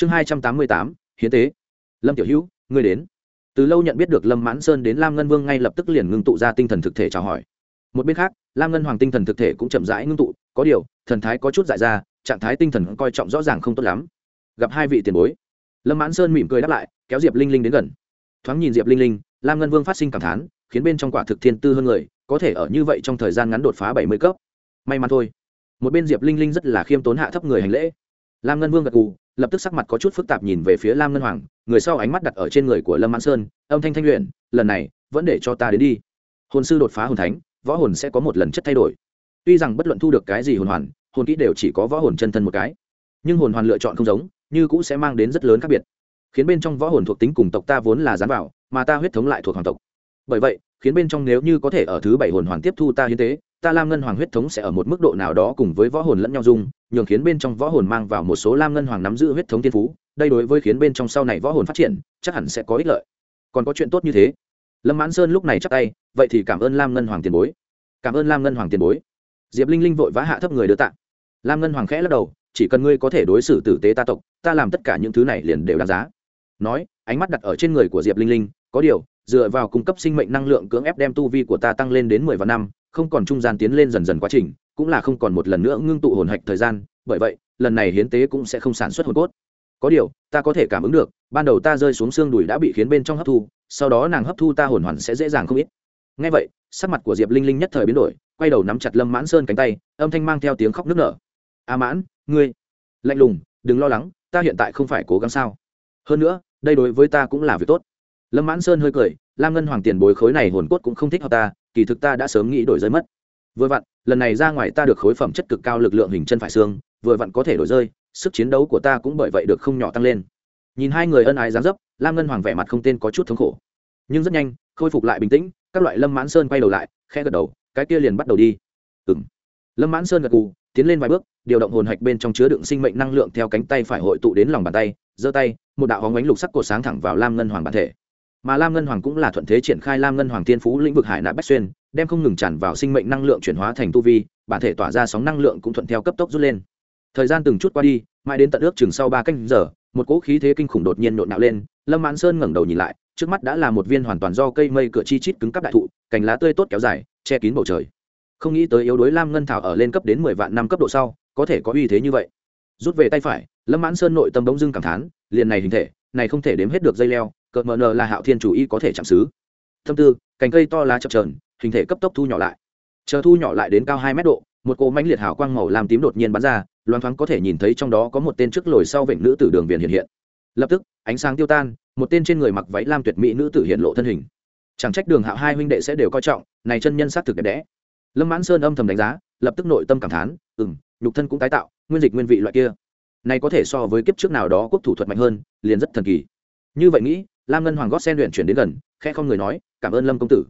chương hai trăm tám mươi tám, hiến tế. Lâm tiểu hữu, ngươi đến. Từ lâu nhận biết được lâm mãn sơn đến lam ngân vương ngay lập tức liền ngưng tụ ra tinh thần thực thể chào hỏi. Một bên khác, lam ngân hoàng tinh thần thực thể cũng chậm rãi ngưng tụ, có điều, thần thái có chút dại ra, trạng thái tinh thần coi trọng rõ ràng không tốt lắm. Gặp hai vị tiền bối. Lâm mãn sơn mỉm cười đáp lại, kéo diệp linh linh đến gần. Thoáng nhìn diệp linh linh, lam ngân vương phát sinh cảm thán, khiến bên trong quả thực thiên tư hơn người, có thể ở như vậy trong thời gian ngắn đột phá bảy mươi cấp. May mắn thôi. Một bên diệp linh linh rất là khiêm tốn hạ thấp người hành lễ lam ngân vương gật cù lập tức sắc mặt có chút phức tạp nhìn về phía lam ngân hoàng, người sau ánh mắt đặt ở trên người của lâm mãn sơn, âm thanh thanh luyện, lần này, vẫn để cho ta đến đi. Hồn sư đột phá hồn thánh, võ hồn sẽ có một lần chất thay đổi. Tuy rằng bất luận thu được cái gì hồn hoàn, hồn kỹ đều chỉ có võ hồn chân thân một cái, nhưng hồn hoàn lựa chọn không giống, như cũng sẽ mang đến rất lớn khác biệt. Khiến bên trong võ hồn thuộc tính cùng tộc ta vốn là dán vào mà ta huyết thống lại thuộc hoàng tộc. Bởi vậy, khiến bên trong nếu như có thể ở thứ bảy hồn hoàn tiếp thu ta hiến tế ta lam ngân hoàng huyết thống sẽ ở một mức độ nào đó cùng với võ hồn lẫn nhau dung, nhường khiến bên trong võ hồn mang vào một số lam ngân hoàng nắm giữ huyết thống tiên phú, đây đối với khiến bên trong sau này võ hồn phát triển, chắc hẳn sẽ có ích lợi. Còn có chuyện tốt như thế. Lâm mãn sơn lúc này chắc tay, vậy thì cảm ơn lam ngân hoàng tiền bối. Cảm ơn lam ngân hoàng tiền bối. Diệp linh linh vội vã hạ thấp người đưa tặng lam ngân hoàng khẽ lắc đầu, chỉ cần ngươi có thể đối xử tử tế ta tộc, ta làm tất cả những thứ này liền đều đáng giá. Nói, ánh mắt đặt ở trên người của diệp linh linh, có điều dựa vào cung cấp sinh mệnh năng lượng cưỡng ép đem tu vi của ta tăng lên đến mười vạn năm, không còn trung gian tiến lên dần dần quá trình, cũng là không còn một lần nữa ngưng tụ hồn hạch thời gian, bởi vậy, lần này hiến tế cũng sẽ không sản xuất hồn cốt. Có điều, ta có thể cảm ứng được, ban đầu ta rơi xuống xương đùi đã bị khiến bên trong hấp thu, sau đó nàng hấp thu ta hồn hoàn sẽ dễ dàng không ít. Ngay vậy, sắc mặt của diệp linh linh nhất thời biến đổi, quay đầu nắm chặt lâm mãn sơn cánh tay, âm thanh mang theo tiếng khóc nức nở. A mãn, ngươi, lạnh lùng, đừng lo lắng, ta hiện tại không phải cố gắng sao? Hơn nữa, đây đối với ta cũng là việc tốt lâm mãn sơn hơi cười, lam ngân hoàng tiền bối khối này hồn cốt cũng không thích hợp ta, kỳ thực ta đã sớm nghĩ đổi rơi mất. Vừa vặn, lần này ra ngoài ta được khối phẩm chất cực cao lực lượng hình chân phải xương, vừa vặn có thể đổi rơi, sức chiến đấu của ta cũng bởi vậy được không nhỏ tăng lên. Nhìn hai người ân ái gián dấp, lam ngân hoàng vẻ mặt không tên có chút thống khổ. Nhưng rất nhanh, khôi phục lại bình tĩnh, các loại lâm mãn sơn quay đầu lại khe gật đầu, cái kia liền bắt đầu đi. Ừng lâm mãn sơn gật cù tiến lên vài bước, điều động hồn hạch bên trong chứa đựng sinh mệnh năng lượng theo cánh tay phải hội tụ đến lòng bàn tay, giơ tay, một đạo hóng ánh lục sắc cột sáng thẳng vào lam ngân hoàng bản thể mà lam ngân hoàng cũng là thuận thế triển khai lam ngân hoàng thiên phú lĩnh vực hải nạ bách xuyên, đem không ngừng tràn vào sinh mệnh năng lượng chuyển hóa thành tu vi, bản thể tỏa ra sóng năng lượng cũng thuận theo cấp tốc rút lên. Thời gian từng chút qua đi, mãi đến tận ước chừng sau ba canh giờ, một cỗ khí thế kinh khủng đột nhiên nhộn nạo lên, lâm mãn sơn ngẩng đầu nhìn lại, trước mắt đã là một viên hoàn toàn do cây mây cửa chi chít cứng cắp đại thụ, cành lá tươi tốt kéo dài, che kín bầu trời. Không nghĩ tới yếu đuối lam ngân thảo ở lên cấp đến mười vạn năm cấp độ sau, có thể có uy thế như vậy. Rút về tay phải, lâm mãn sơn nội tâm bỗng dưng cảm thán, liền này hình thể, này không thể đếm hết được dây leo cợt mờ nờ là hạo thiên chủ y có thể chạm xứ. Thâm tư, cành cây to lá chập trờn hình thể cấp tốc thu nhỏ lại. Chờ thu nhỏ lại đến cao hai mét độ, một cỗ mánh liệt hào quang màu làm tím đột nhiên bắn ra loan thoáng có thể nhìn thấy trong đó có một tên trước lồi sau vịnh nữ tử đường viền hiện hiện. Lập tức, ánh sáng tiêu tan, một tên trên người mặc váy lam tuyệt mỹ nữ tử hiện lộ thân hình. Chẳng trách đường hạo hai huynh đệ sẽ đều coi trọng, này chân nhân s á thực đẹp đẽ. Lâm mãn sơn âm thầm đánh giá, lập tức nội tâm cảm thán ừ m nhục thân cũng tái tạo, nguyên dịch nguyên vị loại kia. Này có thể so với kiếp trước nào đó quốc thủ thuật mạnh hơn, liền rất thần kỳ. Như vậy nghĩ lam ngân hoàng gót sen luyện chuyển đến gần khe không người nói, cảm ơn lâm công tử.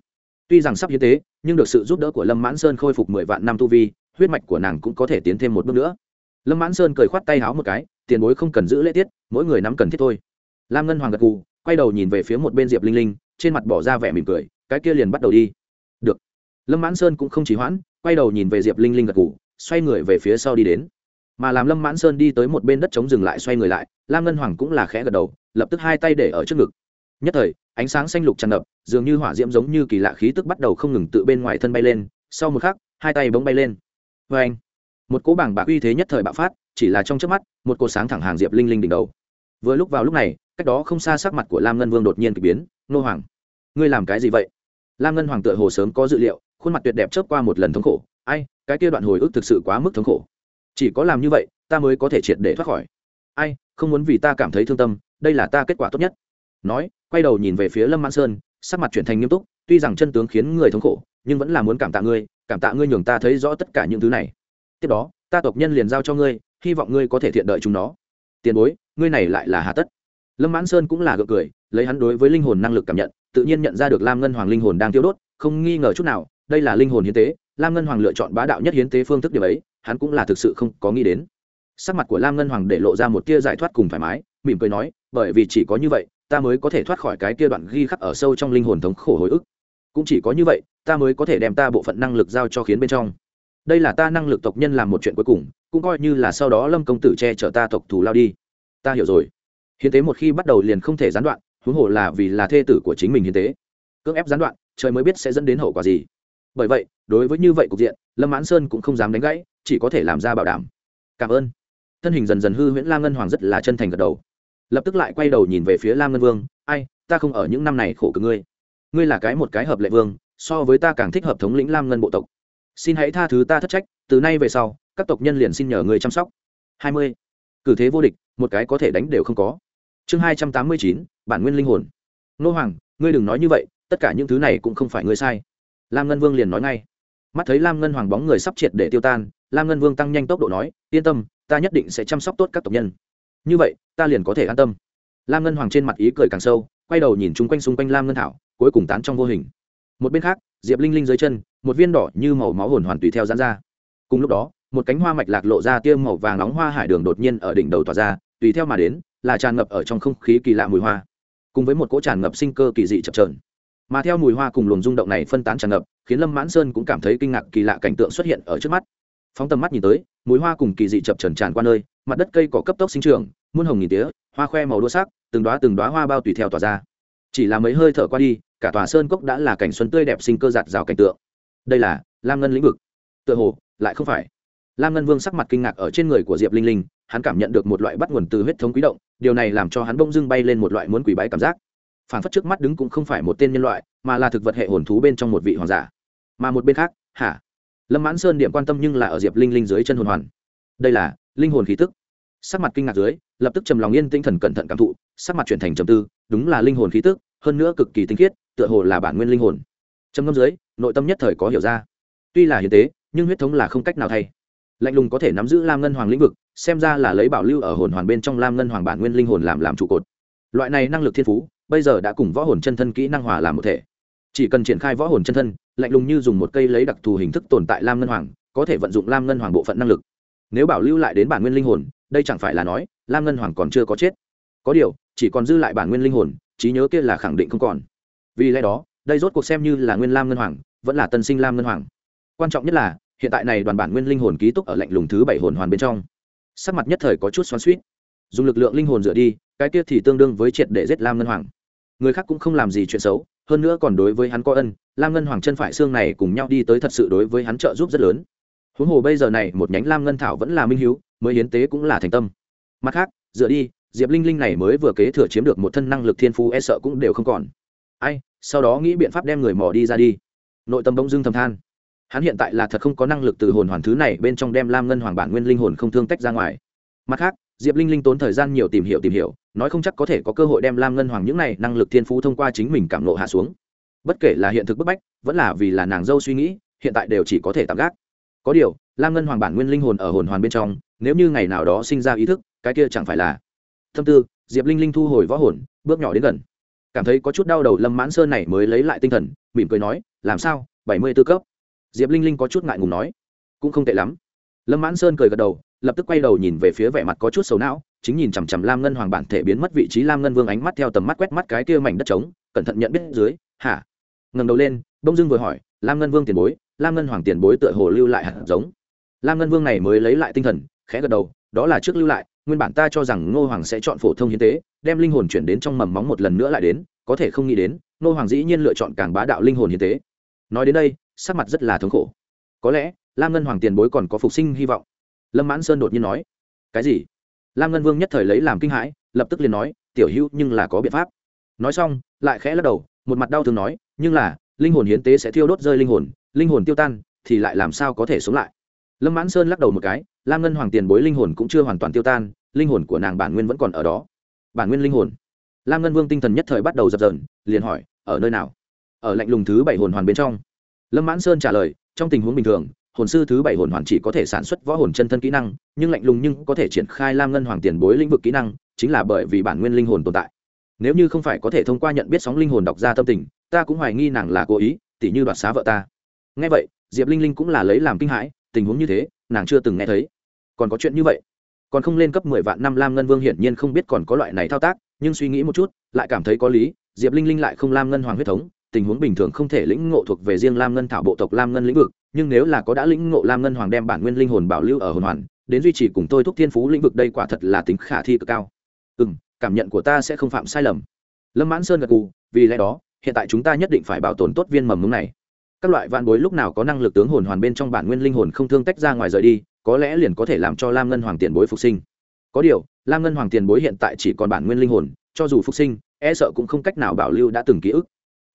Tuy rằng sắp hiến tế, nhưng được sự giúp đỡ của lâm mãn sơn khôi phục mười vạn năm tu vi, huyết mạch của nàng cũng có thể tiến thêm một bước nữa. Lâm mãn sơn cười khoát tay háo một cái, tiền bối không cần giữ lễ tiết, mỗi người nắm cần thiết thôi. Lam ngân hoàng gật gù, quay đầu nhìn về phía một bên diệp linh linh, trên mặt bỏ ra vẻ mỉm cười, cái kia liền bắt đầu đi. Được. Lâm mãn sơn cũng không chỉ hoãn, quay đầu nhìn về diệp linh linh gật gù, xoay người về phía sau đi đến. Mà làm lâm mãn sơn đi tới một bên đất chống dừng lại xoay người lại, lam ngân hoàng cũng là khẽ gật đầu, lập tức hai tay để ở trước ngực nhất thời, ánh sáng xanh lục tràn ngập, dường như hỏa diễm giống như kỳ lạ khí tức bắt đầu không ngừng tự bên ngoài thân bay lên, sau một khắc, hai tay bỗng bay lên. Vê anh một cỗ bảng bạc uy thế nhất thời bạo phát, chỉ là trong trước mắt, một cột sáng thẳng hàng diệp linh linh đỉnh đầu. Vừa lúc vào lúc này, cách đó không xa sắc mặt của lam ngân vương đột nhiên k ỳ biến, nô hoàng, ngươi làm cái gì vậy? Lam ngân hoàng tựa hồ sớm có dự liệu, khuôn mặt tuyệt đẹp chớp qua một lần thống khổ, ai, cái kia đoạn hồi ức thực sự quá mức thống khổ. Chỉ có làm như vậy, ta mới có thể triệt để thoát khỏi. Ai, không muốn vì ta cảm thấy thương tâm, đây là ta kết quả tốt nhất nói, quay đầu nhìn về phía lâm mãn sơn, sắc mặt chuyển thành nghiêm túc, tuy rằng chân tướng khiến người thống khổ, nhưng vẫn là muốn cảm tạ ngươi, cảm tạ ngươi nhường ta thấy rõ tất cả những thứ này. Tiếp đó, ta tộc nhân liền giao cho ngươi, hy vọng ngươi có thể thiện đợi chúng nó. Tiền bối, ngươi này lại là hà tất. Lâm mãn sơn cũng là gượng cười, lấy hắn đối với linh hồn năng lực cảm nhận, tự nhiên nhận ra được lam ngân hoàng linh hồn đang tiêu đốt, không nghi ngờ chút nào, đây là linh hồn hiến tế, lam ngân hoàng lựa chọn bá đạo nhất hiến tế phương thức điểm ấy, hắn cũng là thực sự không có nghĩ đến. Sắc mặt của lam ngân hoàng để lộ ra một tia giải thoát cùng thoải mái, mỉm cười nói, bởi vì chỉ có như vậy ta mới có thể thoát khỏi cái kia đoạn ghi khắc ở sâu trong linh hồn thống khổ hồi ức. Cũng chỉ có như vậy, ta mới có thể đem ta bộ phận năng lực giao cho khiến bên trong. Đây là ta năng lực tộc nhân làm một chuyện cuối cùng, cũng coi như là sau đó lâm công tử che chở ta tộc thù lao đi. Ta hiểu rồi. Hiến tế một khi bắt đầu liền không thể gián đoạn, huống hồ là vì là thê tử của chính mình hiến tế. Cưỡng ép gián đoạn, trời mới biết sẽ dẫn đến hậu quả gì. Bởi vậy, đối với như vậy cục diện, lâm mãn sơn cũng không dám đánh gãy, chỉ có thể làm ra bảo đảm. Cảm ơn. Thân hình dần dần hư huyễn lam ngân hoàng rất là chân thành gật đầu lập tức lại quay đầu nhìn về phía lam ngân vương, ai, ta không ở những năm này khổ cực ngươi. Ngươi là cái một cái hợp lệ vương, so với ta càng thích hợp thống lĩnh lam ngân bộ tộc. Xin hãy tha thứ ta thất trách, từ nay về sau, các tộc nhân liền xin nhờ người chăm sóc. Hai mươi. Cử thế vô địch, một cái có thể đánh đều không có. Chương hai trăm tám mươi chín, bản nguyên linh hồn. Nô hoàng, ngươi đừng nói như vậy, tất cả những thứ này cũng không phải ngươi sai. Lam ngân vương liền nói ngay. Mắt thấy lam ngân hoàng bóng người sắp triệt để tiêu tan, lam ngân vương tăng nhanh tốc độ nói, yên tâm, ta nhất định sẽ chăm sóc tốt các tộc nhân như vậy, ta liền có thể an tâm. Lam ngân hoàng trên mặt ý cười càng sâu, quay đầu nhìn chung quanh xung quanh lam ngân thảo, cuối cùng tán trong vô hình. Một bên khác, diệp linh linh dưới chân, một viên đỏ như màu máu hồn hoàn tùy theo dán ra. Cùng lúc đó, một cánh hoa mạch lạc lộ ra tiêm màu vàng nóng hoa hải đường đột nhiên ở đỉnh đầu tỏa ra, tùy theo mà đến, là tràn ngập ở trong không khí kỳ lạ mùi hoa. Cùng với một cỗ tràn ngập sinh cơ kỳ dị chập trờn mà theo mùi hoa cùng luồng rung động này phân tán tràn ngập, khiến lâm mãn sơn cũng cảm thấy kinh ngạc kỳ lạ cảnh tượng xuất hiện ở trước mắt. Phóng tầm mắt nhìn tới mùi hoa cùng kỳ dị chập trần tràn qua nơi, mặt đất cây có cấp tốc sinh trường muôn hồng nghìn tía, hoa khoe màu đua sắc, từng đoá từng đoá hoa bao tùy theo tỏa ra. Chỉ là mấy hơi thở qua đi, cả tòa sơn cốc đã là cảnh xuân tươi đẹp sinh cơ giạt rào cảnh tượng. Đây là lam ngân lĩnh vực. Tựa hồ, lại không phải. Lam ngân vương sắc mặt kinh ngạc ở trên người của diệp linh linh, hắn cảm nhận được một loại bắt nguồn từ huyết thống quý động, điều này làm cho hắn bỗng dưng bay lên một loại muốn quỷ bái cảm giác. Phản phất trước mắt đứng cũng không phải một tên nhân loại, mà là thực vật hệ hồn thú bên trong một vị hoàng giả. Mà một bên khác, hả? Lâm mãn sơn điểm quan tâm nhưng là ở diệp linh linh dưới chân hồn hoàn. Đây là linh hồn khí tức. Sắc mặt kinh ngạc dưới, lập tức trầm lòng yên tinh thần cẩn thận cảm thụ, sắc mặt chuyển thành trầm tư, đúng là linh hồn khí tức, hơn nữa cực kỳ tinh khiết, tựa hồ là bản nguyên linh hồn. Trầm ngâm dưới, nội tâm nhất thời có hiểu ra. Tuy là hiến tế, nhưng huyết thống là không cách nào thay. Lạnh lùng có thể nắm giữ lam ngân hoàng lĩnh vực, xem ra là lấy bảo lưu ở hồn hoàn bên trong lam ngân hoàng bản nguyên linh hồn làm làm trụ cột. Loại này năng lực thiên phú, bây giờ đã cùng võ hồn chân thân kỹ năng hòa làm một thể. Chỉ cần triển khai võ hồn chân thân lạnh lùng như dùng một cây lấy đặc thù hình thức tồn tại lam ngân hoàng, có thể vận dụng lam ngân hoàng bộ phận năng lực. Nếu bảo lưu lại đến bản nguyên linh hồn, đây chẳng phải là nói, lam ngân hoàng còn chưa có chết. Có điều, chỉ còn dư lại bản nguyên linh hồn, trí nhớ kia là khẳng định không còn. Vì lẽ đó, đây rốt cuộc xem như là nguyên lam ngân hoàng, vẫn là tân sinh lam ngân hoàng. Quan trọng nhất là, hiện tại này đoàn bản nguyên linh hồn ký túc ở lạnh lùng thứ bảy hồn hoàn bên trong. Sắc mặt nhất thời có chút xoắn suýt dùng lực lượng linh hồn dựa đi, cái kia thì tương đương với triệt để giết lam ngân hoàng. Người khác cũng không làm gì chuyện xấu hơn nữa còn đối với hắn có ân, lam ngân hoàng chân phải xương này cùng nhau đi tới thật sự đối với hắn trợ giúp rất lớn. Huống hồ bây giờ này, một nhánh lam ngân thảo vẫn là minh hiếu, mới hiến tế cũng là thành tâm. Mặt khác, dựa đi, diệp linh linh này mới vừa kế thừa chiếm được một thân năng lực thiên phú e sợ cũng đều không còn. Ai, sau đó nghĩ biện pháp đem người mỏ đi ra đi. Nội tâm bỗng dưng thầm than. Hắn hiện tại là thật không có năng lực từ hồn hoàn thứ này bên trong đem lam ngân hoàng bản nguyên linh hồn không thương tách ra ngoài. Mặt khác diệp linh linh tốn thời gian nhiều tìm hiểu tìm hiểu, nói không chắc có thể có cơ hội đem lam ngân hoàng những này năng lực thiên phú thông qua chính mình cảm nộ hạ xuống. Bất kể là hiện thực bức bách, vẫn là vì là nàng dâu suy nghĩ, hiện tại đều chỉ có thể tạm gác. Có điều, lam ngân hoàng bản nguyên linh hồn ở hồn hoàn bên trong, nếu như ngày nào đó sinh ra ý thức, cái kia chẳng phải là thâm tư, diệp linh linh thu hồi võ hồn, bước nhỏ đến gần. Cảm thấy có chút đau đầu lâm mãn sơn này mới lấy lại tinh thần, mỉm cười nói, làm sao? Bảy mươi tư cấp. Diệp linh linh có chút ngại ngùng nói, cũng không tệ lắm. Lâm mãn sơn cười gật đầu lập tức quay đầu nhìn về phía vẻ mặt có chút xấu não, chính nhìn chằm chằm lam ngân hoàng bản thể biến mất vị trí lam ngân vương ánh mắt theo tầm mắt quét mắt cái kia mảnh đất trống, cẩn thận nhận biết dưới, hả? Ngầm đầu lên bông dưng vừa hỏi, lam ngân vương tiền bối, lam ngân hoàng tiền bối tựa hồ lưu lại hạt giống? Lam ngân vương này mới lấy lại tinh thần, khẽ gật đầu, đó là trước lưu lại, nguyên bản ta cho rằng ngô hoàng sẽ chọn phổ thông hiến tế, đem linh hồn chuyển đến trong mầm móng một lần nữa lại đến, có thể không nghĩ đến, ngô hoàng dĩ nhiên lựa chọn càng bá đạo linh hồn hiến tế. Nói đến đây, sắc mặt rất là thống khổ. Có lẽ, lam ngân hoàng tiền bối còn có phục sinh hy vọng lâm mãn sơn đột nhiên nói, cái gì? Lam ngân vương nhất thời lấy làm kinh hãi, lập tức liền nói, tiểu hữu nhưng là có biện pháp. Nói xong, lại khẽ lắc đầu, một mặt đau thương nói, nhưng là, linh hồn hiến tế sẽ thiêu đốt rơi linh hồn linh hồn tiêu tan, thì lại làm sao có thể sống lại? Lâm mãn sơn lắc đầu một cái, lam ngân hoàng tiền bối linh hồn cũng chưa hoàn toàn tiêu tan, linh hồn của nàng bản nguyên vẫn còn ở đó. Bản nguyên linh hồn. Lam ngân vương tinh thần nhất thời bắt đầu dập dờn, liền hỏi, ở nơi nào? Ở lạnh lùng thứ bảy hồn hoàn bên trong. Lâm mãn sơn trả lời, trong tình huống bình thường hồn sư thứ bảy hồn hoàn chỉ có thể sản xuất võ hồn chân thân kỹ năng, nhưng lạnh lùng nhưng có thể triển khai lam ngân hoàng tiền bối lĩnh vực kỹ năng, chính là bởi vì bản nguyên linh hồn tồn tại. Nếu như không phải có thể thông qua nhận biết sóng linh hồn đọc ra tâm tình, ta cũng hoài nghi nàng là cố ý, tỉ như đoạt xá vợ ta. Ngay vậy, diệp linh linh cũng là lấy làm kinh hãi, tình huống như thế, nàng chưa từng nghe thấy. Còn có chuyện như vậy? Còn không lên cấp mười vạn năm lam ngân vương hiển nhiên không biết còn có loại này thao tác, nhưng suy nghĩ một chút, lại cảm thấy có lý, diệp linh linh lại không lam ngân hoàng huyết thống tình huống bình thường không thể lĩnh ngộ thuộc về riêng lam ngân thảo bộ tộc lam ngân lĩnh vực, nhưng nếu là có đã lĩnh ngộ lam ngân hoàng đem bản nguyên linh hồn bảo lưu ở hồn hoàn, đến duy trì cùng tôi thúc thiên phú lĩnh vực đây quả thật là tính khả thi cực cao. Ừ cảm nhận của ta sẽ không phạm sai lầm. Lâm mãn sơn gật cù vì lẽ đó, hiện tại chúng ta nhất định phải bảo tồn tốt viên mầm mống này. Các loại vạn bối lúc nào có năng lực tướng hồn hoàn bên trong bản nguyên linh hồn không thương tách ra ngoài rời đi, có lẽ liền có thể làm cho lam ngân hoàng tiền bối phục sinh. Có điều, lam ngân hoàng tiền bối hiện tại chỉ còn bản nguyên linh hồn, cho dù phục sinh e sợ cũng không cách nào bảo lưu đã từng ký ức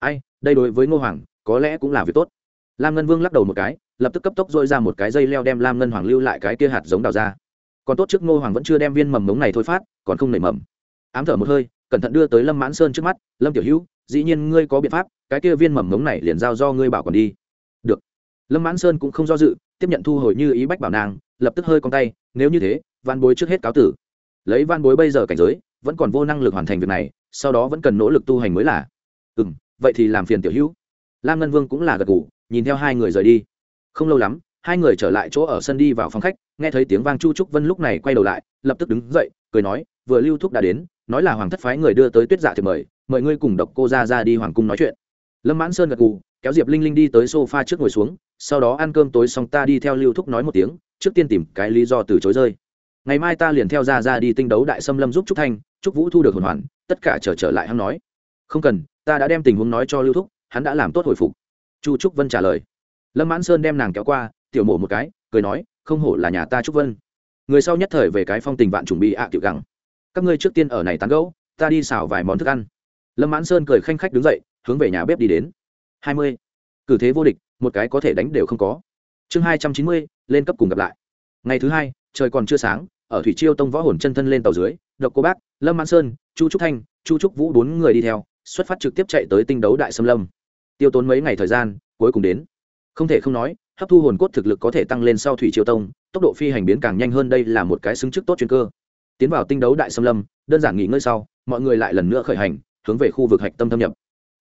ai, đây đối với ngô hoàng, có lẽ cũng là việc tốt. Lam ngân vương lắc đầu một cái, lập tức cấp tốc dội ra một cái dây leo đem lam ngân hoàng lưu lại cái kia hạt giống đào ra. Còn tốt trước ngô hoàng vẫn chưa đem viên mầm mống này thôi phát, còn không nảy mầm. Ám thở một hơi, cẩn thận đưa tới lâm mãn sơn trước mắt, lâm tiểu hữu, dĩ nhiên ngươi có biện pháp, cái kia viên mầm mống này liền giao do ngươi bảo còn đi. Được. Lâm mãn sơn cũng không do dự, tiếp nhận thu hồi như ý bách bảo nàng, lập tức hơi con tay, nếu như thế van bối trước hết cáo tử. Lấy van bối bây giờ cảnh giới, vẫn còn vô năng lực hoàn thành việc này, sau đó vẫn cần nỗ lực tu hành mới là. Ừ m vậy thì làm phiền tiểu hữu. Lam ngân vương cũng là gật ngủ nhìn theo hai người rời đi. Không lâu lắm, hai người trở lại chỗ ở sân đi vào phòng khách, nghe thấy tiếng vang chu trúc vân lúc này quay đầu lại, lập tức đứng dậy, cười nói, vừa lưu thúc đã đến, nói là hoàng thất phái người đưa tới tuyết dạ thì mời mời ngươi cùng độc cô ra ra đi hoàng cung nói chuyện. Lâm mãn sơn gật gù, kéo diệp linh linh đi tới sofa trước ngồi xuống, sau đó ăn cơm tối xong ta đi theo lưu thúc nói một tiếng, trước tiên tìm cái lý do từ chối rơi. Ngày mai ta liền theo ra ra đi tinh đấu đại xâm lâm giúp trúc thanh, trúc vũ thu được hồn hoàn, tất cả trở trở lại hắn nói. Không cần ta đã đem tình huống nói cho lưu thúc, hắn đã làm tốt hồi phục. Chu trúc vân trả lời. Lâm mãn sơn đem nàng kéo qua, tiểu mổ một cái, cười nói, không hổ là nhà ta trúc vân. Người sau nhất thời về cái phong tình vạn chuẩn bị ạ à tiểu gẳng. Các ngươi trước tiên ở này tán gẫu, ta đi xào vài món thức ăn. Lâm mãn sơn cười khanh khách đứng dậy, hướng về nhà bếp đi đến. Hai mươi. Cử thế vô địch, một cái có thể đánh đều không có. Chương hai trăm chín mươi, lên cấp cùng gặp lại. Ngày thứ hai, trời còn chưa sáng, ở thủy chiêu tông võ hồn chân thân lên tàu dưới, độc cô bác, lâm mãn sơn, chu trúc thanh, chu trúc vũ bốn người đi theo xuất phát trực tiếp chạy tới tinh đấu đại xâm lâm. Tiêu tốn mấy ngày thời gian, cuối cùng đến. Không thể không nói, hấp thu hồn cốt thực lực có thể tăng lên sau thủy triều tông, tốc độ phi hành biến càng nhanh hơn đây là một cái xứng chức tốt chuyên cơ. Tiến vào tinh đấu đại xâm lâm, đơn giản nghỉ ngơi sau, mọi người lại lần nữa khởi hành, hướng về khu vực hạch tâm thâm nhập.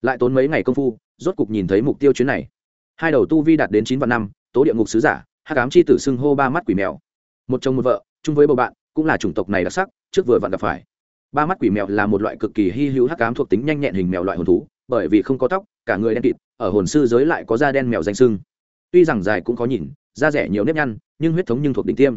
Lại tốn mấy ngày công phu, rốt cục nhìn thấy mục tiêu chuyến này. Hai đầu tu vi đạt đến chín vạn năm, tố địa ngục sứ giả, hắc ám chi tử xưng hô ba mắt quỷ mèo. Một chồng một vợ, chung với bầu bạn, cũng là chủng tộc này đặc sắc, trước vừa vặn gặp phải ba mắt quỷ mèo là một loại cực kỳ hy hữu hắc ám thuộc tính nhanh nhẹn hình mèo loại hồn thú, bởi vì không có tóc, cả người đen kịt, ở hồn sư giới lại có da đen mèo danh sưng. Tuy rằng dài cũng có nhìn, da rẻ nhiều nếp nhăn, nhưng huyết thống nhưng thuộc đỉnh tiêm.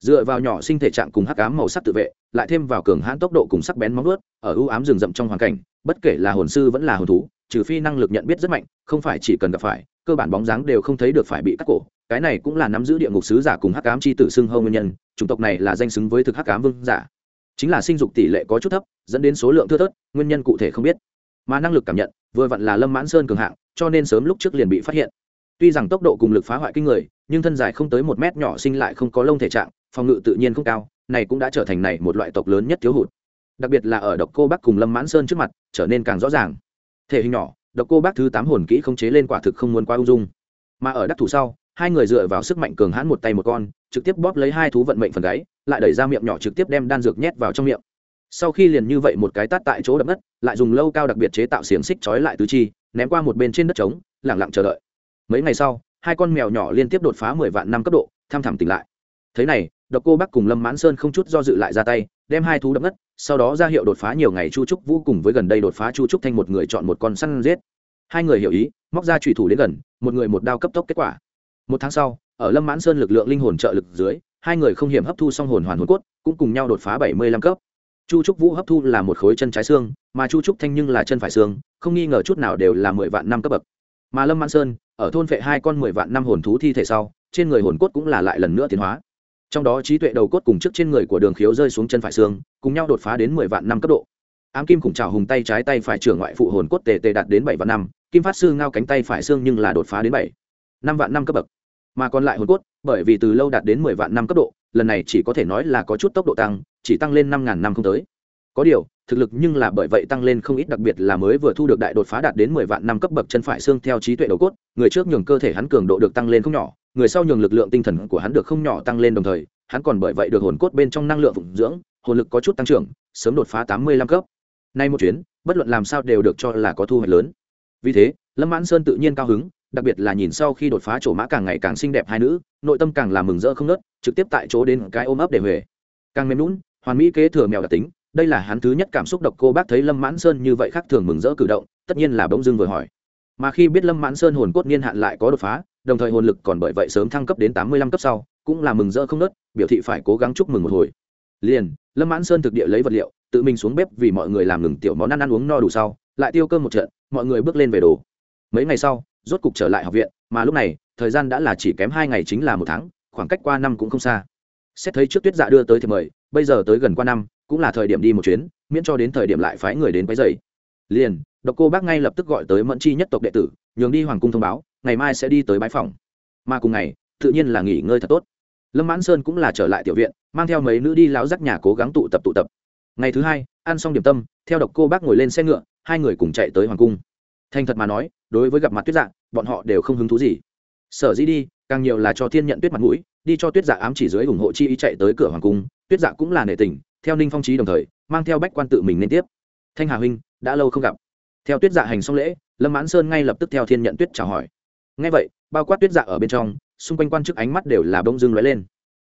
Dựa vào nhỏ sinh thể trạng cùng hắc ám màu sắc tự vệ, lại thêm vào cường hãn tốc độ cùng sắc bén móng vuốt, ở ưu ám rừng rậm trong hoàn cảnh, bất kể là hồn sư vẫn là hồn thú, trừ phi năng lực nhận biết rất mạnh, không phải chỉ cần gặp phải, cơ bản bóng dáng đều không thấy được phải bị cắt cổ. Cái này cũng là nắm giữ địa ngục sứ giả cùng hắc ám chi tử xưng hâu nguyên nhân, chủng tộc này là danh xứng với thực hắc ám vương giả chính là sinh dục tỷ lệ có chút thấp, dẫn đến số lượng thưa thớt, nguyên nhân cụ thể không biết. Mà năng lực cảm nhận, vừa vặn là lâm mãn sơn cường hạng, cho nên sớm lúc trước liền bị phát hiện. Tuy rằng tốc độ cùng lực phá hoại kinh người, nhưng thân dài không tới một mét nhỏ sinh lại không có lông thể trạng, phòng ngự tự nhiên không cao, này cũng đã trở thành này một loại tộc lớn nhất thiếu hụt. Đặc biệt là ở độc cô bắc cùng lâm mãn sơn trước mặt, trở nên càng rõ ràng. Thể hình nhỏ, độc cô bắc thứ tám hồn kỹ không chế lên quả thực không muốn quá ung dung. Mà ở đắc thủ sau hai người dựa vào sức mạnh cường hãn một tay một con, trực tiếp bóp lấy hai thú vận mệnh phần gáy, lại đẩy ra miệng nhỏ trực tiếp đem đan dược nhét vào trong miệng. Sau khi liền như vậy một cái tát tại chỗ đập đất lại dùng lâu cao đặc biệt chế tạo xiềng xích trói lại tứ chi, ném qua một bên trên đất trống lẳng lặng chờ đợi. Mấy ngày sau, hai con mèo nhỏ liên tiếp đột phá mười vạn năm cấp độ, tham thẳm tỉnh lại. Thế này, độc cô bắc cùng lâm mãn sơn không chút do dự lại ra tay, đem hai thú đập đất sau đó ra hiệu đột phá nhiều ngày chu trúc vũ cùng với gần đây đột phá chu trúc thanh một người chọn một con săn giết. Hai người hiểu ý, móc ra trùy thủ đến gần, một người một đao cấp tốc kết quả một tháng sau, ở lâm mãn sơn lực lượng linh hồn trợ lực dưới, hai người không hiểm hấp thu xong hồn hoàn hồn cốt, cũng cùng nhau đột phá bảy mươi lăm cấp. Chu trúc vũ hấp thu là một khối chân trái xương, mà chu trúc thanh nhưng là chân phải xương, không nghi ngờ chút nào đều là mười vạn năm cấp bậc. Mà lâm mãn sơn, ở thôn vệ hai con mười vạn năm hồn thú thi thể sau, trên người hồn cốt cũng là lại lần nữa tiến hóa. Trong đó trí tuệ đầu cốt cùng trước trên người của đường khiếu rơi xuống chân phải xương, cùng nhau đột phá đến mười vạn năm cấp độ. Ám kim khủng trào hùng tay trái tay phải trưởng ngoại phụ hồn cốt tề tề đạt đến bảy vạn năm, kim phát sư ngao cánh tay phải xương nhưng là đột phá đến bảy, năm vạn năm cấp bậc mà còn lại hồn cốt, bởi vì từ lâu đạt đến mười vạn năm cấp độ, lần này chỉ có thể nói là có chút tốc độ tăng, chỉ tăng lên năm ngàn năm không tới. Có điều, thực lực nhưng là bởi vậy tăng lên không ít, đặc biệt là mới vừa thu được đại đột phá đạt đến mười vạn năm cấp bậc chân phải xương theo trí tuệ đầu cốt, người trước nhường cơ thể hắn cường độ được tăng lên không nhỏ, người sau nhường lực lượng tinh thần của hắn được không nhỏ tăng lên đồng thời, hắn còn bởi vậy được hồn cốt bên trong năng lượng phụng dưỡng, hồn lực có chút tăng trưởng, sớm đột phá tám mươi lăm cấp. Nay một chuyến, bất luận làm sao đều được cho là có thu hoạch lớn. Vì thế, lâm mãn sơn tự nhiên cao hứng đặc biệt là nhìn sau khi đột phá chỗ mã càng ngày càng xinh đẹp hai nữ, nội tâm càng là mừng rỡ không nớt trực tiếp tại chỗ đến cái ôm ấp để huề càng mềm lún hoàn mỹ kế thừa mèo đặc tính, đây là hắn thứ nhất cảm xúc độc cô bác thấy lâm mãn sơn như vậy khác thường mừng rỡ cử động, tất nhiên là bỗng dưng vừa hỏi. Mà khi biết lâm mãn sơn hồn cốt niên hạn lại có đột phá, đồng thời hồn lực còn bởi vậy sớm thăng cấp đến tám mươi lăm cấp sau, cũng là mừng rỡ không nớt biểu thị phải cố gắng chúc mừng một hồi. Liền, lâm mãn sơn thực địa lấy vật liệu, tự mình xuống bếp vì mọi người làm ngừng tiểu món ăn ăn uống no đủ sau, lại tiêu cơm một trận, mọi người bước lên về đồ. Mấy ngày sau rốt cục trở lại học viện, mà lúc này, thời gian đã là chỉ kém hai ngày chính là một tháng, khoảng cách qua năm cũng không xa. Xét thấy trước tuyết dạ đưa tới thì mời, bây giờ tới gần qua năm, cũng là thời điểm đi một chuyến, miễn cho đến thời điểm lại phái người đến quấy dày liền, độc cô bác ngay lập tức gọi tới mẫn chi nhất tộc đệ tử, nhường đi hoàng cung thông báo, ngày mai sẽ đi tới bãi phòng. Mà cùng ngày, tự nhiên là nghỉ ngơi thật tốt. Lâm mãn sơn cũng là trở lại tiểu viện, mang theo mấy nữ đi lão dắt nhà cố gắng tụ tập tụ tập. Ngày thứ hai, ăn xong điểm tâm, theo độc cô bác ngồi lên xe ngựa, hai người cùng chạy tới hoàng cung thành thật mà nói, đối với gặp mặt tuyết dạ bọn họ đều không hứng thú gì. Sở dĩ đi, càng nhiều là cho thiên nhận tuyết mặt mũi, đi cho tuyết dạ ám chỉ dưới ủng hộ chi ý chạy tới cửa hoàng cung, tuyết dạ cũng là nể tình, theo ninh phong trí đồng thời, mang theo bách quan tự mình nên tiếp. Thanh hà huynh, đã lâu không gặp. Theo tuyết dạ hành xong lễ, lâm mãn sơn ngay lập tức theo thiên nhận tuyết chào hỏi. Ngay vậy, bao quát tuyết dạ ở bên trong, xung quanh quan chức ánh mắt đều là bông dưng lóe lên.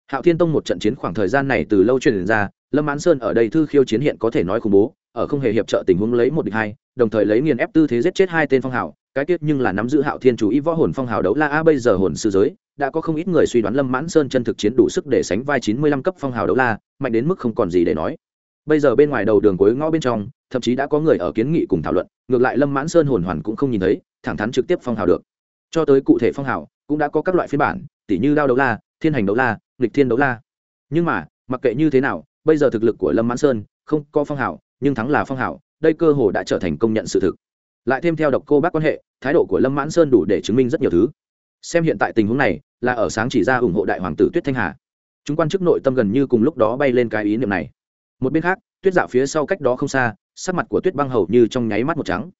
Hạo thiên tông một trận chiến khoảng thời gian này từ lâu truyền ra lâm mãn sơn ở đây thư khiêu chiến hiện có thể nói khủng bố, ở không hề hiệp trợ tình huống lấy một địch hai, đồng thời lấy nghiền ép tư thế giết chết hai tên phong hào, cái tiết nhưng là nắm giữ hạo thiên chủ ý võ hồn phong hào đấu la a, bây giờ hồn sư giới, đã có không ít người suy đoán lâm mãn sơn chân thực chiến đủ sức để sánh vai chín mươi lăm cấp phong hào đấu la, mạnh đến mức không còn gì để nói. Bây giờ bên ngoài đầu đường cuối ngõ bên trong, thậm chí đã có người ở kiến nghị cùng thảo luận, ngược lại lâm mãn sơn hồn hoàn cũng không nhìn thấy, thẳng thắn trực tiếp phong hào được. Cho tới cụ thể phong hào, cũng đã có các loại phiên bản tỷ như đao đấu la, thiên hành đấu la, nghịch thiên đấu la. Nhưng mà, mặc kệ như thế nào bây giờ thực lực của lâm mãn sơn không có phong hảo, nhưng thắng là phong hảo, đây cơ hồ đã trở thành công nhận sự thực. Lại thêm theo độc cô bác quan hệ, thái độ của lâm mãn sơn đủ để chứng minh rất nhiều thứ. Xem hiện tại tình huống này, là ở sáng chỉ ra ủng hộ đại hoàng tử tuyết thanh hà. Chúng quan chức nội tâm gần như cùng lúc đó bay lên cái ý niệm này. Một bên khác, tuyết dạo phía sau cách đó không xa, sắc mặt của tuyết băng hầu như trong nháy mắt một trắng.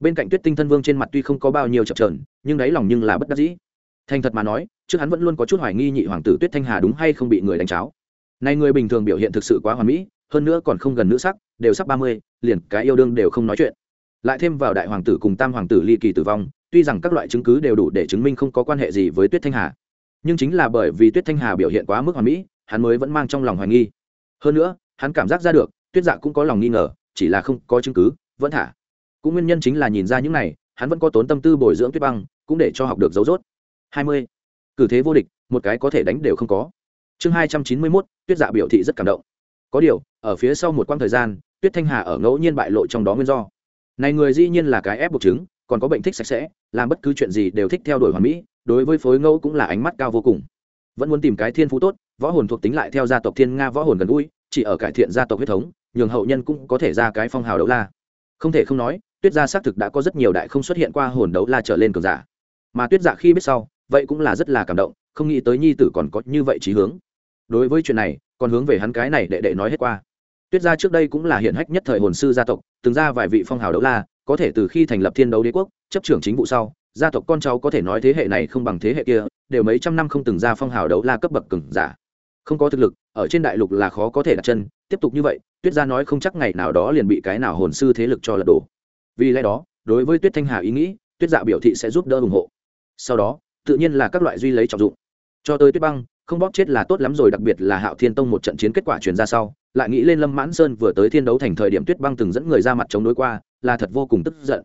Bên cạnh tuyết tinh thân vương trên mặt tuy không có bao nhiêu chập trờn nhưng đáy lòng nhưng là bất đắc dĩ. Thành thật mà nói, trước hắn vẫn luôn có chút hoài nghi nhị hoàng tử tuyết thanh hà đúng hay không bị người đánh cháo này người bình thường biểu hiện thực sự quá hoàn mỹ, hơn nữa còn không gần nữ sắc, đều sắp ba mươi, liền cái yêu đương đều không nói chuyện. Lại thêm vào đại hoàng tử cùng tam hoàng tử ly kỳ tử vong, tuy rằng các loại chứng cứ đều đủ để chứng minh không có quan hệ gì với tuyết thanh hà, nhưng chính là bởi vì tuyết thanh hà biểu hiện quá mức hoàn mỹ, hắn mới vẫn mang trong lòng hoài nghi. Hơn nữa, hắn cảm giác ra được, tuyết dạ cũng có lòng nghi ngờ, chỉ là không có chứng cứ, vẫn thả. Cũng nguyên nhân chính là nhìn ra những này, hắn vẫn có tốn tâm tư bồi dưỡng tuyết băng, cũng để cho học được dấu dốt hai mươi. Cử thế vô địch, một cái có thể đánh đều không có chương hai trăm chín mươi mốt, tuyết dạ biểu thị rất cảm động. Có điều, ở phía sau một quãng thời gian, tuyết thanh hà ở ngẫu nhiên bại lộ trong đó nguyên do. Này người dĩ nhiên là cái ép buộc chứng, còn có bệnh thích sạch sẽ, làm bất cứ chuyện gì đều thích theo đuổi hoàn mỹ, đối với phối ngẫu cũng là ánh mắt cao vô cùng. Vẫn muốn tìm cái thiên phú tốt, võ hồn thuộc tính lại theo gia tộc thiên nga võ hồn gần gũi, chỉ ở cải thiện gia tộc huyết thống, nhường hậu nhân cũng có thể ra cái phong hào đấu la. Không thể không nói, tuyết gia xác thực đã có rất nhiều đại không xuất hiện qua hồn đấu la trở lên cường giả. Mà tuyết dạ khi biết sau, vậy cũng là rất là cảm động, không nghĩ tới nhi tử còn có như vậy trí hướng đối với chuyện này, còn hướng về hắn cái này đệ đệ nói hết qua. Tuyết gia trước đây cũng là hiển hách nhất thời hồn sư gia tộc, từng ra vài vị phong hào đấu la, có thể từ khi thành lập thiên đấu đế quốc, chấp trưởng chính vụ sau, gia tộc con cháu có thể nói thế hệ này không bằng thế hệ kia, đều mấy trăm năm không từng ra phong hào đấu la cấp bậc cừng giả. Không có thực lực, ở trên đại lục là khó có thể đặt chân, tiếp tục như vậy, tuyết gia nói không chắc ngày nào đó liền bị cái nào hồn sư thế lực cho lật đổ. Vì lẽ đó, đối với tuyết thanh hà ý nghĩ, tuyết dạ biểu thị sẽ giúp đỡ ủng hộ. Sau đó, tự nhiên là các loại duy lấy trọng dụng. Cho tới tuyết băng không bóp chết là tốt lắm rồi, đặc biệt là hạo thiên tông một trận chiến kết quả truyền ra sau, lại nghĩ lên lâm mãn sơn vừa tới thiên đấu thành thời điểm tuyết băng từng dẫn người ra mặt chống đối qua, là thật vô cùng tức giận.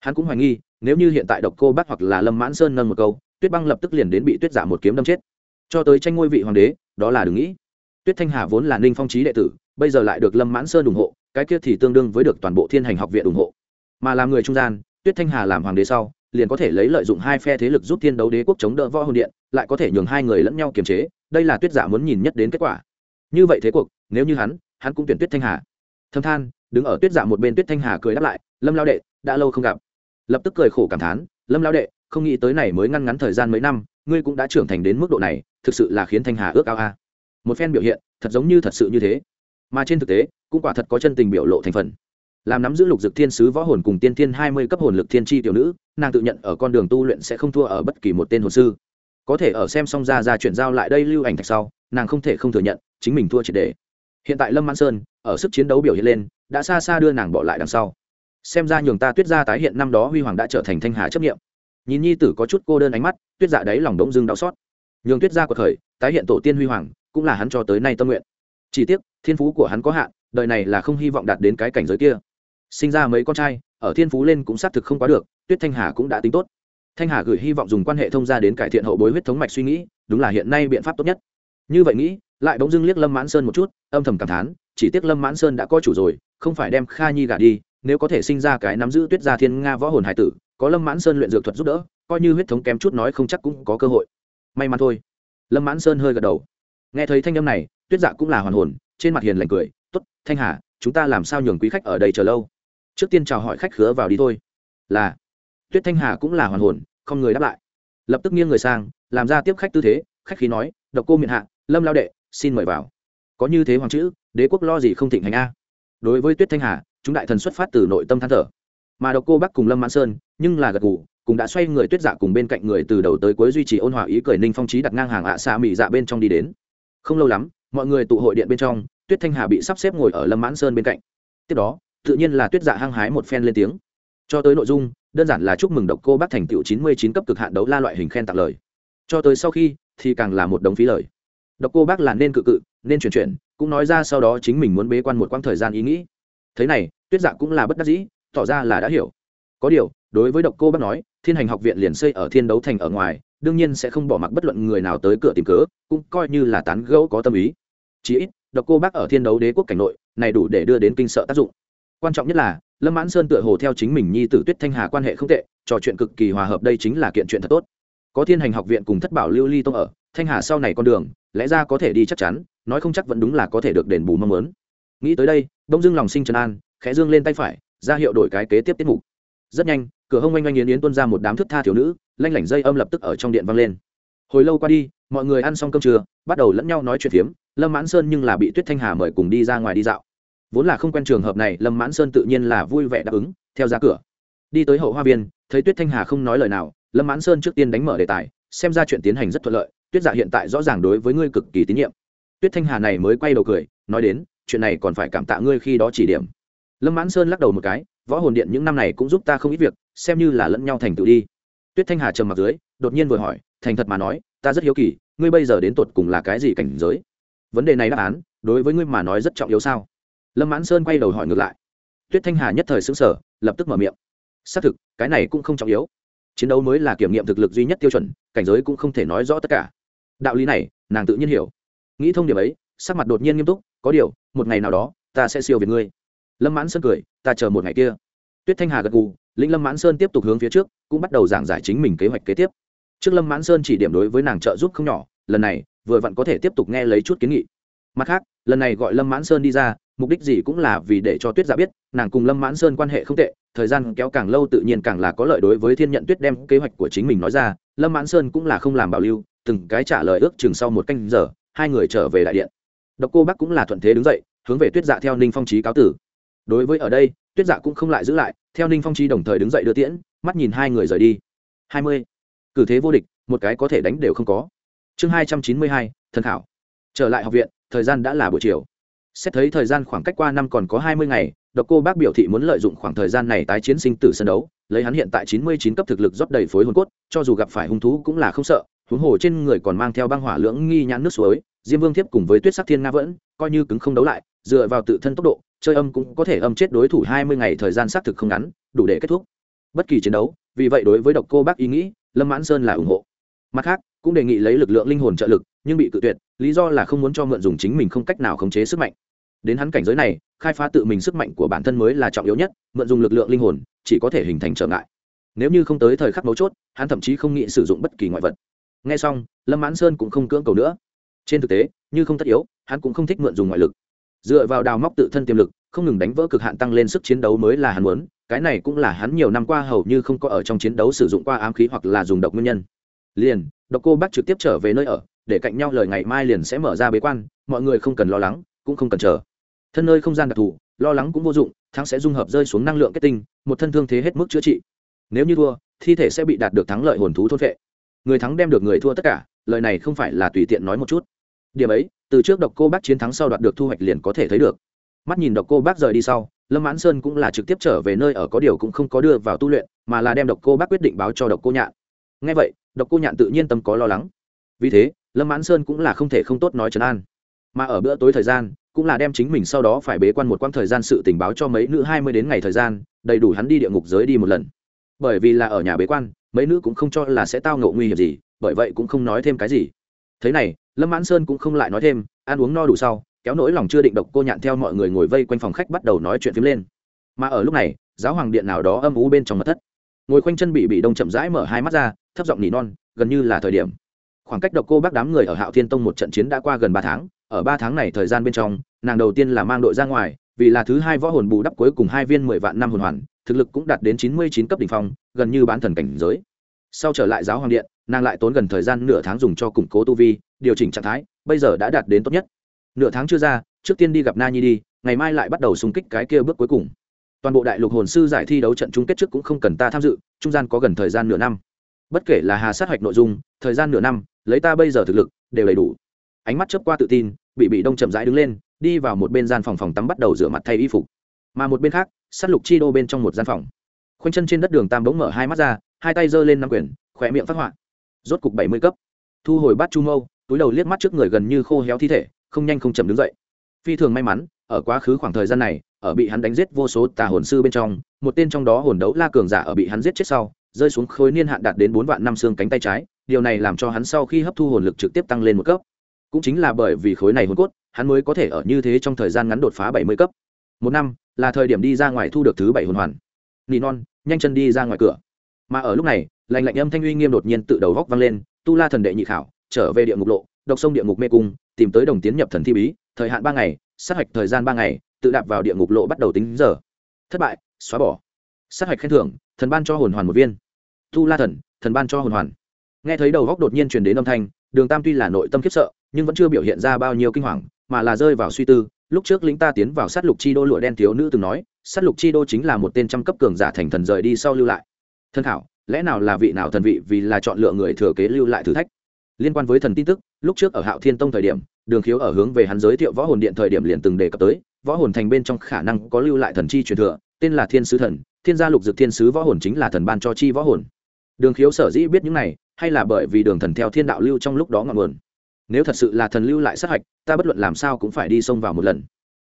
Hắn cũng hoài nghi, nếu như hiện tại độc cô bác hoặc là lâm mãn sơn nâng một câu, tuyết băng lập tức liền đến bị tuyết giả một kiếm đâm chết. Cho tới tranh ngôi vị hoàng đế, đó là đừng nghĩ. Tuyết thanh hà vốn là ninh phong trí đệ tử, bây giờ lại được lâm mãn sơn ủng hộ, cái kia thì tương đương với được toàn bộ thiên hành học viện ủng hộ. Mà làm người trung gian, tuyết thanh hà làm hoàng đế sau liền có thể lấy lợi dụng hai phe thế lực giúp thiên đấu đế quốc chống đỡ võ hồn điện, lại có thể nhường hai người lẫn nhau kiềm chế, đây là tuyết giả muốn nhìn nhất đến kết quả. Như vậy thế cuộc, nếu như hắn hắn cũng tuyển tuyết thanh hà. Thâm than, đứng ở tuyết giả một bên tuyết thanh hà cười đáp lại, lâm lao đệ, đã lâu không gặp. Lập tức cười khổ cảm thán, lâm lao đệ, không nghĩ tới này mới ngăn ngắn thời gian mấy năm, ngươi cũng đã trưởng thành đến mức độ này, thực sự là khiến thanh hà ước ao a. Một phen biểu hiện, thật giống như thật sự như thế. Mà trên thực tế, cũng quả thật có chân tình biểu lộ thành phần làm nắm giữ lục dực thiên sứ võ hồn cùng tiên thiên hai mươi cấp hồn lực thiên tri tiểu nữ, nàng tự nhận ở con đường tu luyện sẽ không thua ở bất kỳ một tên hồn sư. Có thể ở xem xong ra ra chuyển giao lại đây lưu ảnh thạch sau, nàng không thể không thừa nhận, chính mình thua triệt đề hiện tại lâm mãn sơn, ở sức chiến đấu biểu hiện lên, đã xa xa đưa nàng bỏ lại đằng sau. Xem ra nhường ta tuyết gia tái hiện năm đó huy hoàng đã trở thành thanh hà chấp nghiệm nhìn nhi tử có chút cô đơn ánh mắt, tuyết dạ đáy lòng đống dưng đau xót. Nhường tuyết gia của thời, tái hiện tổ tiên huy hoàng, cũng là hắn cho tới nay tâm nguyện. Chỉ tiếc, thiên phú của hắn có hạn, đời này là không hy vọng đạt đến cái cảnh giới kia sinh ra mấy con trai, ở thiên phú lên cũng xác thực không quá được, tuyết thanh hà cũng đã tính tốt. Thanh hà gửi hy vọng dùng quan hệ thông gia đến cải thiện hậu bối huyết thống mạch suy nghĩ, đúng là hiện nay biện pháp tốt nhất. Như vậy nghĩ, lại bỗng dưng liếc lâm mãn sơn một chút, âm thầm cảm thán, chỉ tiếc lâm mãn sơn đã có chủ rồi, không phải đem kha nhi gả đi, nếu có thể sinh ra cái nắm giữ tuyết gia thiên nga võ hồn hải tử, có lâm mãn sơn luyện dược thuật giúp đỡ, coi như huyết thống kém chút nói không chắc cũng có cơ hội. May mắn thôi. Lâm mãn sơn hơi gật đầu. Nghe thấy thanh âm này, tuyết dạ cũng là hoàn hồn, trên mặt hiền lành cười t ố t thanh hà, chúng ta làm sao nhường quý khách ở đây chờ lâu? Trước tiên chào hỏi khách khứa vào đi thôi. Là. Tuyết thanh hà cũng là hoàn hồn, không người đáp lại. Lập tức nghiêng người sang, làm ra tiếp khách tư thế, khách khí nói, độc cô miệng hạ, lâm lao đệ, xin mời vào. Có như thế hoàng chữ, đế quốc lo gì không thịnh hành a? Đối với tuyết thanh hà, chúng đại thần xuất phát từ nội tâm than thở. Mà độc cô bắc cùng lâm mãn sơn, nhưng là gật gù, cũng đã xoay người tuyết dạ cùng bên cạnh người từ đầu tới cuối duy trì ôn hòa ý cười ninh phong trí đặt ngang hàng ạ xa mỹ dạ bên trong đi đến. Không lâu lắm, mọi người tụ hội điện bên trong, tuyết thanh hà bị sắp xếp ngồi ở lâm mãn sơn bên cạnh. Tiếp đó tự nhiên là tuyết dạ hăng hái một phen lên tiếng. Cho tới nội dung, đơn giản là chúc mừng độc cô bác thành tựu chín mươi chín cấp cực hạn đấu la loại hình khen tặng lời. Cho tới sau khi, thì càng là một đồng phí lời. Độc cô bác là nên cự cự, nên chuyển chuyển, cũng nói ra sau đó chính mình muốn bế quan một quãng thời gian ý nghĩ. Thế này, tuyết dạ cũng là bất đắc dĩ, tỏ ra là đã hiểu. Có điều, đối với độc cô bác nói, thiên hành học viện liền xây ở thiên đấu thành ở ngoài, đương nhiên sẽ không bỏ mặc bất luận người nào tới cửa tìm cớ, cũng coi như là tán gẫu có tâm ý. Chí ít, độc cô bác ở thiên đấu đế quốc cảnh nội, này đủ để đưa đến kinh sợ tác dụng quan trọng nhất là, lâm mãn sơn tựa hồ theo chính mình nhi tử tuyết thanh hà quan hệ không tệ, trò chuyện cực kỳ hòa hợp đây chính là kiện chuyện thật tốt. Có thiên hành học viện cùng thất bảo lưu ly tông ở, thanh hà sau này con đường, lẽ ra có thể đi chắc chắn, nói không chắc vẫn đúng là có thể được đền bù mong muốn. Nghĩ tới đây, đông dương lòng sinh trần an, khẽ dương lên tay phải, ra hiệu đổi cái kế tiếp tiết mục. Rất nhanh, cửa hông oanh oanh yến yến tuôn ra một đám thức tha thiếu nữ, lanh lảnh dây âm lập tức ở trong điện vang lên. Hồi lâu qua đi, mọi người ăn xong cơm trưa, bắt đầu lẫn nhau nói chuyện phiếm, lâm mãn sơn nhưng là bị tuyết thanh hà mời cùng đi ra ngoài đi dạo vốn là không quen trường hợp này, lâm mãn sơn tự nhiên là vui vẻ đáp ứng, theo ra cửa. Đi tới hậu hoa viên, thấy tuyết thanh hà không nói lời nào, lâm mãn sơn trước tiên đánh mở đề tài, xem ra chuyện tiến hành rất thuận lợi, tuyết dạ hiện tại rõ ràng đối với ngươi cực kỳ tín nhiệm. Tuyết thanh hà này mới quay đầu cười, nói đến, chuyện này còn phải cảm tạ ngươi khi đó chỉ điểm. Lâm mãn sơn lắc đầu một cái, võ hồn điện những năm này cũng giúp ta không ít việc, xem như là lẫn nhau thành tựu đi. Tuyết thanh hà trầm mặt dưới, đột nhiên vừa hỏi, thành thật mà nói, ta rất hiếu kỳ, ngươi bây giờ đến tột cùng là cái gì cảnh giới? Vấn đề này đáp án, đối với ngươi mà nói rất trọng yếu sao? Lâm mãn sơn quay đầu hỏi ngược lại. Tuyết thanh hà nhất thời xứng sở lập tức mở miệng. Xác thực, cái này cũng không trọng yếu. Chiến đấu mới là kiểm nghiệm thực lực duy nhất tiêu chuẩn, cảnh giới cũng không thể nói rõ tất cả. Đạo lý này, nàng tự nhiên hiểu. Nghĩ thông điểm ấy, sắc mặt đột nhiên nghiêm túc, có điều, một ngày nào đó, ta sẽ siêu về ngươi. Lâm mãn sơn cười, ta chờ một ngày kia. Tuyết thanh hà gật gù, lĩnh lâm mãn sơn tiếp tục hướng phía trước, cũng bắt đầu giảng giải chính mình kế hoạch kế tiếp. Trước lâm mãn sơn chỉ điểm đối với nàng trợ giúp không nhỏ, lần này, vừa vặn có thể tiếp tục nghe lấy chút kiến nghị. Mặt khác, lần này gọi lâm mãn sơn đi ra mục đích gì cũng là vì để cho tuyết giả biết, nàng cùng lâm mãn sơn quan hệ không tệ, thời gian kéo càng lâu tự nhiên càng là có lợi đối với thiên nhận tuyết đem kế hoạch của chính mình nói ra, lâm mãn sơn cũng là không làm bảo lưu, từng cái trả lời ước chừng sau một canh giờ, hai người trở về đại điện. Độc cô bắc cũng là thuận thế đứng dậy, hướng về tuyết dạ theo ninh phong trí cáo tử. Đối với ở đây, tuyết dạ cũng không lại giữ lại, theo ninh phong trí đồng thời đứng dậy đưa tiễn, mắt nhìn hai người rời đi. Hai mươi. Cử thế vô địch, một cái có thể đánh đều không có. Chương hai trăm chín mươi hai, thần thảo trở lại học viện, thời gian đã là buổi chiều xét thấy thời gian khoảng cách qua năm còn có hai mươi ngày, độc cô bác biểu thị muốn lợi dụng khoảng thời gian này tái chiến sinh tử sân đấu, lấy hắn hiện tại chín mươi chín cấp thực lực rót đầy phối hồn cốt, cho dù gặp phải hung thú cũng là không sợ, huống hồ trên người còn mang theo băng hỏa lưỡng nghi nhãn nước suối, diêm vương thiếp cùng với tuyết sắc thiên nga vẫn coi như cứng không đấu lại, dựa vào tự thân tốc độ, chơi âm cũng có thể âm chết đối thủ hai mươi ngày thời gian xác thực không ngắn, đủ để kết thúc. Bất kỳ chiến đấu, vì vậy đối với độc cô bác ý nghĩ, lâm mãn sơn là ủng hộ. Mặt khác, cũng đề nghị lấy lực lượng linh hồn trợ lực, nhưng bị cự tuyệt, lý do là không muốn cho mượn dùng chính mình không cách nào khống chế sức mạnh đến hắn cảnh giới này, khai phá tự mình sức mạnh của bản thân mới là trọng yếu nhất, mượn dùng lực lượng linh hồn, chỉ có thể hình thành trở ngại. Nếu như không tới thời khắc mấu chốt, hắn thậm chí không nghĩ sử dụng bất kỳ ngoại vật. Ngay xong, lâm mãn sơn cũng không cưỡng cầu nữa. Trên thực tế, như không tất yếu, hắn cũng không thích mượn dùng ngoại lực. Dựa vào đào móc tự thân tiềm lực, không ngừng đánh vỡ cực hạn tăng lên sức chiến đấu mới là hắn muốn, cái này cũng là hắn nhiều năm qua hầu như không có ở trong chiến đấu sử dụng qua ám khí hoặc là dùng độc nguyên nhân. Liền, độc cô bác trực tiếp trở về nơi ở, để cạnh nhau lời ngày mai liền sẽ mở ra bế quan, mọi người không cần lo lắng, cũng không cần chờ thân nơi không gian đặc thù, lo lắng cũng vô dụng, thắng sẽ dung hợp rơi xuống năng lượng kết tinh, một thân thương thế hết mức chữa trị. Nếu như thua, thi thể sẽ bị đạt được thắng lợi hồn thú thôn vệ người thắng đem được người thua tất cả, lời này không phải là tùy tiện nói một chút. Điểm ấy, từ trước độc cô bác chiến thắng sau đoạt được thu hoạch liền có thể thấy được. Mắt nhìn độc cô bác rời đi sau, lâm mãn sơn cũng là trực tiếp trở về nơi ở có điều cũng không có đưa vào tu luyện, mà là đem độc cô bác quyết định báo cho độc cô nhạn. Ngay vậy, độc cô nhạn tự nhiên tâm có lo lắng. Vì thế, lâm mãn sơn cũng là không thể không tốt nói trấn an. Mà ở bữa tối thời gian cũng là đem chính mình sau đó phải bế quan một quãng thời gian sự tình báo cho mấy nữ hai mươi đến ngày thời gian, đầy đủ hắn đi địa ngục giới đi một lần. Bởi vì là ở nhà bế quan, mấy nữ cũng không cho là sẽ tao ngộ nguy hiểm gì, bởi vậy cũng không nói thêm cái gì. Thế này, lâm mãn sơn cũng không lại nói thêm, ăn uống no đủ sau, kéo nỗi lòng chưa định độc cô nhạn theo mọi người ngồi vây quanh phòng khách bắt đầu nói chuyện phím lên. Mà ở lúc này, giáo hoàng điện nào đó âm u bên trong mật thất. Ngồi khoanh chân bị bị đông chậm rãi mở hai mắt ra, thấp giọng nỉ non, gần như là thời điểm. Khoảng cách độc cô bác đám người ở hạo thiên tông một trận chiến đã qua gần ba tháng ở ba tháng này thời gian bên trong, nàng đầu tiên là mang đội ra ngoài, vì là thứ hai võ hồn bù đắp cuối cùng hai viên mười vạn năm hồn hoàn, thực lực cũng đạt đến chín mươi chín cấp đ ỉ n h phong, gần như bán thần cảnh giới. Sau trở lại giáo hoàng điện, nàng lại tốn gần thời gian nửa tháng dùng cho củng cố tu vi, điều chỉnh trạng thái, bây giờ đã đạt đến tốt nhất. Nửa tháng chưa ra, trước tiên đi gặp na nhi đi, ngày mai lại bắt đầu xung kích cái kia bước cuối cùng. Toàn bộ đại lục hồn sư giải thi đấu trận chung kết trước cũng không cần ta tham dự, trung gian có gần thời gian nửa năm. Bất kể là hà sát hạch nội dung, thời gian nửa năm, lấy ta bây giờ thực lực, đều đầy đủ ánh mắt chớp qua tự tin, bị bị đông chậm rãi đứng lên, đi vào một bên gian phòng phòng tắm bắt đầu rửa mặt thay y phục. Mà một bên khác, sát lục chi đô bên trong một gian phòng. Khoanh chân trên đất đường tam bỗng mở hai mắt ra, hai tay giơ lên năm quyển khỏe miệng phát họa. Rốt cục bảy mươi cấp. Thu hồi bát chu mâu, túi đầu liếc mắt trước người gần như khô héo thi thể, không nhanh không chậm đứng dậy. Phi thường may mắn, ở quá khứ khoảng thời gian này, ở bị hắn đánh giết vô số tà hồn sư bên trong, một tên trong đó hồn đấu la cường giả ở bị hắn giết chết sau, rơi xuống khối niên hạn đạt đến bốn vạn năm xương cánh tay trái, điều này làm cho hắn sau khi hấp thu hồn lực trực tiếp tăng lên một cấp cũng chính là bởi vì khối này hồn cốt, hắn mới có thể ở như thế trong thời gian ngắn đột phá bảy mươi cấp. Một năm, là thời điểm đi ra ngoài thu được thứ bảy hồn hoàn. Nỉ non, nhanh chân đi ra ngoài cửa. Mà ở lúc này lành lạnh âm thanh uy nghiêm đột nhiên tự đầu góc vang lên, tu la thần đệ nhị khảo, trở về địa ngục lộ, độc sông địa ngục mê cung, tìm tới đồng tiến nhập thần thi bí, thời hạn ba ngày, sát hạch thời gian ba ngày, tự đạp vào địa ngục lộ bắt đầu tính giờ. Thất bại, xóa bỏ. Sát hạch khen thưởng, thần ban cho hồn hoàn một viên. Tu la thần thần ban cho hồn hoàn. Nghe thấy đầu góc đột nhiên truyền đến âm thanh, đường tam tuy là nội tâm khiếp sợ nhưng vẫn chưa biểu hiện ra bao nhiêu kinh hoàng, mà là rơi vào suy tư. Lúc trước lính ta tiến vào sát lục chi đô lụa đen thiếu nữ từng nói, sát lục chi đô chính là một tên trăm cấp cường giả thành thần rời đi sau lưu lại. Thân thảo, lẽ nào là vị nào thần vị vì là chọn lựa người thừa kế lưu lại thử thách? Liên quan với thần tin tức, lúc trước ở hạo thiên tông thời điểm, đường khiếu ở hướng về hắn giới thiệu võ hồn điện thời điểm liền từng đề cập tới, võ hồn thành bên trong khả năng có lưu lại thần chi truyền thừa, tên là thiên sứ thần, thiên gia lục dực thiên sứ võ hồn chính là thần ban cho chi võ hồn. Đường khiếu sở dĩ biết những này, hay là bởi vì đường thần theo thiên đạo lưu trong lúc đó ngọn nguồn nếu thật sự là thần lưu lại sát hạch, ta bất luận làm sao cũng phải đi xông vào một lần.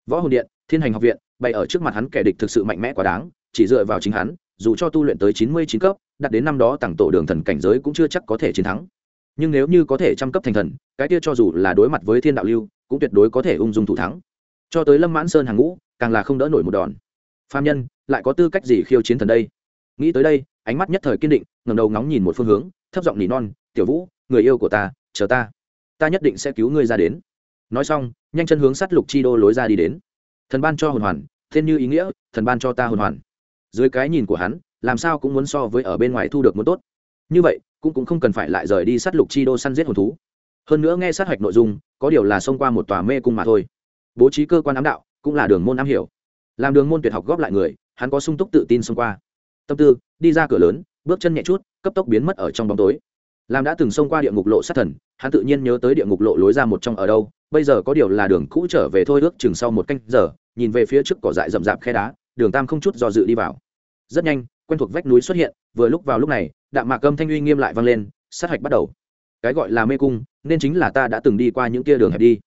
Võ hồn điện, thiên hành học viện, bày ở trước mặt hắn kẻ địch thực sự mạnh mẽ quá đáng, chỉ dựa vào chính hắn, dù cho tu luyện tới chín mươi chín cấp đặt đến năm đó tặng tổ đường thần cảnh giới cũng chưa chắc có thể chiến thắng. Nhưng nếu như có thể trăm cấp thành thần, cái kia cho dù là đối mặt với thiên đạo lưu, cũng tuyệt đối có thể ung dung thủ thắng. Cho tới lâm mãn sơn hàng ngũ, càng là không đỡ nổi một đòn. Phạm nhân, lại có tư cách gì khiêu chiến thần đây? Nghĩ tới đây, ánh mắt nhất thời kiên định ngầm đầu ngóng nhìn một phương hướng, thấp giọng nỉ non, tiểu vũ, người yêu của ta, chờ ta ta nhất định sẽ cứu ngươi ra đến. Nói xong, nhanh chân hướng sát lục chi đô lối ra đi đến. Thần ban cho hồn hoàn thiên như ý nghĩa, thần ban cho ta hồn hoàn. Dưới cái nhìn của hắn, làm sao cũng muốn so với ở bên ngoài thu được muốn tốt. Như vậy, cũng cũng không cần phải lại rời đi sát lục chi đô săn giết hồn thú. Hơn nữa nghe sát hạch nội dung, có điều là xông qua một tòa mê cung mà thôi. Bố trí cơ quan ám đạo, cũng là đường môn ám hiểu. Làm đường môn tuyệt học góp lại người, hắn có sung túc tự tin xông qua. Tâm tư, đi ra cửa lớn, bước chân nhẹ chút, cấp tốc biến mất ở trong bóng tối. Làm đã từng xông qua địa ngục lộ sát thần hắn tự nhiên nhớ tới địa ngục lộ lối ra một trong ở đâu, bây giờ có điều là đường cũ trở về thôi ước chừng sau một canh giờ, nhìn về phía trước cỏ dại rậm rạp khe đá, đường tam không chút do dự đi vào. Rất nhanh, quen thuộc vách núi xuất hiện, vừa lúc vào lúc này, đạm mạc âm thanh uy nghiêm lại vang lên, sát hạch bắt đầu. Cái gọi là mê cung, nên chính là ta đã từng đi qua những kia đường hẹp đi.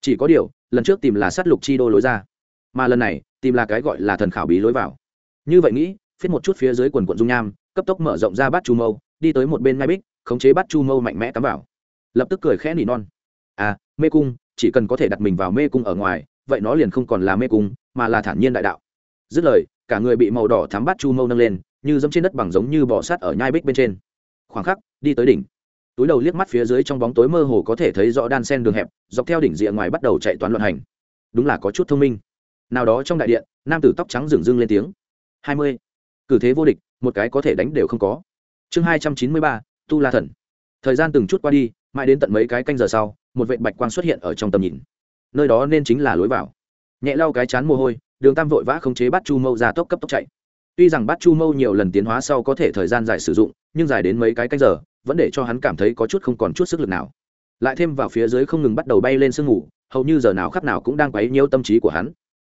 Chỉ có điều, lần trước tìm là sát lục chi đô lối ra, mà lần này, tìm là cái gọi là thần khảo bí lối vào. Như vậy nghĩ, phiết một chút phía dưới quần quận dung nham, cấp tốc mở rộng ra bát chu mâu, đi tới một bên ngay bích, khống chế bát chu mâu mạnh mẽ cắm vào lập tức cười khẽ nỉ non. À mê cung, chỉ cần có thể đặt mình vào mê cung ở ngoài, vậy nó liền không còn là mê cung, mà là thản nhiên đại đạo. Dứt lời, cả người bị màu đỏ thắm bát chu mâu nâng lên, như dẫm trên đất bằng giống như bò sát ở nhai bích bên trên. Khoảng khắc, đi tới đỉnh. Túi đầu liếc mắt phía dưới trong bóng tối mơ hồ có thể thấy rõ đan sen đường hẹp, dọc theo đỉnh rìa ngoài bắt đầu chạy toán luận hành. Đúng là có chút thông minh. Nào đó trong đại điện, nam tử tóc trắng dừng dưng lên tiếng. Hai mươi. Cử thế vô địch, một cái có thể đánh đều không có. Chương hai trăm chín mươi ba, tu la thần. Thời gian từng chút qua đi mãi đến tận mấy cái canh giờ sau, một vệ bạch quang xuất hiện ở trong tầm nhìn. Nơi đó nên chính là lối vào. Nhẹ lau cái chán mồ hôi, đường tam vội vã khống chế bắt chu mâu ra tốc cấp tốc chạy. Tuy rằng bắt chu mâu nhiều lần tiến hóa sau có thể thời gian dài sử dụng, nhưng dài đến mấy cái canh giờ, vẫn để cho hắn cảm thấy có chút không còn chút sức lực nào. Lại thêm vào phía dưới không ngừng bắt đầu bay lên sương ngủ hầu như giờ nào khắp nào cũng đang quấy nhiễu tâm trí của hắn.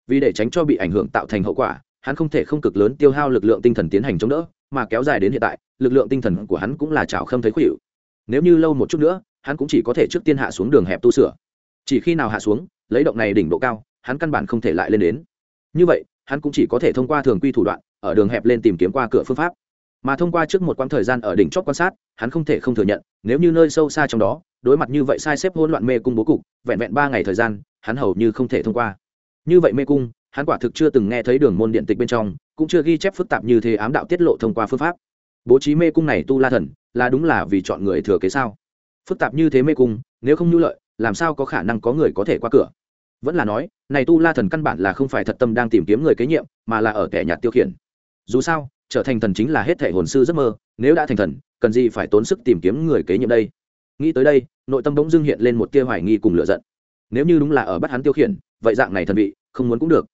Vì để tránh cho bị ảnh hưởng tạo thành hậu quả, hắn không thể không cực lớn tiêu hao lực lượng tinh thần tiến hành chống đỡ, mà kéo dài đến hiện tại, lực lượng tinh thần của hắn cũng là chảo không thấy khuỷu nếu như lâu một chút nữa, hắn cũng chỉ có thể trước tiên hạ xuống đường hẹp tu sửa. Chỉ khi nào hạ xuống, lấy động này đỉnh độ cao, hắn căn bản không thể lại lên đến. Như vậy, hắn cũng chỉ có thể thông qua thường quy thủ đoạn, ở đường hẹp lên tìm kiếm qua cửa phương pháp. Mà thông qua trước một quãng thời gian ở đỉnh chót quan sát, hắn không thể không thừa nhận, nếu như nơi sâu xa trong đó, đối mặt như vậy sai xếp hỗn loạn mê cung bố cục, vẹn vẹn ba ngày thời gian, hắn hầu như không thể thông qua. Như vậy mê cung, hắn quả thực chưa từng nghe thấy đường môn điện tịch bên trong, cũng chưa ghi chép phức tạp như thế ám đạo tiết lộ thông qua phương pháp. Bố trí mê cung này tu la thần là đúng là vì chọn người thừa kế sao? Phức tạp như thế mê cung, nếu không nhu lợi, làm sao có khả năng có người có thể qua cửa? Vẫn là nói, này tu la thần căn bản là không phải thật tâm đang tìm kiếm người kế nhiệm, mà là ở kẻ nhạt tiêu khiển. Dù sao, trở thành thần chính là hết thể hồn sư giấc mơ, nếu đã thành thần, cần gì phải tốn sức tìm kiếm người kế nhiệm đây? Nghĩ tới đây, nội tâm bỗng dưng hiện lên một tia hoài nghi cùng lựa giận. Nếu như đúng là ở bắt hắn tiêu khiển, vậy dạng này thần vị, không muốn cũng được.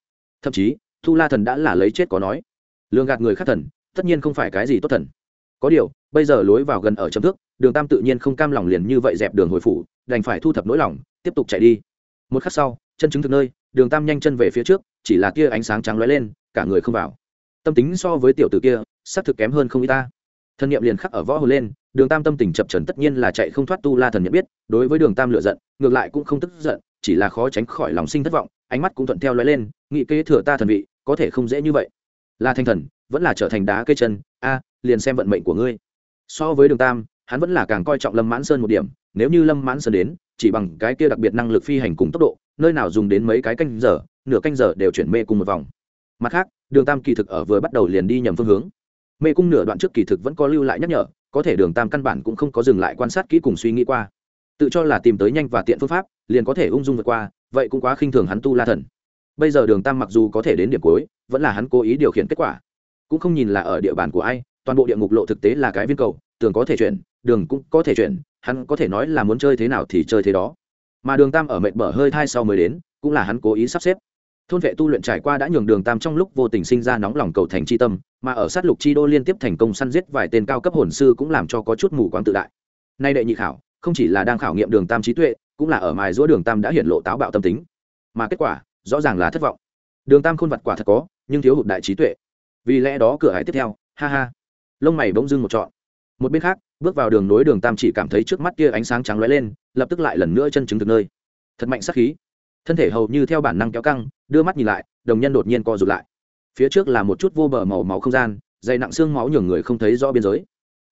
Thậm chí, tu la thần đã là lấy chết có nói. Lương gạt người khác thần, tất nhiên không phải cái gì tốt thần có điều, bây giờ lối vào gần ở chấm thước, đường tam tự nhiên không cam lòng liền như vậy dẹp đường hồi phủ, đành phải thu thập nỗi lòng, tiếp tục chạy đi. Một khắc sau, chân chứng thực nơi, đường tam nhanh chân về phía trước, chỉ là tia ánh sáng trắng lóe lên, cả người không vào. Tâm tính so với tiểu tử kia, xác thực kém hơn không y ta. Thân nhiệm liền khắc ở võ hồn lên, đường tam tâm tình chập trần tất nhiên là chạy không thoát tu la thần nhận biết, đối với đường tam lựa giận, ngược lại cũng không tức giận, chỉ là khó tránh khỏi lòng sinh thất vọng, ánh mắt cũng thuận theo lóe lên, nghị kế thừa ta thần vị, có thể không dễ như vậy là thanh thần, vẫn là trở thành đá cây chân, a, liền xem vận mệnh của ngươi. So với đường tam, hắn vẫn là càng coi trọng lâm mãn sơn một điểm, nếu như lâm mãn sơn đến, chỉ bằng cái kia đặc biệt năng lực phi hành cùng tốc độ, nơi nào dùng đến mấy cái canh giờ, nửa canh giờ đều chuyển mê cùng một vòng. Mặt khác, đường tam kỳ thực ở vừa bắt đầu liền đi nhầm phương hướng. Mê cung nửa đoạn trước kỳ thực vẫn có lưu lại nhắc nhở, có thể đường tam căn bản cũng không có dừng lại quan sát kỹ cùng suy nghĩ qua. Tự cho là tìm tới nhanh và tiện phương pháp, liền có thể ung dung vượt qua, vậy cũng quá khinh thường hắn tu la thần bây giờ đường tam mặc dù có thể đến điểm cuối, vẫn là hắn cố ý điều khiển kết quả. Cũng không nhìn là ở địa bàn của ai, toàn bộ địa ngục lộ thực tế là cái viên cầu, tường có thể chuyển, đường cũng có thể chuyển, hắn có thể nói là muốn chơi thế nào thì chơi thế đó. Mà đường tam ở mệt bở hơi thai sau mới đến, cũng là hắn cố ý sắp xếp. Thôn vệ tu luyện trải qua đã nhường đường tam trong lúc vô tình sinh ra nóng lòng cầu thành c h i tâm, mà ở sát lục chi đô liên tiếp thành công săn giết vài tên cao cấp hồn sư cũng làm cho có chút mù quáng tự đại. Nay đệ nhị khảo, không chỉ là đang khảo nghiệm đường tam trí tuệ, cũng là ở mài giữa đường tam đã hiện lộ táo bạo tâm tính. Mà kết quả rõ ràng là thất vọng. Đường tam khôn vật quả thật có, nhưng thiếu hụt đại trí tuệ. Vì lẽ đó cửa hải tiếp theo, ha ha. Lông mày bỗng dưng một trọn. Một bên khác, bước vào đường nối đường tam chỉ cảm thấy trước mắt kia ánh sáng trắng lóe lên, lập tức lại lần nữa chân chứng thực nơi. Thật mạnh sắc khí. Thân thể hầu như theo bản năng kéo căng, đưa mắt nhìn lại, đồng nhân đột nhiên co rụt lại. Phía trước là một chút vô bờ màu máu không gian, dày nặng xương máu nhường người không thấy rõ biên giới.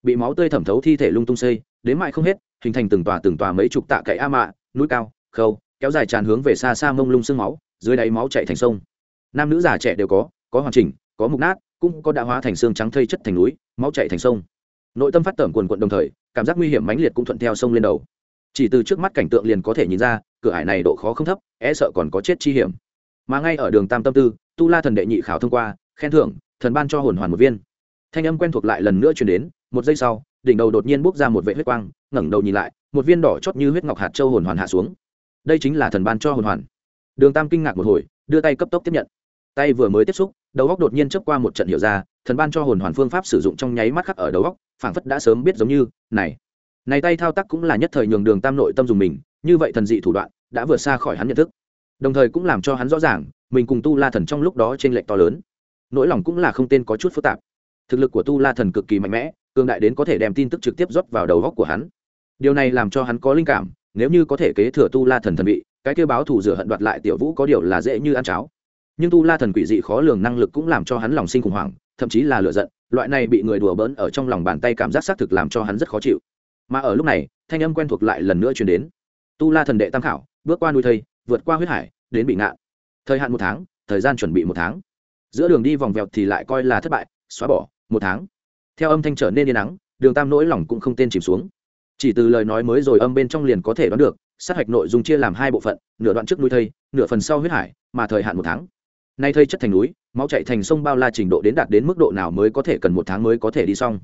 Bị máu tươi thẩm thấu thi thể lung tung xây, đến mại không hết, hình thành từng tòa từng tòa mấy chục tạ cậy a mạ, núi cao, khâu, kéo dài tràn hướng về xa xa mông lung xương máu dưới đáy máu chạy thành sông. Nam nữ già trẻ đều có có hoàn chỉnh, có mục nát, cũng có đã hóa thành xương trắng thây chất thành núi, máu chạy thành sông. Nội tâm phát tẩm quần quận đồng thời, cảm giác nguy hiểm mãnh liệt cũng thuận theo sông lên đầu. Chỉ từ trước mắt cảnh tượng liền có thể nhìn ra, cửa ải này độ khó không thấp e sợ còn có chết chi hiểm. Mà ngay ở đường tam tâm tư, tu la thần đệ nhị khảo thông qua, khen thưởng, thần ban cho hồn hoàn một viên. Thanh âm quen thuộc lại lần nữa chuyển đến, một giây sau, đỉnh đầu đột nhiên bốc ra một vệ huyết quang, ngẩng đầu nhìn lại, một viên đỏ chót như huyết ngọc hạt châu hồn hoàn hạ xuống. Đây chính là thần ban cho hồn hoàn đường tam kinh ngạc một hồi, đưa tay cấp tốc tiếp nhận. Tay vừa mới tiếp xúc, đầu góc đột nhiên chớp qua một trận hiểu ra, thần ban cho hồn hoàn phương pháp sử dụng trong nháy mắt khắc ở đầu góc, phảng phất đã sớm biết giống như, này này tay thao tác cũng là nhất thời nhường đường tam nội tâm dùng mình, như vậy thần dị thủ đoạn, đã vượt xa khỏi hắn nhận thức. Đồng thời cũng làm cho hắn rõ ràng, mình cùng tu la thần trong lúc đó t r ê n lệch to lớn. Nỗi lòng cũng là không tên có chút phức tạp. Thực lực của tu la thần cực kỳ mạnh mẽ, cường đại đến có thể đem tin tức trực tiếp rót vào đầu góc của hắn. Điều này làm cho hắn có linh cảm nếu như có thể kế thừa tu la thần thần vị, cái kêu báo thù rửa hận đoạt lại tiểu vũ có điều là dễ như ăn cháo. Nhưng tu la thần quỷ dị khó lường năng lực cũng làm cho hắn lòng sinh khủng hoảng, thậm chí là lựa giận, loại này bị người đùa bỡn ở trong lòng bàn tay cảm giác xác thực làm cho hắn rất khó chịu. Mà ở lúc này, thanh âm quen thuộc lại lần nữa chuyển đến. Tu la thần đệ tam khảo, bước qua nuôi thây, vượt qua huyết hải, đến bị ngạn. Thời hạn một tháng, thời gian chuẩn bị một tháng. Giữa đường đi vòng vèo thì lại coi là thất bại, xóa bỏ, một tháng. Theo âm thanh trở nên yên nắng đường tam nỗi lòng cũng không tên chìm xuống chỉ từ lời nói mới rồi âm bên trong liền có thể đoán được, sát hạch nội dung chia làm hai bộ phận, nửa đoạn trước nuôi thây, nửa phần sau huyết hải, mà thời hạn một tháng. Nay thây chất thành núi, máu chạy thành sông bao la trình độ đến đạt đến mức độ nào mới có thể cần một tháng mới có thể đi xong.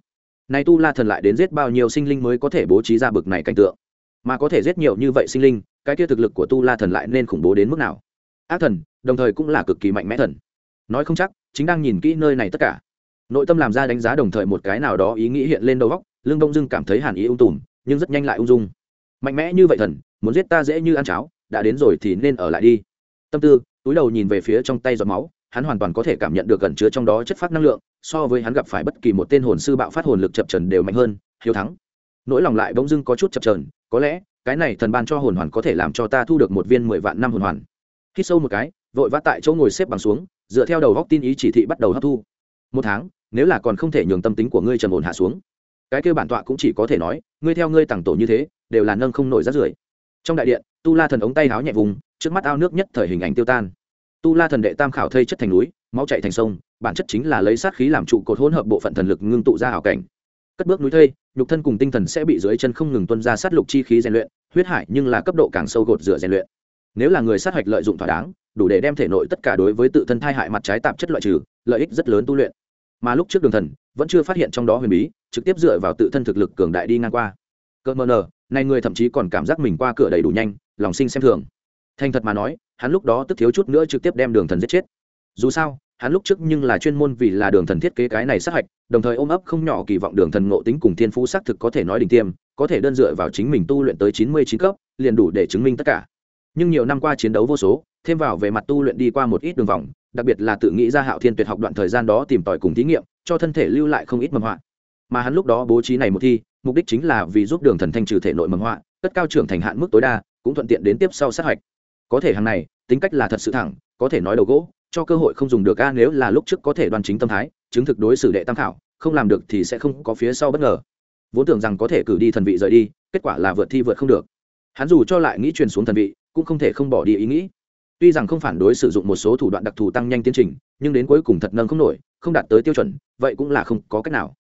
Nay tu la thần lại đến giết bao nhiêu sinh linh mới có thể bố trí ra bực này cảnh tượng? Mà có thể giết nhiều như vậy sinh linh, cái kia thực lực của tu la thần lại nên khủng bố đến mức nào? Ác thần, đồng thời cũng là cực kỳ mạnh mẽ thần. Nói không chắc, chính đang nhìn kỹ nơi này tất cả. Nội tâm làm ra đánh giá đồng thời một cái nào đó ý nghĩ hiện lên đầu góc lương đông dưng cảm thấy hàn ý ung tùm nhưng rất nhanh lại ung dung. Mạnh mẽ như vậy thần, muốn giết ta dễ như ăn cháo, đã đến rồi thì nên ở lại đi. Tâm tư, túi đầu nhìn về phía trong tay giọt máu, hắn hoàn toàn có thể cảm nhận được gần chứa trong đó chất phát năng lượng, so với hắn gặp phải bất kỳ một tên hồn sư bạo phát hồn lực chập trần đều mạnh hơn, hiếu thắng. Nỗi lòng lại bỗng dưng có chút chập trờn có lẽ, cái này thần ban cho hồn hoàn có thể làm cho ta thu được một viên mười vạn năm hồn hoàn. Khi sâu một cái, vội vã tại chỗ ngồi xếp bằng xuống, dựa theo đầu góc tin ý chỉ thị bắt đầu hấp thu. Một tháng, nếu là còn không thể nhường tâm tính của ngươi trầm ổn hạ xuống cái kêu bản tọa cũng chỉ có thể nói, ngươi theo ngươi tặng tổ như thế, đều là nâng không nổi rát rưởi. Trong đại điện, tu la thần ống tay háo nhẹ vùng, trước mắt ao nước nhất thời hình ảnh tiêu tan. Tu la thần đệ tam khảo thây chất thành núi, máu chạy thành sông, bản chất chính là lấy sát khí làm trụ cột hỗn hợp bộ phận thần lực ngưng tụ ra hảo cảnh. Cất bước núi thây, nhục thân cùng tinh thần sẽ bị dưới chân không ngừng tuân ra sát lục chi khí rèn luyện, huyết hải nhưng là cấp độ càng sâu gột rửa rèn luyện. Nếu là người sát hạch lợi dụng thỏa đáng, đủ để đem thể nội tất cả đối với tự thân thai hại mặt trái tạp chất loại trừ, lợi ích rất lớn tu luyện. Mà lúc trước đường thần, vẫn chưa phát hiện trong đó huyền bí trực tiếp dựa vào tự thân thực lực cường đại đi ngang qua. Cơ mờ nờ này người thậm chí còn cảm giác mình qua cửa đầy đủ nhanh, lòng sinh xem thường. Thành thật mà nói, hắn lúc đó tức thiếu chút nữa trực tiếp đem đường thần giết chết. Dù sao, hắn lúc trước nhưng là chuyên môn vì là đường thần thiết kế cái này sát hạch, đồng thời ôm ấp không nhỏ kỳ vọng đường thần ngộ tính cùng thiên phú xác thực có thể nói đỉnh tiêm, có thể đơn dựa vào chính mình tu luyện tới chín mươi chín cấp, liền đủ để chứng minh tất cả. Nhưng nhiều năm qua chiến đấu vô số, thêm vào về mặt tu luyện đi qua một ít đường vòng, đặc biệt là tự nghĩ ra hạo thiên tuyệt học đoạn thời gian đó tìm tòi cùng thí nghiệm, cho thân thể lưu lại không ít mầm họa mà hắn lúc đó bố trí này một thi, mục đích chính là vì giúp đường thần thanh trừ thể nội mầm họa, cất cao trưởng thành hạn mức tối đa, cũng thuận tiện đến tiếp sau sát hạch có thể hàng này, tính cách là thật sự thẳng, có thể nói đầu gỗ, cho cơ hội không dùng được a, nếu là lúc trước có thể đoan chính tâm thái, chứng thực đối xử đệ tam khảo, không làm được thì sẽ không có phía sau bất ngờ. Vốn tưởng rằng có thể cử đi thần vị rời đi, kết quả là vượt thi vượt không được. Hắn dù cho lại nghĩ truyền xuống thần vị, cũng không thể không bỏ đi ý nghĩ. Tuy rằng không phản đối sử dụng một số thủ đoạn đặc thù tăng nhanh tiến trình, nhưng đến cuối cùng thật nâng không nổi, không đạt tới tiêu chuẩn, vậy cũng là không có cách nào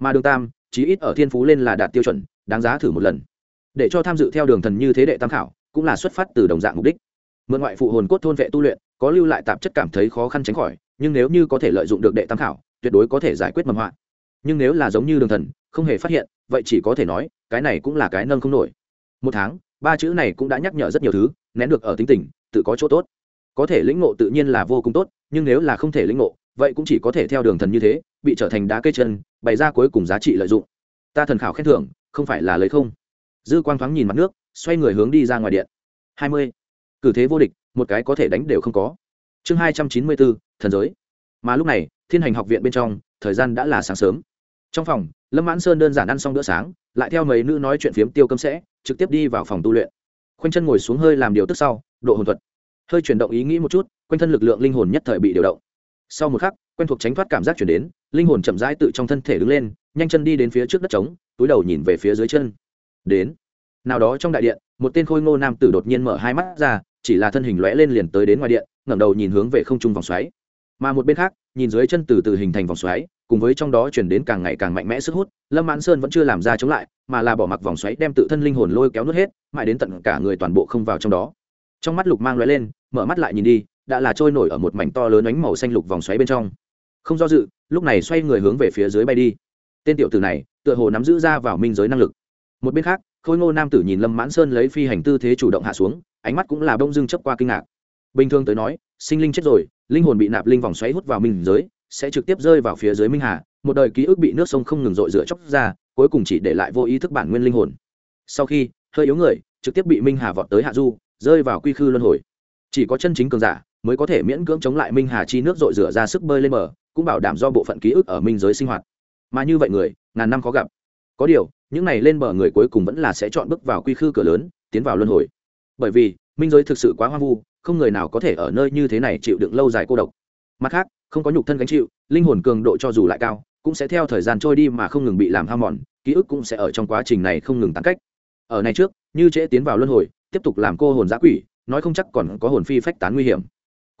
mà đường tam, chí ít ở thiên phú lên là đạt tiêu chuẩn, đáng giá thử một lần. Để cho tham dự theo đường thần như thế đệ tam khảo, cũng là xuất phát từ đồng dạng mục đích. Mượn ngoại phụ hồn cốt thôn vệ tu luyện, có lưu lại tạp chất cảm thấy khó khăn tránh khỏi, nhưng nếu như có thể lợi dụng được đệ tam khảo, tuyệt đối có thể giải quyết mầm họa. Nhưng nếu là giống như đường thần, không hề phát hiện, vậy chỉ có thể nói, cái này cũng là cái nâng không nổi. Một tháng, ba chữ này cũng đã nhắc nhở rất nhiều thứ, nén được ở tính tình, tự có chỗ tốt. Có thể lĩnh ngộ tự nhiên là vô cùng tốt, nhưng nếu là không thể lĩnh ngộ, vậy cũng chỉ có thể theo đường thần như thế bị trở thành đá cây chân, bày ra cuối cùng giá trị lợi dụng. Ta thần khảo khen thưởng, không phải là lấy không? Dư quang thoáng nhìn mặt nước, xoay người hướng đi ra ngoài điện. Hai mươi. Cử thế vô địch, một cái có thể đánh đều không có. Chương hai trăm chín mươi bốn thần giới. Mà lúc này, thiên hành học viện bên trong, thời gian đã là sáng sớm. Trong phòng, lâm mãn sơn đơn giản ăn xong bữa sáng, lại theo mấy nữ nói chuyện phiếm tiêu cơm sẽ, trực tiếp đi vào phòng tu luyện. Khoanh chân ngồi xuống hơi làm điều tức sau, độ hồn thuật. Hơi chuyển động ý nghĩ một chút, quanh thân lực lượng linh hồn nhất thời bị điều động. Sau một khắc, quen thuộc tránh thoát cảm giác chuyển đến linh hồn chậm rãi tự trong thân thể đứng lên, nhanh chân đi đến phía trước đất trống, túi đầu nhìn về phía dưới chân. Đến. Nào đó trong đại điện, một tên khôi ngô nam tử đột nhiên mở hai mắt ra, chỉ là thân hình lõe lên liền tới đến ngoài điện, ngẩng đầu nhìn hướng về không trung vòng xoáy. Mà một bên khác, nhìn dưới chân từ từ hình thành vòng xoáy, cùng với trong đó chuyển đến càng ngày càng mạnh mẽ sức hút, lâm mãn sơn vẫn chưa làm ra chống lại, mà là bỏ mặc vòng xoáy đem tự thân linh hồn lôi kéo nuốt hết, mãi đến tận cả người toàn bộ không vào trong đó. Trong mắt lục mang lóe lên, mở mắt lại nhìn đi, đã là trôi nổi ở một mảnh to lớn ánh màu xanh lục vòng xoáy bên trong không do dự, lúc này xoay người hướng về phía dưới bay đi. Tên tiểu tử này, tựa hồ nắm giữ ra vào minh giới năng lực. Một bên khác, khôi ngô nam tử nhìn lâm mãn sơn lấy phi hành tư thế chủ động hạ xuống, ánh mắt cũng là bông dưng chấp qua kinh ngạc. Bình thường tới nói, sinh linh chết rồi, linh hồn bị nạp linh vòng xoáy hút vào minh giới, sẽ trực tiếp rơi vào phía dưới minh hà, một đời ký ức bị nước sông không ngừng rội rửa chóc ra, cuối cùng chỉ để lại vô ý thức bản nguyên linh hồn. Sau khi, hơi yếu người, trực tiếp bị minh hà vọt tới hạ du, rơi vào quy khư luân hồi. Chỉ có chân chính cường giả mới có thể miễn cưỡng chống lại minh hà chi nước dội rửa ra sức bơi lên bờ, cũng bảo đảm do bộ phận ký ức ở minh giới sinh hoạt. Mà như vậy người, ngàn năm khó gặp. Có điều, những này lên bờ người cuối cùng vẫn là sẽ chọn bước vào quy khư cửa lớn, tiến vào luân hồi. Bởi vì, minh giới thực sự quá hoang vu, không người nào có thể ở nơi như thế này chịu đựng lâu dài cô độc. Mặt khác, không có nhục thân gánh chịu, linh hồn cường độ cho dù lại cao, cũng sẽ theo thời gian trôi đi mà không ngừng bị làm hao mòn, ký ức cũng sẽ ở trong quá trình này không ngừng tán cách. Ở này trước, như trễ tiến vào luân hồi, tiếp tục làm cô hồn giã quỷ, nói không chắc còn có hồn phi phách tán nguy hiểm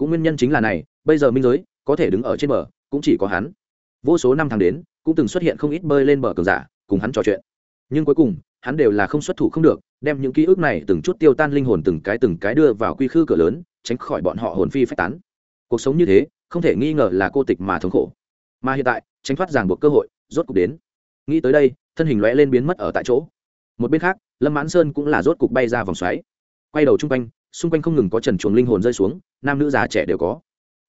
cũng nguyên nhân chính là này, bây giờ minh giới có thể đứng ở trên bờ, cũng chỉ có hắn. Vô số năm tháng đến, cũng từng xuất hiện không ít bơi lên bờ cường giả, cùng hắn trò chuyện. Nhưng cuối cùng, hắn đều là không xuất thủ không được, đem những ký ức này từng chút tiêu tan linh hồn từng cái từng cái đưa vào quy khư cửa lớn, tránh khỏi bọn họ hồn phi phách tán. Cuộc sống như thế, không thể nghi ngờ là cô tịch mà thống khổ. Mà hiện tại, tránh thoát ràng buộc cơ hội, rốt cục đến. Nghĩ tới đây, thân hình lõe lên biến mất ở tại chỗ. Một bên khác, lâm mãn sơn cũng là rốt cục bay ra vòng xoáy. Quay đầu chung quanh, xung quanh không ngừng có trần chuồng linh hồn rơi xuống nam nữ già trẻ đều có.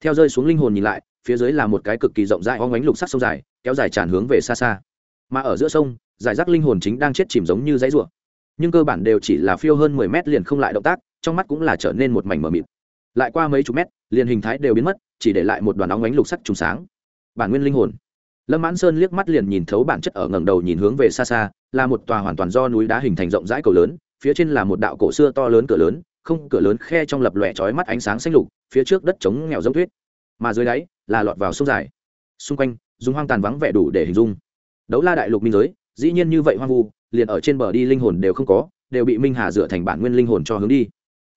Theo rơi xuống linh hồn nhìn lại, phía dưới là một cái cực kỳ rộng rãi óng ánh lục sắc sông dài, kéo dài tràn hướng về xa xa. Mà ở giữa sông giải rác linh hồn chính đang chết chìm giống như dãy rùa nhưng cơ bản đều chỉ là phiêu hơn mười mét liền không lại động tác, trong mắt cũng là trở nên một mảnh mờ mịt. Lại qua mấy chục mét, liền hình thái đều biến mất, chỉ để lại một đoàn óng ánh lục sắc trùng sáng. Bản nguyên linh hồn. Lâm mãn sơn liếc mắt liền nhìn thấu bản chất ở ngẩng đầu nhìn hướng về xa xa, là một tòa hoàn toàn do núi đá hình thành rộng rãi cầu lớn, phía trên là một đạo cổ xưa to lớn cửa lớn không, cửa lớn khe trong lập lòe trói mắt ánh sáng xanh lục, phía trước đất trống nghèo giống tuyết. Mà dưới đáy là lọt vào sông dài. Xung quanh, dùng hoang tàn vắng vẻ đủ để hình dung. Đấu la đại lục minh giới, dĩ nhiên như vậy hoang vu, liền ở trên bờ đi linh hồn đều không có, đều bị minh hà dựa thành bản nguyên linh hồn cho hướng đi.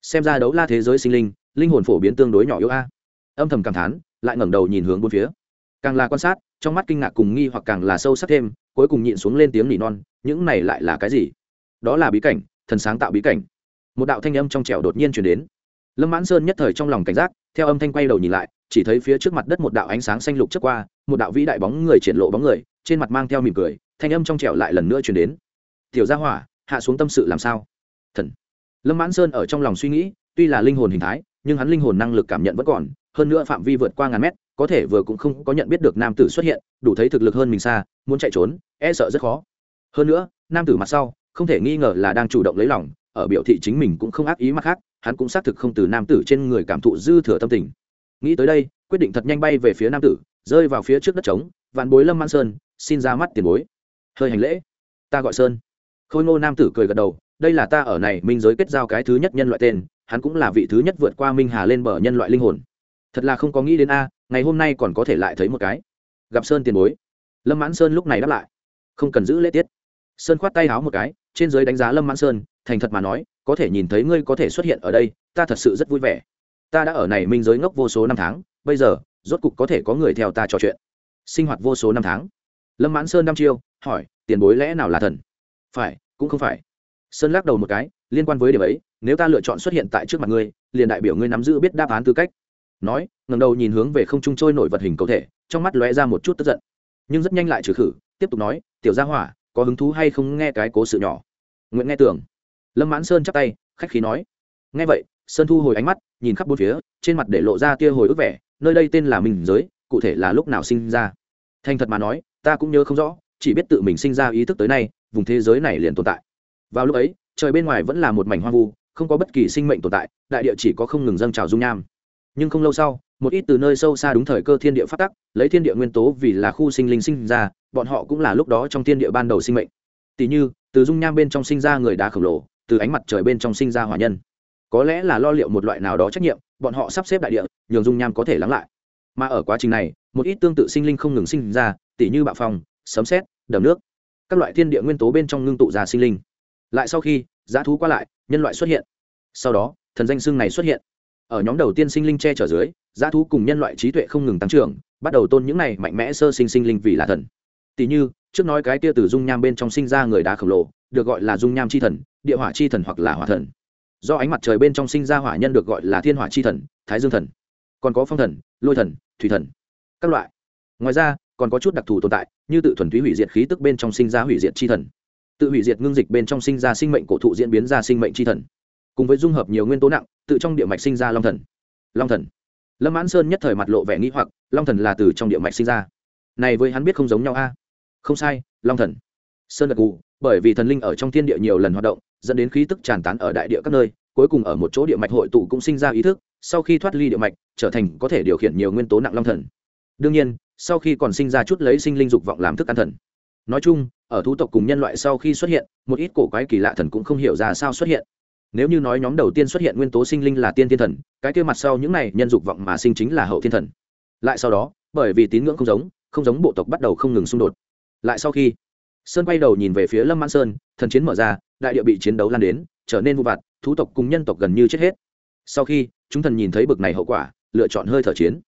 Xem ra đấu la thế giới sinh linh linh hồn phổ biến tương đối nhỏ yếu a. Âm thầm cảm thán, lại ngẩng đầu nhìn hướng bốn phía. Càng là quan sát, trong mắt kinh ngạc cùng nghi hoặc càng là sâu sắc thêm, cuối cùng nhịn xuống lên tiếng nỉ non, những này lại là cái gì? Đó là bí cảnh, thần sáng tạo bí cảnh một đạo thanh âm trong trẻo đột nhiên chuyển đến. Lâm mãn sơn nhất thời trong lòng cảnh giác, theo âm thanh quay đầu nhìn lại, chỉ thấy phía trước mặt đất một đạo ánh sáng xanh lục trước qua, một đạo vĩ đại bóng người triển lộ bóng người, trên mặt mang theo mỉm cười, thanh âm trong trẻo lại lần nữa chuyển đến. Tiểu gia hỏa, hạ xuống tâm sự làm sao? Thần. Lâm mãn sơn ở trong lòng suy nghĩ, tuy là linh hồn hình thái, nhưng hắn linh hồn năng lực cảm nhận vẫn còn, hơn nữa phạm vi vượt qua ngàn mét, có thể vừa cũng không có nhận biết được nam tử xuất hiện, đủ thấy thực lực hơn mình xa, muốn chạy trốn e sợ rất khó. Hơn nữa, nam tử mặt sau, không thể nghi ngờ là đang chủ động lấy lòng ở biểu thị chính mình cũng không ác ý mặt khác, hắn cũng xác thực không từ nam tử trên người cảm thụ dư thừa tâm tình. Nghĩ tới đây, quyết định thật nhanh bay về phía nam tử, rơi vào phía trước đất trống, vạn bối lâm man sơn, xin ra mắt tiền bối. Hơi hành lễ. Ta gọi sơn. Khôi ngô nam tử cười gật đầu, đây là ta ở này minh giới kết giao cái thứ nhất nhân loại tên, hắn cũng là vị thứ nhất vượt qua minh hà lên bờ nhân loại linh hồn. Thật là không có nghĩ đến a, ngày hôm nay còn có thể lại thấy một cái. Gặp sơn tiền bối. Lâm mãn sơn lúc này đáp lại. Không cần giữ lễ tiết sơn khoát tay háo một cái, trên giới đánh giá lâm mãn sơn, thành thật mà nói, có thể nhìn thấy ngươi có thể xuất hiện ở đây, ta thật sự rất vui vẻ. Ta đã ở này minh giới ngốc vô số năm tháng, bây giờ, rốt cục có thể có người theo ta trò chuyện. Sinh hoạt vô số năm tháng. Lâm mãn sơn năm chiêu, hỏi, tiền bối lẽ nào là thần? Phải, cũng không phải. Sơn lắc đầu một cái, liên quan với điểm ấy, nếu ta lựa chọn xuất hiện tại trước mặt ngươi, liền đại biểu ngươi nắm giữ biết đáp án tư cách. Nói ngầm đầu nhìn hướng về không trung trôi nổi vật hình cầu thể, trong mắt lóe ra một chút tức giận. Nhưng rất nhanh lại trừ khử, tiếp tục nói, tiểu gia hỏa có hứng thú hay không nghe cái cố sự nhỏ? Nguyện nghe tưởng. Lâm mãn sơn chắp tay, khách khí nói. Nghe vậy, sơn thu hồi ánh mắt, nhìn khắp bốn phía, trên mặt để lộ ra tia hồi ức vẻ, nơi đây tên là mình giới, cụ thể là lúc nào sinh ra. Thành thật mà nói, ta cũng nhớ không rõ, chỉ biết tự mình sinh ra ý thức tới nay, vùng thế giới này liền tồn tại. Vào lúc ấy, trời bên ngoài vẫn là một mảnh hoang vu, không có bất kỳ sinh mệnh tồn tại, đại địa chỉ có không ngừng dâng trào dung nham. Nhưng không lâu sau một ít từ nơi sâu xa đúng thời cơ thiên địa phát tắc, lấy thiên địa nguyên tố vì là khu sinh linh sinh ra, bọn họ cũng là lúc đó trong thiên địa ban đầu sinh mệnh. Tỷ như, từ dung nham bên trong sinh ra người đá khổng lồ, từ ánh mặt trời bên trong sinh ra hỏa nhân. Có lẽ là lo liệu một loại nào đó trách nhiệm, bọn họ sắp xếp đại địa, nhường dung nham có thể lắng lại. Mà ở quá trình này, một ít tương tự sinh linh không ngừng sinh ra tỷ như bạo phong, sấm xét đầm nước. Các loại thiên địa nguyên tố bên trong ngưng tụ ra sinh linh. Lại sau khi, giá thú qua lại, nhân loại xuất hiện. Sau đó, thần danh xương này xuất hiện ở nhóm đầu tiên sinh linh che chở dưới, giá thú cùng nhân loại trí tuệ không ngừng tăng trưởng, bắt đầu tôn những này mạnh mẽ sơ sinh sinh linh vì là thần. Tỷ như, trước nói cái tia từ dung nham bên trong sinh ra người đá khổng lồ, được gọi là dung nham chi thần, địa hỏa chi thần hoặc là hỏa thần. Do ánh mặt trời bên trong sinh ra hỏa nhân được gọi là thiên hỏa chi thần, thái dương thần. Còn có phong thần, lôi thần, thủy thần, các loại. Ngoài ra, còn có chút đặc thù tồn tại, như tự thuần túy hủy diệt khí tức bên trong sinh ra hủy diệt chi thần. Tự hủy diệt ngưng dịch bên trong sinh ra sinh mệnh cổ thụ diễn biến ra sinh mệnh chi thần cùng với dung hợp nhiều nguyên tố nặng tự trong địa mạch sinh ra long thần. Long thần. Lâm mãn sơn nhất thời mặt lộ vẻ nghĩ hoặc, long thần là từ trong địa mạch sinh ra. Này với hắn biết không giống nhau a? Không sai, long thần. Sơn gật gù bởi vì thần linh ở trong thiên địa nhiều lần hoạt động, dẫn đến khí tức tràn tán ở đại địa các nơi, cuối cùng ở một chỗ địa mạch hội tụ cũng sinh ra ý thức, sau khi thoát ly địa mạch, trở thành có thể điều khiển nhiều nguyên tố nặng long thần. Đương nhiên, sau khi còn sinh ra chút lấy sinh linh dục vọng làm thức ăn thần. Nói chung, ở thú tộc cùng nhân loại sau khi xuất hiện, một ít cổ quái kỳ lạ thần cũng không hiểu ra sao xuất hiện nếu như nói nhóm đầu tiên xuất hiện nguyên tố sinh linh là tiên thiên thần, cái kia mặt sau những này nhân dục vọng mà sinh chính là hậu thiên thần. Lại sau đó, bởi vì tín ngưỡng không giống không giống bộ tộc bắt đầu không ngừng xung đột. Lại sau khi, sơn quay đầu nhìn về phía lâm mãn sơn, thần chiến mở ra, đại địa bị chiến đấu lan đến, trở nên vụ vặt, thú tộc cùng nhân tộc gần như chết hết. Sau khi, chúng thần nhìn thấy bực này hậu quả, lựa chọn hơi thở chiến.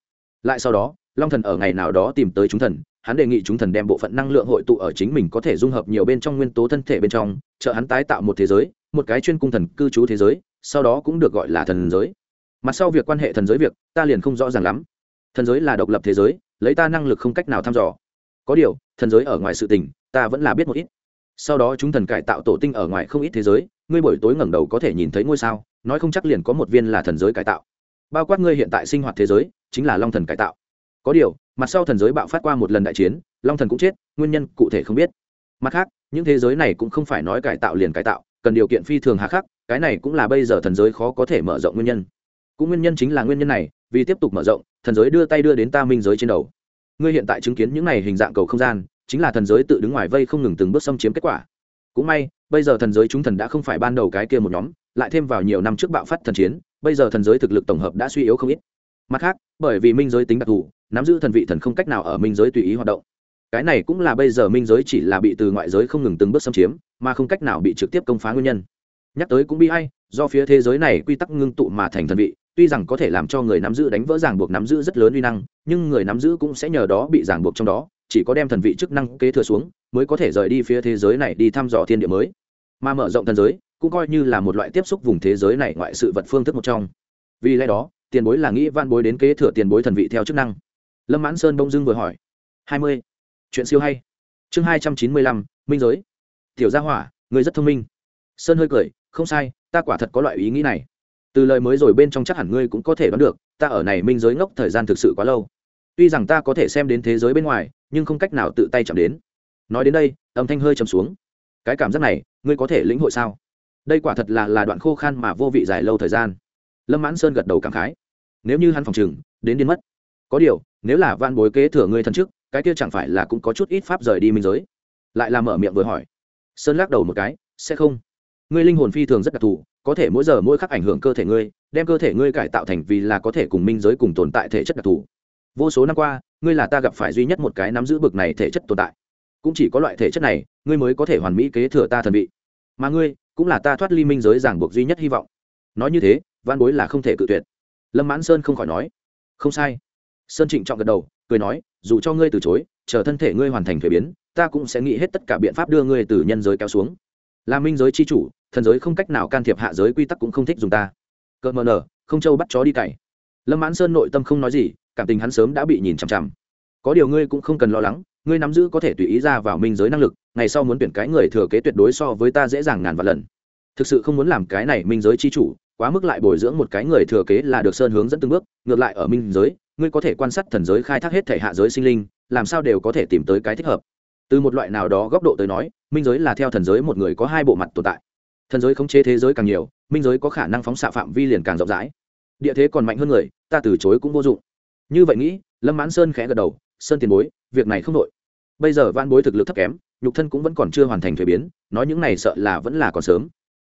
Lại sau đó, long thần ở ngày nào đó tìm tới chúng thần, hắn đề nghị chúng thần đem bộ phận năng lượng hội tụ ở chính mình có thể dung hợp nhiều bên trong nguyên tố thân thể bên trong, trợ hắn tái tạo một thế giới một cái chuyên cung thần cư trú thế giới, sau đó cũng được gọi là thần giới. Mặt sau việc quan hệ thần giới việc, ta liền không rõ ràng lắm. Thần giới là độc lập thế giới, lấy ta năng lực không cách nào thăm dò. Có điều, thần giới ở ngoài sự tình, ta vẫn là biết một ít. Sau đó chúng thần cải tạo tổ tinh ở ngoài không ít thế giới, ngươi buổi tối ngẩng đầu có thể nhìn thấy ngôi sao, nói không chắc liền có một viên là thần giới cải tạo. Bao quát ngươi hiện tại sinh hoạt thế giới, chính là long thần cải tạo. Có điều, mặt sau thần giới bạo phát qua một lần đại chiến, long thần cũng chết, nguyên nhân cụ thể không biết. Mặt khác, những thế giới này cũng không phải nói cải tạo liền cải tạo cần điều kiện phi thường hà khắc, cái này cũng là bây giờ thần giới khó có thể mở rộng nguyên nhân. Cũng nguyên nhân chính là nguyên nhân này, vì tiếp tục mở rộng, thần giới đưa tay đưa đến ta minh giới trên đầu. Ngươi hiện tại chứng kiến những này hình dạng cầu không gian, chính là thần giới tự đứng ngoài vây không ngừng từng bước xâm chiếm kết quả. Cũng may, bây giờ thần giới chúng thần đã không phải ban đầu cái kia một nhóm, lại thêm vào nhiều năm trước bạo phát thần chiến, bây giờ thần giới thực lực tổng hợp đã suy yếu không ít. Mặt khác, bởi vì minh giới tính đặc thù, nắm giữ thần vị thần không cách nào ở minh giới tùy ý hoạt động cái này cũng là bây giờ minh giới chỉ là bị từ ngoại giới không ngừng từng bước xâm chiếm, mà không cách nào bị trực tiếp công phá nguyên nhân. Nhắc tới cũng bi hay do phía thế giới này quy tắc ngưng tụ mà thành thần vị, tuy rằng có thể làm cho người nắm giữ đánh vỡ ràng buộc nắm giữ rất lớn uy năng, nhưng người nắm giữ cũng sẽ nhờ đó bị ràng buộc trong đó, chỉ có đem thần vị chức năng kế thừa xuống, mới có thể rời đi phía thế giới này đi thăm dò thiên địa mới. Mà mở rộng thần giới, cũng coi như là một loại tiếp xúc vùng thế giới này ngoại sự vật phương thức một trong. Vì lẽ đó, tiền bối là nghĩ van bối đến kế thừa tiền bối thần vị theo chức năng. Lâm mãn sơn bông dưng vừa hỏi, hai mươi chuyện siêu hay. Chương hai trăm chín mươi lăm, minh giới. Tiểu gia hỏa người rất thông minh. Sơn hơi cười, không sai, ta quả thật có loại ý nghĩ này. Từ lời mới rồi bên trong chắc hẳn ngươi cũng có thể đoán được, ta ở này minh giới ngốc thời gian thực sự quá lâu. Tuy rằng ta có thể xem đến thế giới bên ngoài, nhưng không cách nào tự tay chạm đến. Nói đến đây, âm thanh hơi trầm xuống. Cái cảm giác này, ngươi có thể lĩnh hội sao? Đây quả thật là là đoạn khô khan mà vô vị dài lâu thời gian. Lâm mãn sơn gật đầu cảm khái. Nếu như hắn phòng chừng đến điên mất. Có điều, nếu là van bối kế thừa ngươi thân trước cái kia chẳng phải là cũng có chút ít pháp rời đi minh giới? Lại là mở miệng vừa hỏi. Sơn lắc đầu một cái, sẽ không. Ngươi linh hồn phi thường rất đặc thù, có thể mỗi giờ mỗi khắc ảnh hưởng cơ thể ngươi, đem cơ thể ngươi cải tạo thành vì là có thể cùng minh giới cùng tồn tại thể chất đặc thù. Vô số năm qua, ngươi là ta gặp phải duy nhất một cái nắm giữ bực này thể chất tồn tại. Cũng chỉ có loại thể chất này, ngươi mới có thể hoàn mỹ kế thừa ta thần vị. Mà ngươi, cũng là ta thoát ly minh giới ràng buộc duy nhất hy vọng. Nói như thế, văn bối là không thể cự tuyệt. Lâm mãn sơn không khỏi nói, không sai. Sơn trịnh trọng gật đầu cười nói, dù cho ngươi từ chối, chờ thân thể ngươi hoàn thành thuế biến, ta cũng sẽ nghĩ hết tất cả biện pháp đưa ngươi từ nhân giới kéo xuống. Là minh giới c h i chủ, thần giới không cách nào can thiệp hạ giới quy tắc cũng không thích dùng ta. Cợt mờ nở, không châu bắt chó đi cày. Lâm mãn sơn nội tâm không nói gì, cảm tình hắn sớm đã bị nhìn chằm chằm. Có điều ngươi cũng không cần lo lắng, ngươi nắm giữ có thể tùy ý ra vào minh giới năng lực, ngày sau muốn tuyển cái người thừa kế tuyệt đối so với ta dễ dàng ngàn vạn lần. Thực sự không muốn làm cái này minh giới chi chủ, quá mức lại bồi dưỡng một cái người thừa kế là được sơn hướng dẫn từng bước, ngược lại ở minh giới ngươi có thể quan sát thần giới khai thác hết thể hạ giới sinh linh, làm sao đều có thể tìm tới cái thích hợp? Từ một loại nào đó góc độ tới nói, minh giới là theo thần giới một người có hai bộ mặt tồn tại. Thần giới khống chế thế giới càng nhiều, minh giới có khả năng phóng xạ phạm vi liền càng rộng rãi. Địa thế còn mạnh hơn người, ta từ chối cũng vô dụng. Như vậy nghĩ, lâm mãn sơn khẽ gật đầu, sơn tiền bối, việc này không nội. Bây giờ van bối thực lực thấp kém, nhục thân cũng vẫn còn chưa hoàn thành thuế biến, nói những này sợ là vẫn là còn sớm.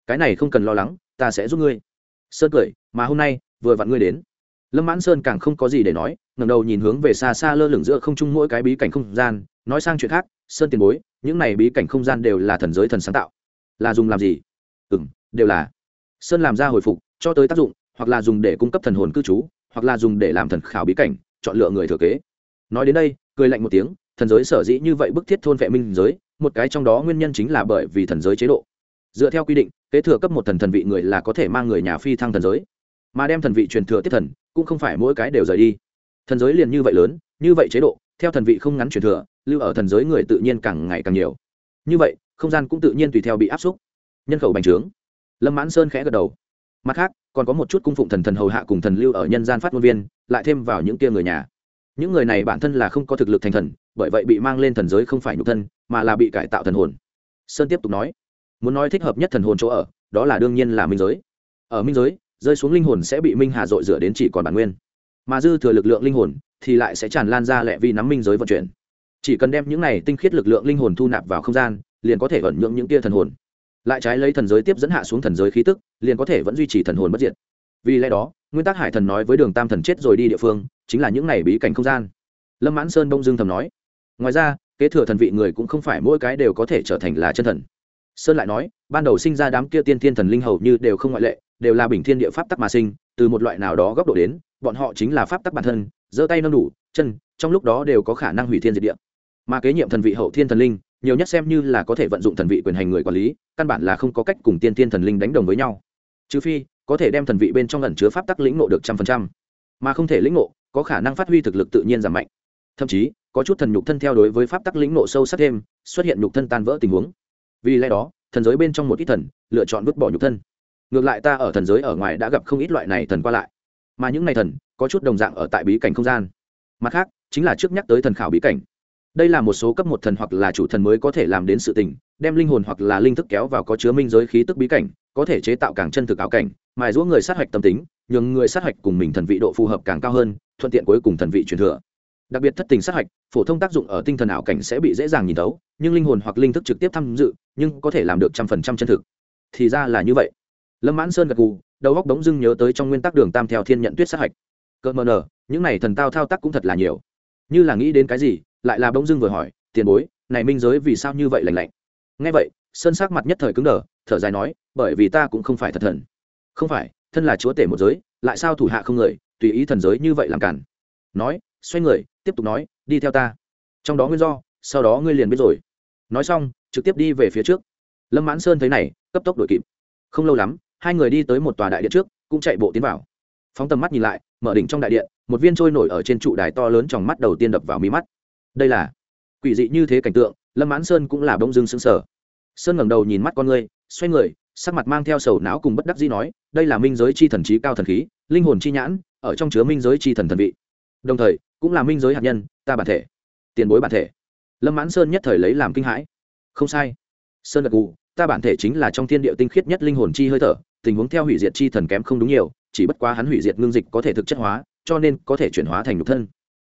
Cái này không cần lo lắng, ta sẽ giúp ngươi. Sơn cười, mà hôm nay, vừa vặn ngươi đến lâm mãn sơn càng không có gì để nói ngầm đầu nhìn hướng về xa xa lơ lửng giữa không trung mỗi cái bí cảnh không gian, nói sang chuyện khác, sơn tiền bối, những này bí cảnh không gian đều là thần giới thần sáng tạo. Là dùng làm gì? Ừ m đều là. Sơn làm ra hồi phục, cho tới tác dụng, hoặc là dùng để cung cấp thần hồn cư trú, hoặc là dùng để làm thần khảo bí cảnh, chọn lựa người thừa kế. Nói đến đây, cười lạnh một tiếng, thần giới sở dĩ như vậy bức thiết thôn vệ minh giới, một cái trong đó nguyên nhân chính là bởi vì thần giới chế độ. Dựa theo quy định, kế thừa cấp một thần thần vị người là có thể mang người nhà phi thăng thần giới. Mà đem thần vị truyền thừa tiếp thần cũng không phải mỗi cái đều rời đi. Thần giới liền như vậy lớn, như vậy chế độ, theo thần vị không ngắn truyền thừa, lưu ở thần giới người tự nhiên càng ngày càng nhiều. Như vậy, không gian cũng tự nhiên tùy theo bị áp xúc. Nhân khẩu bành trướng. Lâm mãn sơn khẽ gật đầu. Mặt khác, còn có một chút cung phụng thần thần hầu hạ cùng thần lưu ở nhân gian phát ngôn viên, lại thêm vào những kia người nhà. Những người này bản thân là không có thực lực thành thần, bởi vậy bị mang lên thần giới không phải nhục thân, mà là bị cải tạo thần hồn. Sơn tiếp tục nói. Muốn nói thích hợp nhất thần hồn chỗ ở, đó là đương nhiên là minh giới. Ở minh giới rơi xuống linh hồn sẽ bị minh hà dội rửa đến chỉ còn bản nguyên. Mà dư thừa lực lượng linh hồn thì lại sẽ tràn lan ra lẹ vì nắm minh giới vận chuyển. Chỉ cần đem những này tinh khiết lực lượng linh hồn thu nạp vào không gian, liền có thể vận nhượng những tia thần hồn. Lại trái lấy thần giới tiếp dẫn hạ xuống thần giới khí tức, liền có thể vẫn duy trì thần hồn bất diệt. Vì lẽ đó, nguyên tắc hải thần nói với đường tam thần chết rồi đi địa phương, chính là những này bí cảnh không gian. Lâm mãn sơn đông dương thầm nói. Ngoài ra, kế thừa thần vị người cũng không phải mỗi cái đều có thể trở thành là chân thần. Sơn lại nói, ban đầu sinh ra đám kia tiên thiên thần linh hầu như đều không ngoại lệ đều là bình thiên địa pháp tắc mà sinh, từ một loại nào đó góc độ đến, bọn họ chính là pháp tắc bản thân, giơ tay nâng đủ, chân, trong lúc đó đều có khả năng hủy thiên diệt địa. Mà kế nhiệm thần vị hậu thiên thần linh, nhiều nhất xem như là có thể vận dụng thần vị quyền hành người quản lý, căn bản là không có cách cùng tiên thiên thần linh đánh đồng với nhau. Trừ phi, có thể đem thần vị bên trong lần chứa pháp tắc lĩnh nộ được trăm phần trăm. Mà không thể lĩnh nộ có khả năng phát huy thực lực tự nhiên giảm mạnh. Thậm chí, có chút thần nhục thân theo đối với pháp tắc lĩnh nộ sâu sắc thêm, xuất hiện nhục thân tan vỡ tình huống. Vì lẽ đó, thần giới bên trong một ít thần, lựa chọn vứt bỏ nhục thân ngược lại ta ở thần giới ở ngoài đã gặp không ít loại này thần qua lại. Mà những này thần, có chút đồng dạng ở tại bí cảnh không gian. Mặt khác, chính là trước nhắc tới thần khảo bí cảnh. Đây là một số cấp một thần hoặc là chủ thần mới có thể làm đến sự tình, đem linh hồn hoặc là linh thức kéo vào có chứa minh giới khí tức bí cảnh, có thể chế tạo càng chân thực ảo cảnh, mài giũa người sát hạch tâm tính, nhường người sát hạch cùng mình thần vị độ phù hợp càng cao hơn, thuận tiện cuối cùng thần vị truyền thừa. Đặc biệt thất tình sát hạch, phổ thông tác dụng ở tinh thần ảo cảnh sẽ bị dễ dàng nhìn thấu, nhưng linh hồn hoặc linh thức trực tiếp tham dự, nhưng có thể làm được trăm phần trăm chân thực. Thì ra là như vậy lâm mãn sơn gật gù, đầu góc đống dưng nhớ tới trong nguyên tắc đường tam theo thiên nhận tuyết sát hạch. Cỡ mờ nở, những này thần tao thao tác cũng thật là nhiều. Như là nghĩ đến cái gì, lại là bỗng dưng vừa hỏi, tiền bối, này minh giới vì sao như vậy lành lạnh? Ngay vậy, sơn sắc mặt nhất thời cứng đờ, thở dài nói, bởi vì ta cũng không phải thật thần. Không phải, thân là chúa tể một giới, lại sao thủ hạ không người, tùy ý thần giới như vậy làm cản? Nói, xoay người, tiếp tục nói, đi theo ta. Trong đó nguyên do, sau đó ngươi liền biết rồi. Nói xong, trực tiếp đi về phía trước. Lâm mãn sơn thấy này, cấp tốc đuổi kịp. Không lâu lắm hai người đi tới một tòa đại điện trước, cũng chạy bộ tiến vào. Phóng tầm mắt nhìn lại, mở đỉnh trong đại điện, một viên trôi nổi ở trên trụ đài to lớn trong mắt đầu tiên đập vào mí mắt. Đây là quỷ dị như thế cảnh tượng, lâm mãn sơn cũng là bông dưng sững sờ. Sơn ngẩng đầu nhìn mắt con ngươi xoay người, sắc mặt mang theo sầu não cùng bất đắc dĩ nói, đây là minh giới chi thần trí cao thần khí, linh hồn chi nhãn, ở trong chứa minh giới chi thần thần vị. Đồng thời, cũng là minh giới hạt nhân, ta bản thể, tiền bối bản thể. Lâm mãn sơn nhất thời lấy làm kinh hãi. Không sai. Sơn gật gù, ta bản thể chính là trong thiên địa tinh khiết nhất linh hồn chi hơi thở tình huống theo hủy diệt chi thần kém không đúng nhiều, chỉ bất quá hắn hủy diệt ngưng dịch có thể thực chất hóa, cho nên có thể chuyển hóa thành nhục thân.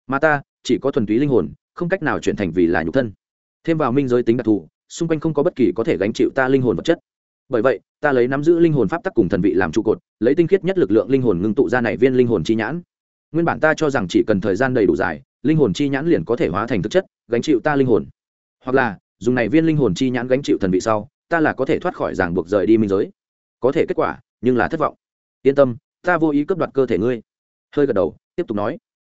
Mà ta, chỉ có thuần túy linh hồn, không cách nào chuyển thành vì là nhục thân. Thêm vào minh giới tính đặc thù, xung quanh không có bất kỳ có thể gánh chịu ta linh hồn vật chất. Bởi vậy, ta lấy nắm giữ linh hồn pháp tắc cùng thần vị làm trụ cột, lấy tinh khiết nhất lực lượng linh hồn ngưng tụ ra này viên linh hồn chi nhãn. Nguyên bản ta cho rằng chỉ cần thời gian đầy đủ dài, linh hồn chi nhãn liền có thể hóa thành thực chất, gánh chịu ta linh hồn. Hoặc là, dùng này viên linh hồn chi nhãn gánh chịu thần vị sau, ta là có thể thoát khỏi ràng buộc rời đi minh giới có thể kết quả, nhưng là thất vọng. Yên tâm, ta vô ý cướp đoạt cơ thể ngươi. Hơi gật đầu, tiếp tục nói,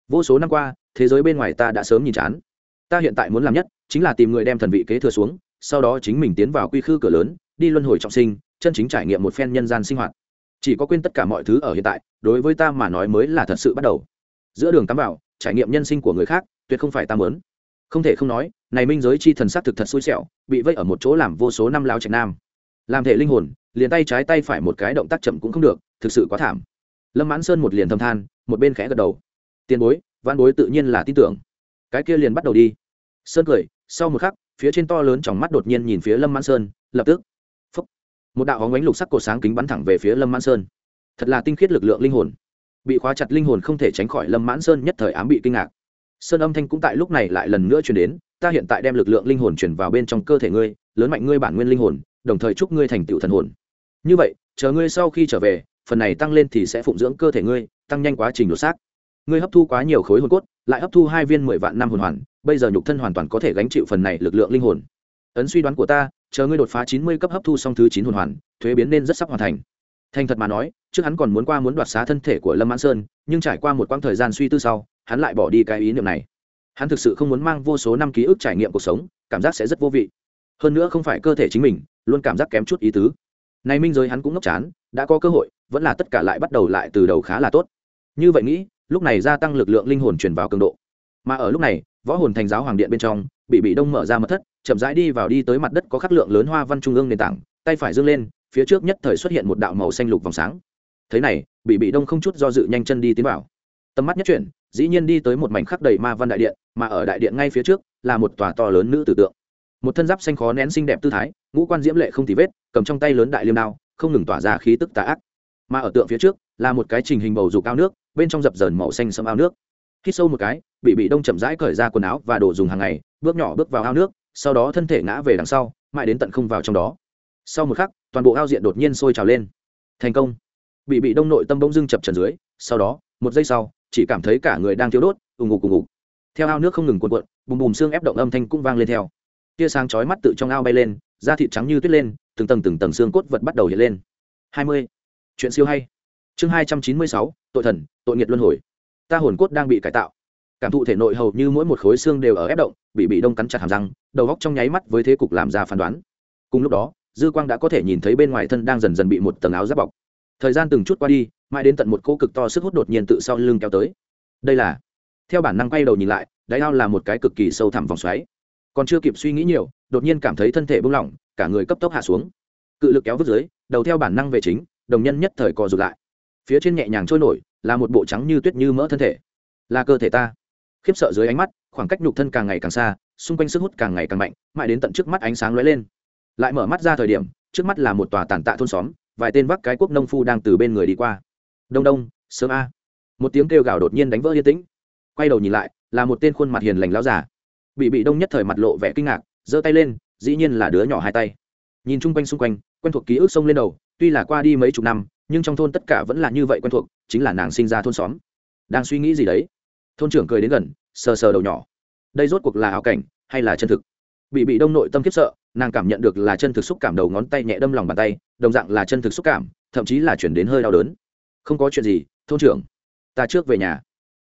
vô số năm qua, thế giới bên ngoài ta đã sớm nhìn chán. Ta hiện tại muốn làm nhất, chính là tìm người đem thần vị kế thừa xuống, sau đó chính mình tiến vào quy khư cửa lớn, đi luân hồi trọng sinh, chân chính trải nghiệm một phen nhân gian sinh hoạt. Chỉ có quên tất cả mọi thứ ở hiện tại, đối với ta mà nói mới là thật sự bắt đầu. Giữa đường tắm vào, trải nghiệm nhân sinh của người khác, tuyệt không phải ta mớn không thể không nói, này minh giới chi thần s á thực thật xui xẻo, bị vây ở một chỗ làm vô số năm lao trạch nam. Làm thể linh hồn liền tay trái tay phải một cái động tác chậm cũng không được thực sự quá thảm. Lâm mãn sơn một liền thâm than một bên khẽ gật đầu. Tiền bối văn bối tự nhiên là tin tưởng. Cái kia liền bắt đầu đi. Sơn cười sau một khắc phía trên to lớn trong mắt đột nhiên nhìn phía lâm mãn sơn lập tức phúc, một đạo hóng ánh lục sắc cột sáng kính bắn thẳng về phía lâm mãn sơn. Thật là tinh khiết lực lượng linh hồn. Bị khóa chặt linh hồn không thể tránh khỏi lâm mãn sơn nhất thời ám bị kinh ngạc. Sơn âm thanh cũng tại lúc này lại lần nữa chuyển đến ta hiện tại đem lực lượng linh hồn chuyển vào bên trong cơ thể ngươi lớn mạnh ngươi bản nguyên linh hồn đồng thời chúc ngươi thành tựu thần hồn như vậy, chờ ngươi sau khi trở về, phần này tăng lên thì sẽ phụng dưỡng cơ thể ngươi, tăng nhanh quá trình đột xác. Ngươi hấp thu quá nhiều khối hồn cốt, lại hấp thu hai viên mười vạn năm hồn hoàn, bây giờ nhục thân hoàn toàn có thể gánh chịu phần này lực lượng linh hồn. Ấn suy đoán của ta, chờ ngươi đột phá chín mươi cấp hấp thu xong thứ chín hồn hoàn, thuế biến nên rất sắp hoàn thành. Thành thật mà nói, trước hắn còn muốn qua muốn đoạt xá thân thể của lâm mãn sơn, nhưng trải qua một quãng thời gian suy tư sau, hắn lại bỏ đi cái ý niệm này. Hắn thực sự không muốn mang vô số năm ký ức trải nghiệm cuộc sống, cảm giác sẽ rất vô vị. Hơn nữa không phải cơ thể chính mình, luôn cảm giác kém chút ý tứ này minh giới hắn cũng ngốc chán, đã có cơ hội, vẫn là tất cả lại bắt đầu lại từ đầu khá là tốt. Như vậy nghĩ, lúc này gia tăng lực lượng linh hồn truyền vào cường độ. Mà ở lúc này, võ hồn thành giáo hoàng điện bên trong, bị bị đông mở ra mật thất, chậm rãi đi vào đi tới mặt đất có khắc lượng lớn hoa văn trung ương nền tảng, tay phải dương lên, phía trước nhất thời xuất hiện một đạo màu xanh lục vòng sáng. Thế này, bị bị đông không chút do dự nhanh chân đi tiến vào. Tầm mắt nhất chuyển, dĩ nhiên đi tới một mảnh khắc đầy ma văn đại điện, mà ở đại điện ngay phía trước, là một tòa to lớn nữ tử tượng một thân giáp xanh khó nén xinh đẹp tư thái, ngũ quan diễm lệ không tì vết, cầm trong tay lớn đại liêm đao, không ngừng tỏa ra khí tức tà ác. Mà ở tượng phía trước, là một cái trình hình bầu dục ao nước, bên trong dập dờn màu xanh sâm ao nước. Khi sâu một cái, bị bị đông chậm rãi cởi ra quần áo và đồ dùng hàng ngày, bước nhỏ bước vào ao nước, sau đó thân thể ngã về đằng sau, mãi đến tận không vào trong đó. Sau một khắc, toàn bộ ao diện đột nhiên sôi trào lên. Thành công. Bị bị đông nội tâm bỗng dưng chập trần dưới, sau đó, một giây sau, chỉ cảm thấy cả người đang thiếu đốt, ù ngục ù ngục. Theo ao nước không ngừng cuộn cuộn, bùm bùm xương ép động âm thanh cũng vang lên theo tia sáng chói mắt tự trong ao bay lên, da thịt trắng như tuyết lên, từng tầng từng tầng xương cốt vật bắt đầu hiện lên. Hai mươi. Chuyện siêu hay. Chương hai trăm chín mươi sáu, tội thần, tội nghiệt luân hồi. Ta hồn cốt đang bị cải tạo. Cảm thụ thể nội hầu như mỗi một khối xương đều ở ép động, bị bị đông cắn chặt hàm răng, đầu góc trong nháy mắt với thế cục làm ra phán đoán. Cùng lúc đó, dư quang đã có thể nhìn thấy bên ngoài thân đang dần dần bị một tầng áo giáp bọc. Thời gian từng chút qua đi, mãi đến tận một cỗ cực to sức hút đột nhiên tự sau lưng kéo tới. Đây là, theo bản năng quay đầu nhìn lại, đáy ao là một cái cực kỳ sâu thẳm vòng xoáy còn chưa kịp suy nghĩ nhiều, đột nhiên cảm thấy thân thể bung lỏng, cả người cấp tốc hạ xuống. Cự lực kéo vứt dưới, đầu theo bản năng về chính, đồng nhân nhất thời co rụt lại. Phía trên nhẹ nhàng trôi nổi, là một bộ trắng như tuyết như mỡ thân thể. Là cơ thể ta. Khiếp sợ dưới ánh mắt, khoảng cách nhục thân càng ngày càng xa, xung quanh sức hút càng ngày càng mạnh, mãi đến tận trước mắt ánh sáng lóe lên. Lại mở mắt ra thời điểm, trước mắt là một tòa tàn tạ thôn xóm, vài tên vác cái quốc nông phu đang từ bên người đi qua. Đông đông, sớm a. Một tiếng kêu gào đột nhiên đánh vỡ yên tĩnh. Quay đầu nhìn lại, là một tên khuôn mặt hiền lành láo giả bị bị đông nhất thời mặt lộ vẻ kinh ngạc, giơ tay lên, dĩ nhiên là đứa nhỏ hai tay. Nhìn chung quanh xung quanh, quen thuộc ký ức sông lên đầu, tuy là qua đi mấy chục năm, nhưng trong thôn tất cả vẫn là như vậy quen thuộc, chính là nàng sinh ra thôn xóm. Đang suy nghĩ gì đấy? Thôn trưởng cười đến gần, sờ sờ đầu nhỏ. Đây rốt cuộc là ảo cảnh, hay là chân thực? Bị bị đông nội tâm khiếp sợ, nàng cảm nhận được là chân thực xúc cảm đầu ngón tay nhẹ đâm lòng bàn tay, đồng dạng là chân thực xúc cảm, thậm chí là chuyển đến hơi đau đớn. Không có chuyện gì, thôn trưởng, ta trước về nhà.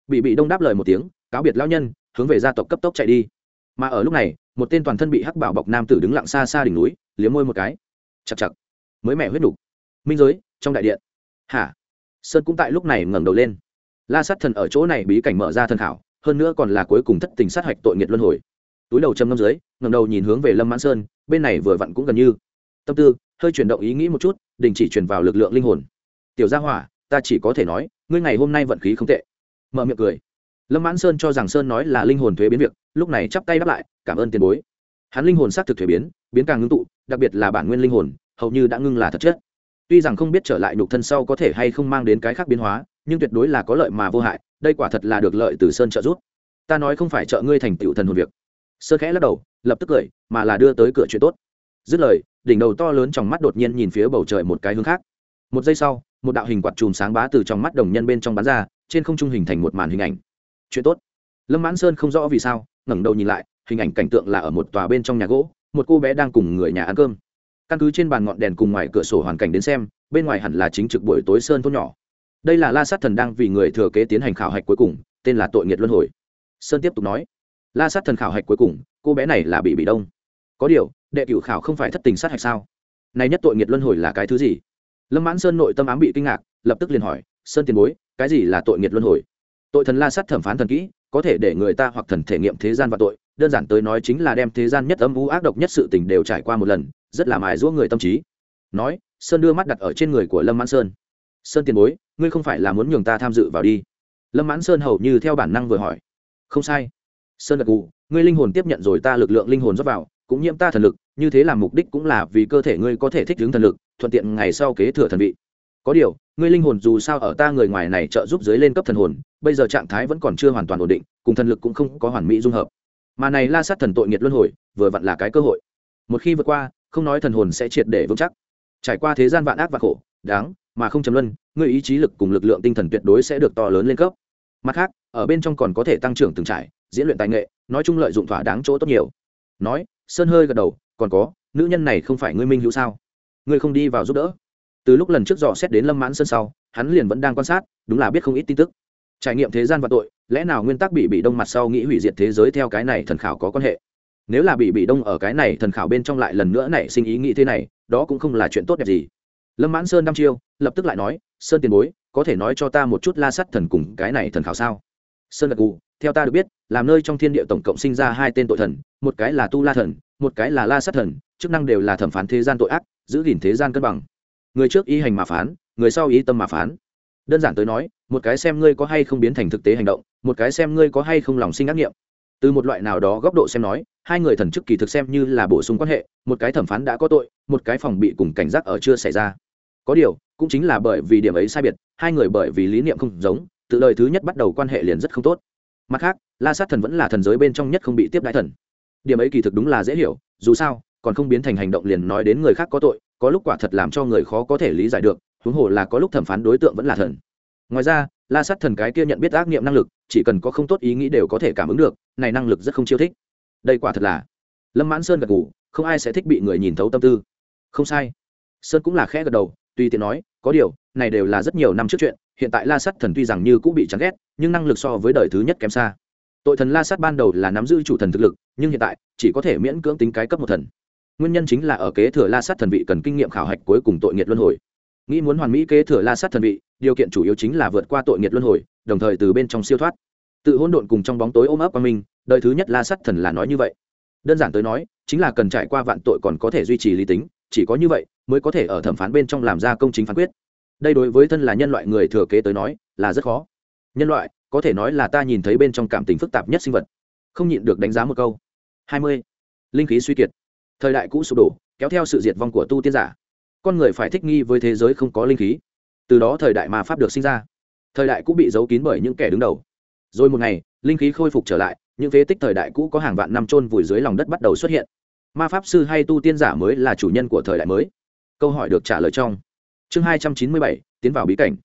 Bị bị đông đáp lời một tiếng, cáo biệt lao nhân, hướng về gia tộc cấp tốc chạy đi mà ở lúc này, một tên toàn thân bị hắc bảo bọc nam tử đứng lặng xa xa đỉnh núi, liếm môi một cái. Chặt chặt mới mẹ huyết đục minh giới, trong đại điện. Hả? Sơn cũng tại lúc này ngẩng đầu lên. La sát thần ở chỗ này bí cảnh mở ra thần thảo hơn nữa còn là cuối cùng thất tình sát hạch tội nghiệt luân hồi. Túi đầu châm ngâm dưới, ngẩng đầu nhìn hướng về lâm mãn sơn, bên này vừa vặn cũng gần như. Tâm tư, hơi chuyển động ý nghĩ một chút, đình chỉ chuyển vào lực lượng linh hồn. Tiểu gia hỏa, ta chỉ có thể nói, ngươi ngày hôm nay vận khí không tệ. Mở miệng cười. Lâm mãn sơn cho rằng sơn nói là linh hồn thuế biến việc lúc này chắp tay đáp lại, cảm ơn tiền bối. Hắn linh hồn xác thực thuế biến biến càng ngưng tụ, đặc biệt là bản nguyên linh hồn, hầu như đã ngưng là thật chất tuy rằng không biết trở lại nhục thân sau có thể hay không mang đến cái khác biến hóa, nhưng tuyệt đối là có lợi mà vô hại, đây quả thật là được lợi từ sơn trợ giúp. Ta nói không phải trợ ngươi thành tựu thần hồn việc. Sơ khẽ lắc đầu, lập tức cười, mà là đưa tới cửa chuyện tốt. Dứt lời, đỉnh đầu to lớn trong mắt đột nhiên nhìn phía bầu trời một cái hướng khác. Một giây sau, một đạo hình quạt chùm sáng bá từ trong mắt đồng nhân bên trong bán ra, trên không trung hình thành một màn hình ảnh. Chuyện tốt. Lâm mãn sơn không rõ vì sao ngẩng đầu nhìn lại, hình ảnh cảnh tượng là ở một tòa bên trong nhà gỗ, một cô bé đang cùng người nhà ăn cơm. Căn cứ trên bàn ngọn đèn cùng ngoài cửa sổ hoàn cảnh đến xem, bên ngoài hẳn là chính trực buổi tối sơn thôn nhỏ. Đây là la sát thần đang vì người thừa kế tiến hành khảo hạch cuối cùng, tên là tội nghiệt luân hồi. Sơn tiếp tục nói, la sát thần khảo hạch cuối cùng, cô bé này là bị bị đông. Có điều, đệ cửu khảo không phải thất tình sát hạch sao? Này nhất tội nghiệt luân hồi là cái thứ gì? Lâm mãn sơn nội tâm ám bị kinh ngạc, lập tức liền hỏi, sơn tiền bối, cái gì là tội nghiệt luân hồi? Tội thần la sát thẩm phán thần kỹ có thể để người ta hoặc thần thể nghiệm thế gian và tội, đơn giản tới nói chính là đem thế gian nhất âm u ác độc nhất sự tình đều trải qua một lần, rất là mài giũa người tâm trí. Nói, sơn đưa mắt đặt ở trên người của lâm mãn sơn. Sơn tiền bối, ngươi không phải là muốn nhường ta tham dự vào đi? Lâm mãn sơn hầu như theo bản năng vừa hỏi. Không sai. Sơn gật gù, ngươi linh hồn tiếp nhận rồi ta lực lượng linh hồn rót vào, cũng nhiễm ta thần lực, như thế làm mục đích cũng là vì cơ thể ngươi có thể thích ứng thần lực, thuận tiện ngày sau kế thừa thần vị. Có điều ngươi linh hồn dù sao ở ta người ngoài này trợ giúp dưới lên cấp thần hồn, bây giờ trạng thái vẫn còn chưa hoàn toàn ổn định, cùng thần lực cũng không có hoàn mỹ dung hợp. Mà này la sát thần tội nghiệt luân hồi, vừa vặn là cái cơ hội. Một khi vượt qua, không nói thần hồn sẽ triệt để vững chắc. Trải qua thế gian vạn ác và khổ, đáng, mà không chấm luân, ngươi ý chí lực cùng lực lượng tinh thần tuyệt đối sẽ được to lớn lên cấp. Mặt khác, ở bên trong còn có thể tăng trưởng từng trải, diễn luyện tài nghệ, nói chung lợi dụng thỏa đáng chỗ tốt nhiều. Nói, sơn hơi gật đầu, còn có, nữ nhân này không phải ngươi minh hữu sao? Ngươi không đi vào giúp đỡ từ lúc lần trước dò xét đến lâm mãn sơn sau, hắn liền vẫn đang quan sát, đúng là biết không ít tin tức. Trải nghiệm thế gian và tội, lẽ nào nguyên tắc bị bị đông mặt sau nghĩ hủy diệt thế giới theo cái này thần khảo có quan hệ? Nếu là bị bị đông ở cái này thần khảo bên trong lại lần nữa nảy sinh ý nghĩ thế này, đó cũng không là chuyện tốt đẹp gì. Lâm mãn sơn năm chiêu, lập tức lại nói, sơn tiền bối, có thể nói cho ta một chút la sắt thần cùng cái này thần khảo sao? Sơn gật gù, theo ta được biết, làm nơi trong thiên địa tổng cộng sinh ra hai tên tội thần, một cái là tu la thần, một cái là la sát thần, chức năng đều là thẩm phán thế gian tội ác, giữ gìn thế gian cân bằng người trước ý hành mà phán, người sau ý tâm mà phán. Đơn giản tới nói, một cái xem ngươi có hay không biến thành thực tế hành động, một cái xem ngươi có hay không lòng sinh ác nghiệm. Từ một loại nào đó góc độ xem nói, hai người thần chức kỳ thực xem như là bổ sung quan hệ, một cái thẩm phán đã có tội, một cái phòng bị cùng cảnh giác ở chưa xảy ra. Có điều, cũng chính là bởi vì điểm ấy sai biệt, hai người bởi vì lý niệm không giống, tự lời thứ nhất bắt đầu quan hệ liền rất không tốt. Mặt khác, la sát thần vẫn là thần giới bên trong nhất không bị tiếp đại thần. Điểm ấy kỳ thực đúng là dễ hiểu, dù sao, còn không biến thành hành động liền nói đến người khác có tội có lúc quả thật làm cho người khó có thể lý giải được, huống hồ là có lúc thẩm phán đối tượng vẫn là thần. Ngoài ra, la sát thần cái kia nhận biết ác nghiệm năng lực, chỉ cần có không tốt ý nghĩ đều có thể cảm ứng được, này năng lực rất không chiêu thích. Đây quả thật là lâm mãn sơn gật ngủ không ai sẽ thích bị người nhìn thấu tâm tư. Không sai. Sơn cũng là khẽ gật đầu tuy tiện nói, có điều, này đều là rất nhiều năm trước chuyện, hiện tại la sát thần tuy rằng như cũng bị chán ghét, nhưng năng lực so với đời thứ nhất kém xa. Tội thần la sát ban đầu là nắm giữ chủ thần thực lực, nhưng hiện tại, chỉ có thể miễn cưỡng tính cái cấp một thần nguyên nhân chính là ở kế thừa la sát thần vị cần kinh nghiệm khảo hạch cuối cùng tội nghiệt luân hồi. Nghĩ muốn hoàn mỹ kế thừa la sát thần vị, điều kiện chủ yếu chính là vượt qua tội nghiệt luân hồi, đồng thời từ bên trong siêu thoát. Tự hỗn độn cùng trong bóng tối ôm ấp qua mình đời thứ nhất la sát thần là nói như vậy. Đơn giản tới nói, chính là cần trải qua vạn tội còn có thể duy trì lý tính, chỉ có như vậy mới có thể ở thẩm phán bên trong làm ra công chính phán quyết. Đây đối với thân là nhân loại người thừa kế tới nói, là rất khó. Nhân loại, có thể nói là ta nhìn thấy bên trong cảm tình phức tạp nhất sinh vật. Không nhịn được đánh giá một câu. Hai mươi. Linh khí suy kiệt thời đại cũ sụp đổ, kéo theo sự diệt vong của tu tiên giả. Con người phải thích nghi với thế giới không có linh khí. Từ đó thời đại mà pháp được sinh ra. Thời đại cũ bị giấu kín bởi những kẻ đứng đầu. Rồi một ngày, linh khí khôi phục trở lại, những phế tích thời đại cũ có hàng vạn năm trôn vùi dưới lòng đất bắt đầu xuất hiện. Ma pháp sư hay tu tiên giả mới là chủ nhân của thời đại mới. Câu hỏi được trả lời trong chương hai trăm chín mươi bảy, tiến vào bí cảnh.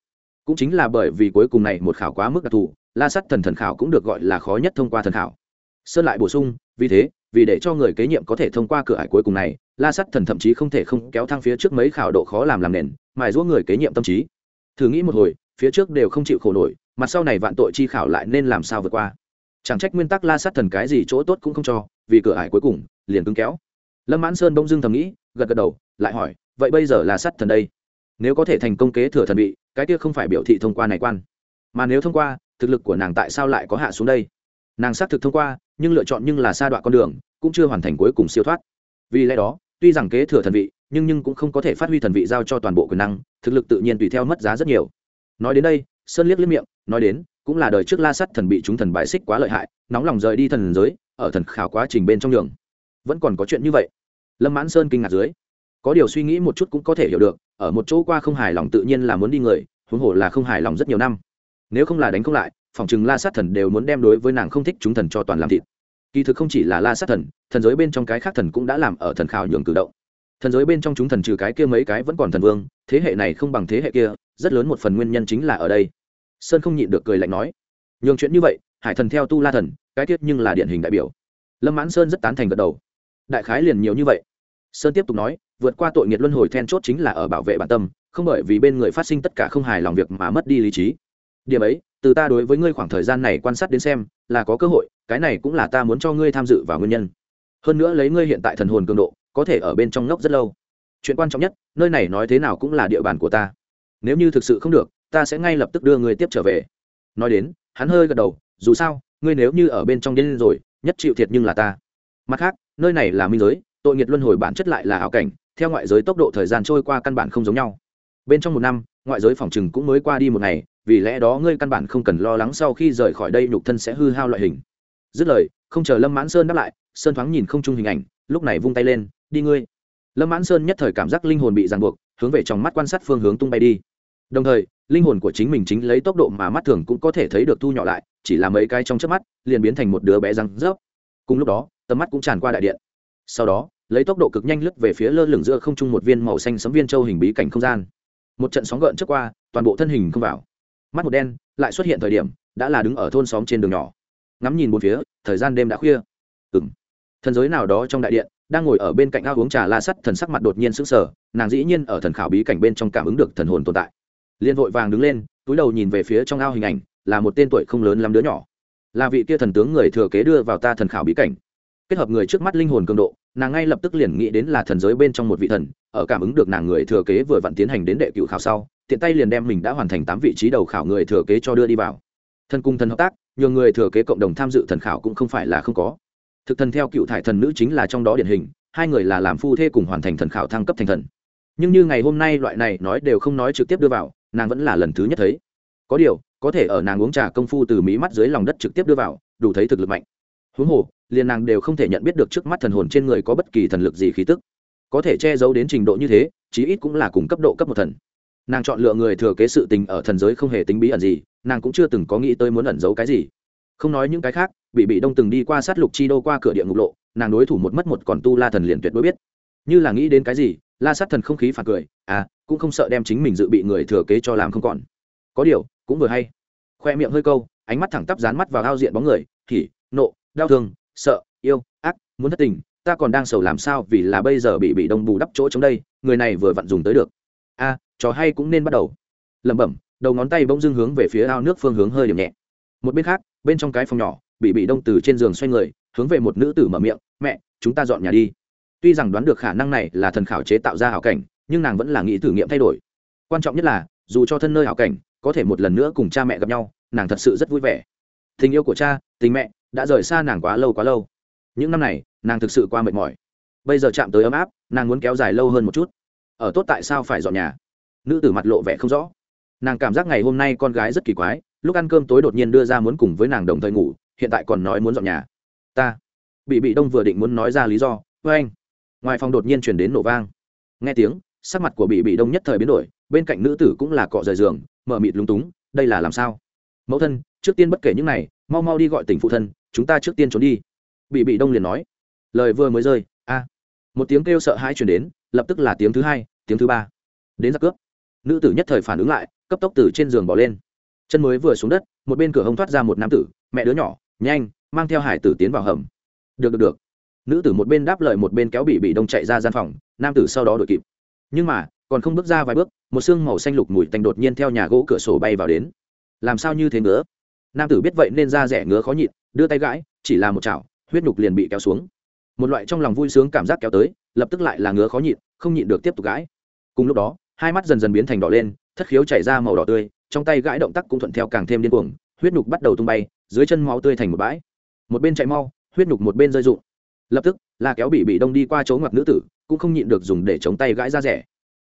Cũng chính là bởi vì cuối cùng này một khảo quá mức đặc thù, la sắt thần thần khảo cũng được gọi là khó nhất thông qua thần khảo. Sơn lại bổ sung, vì thế vì để cho người kế nhiệm có thể thông qua cửa ải cuối cùng này, la sắt thần thậm chí không thể không kéo thang phía trước mấy khảo độ khó làm làm nền, mài giũa người kế nhiệm tâm trí. Thử nghĩ một hồi, phía trước đều không chịu khổ nổi, mặt sau này vạn tội chi khảo lại nên làm sao vượt qua? Chẳng trách nguyên tắc la sát thần cái gì chỗ tốt cũng không cho, vì cửa ải cuối cùng, liền cứng kéo. Lâm mãn sơn bông dưng thầm nghĩ, gật gật đầu, lại hỏi, vậy bây giờ là sát thần đây? Nếu có thể thành công kế thừa thần bị cái kia không phải biểu thị thông qua này quan. Mà nếu thông qua, thực lực của nàng tại sao lại có hạ xuống đây? Nàng xác thực thông qua nhưng lựa chọn nhưng là sa đoạn con đường, cũng chưa hoàn thành cuối cùng siêu thoát. Vì lẽ đó, tuy rằng kế thừa thần vị, nhưng nhưng cũng không có thể phát huy thần vị giao cho toàn bộ quyền năng, thực lực tự nhiên tùy theo mất giá rất nhiều. Nói đến đây, sơn liếc liếc miệng, nói đến, cũng là đời trước la sắt thần bị chúng thần bại xích quá lợi hại, nóng lòng rời đi thần giới, ở thần khảo quá trình bên trong đường. Vẫn còn có chuyện như vậy. Lâm mãn sơn kinh ngạc dưới. Có điều suy nghĩ một chút cũng có thể hiểu được, ở một chỗ qua không hài lòng tự nhiên là muốn đi người, huống hồ là không hài lòng rất nhiều năm. Nếu không là đánh không lại phòng chừng la sát thần đều muốn đem đối với nàng không thích chúng thần cho toàn làm thịt. Kỳ thực không chỉ là la sát thần thần giới bên trong cái khác thần cũng đã làm ở thần khảo nhường cử động. Thần giới bên trong chúng thần trừ cái kia mấy cái vẫn còn thần vương, thế hệ này không bằng thế hệ kia, rất lớn một phần nguyên nhân chính là ở đây. Sơn không nhịn được cười lạnh nói, nhường chuyện như vậy, hải thần theo tu la thần, cái tiết nhưng là điển hình đại biểu. Lâm mãn sơn rất tán thành gật đầu. Đại khái liền nhiều như vậy. Sơn tiếp tục nói, vượt qua tội nghiệt luân hồi then chốt chính là ở bảo vệ bản tâm, không bởi vì bên người phát sinh tất cả không hài lòng việc mà mất đi lý trí điểm ấy, từ ta đối với ngươi khoảng thời gian này quan sát đến xem, là có cơ hội, cái này cũng là ta muốn cho ngươi tham dự vào nguyên nhân. Hơn nữa lấy ngươi hiện tại thần hồn cường độ, có thể ở bên trong ngốc rất lâu. Chuyện quan trọng nhất, nơi này nói thế nào cũng là địa bàn của ta. Nếu như thực sự không được, ta sẽ ngay lập tức đưa ngươi tiếp trở về. Nói đến, hắn hơi gật đầu, dù sao, ngươi nếu như ở bên trong điên rồi, nhất chịu thiệt nhưng là ta. Mặt khác, nơi này là minh giới, tội nghiệt luân hồi bản chất lại là ảo cảnh, theo ngoại giới tốc độ thời gian trôi qua căn bản không giống nhau. Bên trong một năm ngoại giới phòng trừng cũng mới qua đi một ngày, vì lẽ đó ngươi căn bản không cần lo lắng sau khi rời khỏi đây nhục thân sẽ hư hao loại hình. Dứt lời, không chờ lâm mãn sơn đáp lại, sơn thoáng nhìn không chung hình ảnh, lúc này vung tay lên, đi ngươi. Lâm mãn sơn nhất thời cảm giác linh hồn bị ràng buộc, hướng về trong mắt quan sát phương hướng tung bay đi. Đồng thời, linh hồn của chính mình chính lấy tốc độ mà mắt thường cũng có thể thấy được thu nhỏ lại, chỉ là mấy cái trong chớp mắt, liền biến thành một đứa bé răng rớp. Cùng lúc đó, tầm mắt cũng tràn qua đại điện. Sau đó, lấy tốc độ cực nhanh lướt về phía lơ lửng giữa không trung một viên màu xanh sấm viên châu hình bí cảnh không gian một trận sóng gợn trước qua, toàn bộ thân hình không vào. Mắt một đen, lại xuất hiện thời điểm, đã là đứng ở thôn xóm trên đường nhỏ. Ngắm nhìn một phía, thời gian đêm đã khuya. Ừng thần giới nào đó trong đại điện, đang ngồi ở bên cạnh ao uống trà la sắt, thần sắc mặt đột nhiên sững sờ, nàng dĩ nhiên ở thần khảo bí cảnh bên trong cảm ứng được thần hồn tồn tại. Liên vội vàng đứng lên, túi đầu nhìn về phía trong ao hình ảnh, là một tên tuổi không lớn lắm đứa nhỏ. Là vị kia thần tướng người thừa kế đưa vào ta thần khảo bí cảnh. Kết hợp người trước mắt linh hồn cường độ nàng ngay lập tức liền nghĩ đến là thần giới bên trong một vị thần, ở cảm ứng được nàng người thừa kế vừa vặn tiến hành đến đệ cựu khảo sau, tiện tay liền đem mình đã hoàn thành tám vị trí đầu khảo người thừa kế cho đưa đi vào. Thần cung thần hợp tác nhiều người thừa kế cộng đồng tham dự thần khảo cũng không phải là không có. Thực thần theo cựu thải thần nữ chính là trong đó điển hình, hai người là làm phu thê cùng hoàn thành thần khảo thăng cấp thành thần. Nhưng như ngày hôm nay loại này nói đều không nói trực tiếp đưa vào, nàng vẫn là lần thứ nhất thấy. Có điều, có thể ở nàng uống trà công phu từ mí mắt dưới lòng đất trực tiếp đưa vào, đủ thấy thực lực mạnh. Huống hồ liền nàng đều không thể nhận biết được trước mắt thần hồn trên người có bất kỳ thần lực gì khí tức. Có thể che giấu đến trình độ như thế, chí ít cũng là cùng cấp độ cấp một thần. Nàng chọn lựa người thừa kế sự tình ở thần giới không hề tính bí ẩn gì, nàng cũng chưa từng có nghĩ tới muốn ẩn giấu cái gì. Không nói những cái khác, bị bị đông từng đi qua sát lục chi đô qua cửa địa ngục lộ, nàng đối thủ một mất một còn tu la thần liền tuyệt đối biết. Như là nghĩ đến cái gì, la sát thần không khí phản cười à cũng không sợ đem chính mình dự bị người thừa kế cho làm không còn. Có điều, cũng vừa hay. Khoe miệng hơi câu, ánh mắt thẳng tắp dán mắt vào ao diện bóng người thì nộ, đau thương sợ yêu ác muốn thất tình ta còn đang sầu làm sao vì là bây giờ bị bị đông bù đắp chỗ trong đây người này vừa vặn dùng tới được. A à, trò hay cũng nên bắt đầu. Lẩm bẩm đầu ngón tay bỗng dưng hướng về phía ao nước phương hướng hơi điểm nhẹ. Một bên khác bên trong cái phòng nhỏ bị bị đông từ trên giường xoay người hướng về một nữ tử mở miệng mẹ chúng ta dọn nhà đi. Tuy rằng đoán được khả năng này là thần khảo chế tạo ra hảo cảnh nhưng nàng vẫn là nghĩ thử nghiệm thay đổi. Quan trọng nhất là dù cho thân nơi hảo cảnh có thể một lần nữa cùng cha mẹ gặp nhau nàng thật sự rất vui vẻ. Tình yêu của cha tình mẹ đã rời xa nàng quá lâu quá lâu. Những năm này, nàng thực sự qua mệt mỏi. Bây giờ chạm tới ấm áp, nàng muốn kéo dài lâu hơn một chút. Ở tốt tại sao phải dọn nhà? Nữ tử mặt lộ vẻ không rõ. Nàng cảm giác ngày hôm nay con gái rất kỳ quái, lúc ăn cơm tối đột nhiên đưa ra muốn cùng với nàng đồng thời ngủ, hiện tại còn nói muốn dọn nhà. Ta. Bị bị đông vừa định muốn nói ra lý do với anh. Ngoài phòng đột nhiên chuyển đến nổ vang. Nghe tiếng, sắc mặt của bị bị đông nhất thời biến đổi, bên cạnh nữ tử cũng là cọ rời giường, mở mịt lúng túng, đây là làm sao? Mẫu thân, trước tiên bất kể những này, mau mau đi gọi tỉnh phụ thân chúng ta trước tiên trốn đi. Bị bị đông liền nói. Lời vừa mới rơi, a, một tiếng kêu sợ hãi chuyển đến, lập tức là tiếng thứ hai, tiếng thứ ba. Đến ra cướp. Nữ tử nhất thời phản ứng lại, cấp tốc từ trên giường bỏ lên. Chân mới vừa xuống đất, một bên cửa hông thoát ra một nam tử, mẹ đứa nhỏ, nhanh, mang theo hải tử tiến vào hầm. Được được được. Nữ tử một bên đáp lời một bên kéo bị bị đông chạy ra gian phòng, nam tử sau đó đuổi kịp. Nhưng mà, còn không bước ra vài bước, một xương màu xanh lục mùi tành đột nhiên theo nhà gỗ cửa sổ bay vào đến. Làm sao như thế nữa? Nam tử biết vậy nên ra rẻ ngứa khó nhịn đưa tay gãi, chỉ là một chảo, huyết nhục liền bị kéo xuống. Một loại trong lòng vui sướng cảm giác kéo tới, lập tức lại là ngứa khó nhịn, không nhịn được tiếp tục gãi. Cùng lúc đó, hai mắt dần dần biến thành đỏ lên, thất khiếu chảy ra màu đỏ tươi, trong tay gãi động tác cũng thuận theo càng thêm điên cuồng, huyết nhục bắt đầu tung bay, dưới chân máu tươi thành một bãi. Một bên chạy mau, huyết nhục một bên rơi rụng. Lập tức, là kéo bị bị đông đi qua chỗ ngoặc nữ tử, cũng không nhịn được dùng để chống tay gãi ra rẻ.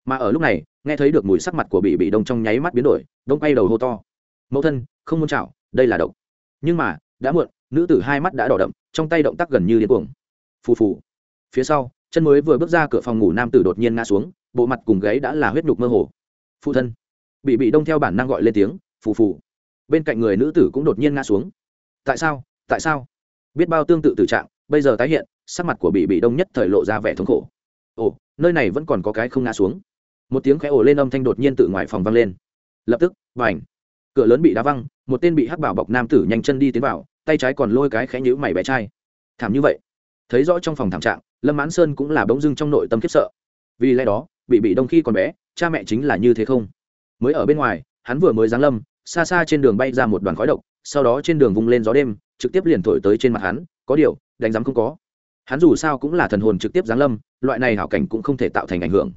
Mà ở lúc này, nghe thấy được mùi sắc mặt của bị bị đông trong nháy mắt biến đổi, đông quay đầu hô to. Mẫu thân, không muốn chảo, đây là độc. Nhưng mà, đã muộn nữ tử hai mắt đã đỏ đậm, trong tay động tác gần như điên cuồng. Phù phù. Phía sau, chân mới vừa bước ra cửa phòng ngủ nam tử đột nhiên ngã xuống, bộ mặt cùng gáy đã là huyết nhục mơ hồ. Phụ thân. Bị bị đông theo bản năng gọi lên tiếng, phù phù. Bên cạnh người nữ tử cũng đột nhiên ngã xuống. Tại sao? Tại sao? Biết bao tương tự tử trạng, bây giờ tái hiện, sắc mặt của bị bị đông nhất thời lộ ra vẻ thống khổ. Ồ, nơi này vẫn còn có cái không ngã xuống. Một tiếng khẽ ồ lên âm thanh đột nhiên từ ngoài phòng vang lên. Lập tức và ảnh cửa lớn bị đá văng, một tên bị hắc bảo bọc nam tử nhanh chân đi tiến vào tay trái còn lôi cái khẽ nhữ mày bé trai. Thảm như vậy. Thấy rõ trong phòng thảm trạng, lâm mãn sơn cũng là bỗng dưng trong nội tâm khiếp sợ. Vì lẽ đó, bị bị đông khi còn bé, cha mẹ chính là như thế không? Mới ở bên ngoài, hắn vừa mới giáng lâm, xa xa trên đường bay ra một đoàn khói độc, sau đó trên đường vung lên gió đêm, trực tiếp liền thổi tới trên mặt hắn, có điều, đánh giám không có. Hắn dù sao cũng là thần hồn trực tiếp giáng lâm, loại này hảo cảnh cũng không thể tạo thành ảnh hưởng.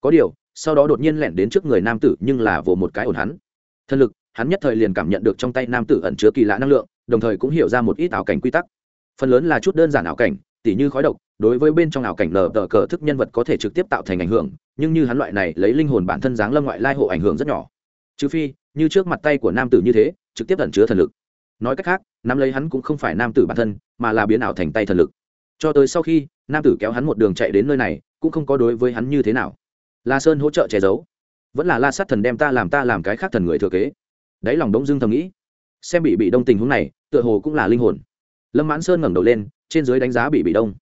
Có điều, sau đó đột nhiên lẻn đến trước người nam tử nhưng là vồ một cái ổn hắn. Thân lực, hắn nhất thời liền cảm nhận được trong tay nam tử ẩn chứa kỳ lạ năng lượng đồng thời cũng hiểu ra một ít ảo cảnh quy tắc. Phần lớn là chút đơn giản ảo cảnh, tỉ như khói độc, đối với bên trong ảo cảnh lờ tờ cờ thức nhân vật có thể trực tiếp tạo thành ảnh hưởng, nhưng như hắn loại này lấy linh hồn bản thân dáng lâm ngoại lai hộ ảnh hưởng rất nhỏ. Trừ phi, như trước mặt tay của nam tử như thế, trực tiếp ẩn chứa thần lực. Nói cách khác, nắm lấy hắn cũng không phải nam tử bản thân, mà là biến ảo thành tay thần lực. Cho tới sau khi, nam tử kéo hắn một đường chạy đến nơi này, cũng không có đối với hắn như thế nào. La sơn hỗ trợ che giấu. Vẫn là la sát thần đem ta làm ta làm cái khác thần người thừa kế. Đáy lòng đông dưng thầm nghĩ xem bị bị đông tình huống này, tựa hồ cũng là linh hồn. Lâm mãn sơn ngẩng đầu lên, trên dưới đánh giá bị bị đông.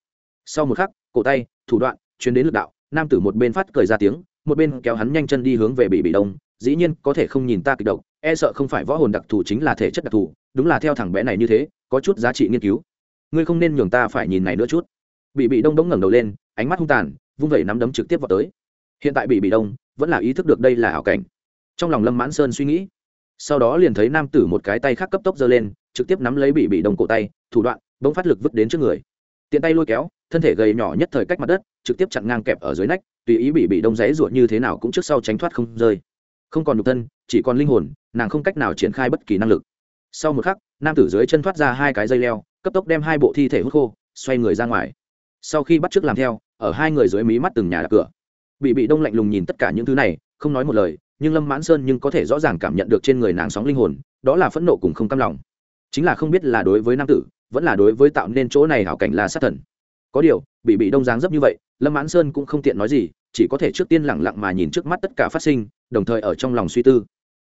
Sau một khắc, cổ tay, thủ đoạn chuyến đến lực đạo, nam tử một bên phát cười ra tiếng, một bên kéo hắn nhanh chân đi hướng về bị bị đông, dĩ nhiên có thể không nhìn ta kịch độc e sợ không phải võ hồn đặc thù chính là thể chất đặc thù, đúng là theo thằng bé này như thế, có chút giá trị nghiên cứu. Ngươi không nên nhường ta phải nhìn này nữa chút. Bị bị đông đống ngẩng đầu lên, ánh mắt hung tàn, vung vẩy nắm đấm trực tiếp vào tới. Hiện tại bị bị đông vẫn là ý thức được đây là ảo cảnh. Trong lòng lâm mãn sơn suy nghĩ sau đó liền thấy nam tử một cái tay khác cấp tốc giơ lên, trực tiếp nắm lấy bị bị đông cổ tay, thủ đoạn, bỗng phát lực vứt đến trước người. Tiện tay lôi kéo, thân thể gầy nhỏ nhất thời cách mặt đất, trực tiếp chặn ngang kẹp ở dưới nách, tùy ý bị bị đông rẽ ruột như thế nào cũng trước sau tránh thoát không rơi. Không còn nhục thân, chỉ còn linh hồn, nàng không cách nào triển khai bất kỳ năng lực. Sau một khắc, nam tử dưới chân thoát ra hai cái dây leo, cấp tốc đem hai bộ thi thể hút khô, xoay người ra ngoài. Sau khi bắt t làm theo, ở hai người dưới mí mắt từng nhà đạp cửa. Bị bị đông lạnh lùng nhìn tất cả những thứ này không nói một lời, nhưng lâm mãn sơn nhưng có thể rõ ràng cảm nhận được trên người nàng sóng linh hồn, đó là phẫn nộ cùng không cam lòng. Chính là không biết là đối với nam tử, vẫn là đối với tạo nên chỗ này hảo cảnh là sát thần. Có điều, bị bị đông dáng dấp như vậy, lâm mãn sơn cũng không tiện nói gì, chỉ có thể trước tiên lẳng lặng mà nhìn trước mắt tất cả phát sinh, đồng thời ở trong lòng suy tư.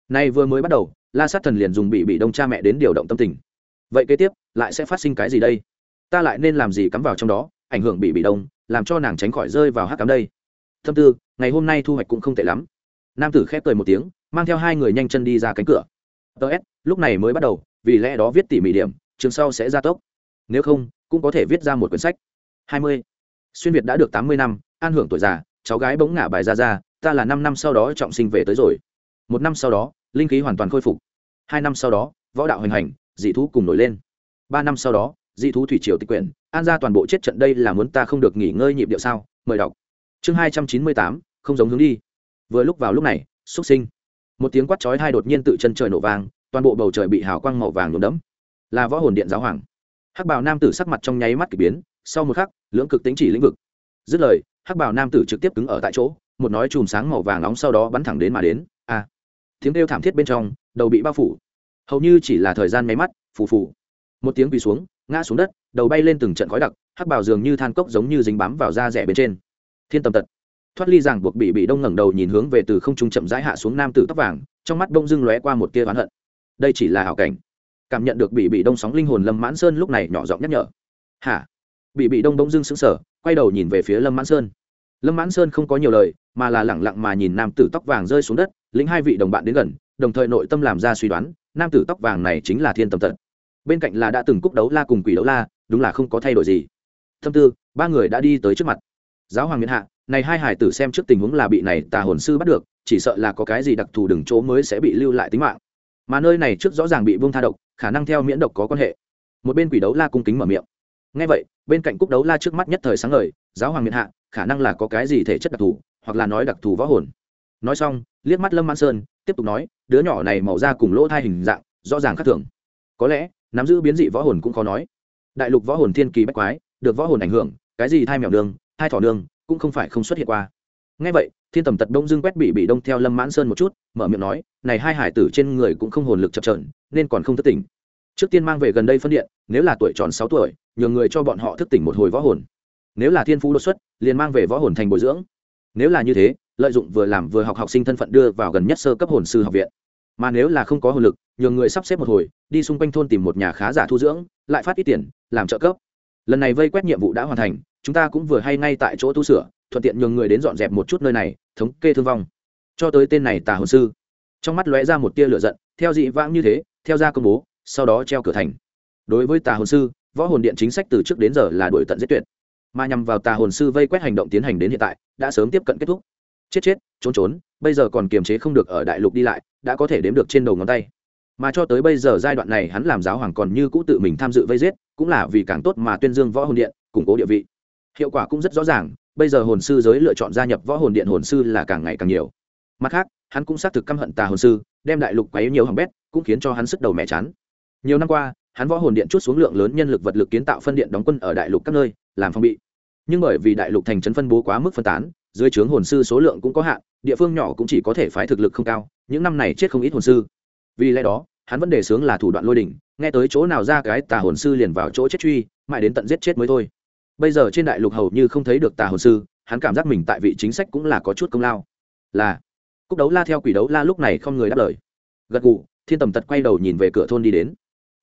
Nay vừa mới bắt đầu, la sát thần liền dùng bị bị đông cha mẹ đến điều động tâm tình. Vậy kế tiếp, lại sẽ phát sinh cái gì đây? Ta lại nên làm gì cắm vào trong đó, ảnh hưởng bị bị đông, làm cho nàng tránh khỏi rơi vào hát cắm đây? Thâm tư, ngày hôm nay thu hoạch cũng không tệ lắm nam tử khép cười một tiếng, mang theo hai người nhanh chân đi ra cánh cửa. Ts lúc này mới bắt đầu, vì lẽ đó viết tỉ mỉ điểm chương sau sẽ ra tốc. Nếu không, cũng có thể viết ra một quyển sách. Hai mươi. Xuyên việt đã được tám mươi năm, an hưởng tuổi già, cháu gái bỗng ngả bài ra ra, ta là năm năm sau đó trọng sinh về tới rồi. Một năm sau đó, linh khí hoàn toàn khôi phục. Hai năm sau đó, võ đạo hoành hành, dị thú cùng nổi lên. Ba năm sau đó, dị thú thủy triều tịch quyển, an ra toàn bộ chết trận đây là muốn ta không được nghỉ ngơi nhịp điệu sao? Mời đọc. Chương hai trăm chín mươi tám, không giống hướng đi vừa lúc vào lúc này xuất sinh. Một tiếng quát chói hai đột nhiên tự chân trời nổ vang, toàn bộ bầu trời bị hào quang màu vàng nhuộm đẫm. Là võ hồn điện giáo hoàng. Hắc bào nam tử sắc mặt trong nháy mắt k ỳ biến, sau một khắc, lưỡng cực tính chỉ lĩnh vực. Dứt lời, hắc bào nam tử trực tiếp cứng ở tại chỗ, một nói chùm sáng màu vàng nóng sau đó bắn thẳng đến mà đến. A tiếng kêu thảm thiết bên trong, đầu bị bao phủ. Hầu như chỉ là thời gian máy mắt, phù phù. Một tiếng quỳ xuống, ngã xuống đất, đầu bay lên từng trận khói đặc, hắc bào dường như than cốc giống như dính bám vào da rẻ bên trên. Thiên tầm tật thoát ly ràng buộc bị bị đông ngẩng đầu nhìn hướng về từ không trung chậm rãi hạ xuống nam tử tóc vàng, trong mắt đông dưng lóe qua một tia oán hận. Đây chỉ là hảo cảnh. Cảm nhận được bị bị đông sóng linh hồn lâm mãn sơn lúc này nhỏ giọng nhắc nhở. Hả? Bị bị đông đông dưng sững sờ, quay đầu nhìn về phía lâm mãn sơn. Lâm mãn sơn không có nhiều lời, mà là lẳng lặng mà nhìn nam tử tóc vàng rơi xuống đất, lĩnh hai vị đồng bạn đến gần, đồng thời nội tâm làm ra suy đoán, nam tử tóc vàng này chính là thiên tâm tật bên cạnh là đã từng cúc đấu la cùng quỷ đấu la, đúng là không có thay đổi gì. Thâm tư, ba người đã đi tới trước mặt. Giáo hoàng miễn hạ này hai hải tử xem trước tình huống là bị này tà hồn sư bắt được, chỉ sợ là có cái gì đặc thù đừng chỗ mới sẽ bị lưu lại tính mạng. Mà nơi này trước rõ ràng bị vương tha độc, khả năng theo miễn độc có quan hệ. Một bên quỷ đấu la cung kính mở miệng. Ngay vậy, bên cạnh cúc đấu la trước mắt nhất thời sáng ngời, giáo hoàng miễn hạ, khả năng là có cái gì thể chất đặc thù, hoặc là nói đặc thù võ hồn. Nói xong, liếc mắt lâm mãn sơn, tiếp tục nói, đứa nhỏ này màu da cùng lỗ thai hình dạng, rõ ràng khác thường. Có lẽ, nắm giữ biến dị võ hồn cũng khó nói. Đại lục võ hồn thiên kỳ bách quái, được võ hồn ảnh hưởng, cái gì thai mèo đường thai thỏ đường cũng không phải không xuất hiện qua. Ngay vậy, thiên tầm tật đông dương quét bị bị đông theo lâm mãn sơn một chút, mở miệng nói, này hai hải tử trên người cũng không hồn lực chập trờn nên còn không thức tỉnh. Trước tiên mang về gần đây phân điện, nếu là tuổi tròn sáu tuổi nhường người cho bọn họ thức tỉnh một hồi võ hồn. Nếu là thiên phú đột xuất, liền mang về võ hồn thành bồi dưỡng. Nếu là như thế, lợi dụng vừa làm vừa học học sinh thân phận đưa vào gần nhất sơ cấp hồn sư học viện. Mà nếu là không có hồn lực nhường người sắp xếp một hồi, đi xung quanh thôn tìm một nhà khá giả thu dưỡng, lại phát ít tiền, làm trợ cấp lần này vây quét nhiệm vụ đã hoàn thành, chúng ta cũng vừa hay ngay tại chỗ tu sửa, thuận tiện nhường người đến dọn dẹp một chút nơi này, thống kê thương vong. Cho tới tên này tà hồn sư. Trong mắt lóe ra một tia lửa giận, theo dị vãng như thế, theo ra công bố, sau đó treo cửa thành. Đối với tà hồn sư, võ hồn điện chính sách từ trước đến giờ là đổi tận giết tuyệt. Mà nhằm vào tà hồn sư vây quét hành động tiến hành đến hiện tại, đã sớm tiếp cận kết thúc. Chết chết, trốn trốn, bây giờ còn kiềm chế không được ở đại lục đi lại, đã có thể đếm được trên đầu ngón tay mà cho tới bây giờ giai đoạn này hắn làm giáo hoàng còn như cũ tự mình tham dự vây giết, cũng là vì càng tốt mà tuyên dương võ hồn điện, củng cố địa vị. Hiệu quả cũng rất rõ ràng, bây giờ hồn sư giới lựa chọn gia nhập võ hồn điện hồn sư là càng ngày càng nhiều. Mặt khác, hắn cũng xác thực căm hận tà hồn sư, đem đại lục quấy nhiều hỏng bét, cũng khiến cho hắn sức đầu mẹ chán. Nhiều năm qua, hắn võ hồn điện chút xuống lượng lớn nhân lực vật lực kiến tạo phân điện đóng quân ở đại lục các nơi, làm phong bị. Nhưng bởi vì đại lục thành trấn phân bố quá mức phân tán, dưới trướng hồn sư số lượng cũng có hạn, địa phương nhỏ cũng chỉ có thể phái thực lực không cao, những năm này chết không ít hồn sư vì lẽ đó, hắn vẫn đề xướng là thủ đoạn lôi đỉnh, nghe tới chỗ nào ra cái tà hồn sư liền vào chỗ chết truy, mãi đến tận giết chết mới thôi. Bây giờ trên đại lục hầu như không thấy được tà hồn sư, hắn cảm giác mình tại vị chính sách cũng là có chút công lao. Là, cúc đấu la theo quỷ đấu la lúc này không người đáp lời. Gật gù, thiên tầm tật quay đầu nhìn về cửa thôn đi đến.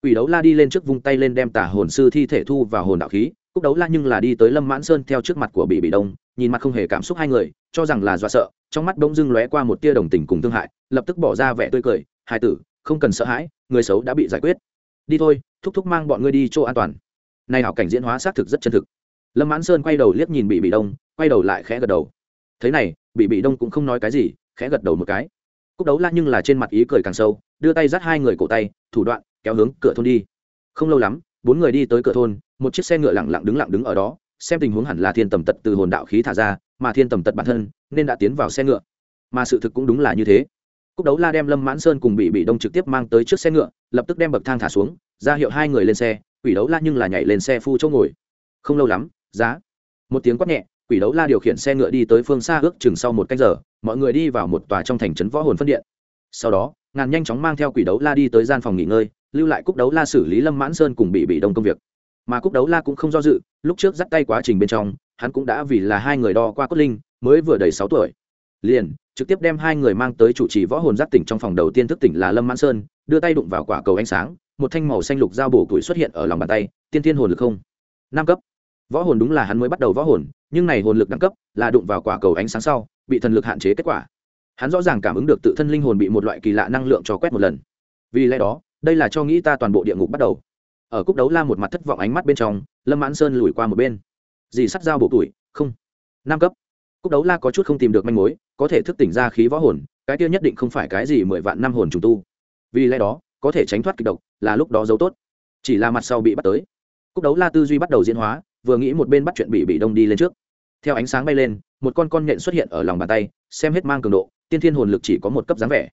Quỷ đấu la đi lên trước vung tay lên đem tà hồn sư thi thể thu vào hồn đạo khí, cúc đấu la nhưng là đi tới lâm mãn sơn theo trước mặt của bị bị đông, nhìn mặt không hề cảm xúc hai người, cho rằng là do sợ, trong mắt bỗng dưng lóe qua một tia đồng tình cùng thương hại, lập tức bỏ ra vẻ tươi cười hai tử, không cần sợ hãi, người xấu đã bị giải quyết. Đi thôi, thúc thúc mang bọn ngươi đi chỗ an toàn. Nay hảo cảnh diễn hóa xác thực rất chân thực. Lâm mãn sơn quay đầu liếc nhìn bị bị đông, quay đầu lại khẽ gật đầu. Thế này, bị bị đông cũng không nói cái gì, khẽ gật đầu một cái. Cúc đấu la nhưng là trên mặt ý cười càng sâu, đưa tay dắt hai người cổ tay, thủ đoạn, kéo hướng cửa thôn đi. Không lâu lắm, bốn người đi tới cửa thôn, một chiếc xe ngựa lặng lặng đứng lặng đứng ở đó, xem tình huống hẳn là thiên tầm tật từ hồn đạo khí thả ra, mà thiên tầm tật bản thân, nên đã tiến vào xe ngựa. Mà sự thực cũng đúng là như thế cúc đấu la đem lâm mãn sơn cùng bị bị đông trực tiếp mang tới trước xe ngựa, lập tức đem bậc thang thả xuống, ra hiệu hai người lên xe, quỷ đấu la nhưng là nhảy lên xe phu chỗ ngồi. Không lâu lắm, giá. Một tiếng quát nhẹ, quỷ đấu la điều khiển xe ngựa đi tới phương xa ước chừng sau một canh giờ, mọi người đi vào một tòa trong thành trấn võ hồn phân điện. Sau đó, ngàn nhanh chóng mang theo quỷ đấu la đi tới gian phòng nghỉ ngơi, lưu lại cúc đấu la xử lý lâm mãn sơn cùng bị bị đông công việc. Mà cúc đấu la cũng không do dự, lúc trước dắt tay quá trình bên trong, hắn cũng đã vì là hai người đo qua cốt linh, mới vừa đầy sáu tuổi. Liền trực tiếp đem hai người mang tới chủ trì võ hồn giác tỉnh trong phòng đầu tiên thức tỉnh là lâm mãn sơn, đưa tay đụng vào quả cầu ánh sáng, một thanh màu xanh lục dao bổ tuổi xuất hiện ở lòng bàn tay, tiên thiên hồn lực không? Năm cấp. Võ hồn đúng là hắn mới bắt đầu võ hồn, nhưng này hồn lực đẳng cấp là đụng vào quả cầu ánh sáng sau, bị thần lực hạn chế kết quả. Hắn rõ ràng cảm ứng được tự thân linh hồn bị một loại kỳ lạ năng lượng cho quét một lần. Vì lẽ đó, đây là cho nghĩ ta toàn bộ địa ngục bắt đầu. Ở cúc đấu la một mặt thất vọng ánh mắt bên trong, lâm mãn sơn lùi qua một bên. Dì sắt dao bộ tuổi không. Năm cấp cúc đấu la có chút không tìm được manh mối, có thể thức tỉnh ra khí võ hồn, cái kia nhất định không phải cái gì mười vạn năm hồn trùng tu. Vì lẽ đó, có thể tránh thoát kịch độc, là lúc đó giấu tốt. Chỉ là mặt sau bị bắt tới. Cúc đấu la tư duy bắt đầu diễn hóa, vừa nghĩ một bên bắt chuyện bị bị đông đi lên trước. Theo ánh sáng bay lên, một con con nhện xuất hiện ở lòng bàn tay, xem hết mang cường độ, tiên thiên hồn lực chỉ có một cấp dáng vẻ.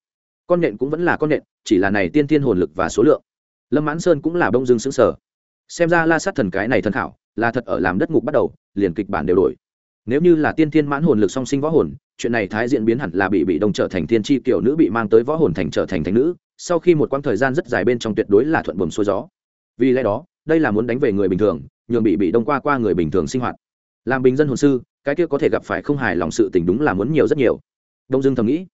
Con nhện cũng vẫn là con nhện, chỉ là này tiên thiên hồn lực và số lượng. Lâm mãn sơn cũng là Đông Dương xứng sở xem ra la sát thần cái này thần khảo, là thật ở làm đất ngục bắt đầu, liền kịch bản đều đổi nếu như là tiên thiên mãn hồn lực song sinh võ hồn, chuyện này thái diễn biến hẳn là bị bị đông trở thành thiên tri kiểu nữ bị mang tới võ hồn thành trở thành thành nữ, sau khi một quãng thời gian rất dài bên trong tuyệt đối là thuận buồm xuôi gió. Vì lẽ đó, đây là muốn đánh về người bình thường, nhường bị bị đông qua qua người bình thường sinh hoạt. Làm bình dân hồn sư, cái kia có thể gặp phải không hài lòng sự tình đúng là muốn nhiều rất nhiều. Đông dương thầm nghĩ.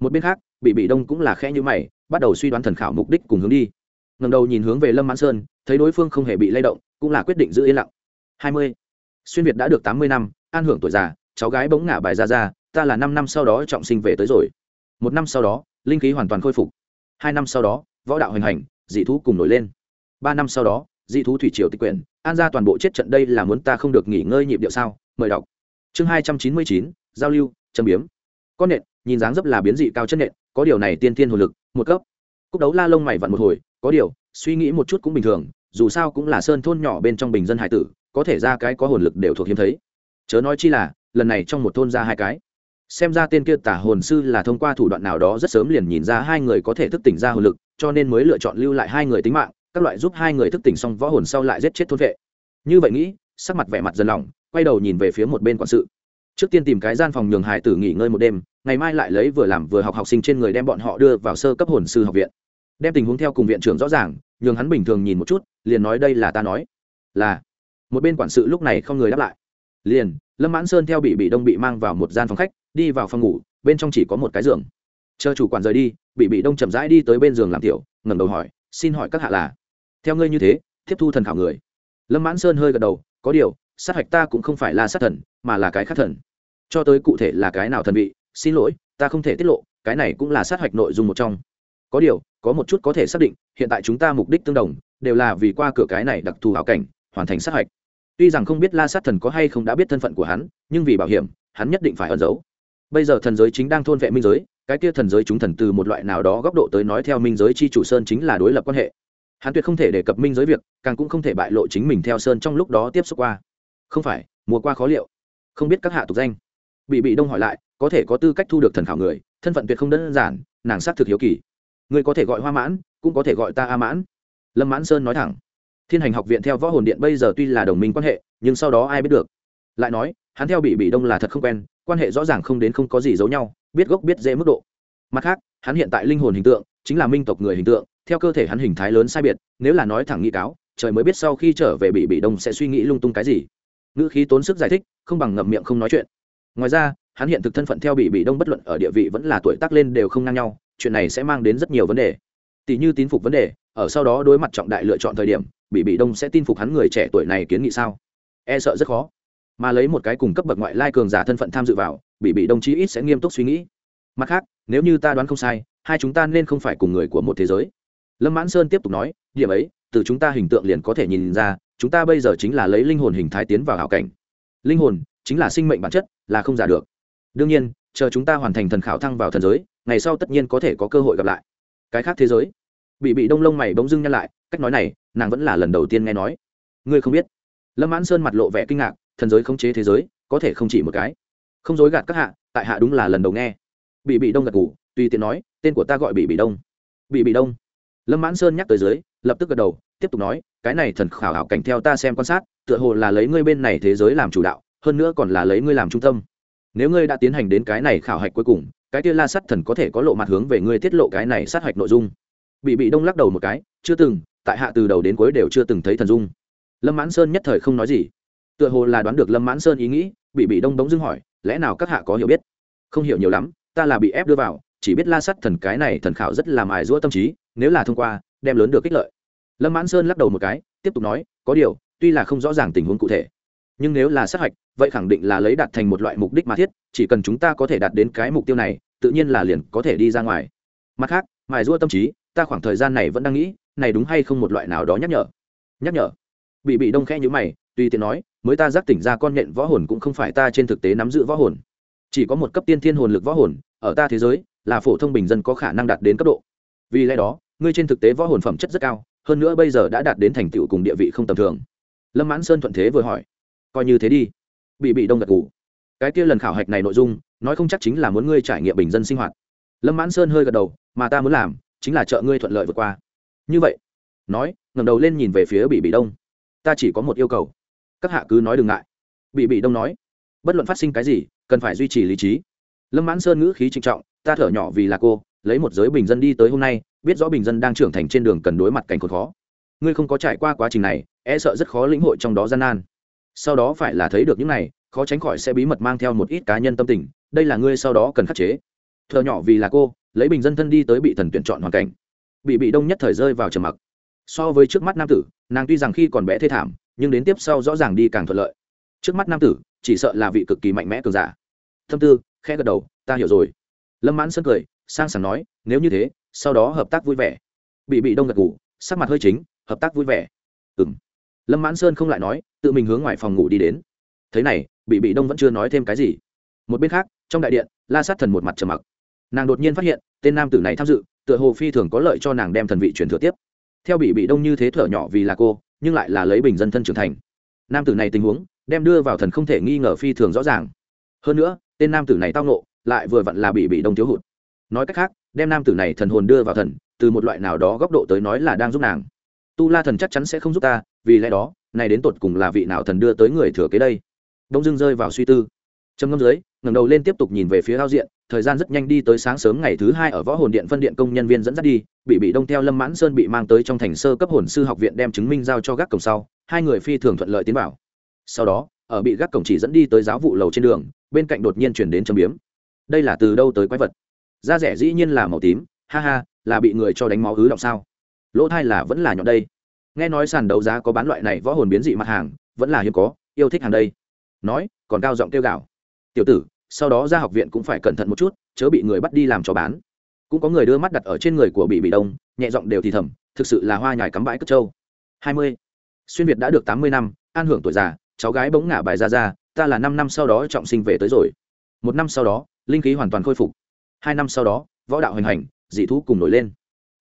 Một bên khác, bị bị đông cũng là khẽ như mày, bắt đầu suy đoán thần khảo mục đích cùng hướng đi. Ngầm đầu nhìn hướng về lâm mãn sơn, thấy đối phương không hề bị lay động, cũng là quyết định giữ yên lặng. Hai mươi. Xuyên việt đã được tám mươi năm an hưởng tuổi già, cháu gái bỗng ngả bài ra ra, ta là năm năm sau đó trọng sinh về tới rồi. Một năm sau đó, linh khí hoàn toàn khôi phục. Hai năm sau đó, võ đạo hoành hành, dị thú cùng nổi lên. Ba năm sau đó, dị thú thủy triều tịch quyển, an ra toàn bộ chết trận đây là muốn ta không được nghỉ ngơi nhịp điệu sao? Mời đọc. Chương hai trăm chín mươi chín, giao lưu, châm biếm. Con nện, nhìn dáng dấp là biến dị cao chất nện, có điều này tiên tiên hồn lực, một cấp. Cúc đấu la lông mày vặn một hồi, có điều, suy nghĩ một chút cũng bình thường, dù sao cũng là sơn thôn nhỏ bên trong bình dân hải tử, có thể ra cái có hồn lực đều thuộc hiếm thấy chớ nói chi là, lần này trong một thôn ra hai cái. Xem ra tên kia tả hồn sư là thông qua thủ đoạn nào đó rất sớm liền nhìn ra hai người có thể thức tỉnh ra hồn lực, cho nên mới lựa chọn lưu lại hai người tính mạng, các loại giúp hai người thức tỉnh xong võ hồn sau lại giết chết thôn vệ. Như vậy nghĩ, sắc mặt vẻ mặt dần lòng quay đầu nhìn về phía một bên quản sự. Trước tiên tìm cái gian phòng nhường hải tử nghỉ ngơi một đêm, ngày mai lại lấy vừa làm vừa học học sinh trên người đem bọn họ đưa vào sơ cấp hồn sư học viện. Đem tình huống theo cùng viện trưởng rõ ràng, nhường hắn bình thường nhìn một chút, liền nói đây là ta nói. Là. Một bên quản sự lúc này không người đáp lại liền, lâm mãn sơn theo bị bị đông bị mang vào một gian phòng khách, đi vào phòng ngủ, bên trong chỉ có một cái giường. Chờ chủ quản rời đi, bị bị đông chậm rãi đi tới bên giường làm tiểu, ngẩng đầu hỏi, xin hỏi các hạ là? Theo ngươi như thế, tiếp thu thần khảo người. Lâm mãn sơn hơi gật đầu, có điều, sát hạch ta cũng không phải là sát thần, mà là cái khác thần. Cho tới cụ thể là cái nào thần vị, xin lỗi, ta không thể tiết lộ, cái này cũng là sát hạch nội dung một trong. Có điều, có một chút có thể xác định, hiện tại chúng ta mục đích tương đồng, đều là vì qua cửa cái này đặc thù hảo cảnh, hoàn thành sát hạch tuy rằng không biết la sát thần có hay không đã biết thân phận của hắn, nhưng vì bảo hiểm, hắn nhất định phải ẩn giấu. Bây giờ thần giới chính đang thôn vệ minh giới, cái kia thần giới chúng thần từ một loại nào đó góc độ tới nói theo minh giới chi chủ sơn chính là đối lập quan hệ. Hắn tuyệt không thể đề cập minh giới việc, càng cũng không thể bại lộ chính mình theo sơn trong lúc đó tiếp xúc qua. Không phải, mùa qua khó liệu. Không biết các hạ tục danh. Bị bị đông hỏi lại, có thể có tư cách thu được thần khảo người, thân phận tuyệt không đơn giản, nàng xác thực hiếu kỳ. Người có thể gọi hoa mãn, cũng có thể gọi ta a mãn. Lâm mãn sơn nói thẳng thiên hành học viện theo võ hồn điện bây giờ tuy là đồng minh quan hệ, nhưng sau đó ai biết được? Lại nói, hắn theo bị bị đông là thật không quen, quan hệ rõ ràng không đến không có gì giấu nhau, biết gốc biết dễ mức độ. Mặt khác, hắn hiện tại linh hồn hình tượng, chính là minh tộc người hình tượng, theo cơ thể hắn hình thái lớn sai biệt, nếu là nói thẳng nghị cáo, trời mới biết sau khi trở về bị bị đông sẽ suy nghĩ lung tung cái gì. Ngữ khí tốn sức giải thích, không bằng ngậm miệng không nói chuyện. Ngoài ra, hắn hiện thực thân phận theo bị bị đông bất luận ở địa vị vẫn là tuổi tác lên đều không ngang nhau, chuyện này sẽ mang đến rất nhiều vấn đề. Tỷ như tín phục vấn đề ở sau đó đối mặt trọng đại lựa chọn thời điểm bị bị đông sẽ tin phục hắn người trẻ tuổi này kiến nghị sao? E sợ rất khó. Mà lấy một cái cùng cấp bậc ngoại lai cường giả thân phận tham dự vào bị bị đông chí ít sẽ nghiêm túc suy nghĩ. Mặt khác, nếu như ta đoán không sai, hai chúng ta nên không phải cùng người của một thế giới. Lâm mãn sơn tiếp tục nói, điểm ấy, từ chúng ta hình tượng liền có thể nhìn ra, chúng ta bây giờ chính là lấy linh hồn hình thái tiến vào hảo cảnh. Linh hồn chính là sinh mệnh bản chất, là không giả được. Đương nhiên, chờ chúng ta hoàn thành thần khảo thăng vào thần giới, ngày sau tất nhiên có thể có cơ hội gặp lại. Cái khác thế giới? Bị bị đông lông mày bỗng dưng nhăn lại, cách nói này, nàng vẫn là lần đầu tiên nghe nói. Ngươi không biết. Lâm mãn sơn mặt lộ vẻ kinh ngạc, thần giới khống chế thế giới, có thể không chỉ một cái. Không dối gạt các hạ, tại hạ đúng là lần đầu nghe. Bị bị đông gật ngủ tùy tiện nói, tên của ta gọi bị bị đông. Bị bị đông. Lâm mãn sơn nhắc tới dưới, lập tức gật đầu, tiếp tục nói, cái này thần khảo hảo cảnh theo ta xem quan sát, tựa hồ là lấy ngươi bên này thế giới làm chủ đạo, hơn nữa còn là lấy ngươi làm trung tâm. Nếu ngươi đã tiến hành đến cái này khảo hạch cuối cùng, cái kia la Sắt thần có thể có lộ mặt hướng về ngươi tiết lộ cái này sát hạch nội dung bị bị đông lắc đầu một cái, chưa từng, tại hạ từ đầu đến cuối đều chưa từng thấy thần dung. Lâm mãn sơn nhất thời không nói gì. Tựa hồ là đoán được lâm mãn sơn ý nghĩ, bị bị đông đống dưng hỏi, lẽ nào các hạ có hiểu biết? Không hiểu nhiều lắm, ta là bị ép đưa vào, chỉ biết la sắt thần cái này thần khảo rất làm ải rũa tâm trí, nếu là thông qua, đem lớn được kích lợi. Lâm mãn sơn lắc đầu một cái, tiếp tục nói, có điều, tuy là không rõ ràng tình huống cụ thể, nhưng nếu là sát hạch, vậy khẳng định là lấy đạt thành một loại mục đích mà thiết, chỉ cần chúng ta có thể đạt đến cái mục tiêu này, tự nhiên là liền có thể đi ra ngoài. Mặt khác, mài rũa tâm trí ta khoảng thời gian này vẫn đang nghĩ, này đúng hay không một loại nào đó nhắc nhở. Nhắc nhở. Bị bị đông khẽ như mày tuy tiện nói, mới ta giác tỉnh ra con nhện võ hồn cũng không phải ta trên thực tế nắm giữ võ hồn. Chỉ có một cấp tiên thiên hồn lực võ hồn, ở ta thế giới, là phổ thông bình dân có khả năng đạt đến cấp độ. Vì lẽ đó, ngươi trên thực tế võ hồn phẩm chất rất cao, hơn nữa bây giờ đã đạt đến thành tựu cùng địa vị không tầm thường. Lâm mãn sơn thuận thế vừa hỏi. Coi như thế đi. Bị bị đông gật ngủ cái kia lần khảo hạch này nội dung, nói không chắc chính là muốn ngươi trải nghiệm bình dân sinh hoạt. Lâm mãn sơn hơi gật đầu, mà ta muốn làm chính là trợ ngươi thuận lợi vượt qua. Như vậy, nói, ngẩng đầu lên nhìn về phía bị bị đông. Ta chỉ có một yêu cầu. Các hạ cứ nói đừng ngại. Bị bị đông nói, bất luận phát sinh cái gì, cần phải duy trì lý trí. Lâm mãn sơn ngữ khí trịnh trọng, ta thở nhỏ vì là cô, lấy một giới bình dân đi tới hôm nay, biết rõ bình dân đang trưởng thành trên đường cần đối mặt cảnh khốn khó. Ngươi không có trải qua quá trình này e sợ rất khó lĩnh hội trong đó gian nan. Sau đó phải là thấy được những này, khó tránh khỏi sẽ bí mật mang theo một ít cá nhân tâm tình, đây là ngươi sau đó cần khắc chế. Thợ nhỏ vì là cô lấy bình dân thân đi tới bị thần tuyển chọn hoàn cảnh. Bị bị đông nhất thời rơi vào trầm mặc. So với trước mắt nam tử, nàng tuy rằng khi còn bé thê thảm, nhưng đến tiếp sau rõ ràng đi càng thuận lợi. Trước mắt nam tử, chỉ sợ là vị cực kỳ mạnh mẽ cường giả. Thâm tư, khẽ gật đầu, ta hiểu rồi. Lâm mãn sân cười, sang sảng nói, nếu như thế, sau đó hợp tác vui vẻ. Bị bị đông gật ngủ sắc mặt hơi chính, hợp tác vui vẻ. Ừ m lâm mãn sơn không lại nói, tự mình hướng ngoài phòng ngủ đi đến. Thế này, bị bị đông vẫn chưa nói thêm cái gì. Một bên khác, trong đại điện, la sát thần một mặt trầm mặc nàng đột nhiên phát hiện, tên nam tử này tham dự, tựa hồ phi thường có lợi cho nàng đem thần vị truyền thừa tiếp. Theo bị bị đông như thế thở nhỏ vì là cô, nhưng lại là lấy bình dân thân trưởng thành. Nam tử này tình huống, đem đưa vào thần không thể nghi ngờ phi thường rõ ràng. Hơn nữa, tên nam tử này tao nộ lại vừa vặn là bị bị đông thiếu hụt. Nói cách khác, đem nam tử này thần hồn đưa vào thần, từ một loại nào đó góc độ tới nói là đang giúp nàng. Tu la thần chắc chắn sẽ không giúp ta, vì lẽ đó, này đến tột cùng là vị nào thần đưa tới người thừa kế đây? Đông dưng rơi vào suy tư trầm ngâm dưới, ngẩng đầu lên tiếp tục nhìn về phía ao diện, thời gian rất nhanh đi tới sáng sớm ngày thứ hai ở võ hồn điện phân điện công nhân viên dẫn dắt đi, bị bị đông theo lâm mãn sơn bị mang tới trong thành sơ cấp hồn sư học viện đem chứng minh giao cho gác cổng sau, hai người phi thường thuận lợi tiến vào. Sau đó, ở bị gác cổng chỉ dẫn đi tới giáo vụ lầu trên đường, bên cạnh đột nhiên chuyển đến châm biếm. Đây là từ đâu tới quái vật? Da rẻ dĩ nhiên là màu tím, ha ha, là bị người cho đánh máu ứ động sao? Lỗ thai là vẫn là nhọn đây. Nghe nói sàn đấu giá có bán loại này võ hồn biến dị mặt hàng, vẫn là hiếm có, yêu thích hàng đây. Nói, còn cao giọng kêu gạo tiểu tử, sau đó ra học viện cũng phải cẩn thận một chút, chớ bị người bắt đi làm cho bán. Cũng có người đưa mắt đặt ở trên người của bị bị đông, nhẹ giọng đều thì thầm, thực sự là hoa nhài cắm bãi cất trâu. Hai mươi. Xuyên việt đã được tám mươi năm, an hưởng tuổi già, cháu gái bỗng ngả bài ra ra, ta là năm năm sau đó trọng sinh về tới rồi. Một năm sau đó, linh khí hoàn toàn khôi phục. Hai năm sau đó, võ đạo hoành hành, dị thú cùng nổi lên.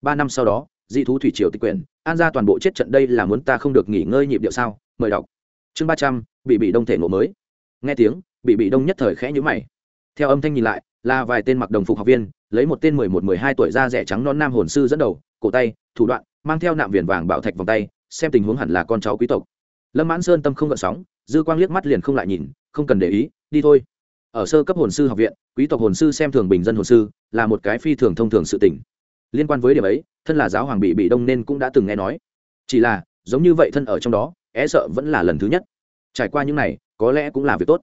Ba năm sau đó, dị thú thủy triều tịch quyển, an ra toàn bộ chết trận đây là muốn ta không được nghỉ ngơi nhịp điệu sao? Mời đọc. Chương ba trăm bị bị đông thể ngộ mới. Nghe tiếng bị bị đông nhất thời khẽ nhữ mày. Theo âm thanh nhìn lại, là vài tên mặc đồng phục học viên, lấy một tên mười một, mười hai tuổi da rẻ trắng non nam hồn sư dẫn đầu, cổ tay, thủ đoạn, mang theo nạm viền vàng bảo thạch vòng tay, xem tình huống hẳn là con cháu quý tộc. Lâm mãn sơn tâm không gợn sóng, dư quang liếc mắt liền không lại nhìn, không cần để ý, đi thôi. Ở sơ cấp hồn sư học viện, quý tộc hồn sư xem thường bình dân hồn sư, là một cái phi thường thông thường sự tình. Liên quan với điểm ấy, thân là giáo hoàng bị bị đông nên cũng đã từng nghe nói. Chỉ là, giống như vậy thân ở trong đó é sợ vẫn là lần thứ nhất. Trải qua những này, có lẽ cũng là việc tốt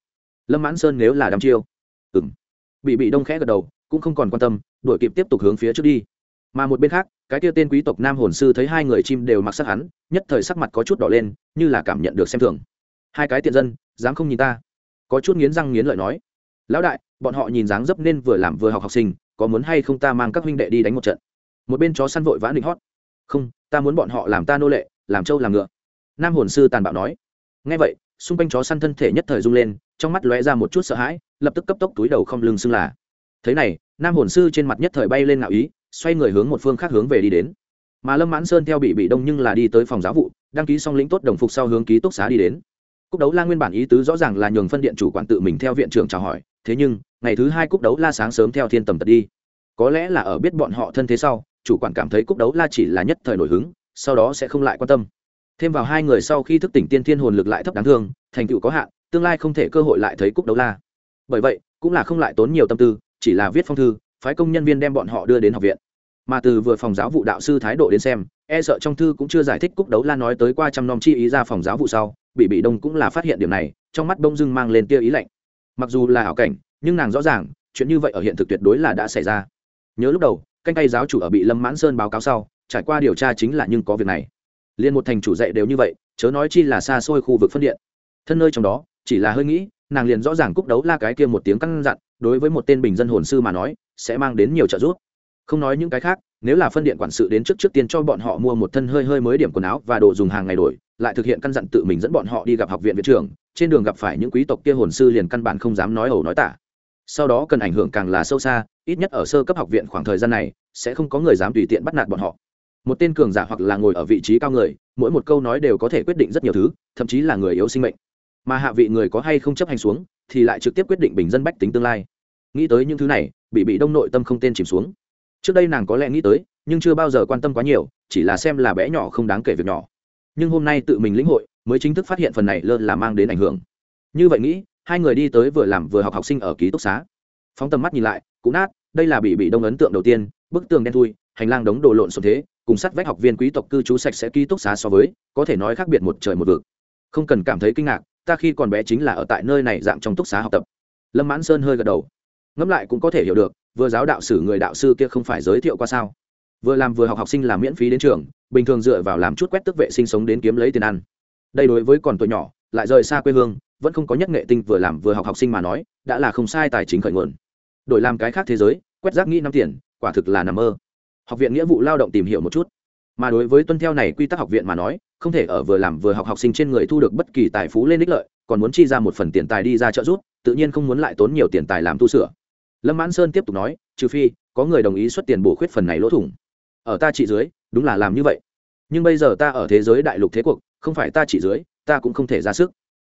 lâm mãn sơn nếu là đăm chiêu. Ừ m bị bị đông khẽ gật đầu, cũng không còn quan tâm, đuổi kịp tiếp tục hướng phía trước đi. Mà một bên khác, cái kia tên quý tộc nam hồn sư thấy hai người chim đều mặc sắc hắn, nhất thời sắc mặt có chút đỏ lên, như là cảm nhận được xem thường. Hai cái tiện dân, dám không nhìn ta? Có chút nghiến răng nghiến lợi nói. Lão đại, bọn họ nhìn dáng dấp nên vừa làm vừa học học sinh, có muốn hay không ta mang các huynh đệ đi đánh một trận? Một bên chó săn vội vã định hót. Không, ta muốn bọn họ làm ta nô lệ, làm trâu làm ngựa. Nam hồn sư tàn bạo nói. Ngay vậy xung quanh chó săn thân thể nhất thời rung lên, trong mắt lóe ra một chút sợ hãi, lập tức cấp tốc túi đầu không lưng xưng là. Thế này, nam hồn sư trên mặt nhất thời bay lên ngạo ý, xoay người hướng một phương khác hướng về đi đến. Mà lâm mãn sơn theo bị bị đông nhưng là đi tới phòng giáo vụ, đăng ký xong lĩnh tốt đồng phục sau hướng ký túc xá đi đến. Cúc đấu la nguyên bản ý tứ rõ ràng là nhường phân điện chủ quản tự mình theo viện trưởng chào hỏi, thế nhưng, ngày thứ hai cúc đấu la sáng sớm theo thiên tầm tật đi. Có lẽ là ở biết bọn họ thân thế sau, chủ quản cảm thấy cúc đấu la chỉ là nhất thời nổi hứng, sau đó sẽ không lại quan tâm thêm vào hai người sau khi thức tỉnh tiên thiên hồn lực lại thấp đáng thương, thành tựu có hạn, tương lai không thể cơ hội lại thấy cúc đấu la. Bởi vậy, cũng là không lại tốn nhiều tâm tư, chỉ là viết phong thư, phái công nhân viên đem bọn họ đưa đến học viện. Mà từ vừa phòng giáo vụ đạo sư thái độ đến xem e sợ trong thư cũng chưa giải thích cúc đấu la nói tới qua trăm nom chi ý ra phòng giáo vụ sau, bị bị đông cũng là phát hiện điểm này, trong mắt bông dưng mang lên tia ý lạnh. Mặc dù là ảo cảnh, nhưng nàng rõ ràng, chuyện như vậy ở hiện thực tuyệt đối là đã xảy ra. Nhớ lúc đầu, canh tay giáo chủ ở bị lâm mãn sơn báo cáo sau, trải qua điều tra chính là nhưng có việc này liền một thành chủ dạy đều như vậy, chớ nói chi là xa xôi khu vực phân điện. Thân nơi trong đó, chỉ là hơi nghĩ, nàng liền rõ ràng cúc đấu la cái kia một tiếng căn dặn, đối với một tên bình dân hồn sư mà nói, sẽ mang đến nhiều trợ giúp. Không nói những cái khác, nếu là phân điện quản sự đến trước trước tiên cho bọn họ mua một thân hơi hơi mới điểm quần áo và đồ dùng hàng ngày đổi, lại thực hiện căn dặn tự mình dẫn bọn họ đi gặp học viện viện trưởng, trên đường gặp phải những quý tộc kia hồn sư liền căn bản không dám nói ẩu nói tả. Sau đó cần ảnh hưởng càng là sâu xa, ít nhất ở sơ cấp học viện khoảng thời gian này, sẽ không có người dám tùy tiện bắt nạt bọn họ một tên cường giả hoặc là ngồi ở vị trí cao người, mỗi một câu nói đều có thể quyết định rất nhiều thứ, thậm chí là người yếu sinh mệnh. Mà hạ vị người có hay không chấp hành xuống, thì lại trực tiếp quyết định bình dân bách tính tương lai. Nghĩ tới những thứ này, bị bị đông nội tâm không tên chìm xuống. Trước đây nàng có lẽ nghĩ tới, nhưng chưa bao giờ quan tâm quá nhiều, chỉ là xem là bé nhỏ không đáng kể việc nhỏ. Nhưng hôm nay tự mình lĩnh hội, mới chính thức phát hiện phần này lơ là mang đến ảnh hưởng. Như vậy nghĩ, hai người đi tới vừa làm vừa học học sinh ở ký túc xá. Phóng tầm mắt nhìn lại cũng nát, đây là bị bị đông ấn tượng đầu tiên, bức tường đen thui, hành lang đống đồ lộn xộn thế cùng sát vách học viên quý tộc cư trú sạch sẽ ký túc xá so với, có thể nói khác biệt một trời một vực. Không cần cảm thấy kinh ngạc, ta khi còn bé chính là ở tại nơi này dạng trong túc xá học tập. Lâm mãn sơn hơi gật đầu. Ngẫm lại cũng có thể hiểu được, vừa giáo đạo sử người đạo sư kia không phải giới thiệu qua sao. Vừa làm vừa học học sinh làm miễn phí đến trường, bình thường dựa vào làm chút quét tức vệ sinh sống đến kiếm lấy tiền ăn. Đây đối với còn tuổi nhỏ, lại rời xa quê hương, vẫn không có nhất nghệ tinh vừa làm vừa học học sinh mà nói, đã là không sai tài chính khởi nguồn. Đổi làm cái khác thế giới, quét rác nghĩ năm tiền, quả thực là nằm mơ học viện nghĩa vụ lao động tìm hiểu một chút. Mà đối với tuân theo này quy tắc học viện mà nói, không thể ở vừa làm vừa học học sinh trên người thu được bất kỳ tài phú lên ích lợi, còn muốn chi ra một phần tiền tài đi ra trợ giúp, tự nhiên không muốn lại tốn nhiều tiền tài làm tu sửa. Lâm mãn sơn tiếp tục nói, trừ phi, có người đồng ý xuất tiền bổ khuyết phần này lỗ thủng. Ở ta trị dưới, đúng là làm như vậy. Nhưng bây giờ ta ở thế giới đại lục thế cuộc, không phải ta trị dưới, ta cũng không thể ra sức.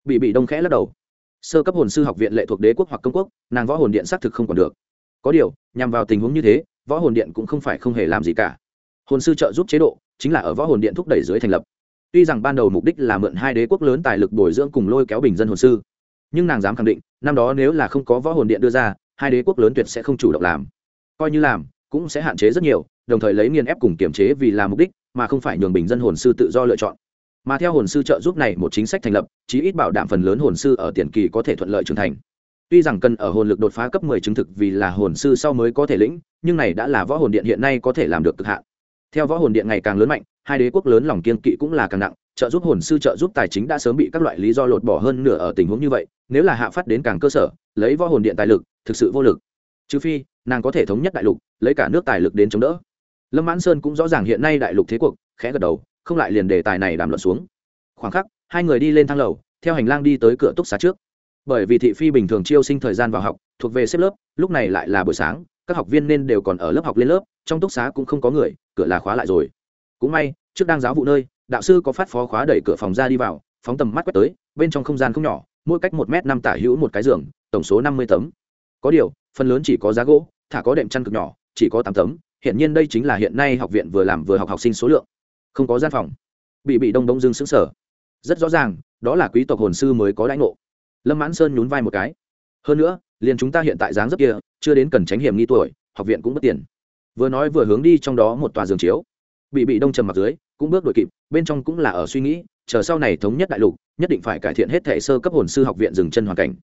Bị bị đông khẽ lắc đầu. Sơ cấp hồn sư học viện lệ thuộc đế quốc hoặc công quốc, nàng võ hồn điện xác thực không còn được. Có điều, nhằm vào tình huống như thế võ hồn điện cũng không phải không hề làm gì cả. Hồn sư trợ giúp chế độ, chính là ở võ hồn điện thúc đẩy dưới thành lập. Tuy rằng ban đầu mục đích là mượn hai đế quốc lớn tài lực bồi dưỡng cùng lôi kéo bình dân hồn sư, nhưng nàng dám khẳng định, năm đó nếu là không có võ hồn điện đưa ra, hai đế quốc lớn tuyệt sẽ không chủ động làm. Coi như làm, cũng sẽ hạn chế rất nhiều, đồng thời lấy nghiên ép cùng kiểm chế vì là mục đích, mà không phải nhường bình dân hồn sư tự do lựa chọn. Mà theo hồn sư trợ giúp này một chính sách thành lập, chí ít bảo đảm phần lớn hồn sư ở tiền kỳ có thể thuận lợi trưởng thành tuy rằng cần ở hồn lực đột phá cấp 10 chứng thực vì là hồn sư sau mới có thể lĩnh, nhưng này đã là võ hồn điện hiện nay có thể làm được cực hạn. Theo võ hồn điện ngày càng lớn mạnh, hai đế quốc lớn lòng kiên kỵ cũng là càng nặng, trợ giúp hồn sư trợ giúp tài chính đã sớm bị các loại lý do lột bỏ hơn nửa ở tình huống như vậy, nếu là hạ phát đến càng cơ sở, lấy võ hồn điện tài lực, thực sự vô lực. Trừ phi, nàng có thể thống nhất đại lục, lấy cả nước tài lực đến chống đỡ. Lâm mãn sơn cũng rõ ràng hiện nay đại lục thế cuộc, khẽ gật đầu, không lại liền đề tài này đàm luận xuống. Khoảng khắc, hai người đi lên thang lầu, theo hành lang đi tới cửa túc xá trước bởi vì thị phi bình thường chiêu sinh thời gian vào học, thuộc về xếp lớp, lúc này lại là buổi sáng, các học viên nên đều còn ở lớp học lên lớp, trong túc xá cũng không có người, cửa là khóa lại rồi. Cũng may, trước đang giáo vụ nơi, đạo sư có phát phó khóa đẩy cửa phòng ra đi vào, phóng tầm mắt quét tới, bên trong không gian không nhỏ, mỗi cách một m năm tả hữu một cái giường, tổng số năm mươi tấm. Có điều, phần lớn chỉ có giá gỗ, thả có đệm chăn cực nhỏ, chỉ có tám tấm hiện nhiên đây chính là hiện nay học viện vừa làm vừa học học sinh số lượng. Không có gian phòng. Bị bị đông đông dương xứng sở rất rõ ràng, đó là quý tộc hồn sư mới có đãi ngộ lâm mãn sơn nhún vai một cái. Hơn nữa, liền chúng ta hiện tại dáng dấp kia, chưa đến cần tránh hiểm nghi tuổi, học viện cũng mất tiền vừa nói vừa hướng đi trong đó một tòa giường chiếu. Bị bị đông trầm mặt dưới, cũng bước đội kịp, bên trong cũng là ở suy nghĩ, chờ sau này thống nhất đại lục, nhất định phải cải thiện hết thể sơ cấp hồn sư học viện dừng chân hoàn cảnh.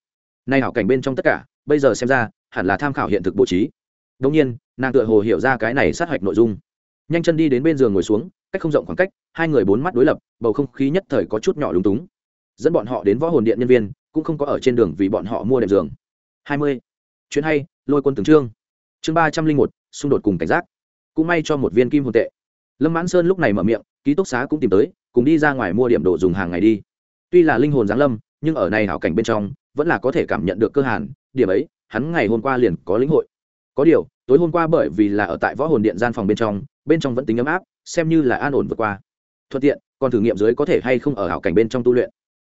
Nay hảo cảnh bên trong tất cả, bây giờ xem ra, hẳn là tham khảo hiện thực bố trí. Đông nhiên, nàng tựa hồ hiểu ra cái này sát hạch nội dung. Nhanh chân đi đến bên giường ngồi xuống, cách không rộng khoảng cách, hai người bốn mắt đối lập, bầu không khí nhất thời có chút nhỏ lúng túng. Dẫn bọn họ đến võ hồn điện nhân viên cũng không có ở trên đường vì bọn họ mua đệm giường. Hai mươi. Chuyến hay, lôi quân từng trương chương ba trăm linh một, xung đột cùng cảnh giác. Cũng may cho một viên kim hồn tệ. Lâm mãn sơn lúc này mở miệng, ký túc xá cũng tìm tới, cùng đi ra ngoài mua điểm đồ dùng hàng ngày đi. Tuy là linh hồn giáng lâm, nhưng ở này hảo cảnh bên trong, vẫn là có thể cảm nhận được cơ hàn, điểm ấy, hắn ngày hôm qua liền có lĩnh hội. Có điều, tối hôm qua bởi vì là ở tại võ hồn điện gian phòng bên trong bên trong vẫn tính ấm áp, xem như là an ổn vượt qua. Thuận tiện, còn thử nghiệm dưới có thể hay không ở hảo cảnh bên trong tu luyện.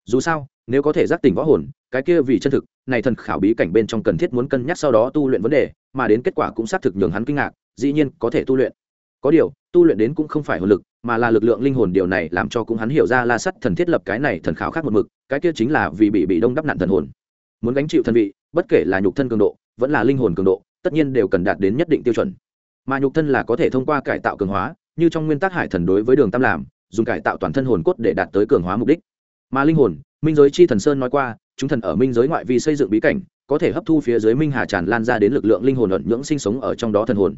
Dù sao nếu có thể giác tỉnh võ hồn, cái kia vì chân thực, này thần khảo bí cảnh bên trong cần thiết muốn cân nhắc sau đó tu luyện vấn đề, mà đến kết quả cũng xác thực nhường hắn kinh ngạc, dĩ nhiên có thể tu luyện. Có điều, tu luyện đến cũng không phải hồn lực, mà là lực lượng linh hồn, điều này làm cho cũng hắn hiểu ra la sắt thần thiết lập cái này thần khảo khác một mực, cái kia chính là vì bị bị đông đắp nạn thần hồn. Muốn gánh chịu thần vị, bất kể là nhục thân cường độ, vẫn là linh hồn cường độ, tất nhiên đều cần đạt đến nhất định tiêu chuẩn. Mà nhục thân là có thể thông qua cải tạo cường hóa, như trong nguyên tắc hải thần đối với đường tam làm, dùng cải tạo toàn thân hồn cốt để đạt tới cường hóa mục đích. Mà linh hồn minh giới chi thần sơn nói qua, chúng thần ở minh giới ngoại vi xây dựng bí cảnh, có thể hấp thu phía dưới minh hà tràn lan ra đến lực lượng linh hồn ẩn nhưỡng sinh sống ở trong đó thần hồn.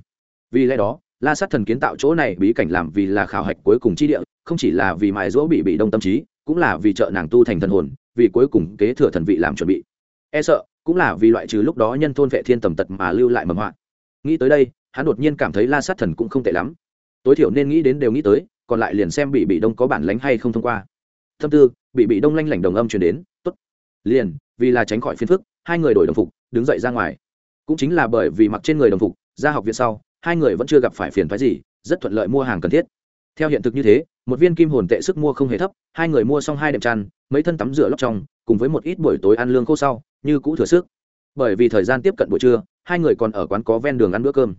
Vì lẽ đó, la sát thần kiến tạo chỗ này bí cảnh làm vì là khảo hạch cuối cùng chi địa, không chỉ là vì mài dỗ bị bị đông tâm trí, cũng là vì trợ nàng tu thành thần hồn, vì cuối cùng kế thừa thần vị làm chuẩn bị. E sợ, cũng là vì loại trừ lúc đó nhân thôn vệ thiên tầm tật mà lưu lại mầm họa. Nghĩ tới đây, hắn đột nhiên cảm thấy la sát thần cũng không tệ lắm. Tối thiểu nên nghĩ đến đều nghĩ tới, còn lại liền xem bị bị đông có bản lánh hay không thông qua thâm tư, bị bị đông lanh lảnh đồng âm truyền đến, tốt, liền, vì là tránh khỏi phiền phức, hai người đổi đồng phục, đứng dậy ra ngoài. Cũng chính là bởi vì mặc trên người đồng phục, ra học viện sau, hai người vẫn chưa gặp phải phiền phái gì, rất thuận lợi mua hàng cần thiết. Theo hiện thực như thế, một viên kim hồn tệ sức mua không hề thấp, hai người mua xong hai đệm chăn, mấy thân tắm rửa lóc trong, cùng với một ít buổi tối ăn lương khô sau, như cũ thừa sức. Bởi vì thời gian tiếp cận buổi trưa, hai người còn ở quán có ven đường ăn bữa cơm.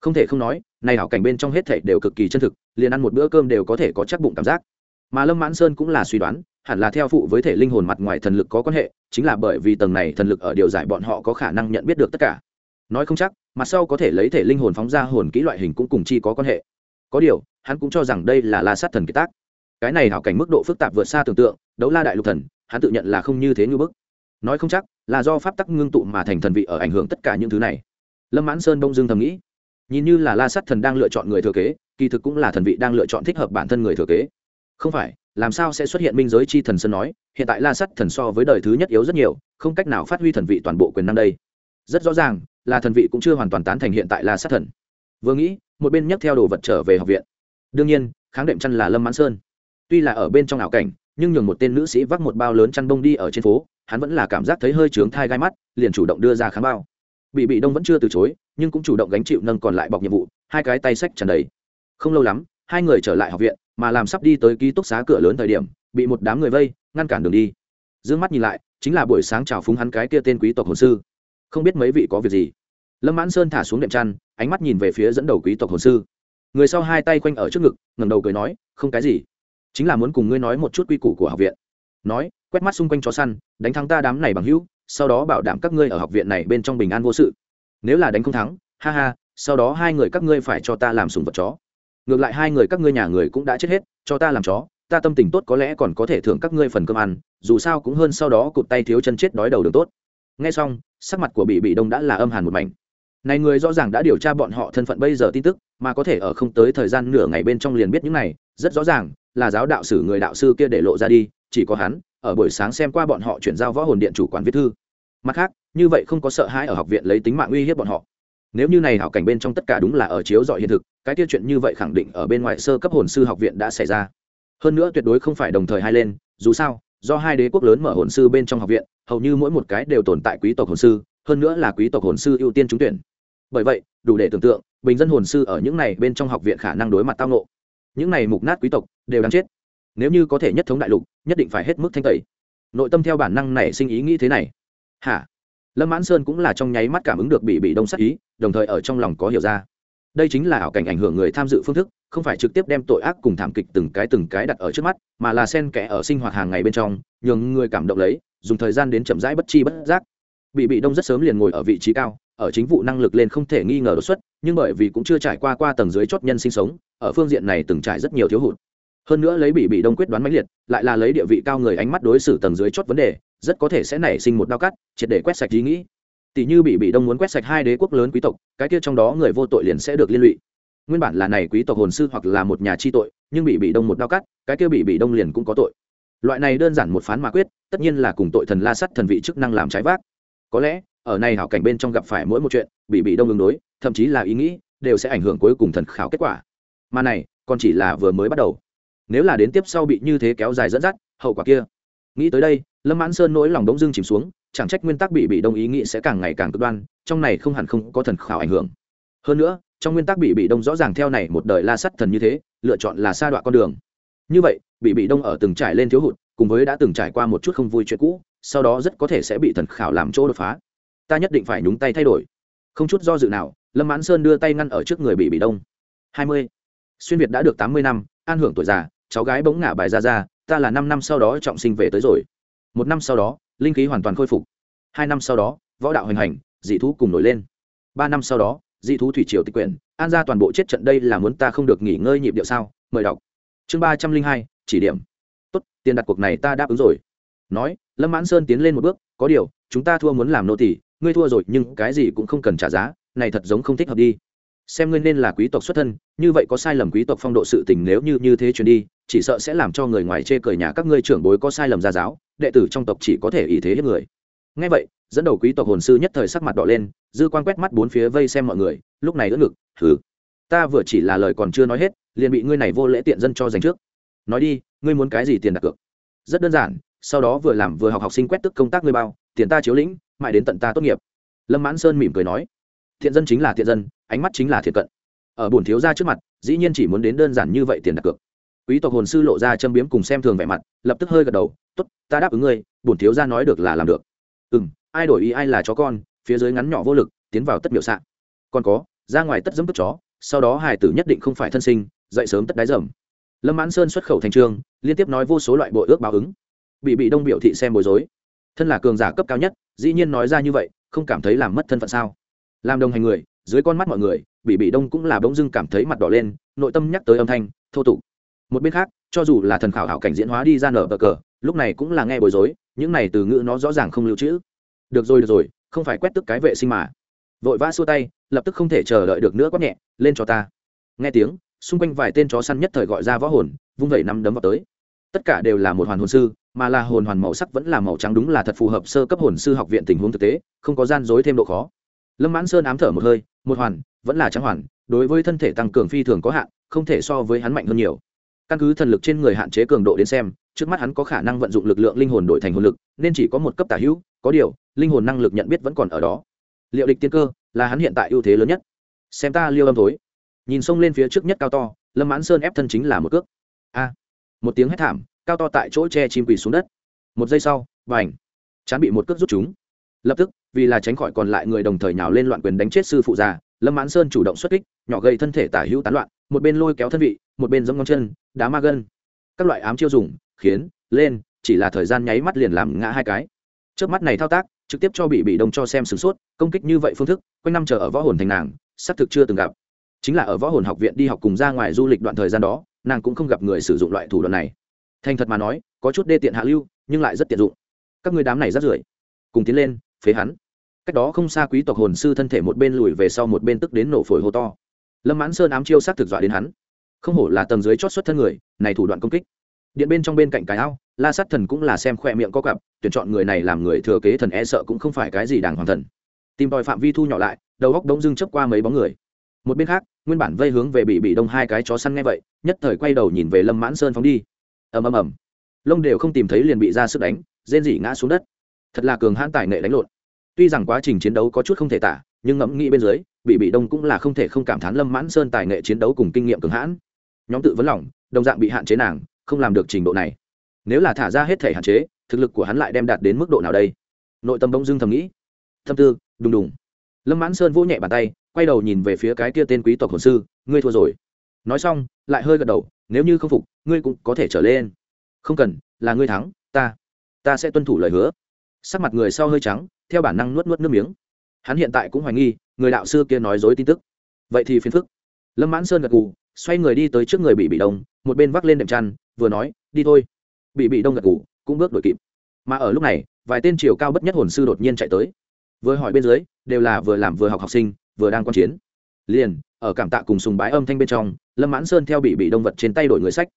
Không thể không nói, này hảo cảnh bên trong hết thảy đều cực kỳ chân thực, liền ăn một bữa cơm đều có thể có chắc bụng cảm giác mà lâm mãn sơn cũng là suy đoán, hẳn là theo phụ với thể linh hồn mặt ngoài thần lực có quan hệ, chính là bởi vì tầng này thần lực ở điều giải bọn họ có khả năng nhận biết được tất cả. Nói không chắc, mặt sau có thể lấy thể linh hồn phóng ra hồn kỹ loại hình cũng cùng chi có quan hệ. Có điều, hắn cũng cho rằng đây là la sát thần kiệt tác. Cái này hảo cảnh mức độ phức tạp vượt xa tưởng tượng, đấu la đại lục thần, hắn tự nhận là không như thế như bức. Nói không chắc, là do pháp tắc ngưng tụ mà thành thần vị ở ảnh hưởng tất cả những thứ này. Lâm mãn sơn đông dương thầm nghĩ, nhìn như là la sát thần đang lựa chọn người thừa kế, kỳ thực cũng là thần vị đang lựa chọn thích hợp bản thân người thừa kế không phải, làm sao sẽ xuất hiện minh giới chi thần sơn nói, hiện tại la sắt thần so với đời thứ nhất yếu rất nhiều, không cách nào phát huy thần vị toàn bộ quyền năng đây. Rất rõ ràng, là thần vị cũng chưa hoàn toàn tán thành hiện tại la sát thần. Vừa nghĩ, một bên nhấc theo đồ vật trở về học viện. Đương nhiên, kháng đệm chăn là lâm mãn sơn. Tuy là ở bên trong ảo cảnh, nhưng nhường một tên nữ sĩ vác một bao lớn chăn bông đi ở trên phố, hắn vẫn là cảm giác thấy hơi trướng thai gai mắt, liền chủ động đưa ra khám bao. Bị bị đông vẫn chưa từ chối, nhưng cũng chủ động gánh chịu nâng còn lại bọc nhiệm vụ, hai cái tay sách trần đầy. Không lâu lắm, hai người trở lại học viện mà làm sắp đi tới ký túc xá cửa lớn thời điểm, bị một đám người vây, ngăn cản đường đi. D ư ơ n g mắt nhìn lại, chính là buổi sáng chào phúng hắn cái kia tên quý tộc hồn sư. Không biết mấy vị có việc gì. Lâm mãn sơn thả xuống đệm chăn, ánh mắt nhìn về phía dẫn đầu quý tộc hồn sư. Người sau hai tay quanh ở trước ngực ngầm đầu cười nói, không cái gì. Chính là muốn cùng ngươi nói một chút quy củ của học viện. Nói, quét mắt xung quanh chó săn, đánh thắng ta đám này bằng hữu, sau đó bảo đảm các ngươi ở học viện này bên trong bình an vô sự. Nếu là đánh không thắng, ha ha, sau đó hai người các ngươi phải cho ta làm sùng vật chó ngược lại hai người các ngươi nhà người cũng đã chết hết, cho ta làm chó, ta tâm tình tốt có lẽ còn có thể thưởng các ngươi phần cơm ăn, dù sao cũng hơn sau đó cụt tay thiếu chân chết đói đầu đường tốt. Nghe xong, sắc mặt của bị bị đông đã là âm hàn một mảnh. Này người rõ ràng đã điều tra bọn họ thân phận bây giờ tin tức, mà có thể ở không tới thời gian nửa ngày bên trong liền biết những này, rất rõ ràng, là giáo đạo sử người đạo sư kia để lộ ra đi, chỉ có hắn, ở buổi sáng xem qua bọn họ chuyển giao võ hồn điện chủ quản viết thư. Mặt khác, như vậy không có sợ hãi ở học viện lấy tính mạng uy hiếp bọn họ nếu như này hảo cảnh bên trong tất cả đúng là ở chiếu dọi hiện thực, cái tiêu chuyện như vậy khẳng định ở bên ngoài sơ cấp hồn sư học viện đã xảy ra. Hơn nữa tuyệt đối không phải đồng thời hai lên, dù sao, do hai đế quốc lớn mở hồn sư bên trong học viện, hầu như mỗi một cái đều tồn tại quý tộc hồn sư, hơn nữa là quý tộc hồn sư ưu tiên trúng tuyển. Bởi vậy, đủ để tưởng tượng, bình dân hồn sư ở những này bên trong học viện khả năng đối mặt tao nộ những này mục nát quý tộc, đều đáng chết. Nếu như có thể nhất thống đại lục, nhất định phải hết mức thanh tẩy. Nội tâm theo bản năng này sinh ý nghĩ thế này. Hả? Lâm mãn sơn cũng là trong nháy mắt cảm ứng được bị bị đông sắc ý đồng thời ở trong lòng có hiểu ra. Đây chính là ảo cảnh ảnh hưởng người tham dự phương thức, không phải trực tiếp đem tội ác cùng thảm kịch từng cái từng cái đặt ở trước mắt, mà là sen kẽ ở sinh hoạt hàng ngày bên trong, nhường người cảm động lấy, dùng thời gian đến chậm rãi bất chi bất giác. Bị bị đông rất sớm liền ngồi ở vị trí cao, ở chính vụ năng lực lên không thể nghi ngờ đột xuất, nhưng bởi vì cũng chưa trải qua qua tầng dưới chót nhân sinh sống, ở phương diện này từng trải rất nhiều thiếu hụt. Hơn nữa lấy bị bị đông quyết đoán mãnh liệt, lại là lấy địa vị cao người ánh mắt đối xử tầng dưới chót vấn đề, rất có thể sẽ nảy sinh một đao cắt, triệt để quét sạch ý nghĩ tỷ như bị bị đông muốn quét sạch hai đế quốc lớn quý tộc, cái kia trong đó người vô tội liền sẽ được liên lụy. Nguyên bản là này quý tộc hồn sư hoặc là một nhà chi tội, nhưng bị bị đông một đao cắt, cái kia bị bị đông liền cũng có tội. Loại này đơn giản một phán mà quyết, tất nhiên là cùng tội thần la sắt thần vị chức năng làm trái vác. Có lẽ, ở này hảo cảnh bên trong gặp phải mỗi một chuyện, bị bị đông ứng đối, thậm chí là ý nghĩ, đều sẽ ảnh hưởng cuối cùng thần khảo kết quả. Mà này, còn chỉ là vừa mới bắt đầu. Nếu là đến tiếp sau bị như thế kéo dài dẫn dắt, hậu quả kia. Nghĩ tới đây, lâm mãn sơn nỗi lòng đống dưng chìm xuống chẳng trách nguyên tắc bị bị đông ý nghĩ sẽ càng ngày càng cực đoan, trong này không hẳn không có thần khảo ảnh hưởng. Hơn nữa, trong nguyên tắc bị bị đông rõ ràng theo này một đời la sắt thần như thế, lựa chọn là sa đoạn con đường. Như vậy, bị bị đông ở từng trải lên thiếu hụt, cùng với đã từng trải qua một chút không vui chuyện cũ, sau đó rất có thể sẽ bị thần khảo làm chỗ đột phá. Ta nhất định phải nhúng tay thay đổi. Không chút do dự nào, lâm mãn sơn đưa tay ngăn ở trước người bị bị đông. Hai mươi. Xuyên việt đã được tám mươi năm, an hưởng tuổi già, cháu gái bỗng ngả bài ra ra, ta là năm năm sau đó trọng sinh về tới rồi. Một năm sau đó linh khí hoàn toàn khôi phục. Hai năm sau đó, võ đạo hoành hành, dị thú cùng nổi lên. Ba năm sau đó, dị thú thủy triều tịch quyển, an ra toàn bộ chết trận đây là muốn ta không được nghỉ ngơi nhịp điệu sao? Mời đọc. Chương ba trăm linh hai, chỉ điểm. Tốt, tiền đặt cuộc này ta đáp ứng rồi. Nói, lâm mãn sơn tiến lên một bước, có điều, chúng ta thua muốn làm nô tỷ ngươi thua rồi nhưng cái gì cũng không cần trả giá, này thật giống không thích hợp đi. Xem ngươi nên là quý tộc xuất thân, như vậy có sai lầm quý tộc phong độ sự tình nếu như như thế truyền đi, chỉ sợ sẽ làm cho người ngoài chê cười nhà các ngươi trưởng bối có sai lầm gia giáo đệ tử trong tộc chỉ có thể ý thế hết người. Ngay vậy, dẫn đầu quý tộc hồn sư nhất thời sắc mặt đỏ lên, dư quan quét mắt bốn phía vây xem mọi người, lúc này ưỡn ngực thử ta vừa chỉ là lời còn chưa nói hết, liền bị ngươi này vô lễ tiện dân cho dành trước. Nói đi, ngươi muốn cái gì tiền đặt cược? Rất đơn giản, sau đó vừa làm vừa học học sinh quét tức công tác ngươi bao, tiền ta chiếu lĩnh, mãi đến tận ta tốt nghiệp. Lâm mãn sơn mỉm cười nói, thiện dân chính là thiện dân, ánh mắt chính là thiện cận. Ở bổn thiếu gia trước mặt, dĩ nhiên chỉ muốn đến đơn giản như vậy tiền đặt cược. Quý tộc hồn sư lộ ra châm biếm cùng xem thường vẻ mặt, lập tức hơi gật đầu tốt, ta đáp ứng ngươi, bổn thiếu gia nói được là làm được. Ừ m ai đổi ý ai là chó con, phía dưới ngắn nhỏ vô lực, tiến vào tất biểu ạ còn có, ra ngoài tất dấm tức chó, sau đó hải tử nhất định không phải thân sinh, dậy sớm tất đáy dầm. Lâm mãn sơn xuất khẩu thành trường liên tiếp nói vô số loại bộ ước báo ứng. Bị bị đông biểu thị xem bối rối. Thân là cường giả cấp cao nhất, dĩ nhiên nói ra như vậy, không cảm thấy làm mất thân phận sao? Làm đồng hành người, dưới con mắt mọi người, bị bị đông cũng là bỗng dưng cảm thấy mặt đỏ lên, nội tâm nhắc tới âm thanh, thô tục. Một bên khác, cho dù là thần khảo hảo cảnh diễn hóa đi ra nở bờ cờ lúc này cũng là nghe bối rối, những này từ ngữ nó rõ ràng không lưu trữ. Được rồi được rồi, không phải quét tức cái vệ sinh mà. Vội vã xua tay, lập tức không thể chờ đợi được nữa quát nhẹ, lên cho ta. Nghe tiếng, xung quanh vài tên chó săn nhất thời gọi ra võ hồn, vung vẩy năm đấm vào tới. Tất cả đều là một hoàn hồn sư, mà là hồn hoàn màu sắc vẫn là màu trắng đúng là thật phù hợp sơ cấp hồn sư học viện tình huống thực tế, không có gian dối thêm độ khó. Lâm mãn sơn ám thở một hơi, một hoàn, vẫn là trắng hoàn, đối với thân thể tăng cường phi thường có hạn, không thể so với hắn mạnh hơn nhiều căn cứ thần lực trên người hạn chế cường độ đến xem, trước mắt hắn có khả năng vận dụng lực lượng linh hồn đổi thành hồn lực, nên chỉ có một cấp tả hữu, có điều, linh hồn năng lực nhận biết vẫn còn ở đó. Liệu địch tiên cơ, là hắn hiện tại ưu thế lớn nhất. Xem ta liêu âm thối. Nhìn sông lên phía trước nhất cao to, lâm mãn sơn ép thân chính là một cước. A. Một tiếng hét thảm, cao to tại chỗ che chim quỳ xuống đất. Một giây sau và ảnh chán bị một cước rút chúng lập tức, vì là tránh khỏi còn lại người đồng thời nhào lên loạn quyền đánh chết sư phụ già, lâm mãn sơn chủ động xuất kích, nhỏ gây thân thể tả hữu tán loạn, một bên lôi kéo thân vị, một bên giống ngón chân đá ma gân. Các loại ám chiêu dùng, khiến, lên, chỉ là thời gian nháy mắt liền làm ngã hai cái. Trước mắt này thao tác, trực tiếp cho bị bị đông cho xem sửng sốt, công kích như vậy phương thức, quanh năm chờ ở võ hồn thành nàng, xác thực chưa từng gặp. Chính là ở võ hồn học viện đi học cùng ra ngoài du lịch đoạn thời gian đó, nàng cũng không gặp người sử dụng loại thủ đoạn này. Thành thật mà nói, có chút đê tiện hạ lưu, nhưng lại rất tiện dụng. Các người đám này rất rưởi, cùng tiến lên, phế hắn. Cách đó không xa quý tộc hồn sư thân thể một bên lùi về sau một bên tức đến nổ phổi hô to. Lâm mãn sơn ám chiêu sát thực dọa đến hắn không hổ là tầng dưới chót xuất thân người, này thủ đoạn công kích. Điện bên trong bên cạnh cái ao, la sát thần cũng là xem khoe miệng có cặp, tuyển chọn người này làm người thừa kế thần e sợ cũng không phải cái gì đàng hoàng thần. Tìm tòi phạm vi thu nhỏ lại, đầu góc đống dưng chấp qua mấy bóng người. Một bên khác, nguyên bản vây hướng về bị bị đông hai cái chó săn nghe vậy, nhất thời quay đầu nhìn về lâm mãn sơn phóng đi. Ầm ầm ầm. Lông đều không tìm thấy liền bị ra sức đánh, rên rỉ ngã xuống đất. Thật là cường hãn tài nghệ đánh lộn. Tuy rằng quá trình chiến đấu có chút không thể tả, nhưng ngẫm nghĩ bên dưới, bị bị đông cũng là không thể không cảm thán lâm mãn sơn tài nghệ chiến đấu cùng kinh nghiệm cường hãn nhóm tự vấn lòng, đồng dạng bị hạn chế nàng, không làm được trình độ này. Nếu là thả ra hết thể hạn chế, thực lực của hắn lại đem đạt đến mức độ nào đây? Nội tâm bỗng dưng thầm nghĩ. Thâm tư, đùng đùng. Lâm mãn sơn vỗ nhẹ bàn tay, quay đầu nhìn về phía cái kia tên quý tộc hồn sư, ngươi thua rồi. Nói xong, lại hơi gật đầu, nếu như không phục, ngươi cũng có thể trở lên. Không cần, là ngươi thắng, ta ta sẽ tuân thủ lời hứa. Sắc mặt người sau hơi trắng, theo bản năng nuốt nuốt nước miếng. Hắn hiện tại cũng hoài nghi, người đạo sư kia nói dối tin tức. Vậy thì phiền phức. Lâm mãn sơn gật gù xoay người đi tới trước người bị bị đông, một bên vác lên đệm chăn, vừa nói, đi thôi. Bị bị đông gật gù, cũng bước đổi kịp. Mà ở lúc này, vài tên chiều cao bất nhất hồn sư đột nhiên chạy tới. Vừa hỏi bên dưới, đều là vừa làm vừa học học sinh, vừa đang quan chiến. Liền, ở cảm tạ cùng sùng bái âm thanh bên trong, lâm mãn sơn theo bị bị đông vật trên tay đổi người sách.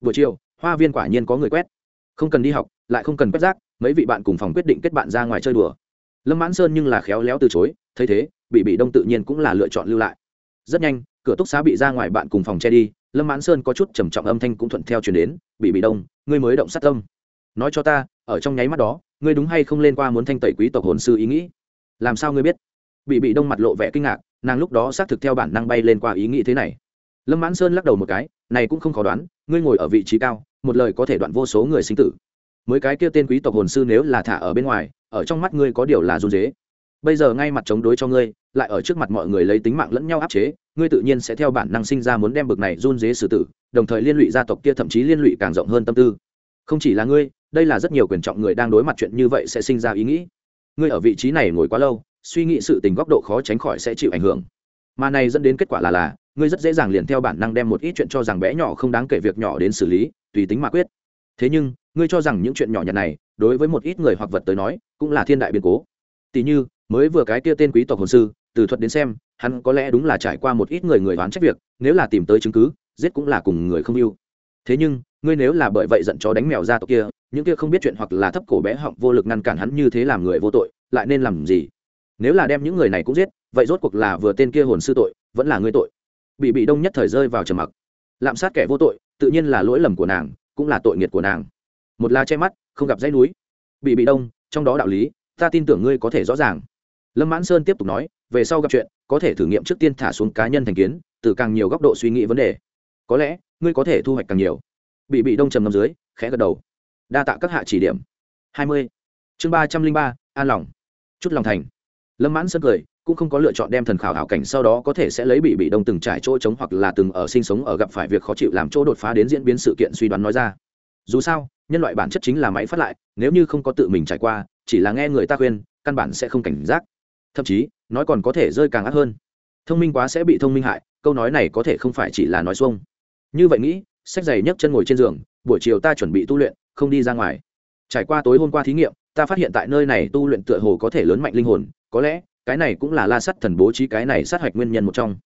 Buổi chiều, hoa viên quả nhiên có người quét. Không cần đi học, lại không cần quét rác, mấy vị bạn cùng phòng quyết định kết bạn ra ngoài chơi đùa. Lâm mãn sơn nhưng là khéo léo từ chối, thấy thế, bị bị đông tự nhiên cũng là lựa chọn lưu lại. Rất nhanh cửa túc xá bị ra ngoài bạn cùng phòng che đi, lâm mãn sơn có chút trầm trọng âm thanh cũng thuận theo chuyển đến, bị bị đông, ngươi mới động sát tâm. Nói cho ta, ở trong nháy mắt đó, ngươi đúng hay không lên qua muốn thanh tẩy quý tộc hồn sư ý nghĩ? Làm sao ngươi biết? Bị bị đông mặt lộ vẻ kinh ngạc, nàng lúc đó xác thực theo bản năng bay lên qua ý nghĩ thế này. Lâm mãn sơn lắc đầu một cái, này cũng không khó đoán, ngươi ngồi ở vị trí cao, một lời có thể đoạn vô số người sinh tử. Mới cái kia tên quý tộc hồn sư nếu là thả ở bên ngoài, ở trong mắt ngươi có điều là run dế bây giờ ngay mặt chống đối cho ngươi lại ở trước mặt mọi người lấy tính mạng lẫn nhau áp chế, ngươi tự nhiên sẽ theo bản năng sinh ra muốn đem bực này run dế xử tử, đồng thời liên lụy gia tộc kia thậm chí liên lụy càng rộng hơn tâm tư. Không chỉ là ngươi, đây là rất nhiều quyền trọng người đang đối mặt chuyện như vậy sẽ sinh ra ý nghĩ. Ngươi ở vị trí này ngồi quá lâu, suy nghĩ sự tình góc độ khó tránh khỏi sẽ chịu ảnh hưởng. Mà này dẫn đến kết quả là là, ngươi rất dễ dàng liền theo bản năng đem một ít chuyện cho rằng bé nhỏ không đáng kể việc nhỏ đến xử lý, tùy tính mà quyết. Thế nhưng, ngươi cho rằng những chuyện nhỏ nhặt này, đối với một ít người hoặc vật tới nói, cũng là thiên đại biến cố. Tỷ như, mới vừa cái kia tên quý tộc hồn sư từ thuật đến xem, hắn có lẽ đúng là trải qua một ít người người đoán trách việc, nếu là tìm tới chứng cứ, giết cũng là cùng người không yêu. Thế nhưng, ngươi nếu là bởi vậy giận chó đánh mèo ra tộc kia, những kia không biết chuyện hoặc là thấp cổ bé họng vô lực ngăn cản hắn như thế làm người vô tội, lại nên làm gì? Nếu là đem những người này cũng giết, vậy rốt cuộc là vừa tên kia hồn sư tội, vẫn là ngươi tội. Bị bị đông nhất thời rơi vào trầm mặc. Lạm sát kẻ vô tội, tự nhiên là lỗi lầm của nàng, cũng là tội nghiệt của nàng. Một la che mắt, không gặp dãy núi. Bị bị đông, trong đó đạo lý, ta tin tưởng ngươi có thể rõ ràng lâm mãn sơn tiếp tục nói, về sau gặp chuyện, có thể thử nghiệm trước tiên thả xuống cá nhân thành kiến, từ càng nhiều góc độ suy nghĩ vấn đề. Có lẽ, ngươi có thể thu hoạch càng nhiều. Bị bị đông trầm ngâm dưới, khẽ gật đầu. Đa tạ các hạ chỉ điểm. Hai mươi. Chương ba trăm linh ba, an lòng. Chút lòng thành. Lâm mãn sơn cười, cũng không có lựa chọn đem thần khảo hảo cảnh sau đó có thể sẽ lấy bị bị đông từng trải chỗ trống hoặc là từng ở sinh sống ở gặp phải việc khó chịu làm chỗ đột phá đến diễn biến sự kiện suy đoán nói ra. Dù sao, nhân loại bản chất chính là máy phát lại, nếu như không có tự mình trải qua, chỉ là nghe người ta khuyên, căn bản sẽ không cảnh giác thậm chí, nói còn có thể rơi càng ác hơn. Thông minh quá sẽ bị thông minh hại, câu nói này có thể không phải chỉ là nói xuông. Như vậy nghĩ, sách giày nhấc chân ngồi trên giường, buổi chiều ta chuẩn bị tu luyện, không đi ra ngoài. Trải qua tối hôm qua thí nghiệm, ta phát hiện tại nơi này tu luyện tựa hồ có thể lớn mạnh linh hồn, có lẽ, cái này cũng là la sắt thần bố trí cái này sát hạch nguyên nhân một trong.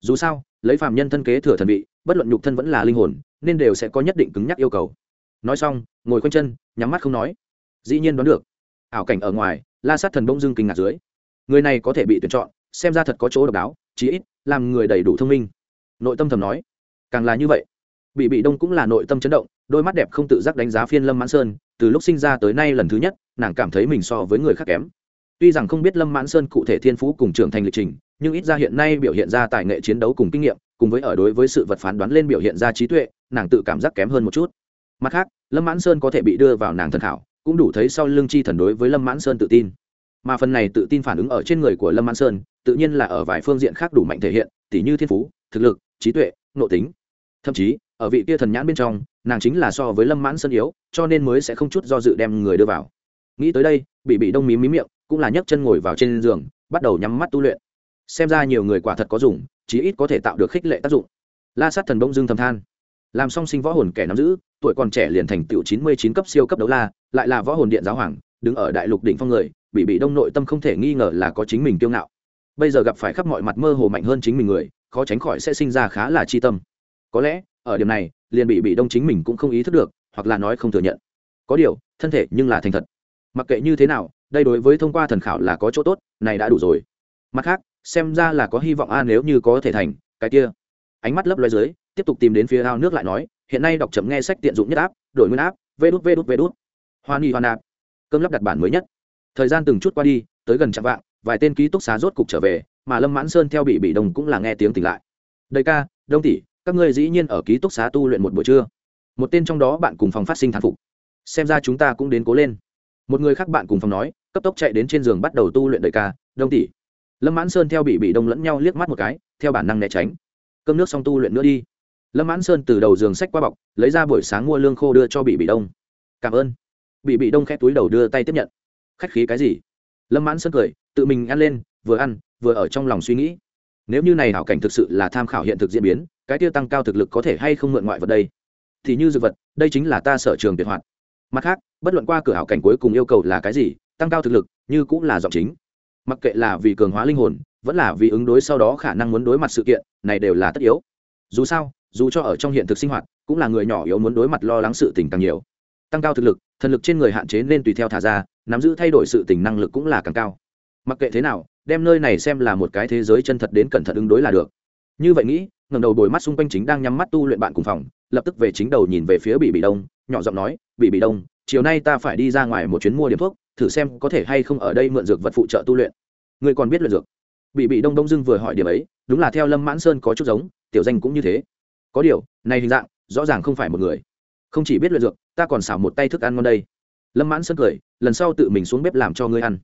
Dù sao, lấy phàm nhân thân kế thừa thần vị, bất luận nhục thân vẫn là linh hồn, nên đều sẽ có nhất định cứng nhắc yêu cầu. Nói xong, ngồi quanh chân, nhắm mắt không nói. Dĩ nhiên đoán được. Ảo cảnh ở ngoài, la sát thần bông dưng kinh ngạc dưới người này có thể bị tuyển chọn, xem ra thật có chỗ độc đáo, chí ít làm người đầy đủ thông minh. Nội tâm thầm nói. Càng là như vậy, bị bị đông cũng là nội tâm chấn động, đôi mắt đẹp không tự giác đánh giá phiên lâm mãn sơn, từ lúc sinh ra tới nay lần thứ nhất, nàng cảm thấy mình so với người khác kém. Tuy rằng không biết lâm mãn sơn cụ thể thiên phú cùng trưởng thành lịch trình, nhưng ít ra hiện nay biểu hiện ra tài nghệ chiến đấu cùng kinh nghiệm, cùng với ở đối với sự vật phán đoán lên biểu hiện ra trí tuệ, nàng tự cảm giác kém hơn một chút. Mặt khác, lâm mãn sơn có thể bị đưa vào nàng thần thảo cũng đủ thấy sau lưng chi thần đối với lâm mãn sơn tự tin mà phần này tự tin phản ứng ở trên người của lâm an sơn, tự nhiên là ở vài phương diện khác đủ mạnh thể hiện, tỉ như thiên phú, thực lực, trí tuệ, nội tính. Thậm chí, ở vị kia thần nhãn bên trong, nàng chính là so với lâm mãn sơn yếu, cho nên mới sẽ không chút do dự đem người đưa vào. Nghĩ tới đây, bị bị đông mí mí miệng, cũng là nhấc chân ngồi vào trên giường, bắt đầu nhắm mắt tu luyện. Xem ra nhiều người quả thật có dùng, chí ít có thể tạo được khích lệ tác dụng. La sát thần bông dương thầm than. Làm song sinh võ hồn kẻ nắm giữ, tuổi còn trẻ liền thành tựu chín mươi chín cấp siêu cấp đấu la, lại là võ hồn điện giáo hoàng, đứng ở đại lục đỉnh phong người bị bị đông nội tâm không thể nghi ngờ là có chính mình kiêu ngạo. Bây giờ gặp phải khắp mọi mặt mơ hồ mạnh hơn chính mình người, khó tránh khỏi sẽ sinh ra khá là chi tâm. Có lẽ, ở điểm này, liền bị bị đông chính mình cũng không ý thức được, hoặc là nói không thừa nhận. Có điều, thân thể nhưng là thành thật. Mặc kệ như thế nào, đây đối với thông qua thần khảo là có chỗ tốt, này đã đủ rồi. Mặt khác, xem ra là có hy vọng a nếu như có thể thành, cái kia. Ánh mắt lấp loay dưới, tiếp tục tìm đến phía ao nước lại nói, hiện nay đọc chậm nghe sách tiện dụng nhất áp đổi nguyên áp vê đút vê đút vê đút. Hoa nghi hoa nạp. Cơm lắp đặt bản mới nhất thời gian từng chút qua đi, tới gần chặng vạng, vài tên ký túc xá rốt cục trở về, mà lâm mãn sơn theo bị bị đông cũng là nghe tiếng tỉnh lại. Đầy ca, đông tỷ, các ngươi dĩ nhiên ở ký túc xá tu luyện một buổi trưa. Một tên trong đó bạn cùng phòng phát sinh thán phục. Xem ra chúng ta cũng đến cố lên. Một người khác bạn cùng phòng nói, cấp tốc chạy đến trên giường bắt đầu tu luyện đầy ca, đông tỷ. Lâm mãn sơn theo bị bị đông lẫn nhau liếc mắt một cái, theo bản năng né tránh. Cơm nước xong tu luyện nữa đi. Lâm mãn sơn từ đầu giường sách qua bọc, lấy ra buổi sáng mua lương khô đưa cho bị bị đông cảm ơn. Bị bị đông khét túi đầu đưa tay tiếp nhận khách khí cái gì? Lâm mãn sơn cười, tự mình ăn lên, vừa ăn, vừa ở trong lòng suy nghĩ. Nếu như này hảo cảnh thực sự là tham khảo hiện thực diễn biến, cái tiêu tăng cao thực lực có thể hay không mượn ngoại vật đây? Thì như dược vật, đây chính là ta sở trường tuyệt hoạt. Mặt khác, bất luận qua cửa hảo cảnh cuối cùng yêu cầu là cái gì, tăng cao thực lực, như cũng là giọng chính. Mặc kệ là vì cường hóa linh hồn, vẫn là vì ứng đối sau đó khả năng muốn đối mặt sự kiện, này đều là tất yếu. Dù sao, dù cho ở trong hiện thực sinh hoạt, cũng là người nhỏ yếu muốn đối mặt lo lắng sự tình càng nhiều. Tăng cao thực lực, thần lực trên người hạn chế nên tùy theo thả ra nắm giữ thay đổi sự tình năng lực cũng là càng cao. Mặc kệ thế nào, đem nơi này xem là một cái thế giới chân thật đến cẩn thận ứng đối là được. Như vậy nghĩ ngầm đầu bồi mắt xung quanh chính đang nhắm mắt tu luyện bạn cùng phòng, lập tức về chính đầu nhìn về phía bị bị đông, nhỏ giọng nói bị bị đông, chiều nay ta phải đi ra ngoài một chuyến mua điểm thuốc, thử xem có thể hay không ở đây mượn dược vật phụ trợ tu luyện. Ngươi còn biết luyện dược? Bị bị đông đông dưng vừa hỏi điểm ấy, đúng là theo lâm mãn sơn có chút giống, tiểu danh cũng như thế. Có điều, này hình dạng, rõ ràng không phải một người. Không chỉ biết luyện dược, ta còn xảo một tay thức ăn ngon đây lâm mãn sơn cười, lần sau tự mình xuống bếp làm cho ngươi ăn.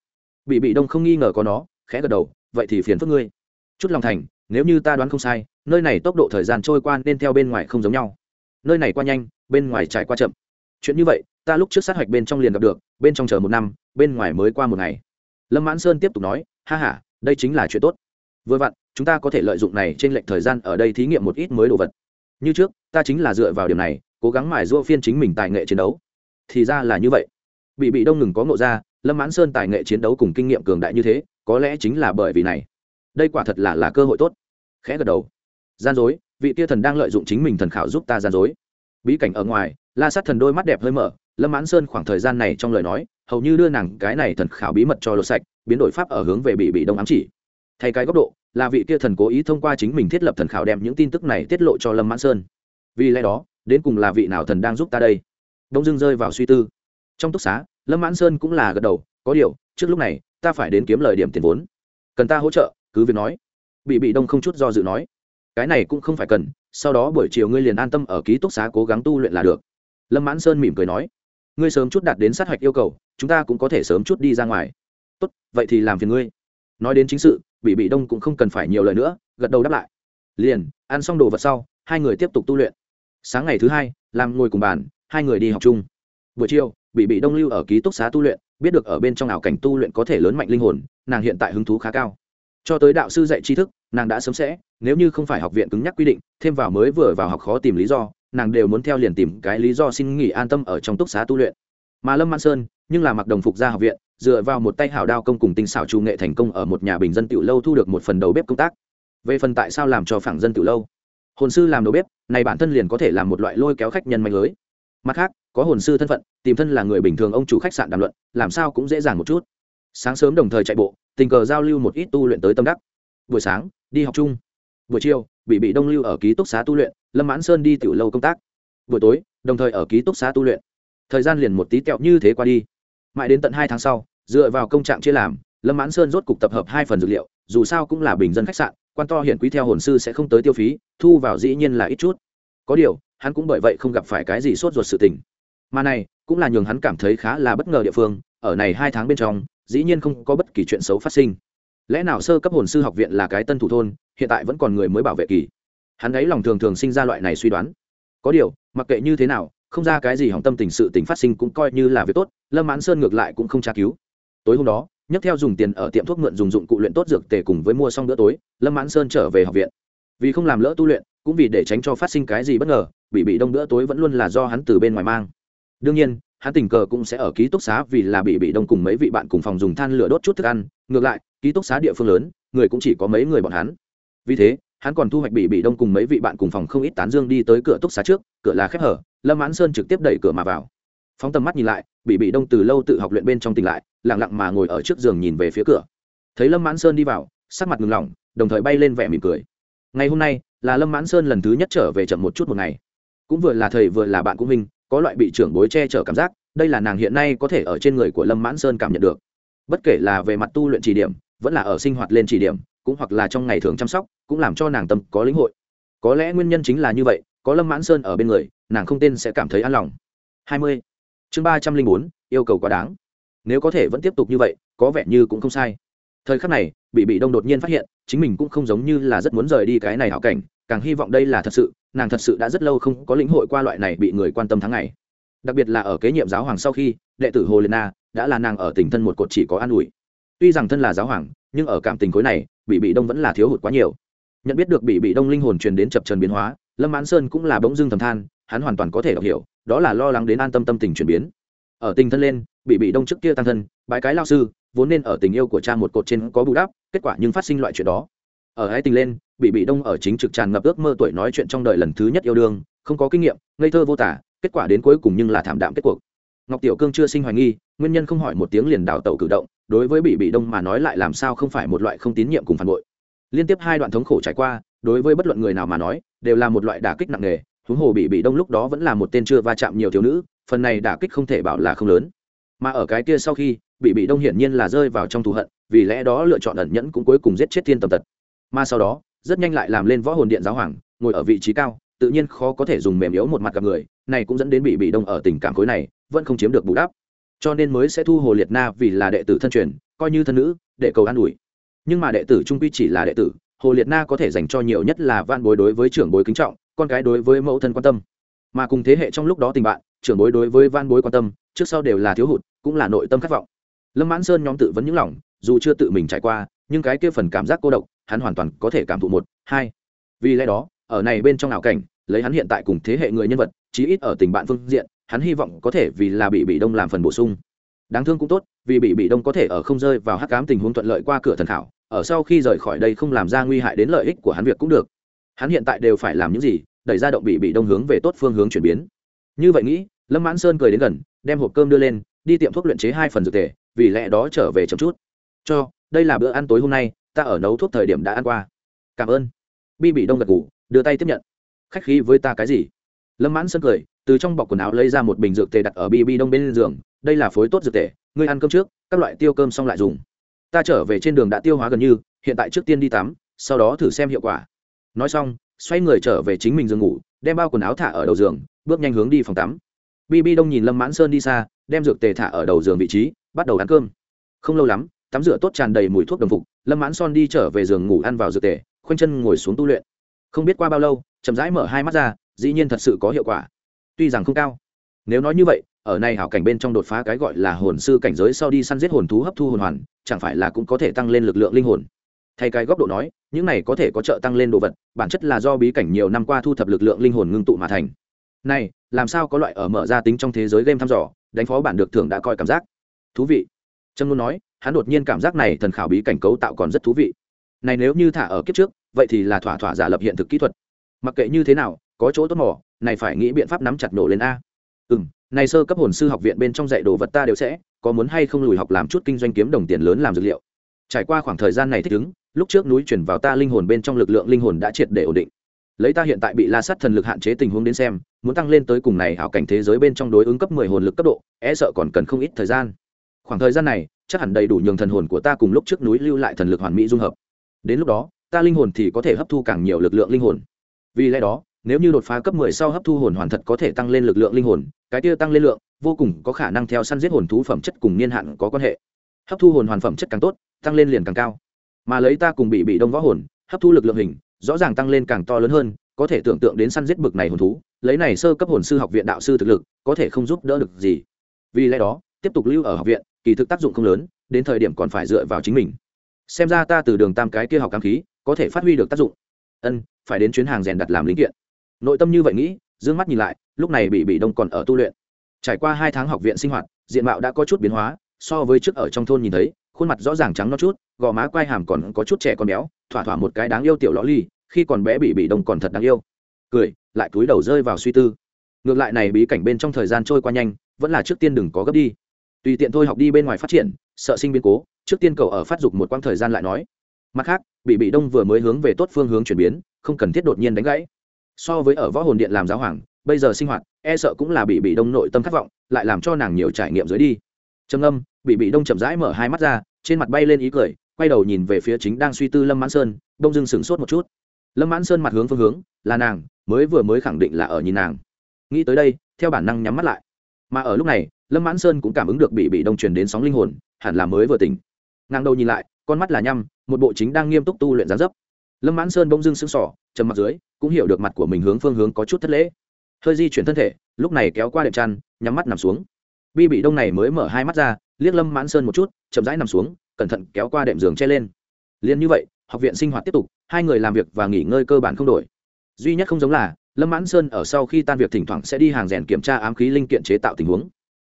Bị bị đông không nghi ngờ có nó, khẽ gật đầu, vậy thì phiền phức ngươi. Chút lòng thành, nếu như ta đoán không sai, nơi này tốc độ thời gian trôi qua nên theo bên ngoài không giống nhau. Nơi này qua nhanh, bên ngoài trải qua chậm. Chuyện như vậy, ta lúc trước sát hạch bên trong liền gặp được, bên trong chờ một năm, bên ngoài mới qua một ngày. Lâm mãn sơn tiếp tục nói, ha h a đây chính là chuyện tốt. Vừa vặn, chúng ta có thể lợi dụng này trên lệnh thời gian ở đây thí nghiệm một ít mới đồ vật. Như trước, ta chính là dựa vào điểm này, cố gắng mài giũa phiên chính mình tài nghệ chiến đấu. Thì ra là như vậy bị bị đông ngừng có ngộ ra, lâm mãn sơn tài nghệ chiến đấu cùng kinh nghiệm cường đại như thế, có lẽ chính là bởi vì này. Đây quả thật là là cơ hội tốt. Khẽ gật đầu. Gian dối, vị tia thần đang lợi dụng chính mình thần khảo giúp ta gian dối. Bí cảnh ở ngoài, la sát thần đôi mắt đẹp hơi mở, lâm mãn sơn khoảng thời gian này trong lời nói, hầu như đưa nàng cái này thần khảo bí mật cho lột sạch, biến đổi pháp ở hướng về bị bị đông ám chỉ. Thay cái góc độ, là vị kia thần cố ý thông qua chính mình thiết lập thần khảo đem những tin tức này tiết lộ cho lâm mãn sơn. Vì lẽ đó, đến cùng là vị nào thần đang giúp ta đây? Đông dưng rơi vào suy tư trong túc xá, lâm mãn sơn cũng là gật đầu, có điều, trước lúc này, ta phải đến kiếm lời điểm tiền vốn. Cần ta hỗ trợ, cứ việc nói. Bị bị đông không chút do dự nói, cái này cũng không phải cần, sau đó buổi chiều ngươi liền an tâm ở ký túc xá cố gắng tu luyện là được. Lâm mãn sơn mỉm cười nói, ngươi sớm chút đạt đến sát hạch yêu cầu, chúng ta cũng có thể sớm chút đi ra ngoài. Tốt, vậy thì làm phiền ngươi. Nói đến chính sự, bị bị đông cũng không cần phải nhiều lời nữa, gật đầu đáp lại. Liền, ăn xong đồ vật sau, hai người tiếp tục tu luyện. Sáng ngày thứ hai, làm ngồi cùng bàn, hai người đi học chung. Buổi chiều bị bị đông lưu ở ký túc xá tu luyện, biết được ở bên trong ảo cảnh tu luyện có thể lớn mạnh linh hồn, nàng hiện tại hứng thú khá cao. Cho tới đạo sư dạy tri thức, nàng đã sớm sẽ, nếu như không phải học viện cứng nhắc quy định, thêm vào mới vừa vào học khó tìm lý do, nàng đều muốn theo liền tìm cái lý do xin nghỉ an tâm ở trong túc xá tu luyện. Mà lâm man sơn, nhưng là mặc đồng phục ra học viện, dựa vào một tay hảo đao công cùng tinh xảo trù nghệ thành công ở một nhà bình dân tiểu lâu thu được một phần đầu bếp công tác. Về phần tại sao làm cho phảng dân tiểu lâu? Hồn sư làm đầu bếp, này bản thân liền có thể làm một loại lôi kéo khách nhân mạnh lưới mặt khác, có hồn sư thân phận, tìm thân là người bình thường ông chủ khách sạn đàm luận, làm sao cũng dễ dàng một chút. Sáng sớm đồng thời chạy bộ, tình cờ giao lưu một ít tu luyện tới tâm đắc. Buổi sáng, đi học chung. Buổi chiều, bị bị đông lưu ở ký túc xá tu luyện, lâm mãn sơn đi tiểu lâu công tác. Buổi tối, đồng thời ở ký túc xá tu luyện. Thời gian liền một tí kẹo như thế qua đi. Mãi đến tận hai tháng sau, dựa vào công trạng chia làm, lâm mãn sơn rốt cục tập hợp hai phần dược liệu, dù sao cũng là bình dân khách sạn, quan to hiển quý theo hồn sư sẽ không tới tiêu phí, thu vào dĩ nhiên là ít chút có điều, hắn cũng bởi vậy không gặp phải cái gì sốt ruột sự tình. Mà này, cũng là nhường hắn cảm thấy khá là bất ngờ địa phương, ở này hai tháng bên trong, dĩ nhiên không có bất kỳ chuyện xấu phát sinh. Lẽ nào sơ cấp hồn sư học viện là cái tân thủ thôn, hiện tại vẫn còn người mới bảo vệ kỳ? Hắn ấy lòng thường thường sinh ra loại này suy đoán. Có điều, mặc kệ như thế nào, không ra cái gì hỏng tâm tình sự tình phát sinh cũng coi như là việc tốt, lâm mãn sơn ngược lại cũng không tra cứu. Tối hôm đó, nhấc theo dùng tiền ở tiệm thuốc mượn dùng dụng cụ luyện tốt dược tề cùng với mua xong bữa tối, lâm mãn sơn trở về học viện. Vì không làm lỡ tu luyện cũng vì để tránh cho phát sinh cái gì bất ngờ, bị bị đông bữa tối vẫn luôn là do hắn từ bên ngoài mang. Đương nhiên, hắn tình cờ cũng sẽ ở ký túc xá vì là bị bị đông cùng mấy vị bạn cùng phòng dùng than lửa đốt chút thức ăn. Ngược lại, ký túc xá địa phương lớn, người cũng chỉ có mấy người bọn hắn. Vì thế, hắn còn thu hoạch bị bị đông cùng mấy vị bạn cùng phòng không ít tán dương đi tới cửa túc xá trước, cửa là khép hở, lâm mãn sơn trực tiếp đẩy cửa mà vào. Phóng tầm mắt nhìn lại, bị bị đông từ lâu tự học luyện bên trong tỉnh lại lẳng lặng mà ngồi ở trước giường nhìn về phía cửa. Thấy lâm mãn sơn đi vào, sắc mặt ngừng lỏng, đồng thời bay lên vẻ mỉm cười. Ngày hôm nay là lâm mãn sơn lần thứ nhất trở về chậm một chút một ngày. Cũng vừa là thầy vừa là bạn của mình, có loại bị trưởng bối che chở cảm giác, đây là nàng hiện nay có thể ở trên người của lâm mãn sơn cảm nhận được. Bất kể là về mặt tu luyện chỉ điểm, vẫn là ở sinh hoạt lên chỉ điểm, cũng hoặc là trong ngày thường chăm sóc, cũng làm cho nàng tâm có lĩnh hội. Có lẽ nguyên nhân chính là như vậy, có lâm mãn sơn ở bên người, nàng không tên sẽ cảm thấy an lòng. Hai mươi. Chương ba trăm linh bốn, yêu cầu quá đáng. Nếu có thể vẫn tiếp tục như vậy, có vẻ như cũng không sai. Thời khắc này bị bị đông đột nhiên phát hiện, chính mình cũng không giống như là rất muốn rời đi cái này hảo cảnh, càng hy vọng đây là thật sự, nàng thật sự đã rất lâu không có lĩnh hội qua loại này bị người quan tâm tháng ngày. Đặc biệt là ở kế nhiệm giáo hoàng sau khi, đệ tử hồ liệt na đã là nàng ở tình thân một cột chỉ có an ủi. Tuy rằng thân là giáo hoàng, nhưng ở cảm tình khối này, bị bị đông vẫn là thiếu hụt quá nhiều. Nhận biết được bị bị đông linh hồn truyền đến chập trần biến hóa, lâm mãn sơn cũng là bỗng dưng thầm than, hắn hoàn toàn có thể đọc hiểu, đó là lo lắng đến an tâm tâm tình chuyển biến. Ở tình thân lên, bị bị đông trước kia tăng thân, bái cái lao sư vốn nên ở tình yêu của cha một cột trên có bù đắp, kết quả nhưng phát sinh loại chuyện đó. Ở hai tình lên, bị bị đông ở chính trực tràn ngập ước mơ tuổi nói chuyện trong đời lần thứ nhất yêu đương, không có kinh nghiệm, ngây thơ vô tả, kết quả đến cuối cùng nhưng là thảm đạm kết cuộc. Ngọc tiểu cương chưa sinh hoài nghi, nguyên nhân không hỏi một tiếng liền đào tẩu cử động, đối với bị bị đông mà nói lại làm sao không phải một loại không tín nhiệm cùng phản bội. Liên tiếp hai đoạn thống khổ trải qua, đối với bất luận người nào mà nói, đều là một loại đả kích nặng nề, huống hồ bị bị đông lúc đó vẫn là một tên chưa va chạm nhiều thiếu nữ, phần này đả kích không thể bảo là không lớn. Mà ở cái kia sau khi bị bị đông hiển nhiên là rơi vào trong thù hận, vì lẽ đó lựa chọn ẩn nhẫn cũng cuối cùng giết chết thiên tầm tật. Mà sau đó, rất nhanh lại làm lên võ hồn điện giáo hoàng, ngồi ở vị trí cao, tự nhiên khó có thể dùng mềm yếu một mặt gặp người, này cũng dẫn đến bị bị đông ở tình cảm khối này, vẫn không chiếm được bù đắp. Cho nên mới sẽ thu hồ liệt na vì là đệ tử thân truyền, coi như thân nữ, để cầu an ủi. Nhưng mà đệ tử trung quy chỉ là đệ tử, hồ liệt na có thể dành cho nhiều nhất là van bối đối với trưởng bối kính trọng, con cái đối với mẫu thân quan tâm. Mà cùng thế hệ trong lúc đó tình bạn, trưởng bối đối với van bối quan tâm, trước sau đều là thiếu hụt, cũng là nội tâm khát vọng lâm mãn sơn nhóm tự vấn những lòng, dù chưa tự mình trải qua, nhưng cái kia phần cảm giác cô độc, hắn hoàn toàn có thể cảm thụ một, hai. Vì lẽ đó, ở này bên trong ảo cảnh, lấy hắn hiện tại cùng thế hệ người nhân vật, chí ít ở tình bạn phương diện, hắn hy vọng có thể vì là bị bị đông làm phần bổ sung. Đáng thương cũng tốt, vì bị bị đông có thể ở không rơi vào hắc cám tình huống thuận lợi qua cửa thần thảo ở sau khi rời khỏi đây không làm ra nguy hại đến lợi ích của hắn việc cũng được. Hắn hiện tại đều phải làm những gì, đẩy ra động bị bị đông hướng về tốt phương hướng chuyển biến. Như vậy nghĩ, lâm mãn sơn cười đến gần, đem hộp cơm đưa lên, đi tiệm thuốc luyện chế hai phần dược tề vì lẽ đó trở về chậm chút. Cho, đây là bữa ăn tối hôm nay, ta ở nấu thuốc thời điểm đã ăn qua. Cảm ơn. Bi bị đông gật ngủ đưa tay tiếp nhận. Khách khí với ta cái gì? Lâm mãn sơn cười, từ trong bọc quần áo lấy ra một bình dược tề đặt ở bi bi đông bên giường. Đây là phối tốt dược tề, ngươi ăn cơm trước, các loại tiêu cơm xong lại dùng. Ta trở về trên đường đã tiêu hóa gần như, hiện tại trước tiên đi tắm, sau đó thử xem hiệu quả. Nói xong, xoay người trở về chính mình giường ngủ, đem bao quần áo thả ở đầu giường, bước nhanh hướng đi phòng tắm. Bibi đông nhìn lâm mãn sơn đi xa, đem dược tề thả ở đầu giường vị trí, bắt đầu ăn cơm. Không lâu lắm, tắm rửa tốt tràn đầy mùi thuốc đồng phục, lâm mãn son đi trở về giường ngủ ăn vào dược tề, khoanh chân ngồi xuống tu luyện. Không biết qua bao lâu, chậm rãi mở hai mắt ra, dĩ nhiên thật sự có hiệu quả. Tuy rằng không cao, nếu nói như vậy, ở này hảo cảnh bên trong đột phá cái gọi là hồn sư cảnh giới sau đi săn giết hồn thú hấp thu hồn hoàn, chẳng phải là cũng có thể tăng lên lực lượng linh hồn? Thay cái góc độ nói, những này có thể có trợ tăng lên đồ vật, bản chất là do bí cảnh nhiều năm qua thu thập lực lượng linh hồn ngưng tụ mà thành này, làm sao có loại ở mở ra tính trong thế giới game thăm dò, đánh phó bản được thưởng đã coi cảm giác. Thú vị. Trâm luôn nói, hắn đột nhiên cảm giác này thần khảo bí cảnh cấu tạo còn rất thú vị. Này nếu như thả ở kiếp trước, vậy thì là thỏa thỏa giả lập hiện thực kỹ thuật. Mặc kệ như thế nào, có chỗ tốt mỏ này phải nghĩ biện pháp nắm chặt nổ lên a. Ừ m này sơ cấp hồn sư học viện bên trong dạy đồ vật ta đều sẽ, có muốn hay không lùi học làm chút kinh doanh kiếm đồng tiền lớn làm dược liệu. Trải qua khoảng thời gian này thích ứng, lúc trước núi chuyển vào ta linh hồn bên trong lực lượng linh hồn đã triệt để ổn định lấy ta hiện tại bị la sát thần lực hạn chế tình huống đến xem, muốn tăng lên tới cùng này hảo cảnh thế giới bên trong đối ứng cấp mười hồn lực cấp độ e sợ còn cần không ít thời gian. Khoảng thời gian này, chắc hẳn đầy đủ nhường thần hồn của ta cùng lúc trước núi lưu lại thần lực hoàn mỹ dung hợp. Đến lúc đó, ta linh hồn thì có thể hấp thu càng nhiều lực lượng linh hồn. Vì lẽ đó, nếu như đột phá cấp 10 sau hấp thu hồn hoàn thật có thể tăng lên lực lượng linh hồn, cái tiêu tăng lên lượng, vô cùng có khả năng theo săn giết hồn thú phẩm chất cùng niên hạn có quan hệ. Hấp thu hồn hoàn phẩm chất càng tốt, tăng lên liền càng cao. Mà lấy ta cùng bị bị đông võ hồn, hấp thu lực lượng hình rõ ràng tăng lên càng to lớn hơn, có thể tưởng tượng đến săn giết bực này hồn thú, lấy này sơ cấp hồn sư học viện đạo sư thực lực, có thể không giúp đỡ được gì. Vì lẽ đó, tiếp tục lưu ở học viện, kỳ thực tác dụng không lớn, đến thời điểm còn phải dựa vào chính mình. Xem ra ta từ đường tam cái kia học cam khí, có thể phát huy được tác dụng. Ân, phải đến chuyến hàng rèn đặt làm linh kiện. Nội tâm như vậy nghĩ d ư ơ n g mắt nhìn lại, lúc này bị bị đông còn ở tu luyện. Trải qua hai tháng học viện sinh hoạt, diện mạo đã có chút biến hóa, so với trước ở trong thôn nhìn thấy, khuôn mặt rõ ràng trắng nó chút, gò má quai hàm còn có chút trẻ con béo thỏa thỏa một cái đáng yêu tiểu lõ ly, khi còn bé bị bị đông còn thật đáng yêu. Cười, lại túi đầu rơi vào suy tư. Ngược lại này bí cảnh bên trong thời gian trôi qua nhanh, vẫn là trước tiên đừng có gấp đi. Tùy tiện thôi học đi bên ngoài phát triển, sợ sinh biến cố, trước tiên cầu ở phát dục một quãng thời gian lại nói. Mặt khác, bị bị đông vừa mới hướng về tốt phương hướng chuyển biến, không cần thiết đột nhiên đánh gãy. So với ở võ hồn điện làm giáo hoàng, bây giờ sinh hoạt e sợ cũng là bị bị đông nội tâm khát vọng, lại làm cho nàng nhiều trải nghiệm dưới đi. Trầm âm bị bị đông chậm rãi mở hai mắt ra, trên mặt bay lên ý cười quay đầu nhìn về phía chính đang suy tư lâm mãn sơn đông dưng sửng sốt một chút. Lâm mãn sơn mặt hướng phương hướng, là nàng, mới vừa mới khẳng định là ở nhìn nàng. Nghĩ tới đây, theo bản năng nhắm mắt lại. Mà ở lúc này, lâm mãn sơn cũng cảm ứng được bị bị đông truyền đến sóng linh hồn, hẳn là mới vừa tỉnh. Ngang đầu nhìn lại, con mắt là nhăm, một bộ chính đang nghiêm túc tu luyện gián dấp. Lâm mãn sơn bỗng dưng sững sỏ trầm mặt dưới, cũng hiểu được mặt của mình hướng phương hướng có chút thất lễ. Hơi di chuyển thân thể, lúc này kéo qua đệm chăn, nhắm mắt nằm xuống. Bi bị đông này mới mở hai mắt ra, liếc lâm mãn sơn một chút, chậm rãi nằm xuống cẩn thận kéo qua đệm giường che lên. Liền như vậy, học viện sinh hoạt tiếp tục, hai người làm việc và nghỉ ngơi cơ bản không đổi. Duy nhất không giống là, lâm mãn sơn ở sau khi tan việc thỉnh thoảng sẽ đi hàng rèn kiểm tra ám khí linh kiện chế tạo tình huống.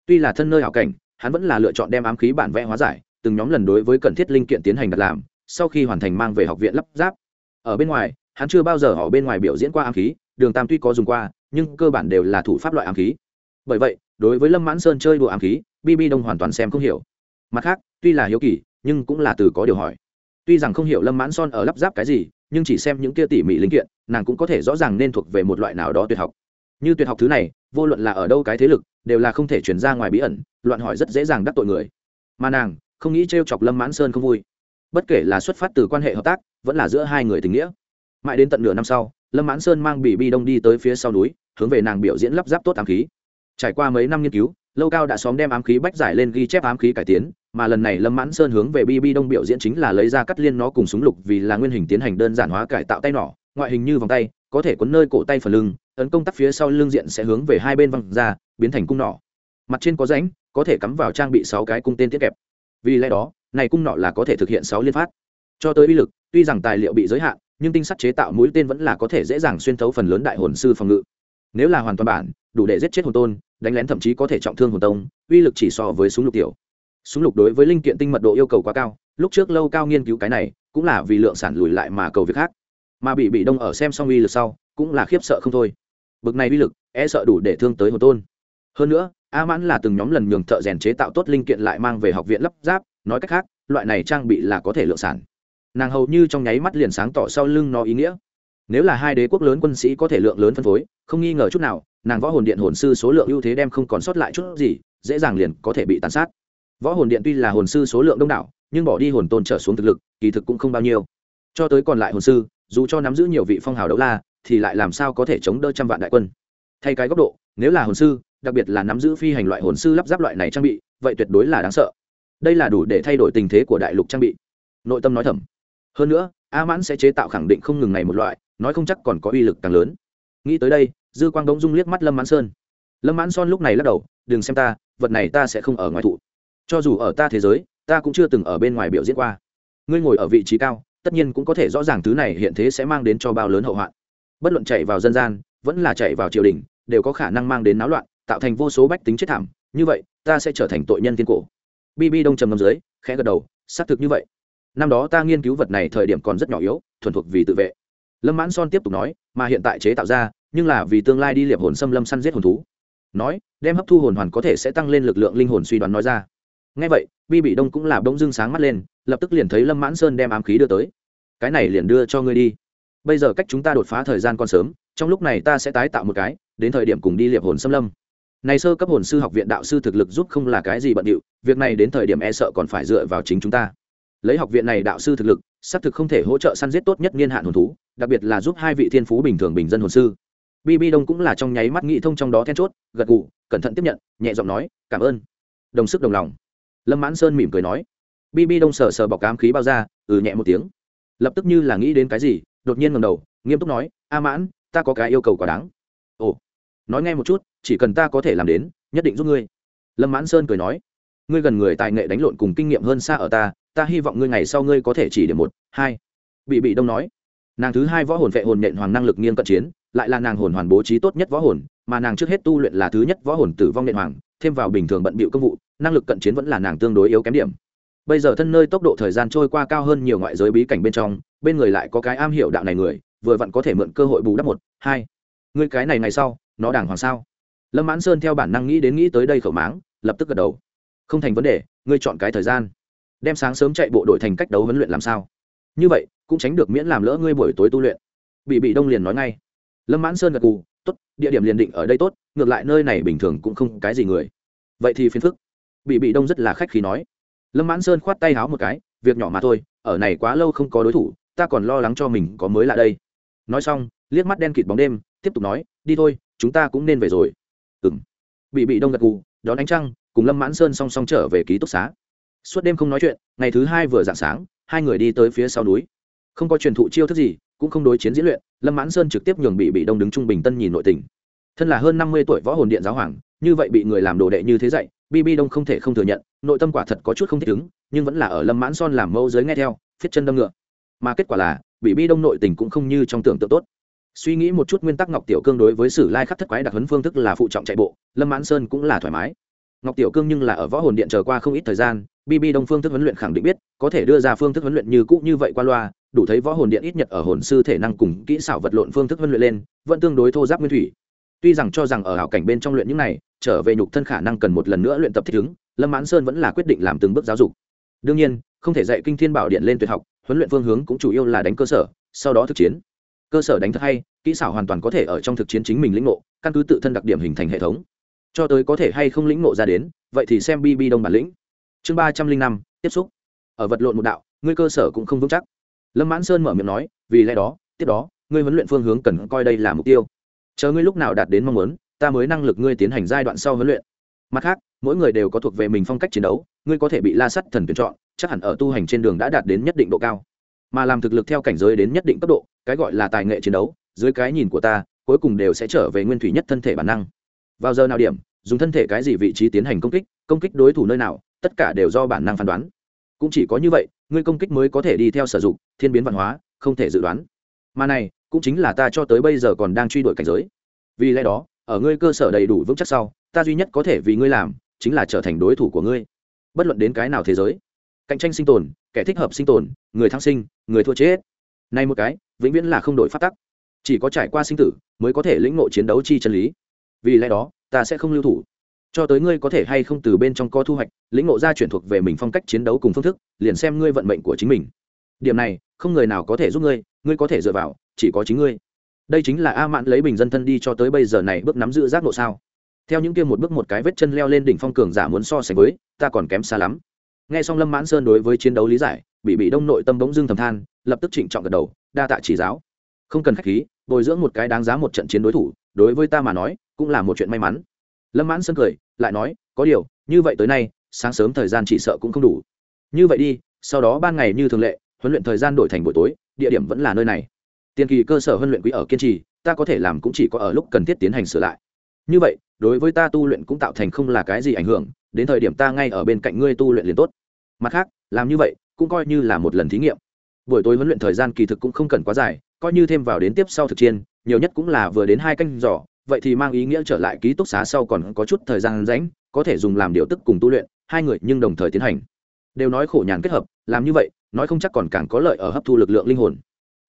Tuy là thân nơi hảo cảnh, hắn vẫn là lựa chọn đem ám khí bản vẽ hóa giải, từng nhóm lần đối với cần thiết linh kiện tiến hành đặt làm, sau khi hoàn thành mang về học viện lắp ráp. Ở bên ngoài, hắn chưa bao giờ họ bên ngoài biểu diễn qua ám khí, đường tam tuy có dùng qua, nhưng cơ bản đều là thủ pháp loại ám khí. Bởi vậy, đối với lâm mãn sơn chơi đùa ám khí bb đông hoàn toàn xem không hiểu. Mặt khác, tuy là hiếu kỳ nhưng cũng là từ có điều hỏi. Tuy rằng không hiểu lâm mãn son ở lắp ráp cái gì, nhưng chỉ xem những kia tỉ mỉ linh kiện, nàng cũng có thể rõ ràng nên thuộc về một loại nào đó tuyệt học. Như tuyệt học thứ này, vô luận là ở đâu cái thế lực, đều là không thể chuyển ra ngoài bí ẩn, loạn hỏi rất dễ dàng đắc tội người. Mà nàng, không nghĩ t chọc lâm mãn sơn không vui. Bất kể là xuất phát từ quan hệ hợp tác, vẫn là giữa hai người tình nghĩa. Mãi đến tận nửa năm sau, lâm mãn sơn mang bị bi đông đi tới phía sau núi, hướng về nàng biểu diễn lắp ráp tốt ám khí. Trải qua mấy năm nghiên cứu, lâu cao đã xóm đem ám khí bách giải lên ghi chép ám khí cải tiến mà lần này lâm mãn sơn hướng về BB đông biểu diễn chính là lấy ra cắt liên nó cùng súng lục vì là nguyên hình tiến hành đơn giản hóa cải tạo tay nỏ, ngoại hình như vòng tay, có thể quấn nơi cổ tay phần lưng, tấn công tắt phía sau lưng diện sẽ hướng về hai bên văng ra, biến thành cung nỏ. Mặt trên có rãnh, có thể cắm vào trang bị sáu cái cung tên tiết kẹp. Vì lẽ đó, này cung nỏ là có thể thực hiện sáu liên phát. Cho tới uy lực, tuy rằng tài liệu bị giới hạn, nhưng tinh sắt chế tạo mũi tên vẫn là có thể dễ dàng xuyên thấu phần lớn đại hồn sư phòng ngự. Nếu là hoàn toàn bản, đủ để giết chết hồn tôn, đánh lén thậm chí có thể trọng thương hồn tông, uy lực chỉ so với súng lục tiểu súng lục đối với linh kiện tinh mật độ yêu cầu quá cao, lúc trước lâu cao nghiên cứu cái này, cũng là vì lượng sản lùi lại mà cầu việc khác. Mà bị bị đông ở xem xong uy lực sau, cũng là khiếp sợ không thôi. Bực này uy lực e sợ đủ để thương tới hồn tôn. Hơn nữa, a mãn là từng nhóm lần nhường thợ rèn chế tạo tốt linh kiện lại mang về học viện lắp ráp, nói cách khác, loại này trang bị là có thể lượng sản. Nàng hầu như trong nháy mắt liền sáng tỏ sau lưng nó ý nghĩa. Nếu là hai đế quốc lớn quân sĩ có thể lượng lớn phân phối, không nghi ngờ chút nào, nàng võ hồn điện hồn sư số lượng ưu thế đem không còn sót lại chút gì, dễ dàng liền có thể bị tàn sát võ hồn điện tuy là hồn sư số lượng đông đảo, nhưng bỏ đi hồn tôn trở xuống thực lực, kỳ thực cũng không bao nhiêu. Cho tới còn lại hồn sư, dù cho nắm giữ nhiều vị phong hào đấu la, thì lại làm sao có thể chống đỡ trăm vạn đại quân? Thay cái góc độ, nếu là hồn sư, đặc biệt là nắm giữ phi hành loại hồn sư lắp ráp loại này trang bị, vậy tuyệt đối là đáng sợ. Đây là đủ để thay đổi tình thế của đại lục trang bị. Nội tâm nói thầm. Hơn nữa, a mãn sẽ chế tạo khẳng định không ngừng này một loại, nói không chắc còn có uy lực càng lớn. Nghĩ tới đây, dư quang đống dung liếc mắt lâm mãn sơn. Lâm mãn son lúc này lắc đầu, đừng xem ta, vật này ta sẽ không ở ngoài thụ cho dù ở ta thế giới, ta cũng chưa từng ở bên ngoài biểu diễn qua. Ngươi ngồi ở vị trí cao, tất nhiên cũng có thể rõ ràng thứ này hiện thế sẽ mang đến cho bao lớn hậu hoạn. Bất luận chạy vào dân gian, vẫn là chạy vào triều đình, đều có khả năng mang đến náo loạn, tạo thành vô số bách tính chết thảm. Như vậy, ta sẽ trở thành tội nhân thiên cổ. Bb đông trầm ngâm dưới, khẽ gật đầu, xác thực như vậy. Năm đó ta nghiên cứu vật này thời điểm còn rất nhỏ yếu, thuần thuộc vì tự vệ. Lâm mãn son tiếp tục nói, mà hiện tại chế tạo ra, nhưng là vì tương lai đi liệp hồn xâm lâm săn giết hồn thú. Nói, đem hấp thu hồn hoàn có thể sẽ tăng lên lực lượng linh hồn suy đoán nói ra ngay vậy, bi bị đông cũng là bỗng dưng sáng mắt lên, lập tức liền thấy lâm mãn sơn đem ám khí đưa tới. Cái này liền đưa cho ngươi đi. Bây giờ cách chúng ta đột phá thời gian còn sớm, trong lúc này ta sẽ tái tạo một cái, đến thời điểm cùng đi liệp hồn xâm lâm. Này sơ cấp hồn sư học viện đạo sư thực lực giúp không là cái gì bận điệu, việc này đến thời điểm e sợ còn phải dựa vào chính chúng ta. Lấy học viện này đạo sư thực lực, xác thực không thể hỗ trợ săn giết tốt nhất niên hạn hồn thú, đặc biệt là giúp hai vị thiên phú bình thường bình dân hồn sư. Bb đông cũng là trong nháy mắt nghĩ thông trong đó then chốt, gật gù, cẩn thận tiếp nhận, nhẹ giọng nói, cảm ơn. Đồng sức đồng lòng lâm mãn sơn mỉm cười nói. Bb đông sờ sờ bọc cám khí bao ra ừ nhẹ một tiếng. Lập tức như là nghĩ đến cái gì, đột nhiên ngầm đầu, nghiêm túc nói, a mãn, ta có cái yêu cầu quá đáng. Ồ, nói nghe một chút, chỉ cần ta có thể làm đến, nhất định giúp ngươi. Lâm mãn sơn cười nói, ngươi gần người tài nghệ đánh lộn cùng kinh nghiệm hơn xa ở ta ta hy vọng ngươi ngày sau ngươi có thể chỉ điểm một, hai. Bị bị đông nói. Nàng thứ hai võ hồn vệ hồn nện hoàng năng lực nghiêng cận chiến, lại là nàng hồn hoàn bố trí tốt nhất võ hồn, mà nàng trước hết tu luyện là thứ nhất võ hồn tử vong nện hoàng thêm vào bình thường bận bịu công vụ, năng lực cận chiến vẫn là nàng tương đối yếu kém điểm. Bây giờ thân nơi tốc độ thời gian trôi qua cao hơn nhiều ngoại giới bí cảnh bên trong, bên người lại có cái am hiểu đạo này người, vừa vặn có thể mượn cơ hội bù đắp một, hai. Ngươi cái này ngày sau, nó đàng hoàng sao? Lâm mãn sơn theo bản năng nghĩ đến nghĩ tới đây khẩu máng, lập tức gật đầu. Không thành vấn đề, ngươi chọn cái thời gian. Đem sáng sớm chạy bộ đội thành cách đấu huấn luyện làm sao? Như vậy, cũng tránh được miễn làm lỡ ngươi buổi tối tu luyện. Bị bị đông liền nói ngay. Lâm mãn sơn gật cù tốt, địa điểm liền định ở đây tốt, ngược lại nơi này bình thường cũng không cái gì người. Vậy thì phiền phức. Bị bị đông rất là khách khí nói. Lâm mãn sơn khoát tay háo một cái, việc nhỏ mà thôi, ở này quá lâu không có đối thủ, ta còn lo lắng cho mình có mới lạ đây. Nói xong, liếc mắt đen kịt bóng đêm, tiếp tục nói, đi thôi, chúng ta cũng nên về rồi. Ừ m bị bị đông gật gù, đón ánh trăng, cùng lâm mãn sơn song song trở về ký túc xá. Suốt đêm không nói chuyện, ngày thứ hai vừa d ạ n g sáng, hai người đi tới phía sau núi. Không có truyền thụ chiêu thức gì cũng không đối chiến diễn luyện, lâm mãn sơn trực tiếp nhường bị bị đông đứng trung bình tân nhìn nội tình. Thân là hơn năm mươi tuổi võ hồn điện giáo hoàng, như vậy bị người làm đồ đệ như thế dạy bb đông không thể không thừa nhận, nội tâm quả thật có chút không thích ứng, nhưng vẫn là ở lâm mãn son làm mâu giới nghe theo, phiết chân đâm ngựa. Mà kết quả là, bị bi đông nội tình cũng không như trong tưởng tượng tốt. Suy nghĩ một chút nguyên tắc ngọc tiểu cương đối với sử lai khắc thất quái đặc huấn phương thức là phụ trọng chạy bộ, lâm mãn sơn cũng là thoải mái. Ngọc tiểu cương nhưng là ở võ hồn điện chờ qua không ít thời gian bb đông phương thức huấn luyện khẳng định biết, có thể đưa ra phương thức huấn luyện như cũ như vậy qua loa đủ thấy võ hồn điện ít nhất ở hồn sư thể năng cùng kỹ xảo vật lộn phương thức huấn luyện lên, vẫn tương đối thô giáp nguyên thủy. Tuy rằng cho rằng ở hảo cảnh bên trong luyện những này, trở về nhục thân khả năng cần một lần nữa luyện tập thích ứng, lâm mãn sơn vẫn là quyết định làm từng bước giáo dục. Đương nhiên, không thể dạy kinh thiên bảo điện lên tuyệt học, huấn luyện phương hướng cũng chủ yếu là đánh cơ sở, sau đó thực chiến. Cơ sở đánh thật hay, kỹ xảo hoàn toàn có thể ở trong thực chiến chính mình lĩnh ngộ, căn cứ tự thân đặc điểm hình thành hệ thống. Cho tới có thể hay không lĩnh ngộ ra đến, vậy thì xem bb đông bản lĩnh. Chương ba trăm linh năm, tiếp xúc. Ở vật lộn một đạo, ngươi cơ sở cũng không vững chắc lâm mãn sơn mở miệng nói, vì lẽ đó, tiếp đó, ngươi huấn luyện phương hướng cần coi đây là mục tiêu. Chờ ngươi lúc nào đạt đến mong muốn, ta mới năng lực ngươi tiến hành giai đoạn sau huấn luyện. Mặt khác, mỗi người đều có thuộc về mình phong cách chiến đấu, ngươi có thể bị la sắt thần tuyển chọn, chắc hẳn ở tu hành trên đường đã đạt đến nhất định độ cao. Mà làm thực lực theo cảnh giới đến nhất định cấp độ, cái gọi là tài nghệ chiến đấu, dưới cái nhìn của ta, cuối cùng đều sẽ trở về nguyên thủy nhất thân thể bản năng. Vào giờ nào điểm, dùng thân thể cái gì vị trí tiến hành công kích công kích đối thủ nơi nào, tất cả đều do bản năng phán đoán. Cũng chỉ có như vậy ngươi công kích mới có thể đi theo sử dụng, thiên biến văn hóa, không thể dự đoán. Mà này, cũng chính là ta cho tới bây giờ còn đang truy đuổi cảnh giới. Vì lẽ đó, ở ngươi cơ sở đầy đủ vững chắc sau, ta duy nhất có thể vì ngươi làm, chính là trở thành đối thủ của ngươi. Bất luận đến cái nào thế giới, cạnh tranh sinh tồn, kẻ thích hợp sinh tồn, người thăng sinh, người thua chết. Nay một cái, vĩnh viễn là không đổi phát tắc. Chỉ có trải qua sinh tử, mới có thể lĩnh ngộ chiến đấu chi chân lý. Vì lẽ đó, ta sẽ không lưu thủ cho tới ngươi có thể hay không từ bên trong có thu hoạch, lĩnh ngộ ra chuyển thuộc về mình phong cách chiến đấu cùng phương thức, liền xem ngươi vận mệnh của chính mình. Điểm này, không người nào có thể giúp ngươi ngươi có thể dựa vào, chỉ có chính ngươi. Đây chính là a mạn lấy bình dân thân đi cho tới bây giờ này bước nắm giữ giác ngộ sao. Theo những kia một bước một cái vết chân leo lên đỉnh phong cường giả muốn so sánh với, ta còn kém xa lắm. Nghe xong lâm mãn sơn đối với chiến đấu lý giải, bị bị đông nội tâm bỗng dưng thầm than, lập tức trịnh trọng gật đầu, đa tạ chỉ giáo. Không cần khách khí, bồi dưỡng một cái đáng giá một trận chiến đối thủ, đối với ta mà nói, cũng là một chuyện may mắn lâm mãn sơn cười, lại nói, có điều, như vậy tới nay, sáng sớm thời gian chỉ sợ cũng không đủ. Như vậy đi, sau đó ban ngày như thường lệ, huấn luyện thời gian đổi thành buổi tối, địa điểm vẫn là nơi này. Tiền kỳ cơ sở huấn luyện quý ở kiên trì, ta có thể làm cũng chỉ có ở lúc cần thiết tiến hành sửa lại. Như vậy, đối với ta tu luyện cũng tạo thành không là cái gì ảnh hưởng, đến thời điểm ta ngay ở bên cạnh ngươi tu luyện liền tốt. Mặt khác, làm như vậy, cũng coi như là một lần thí nghiệm. Buổi tối huấn luyện thời gian kỳ thực cũng không cần quá dài, coi như thêm vào đến tiếp sau thực chiến, nhiều nhất cũng là vừa đến hai canh giỏ vậy thì mang ý nghĩa trở lại ký túc xá sau còn có chút thời gian rảnh, có thể dùng làm điều tức cùng tu luyện, hai người nhưng đồng thời tiến hành. Đều nói khổ nhàn kết hợp, làm như vậy, nói không chắc còn càng có lợi ở hấp thu lực lượng linh hồn.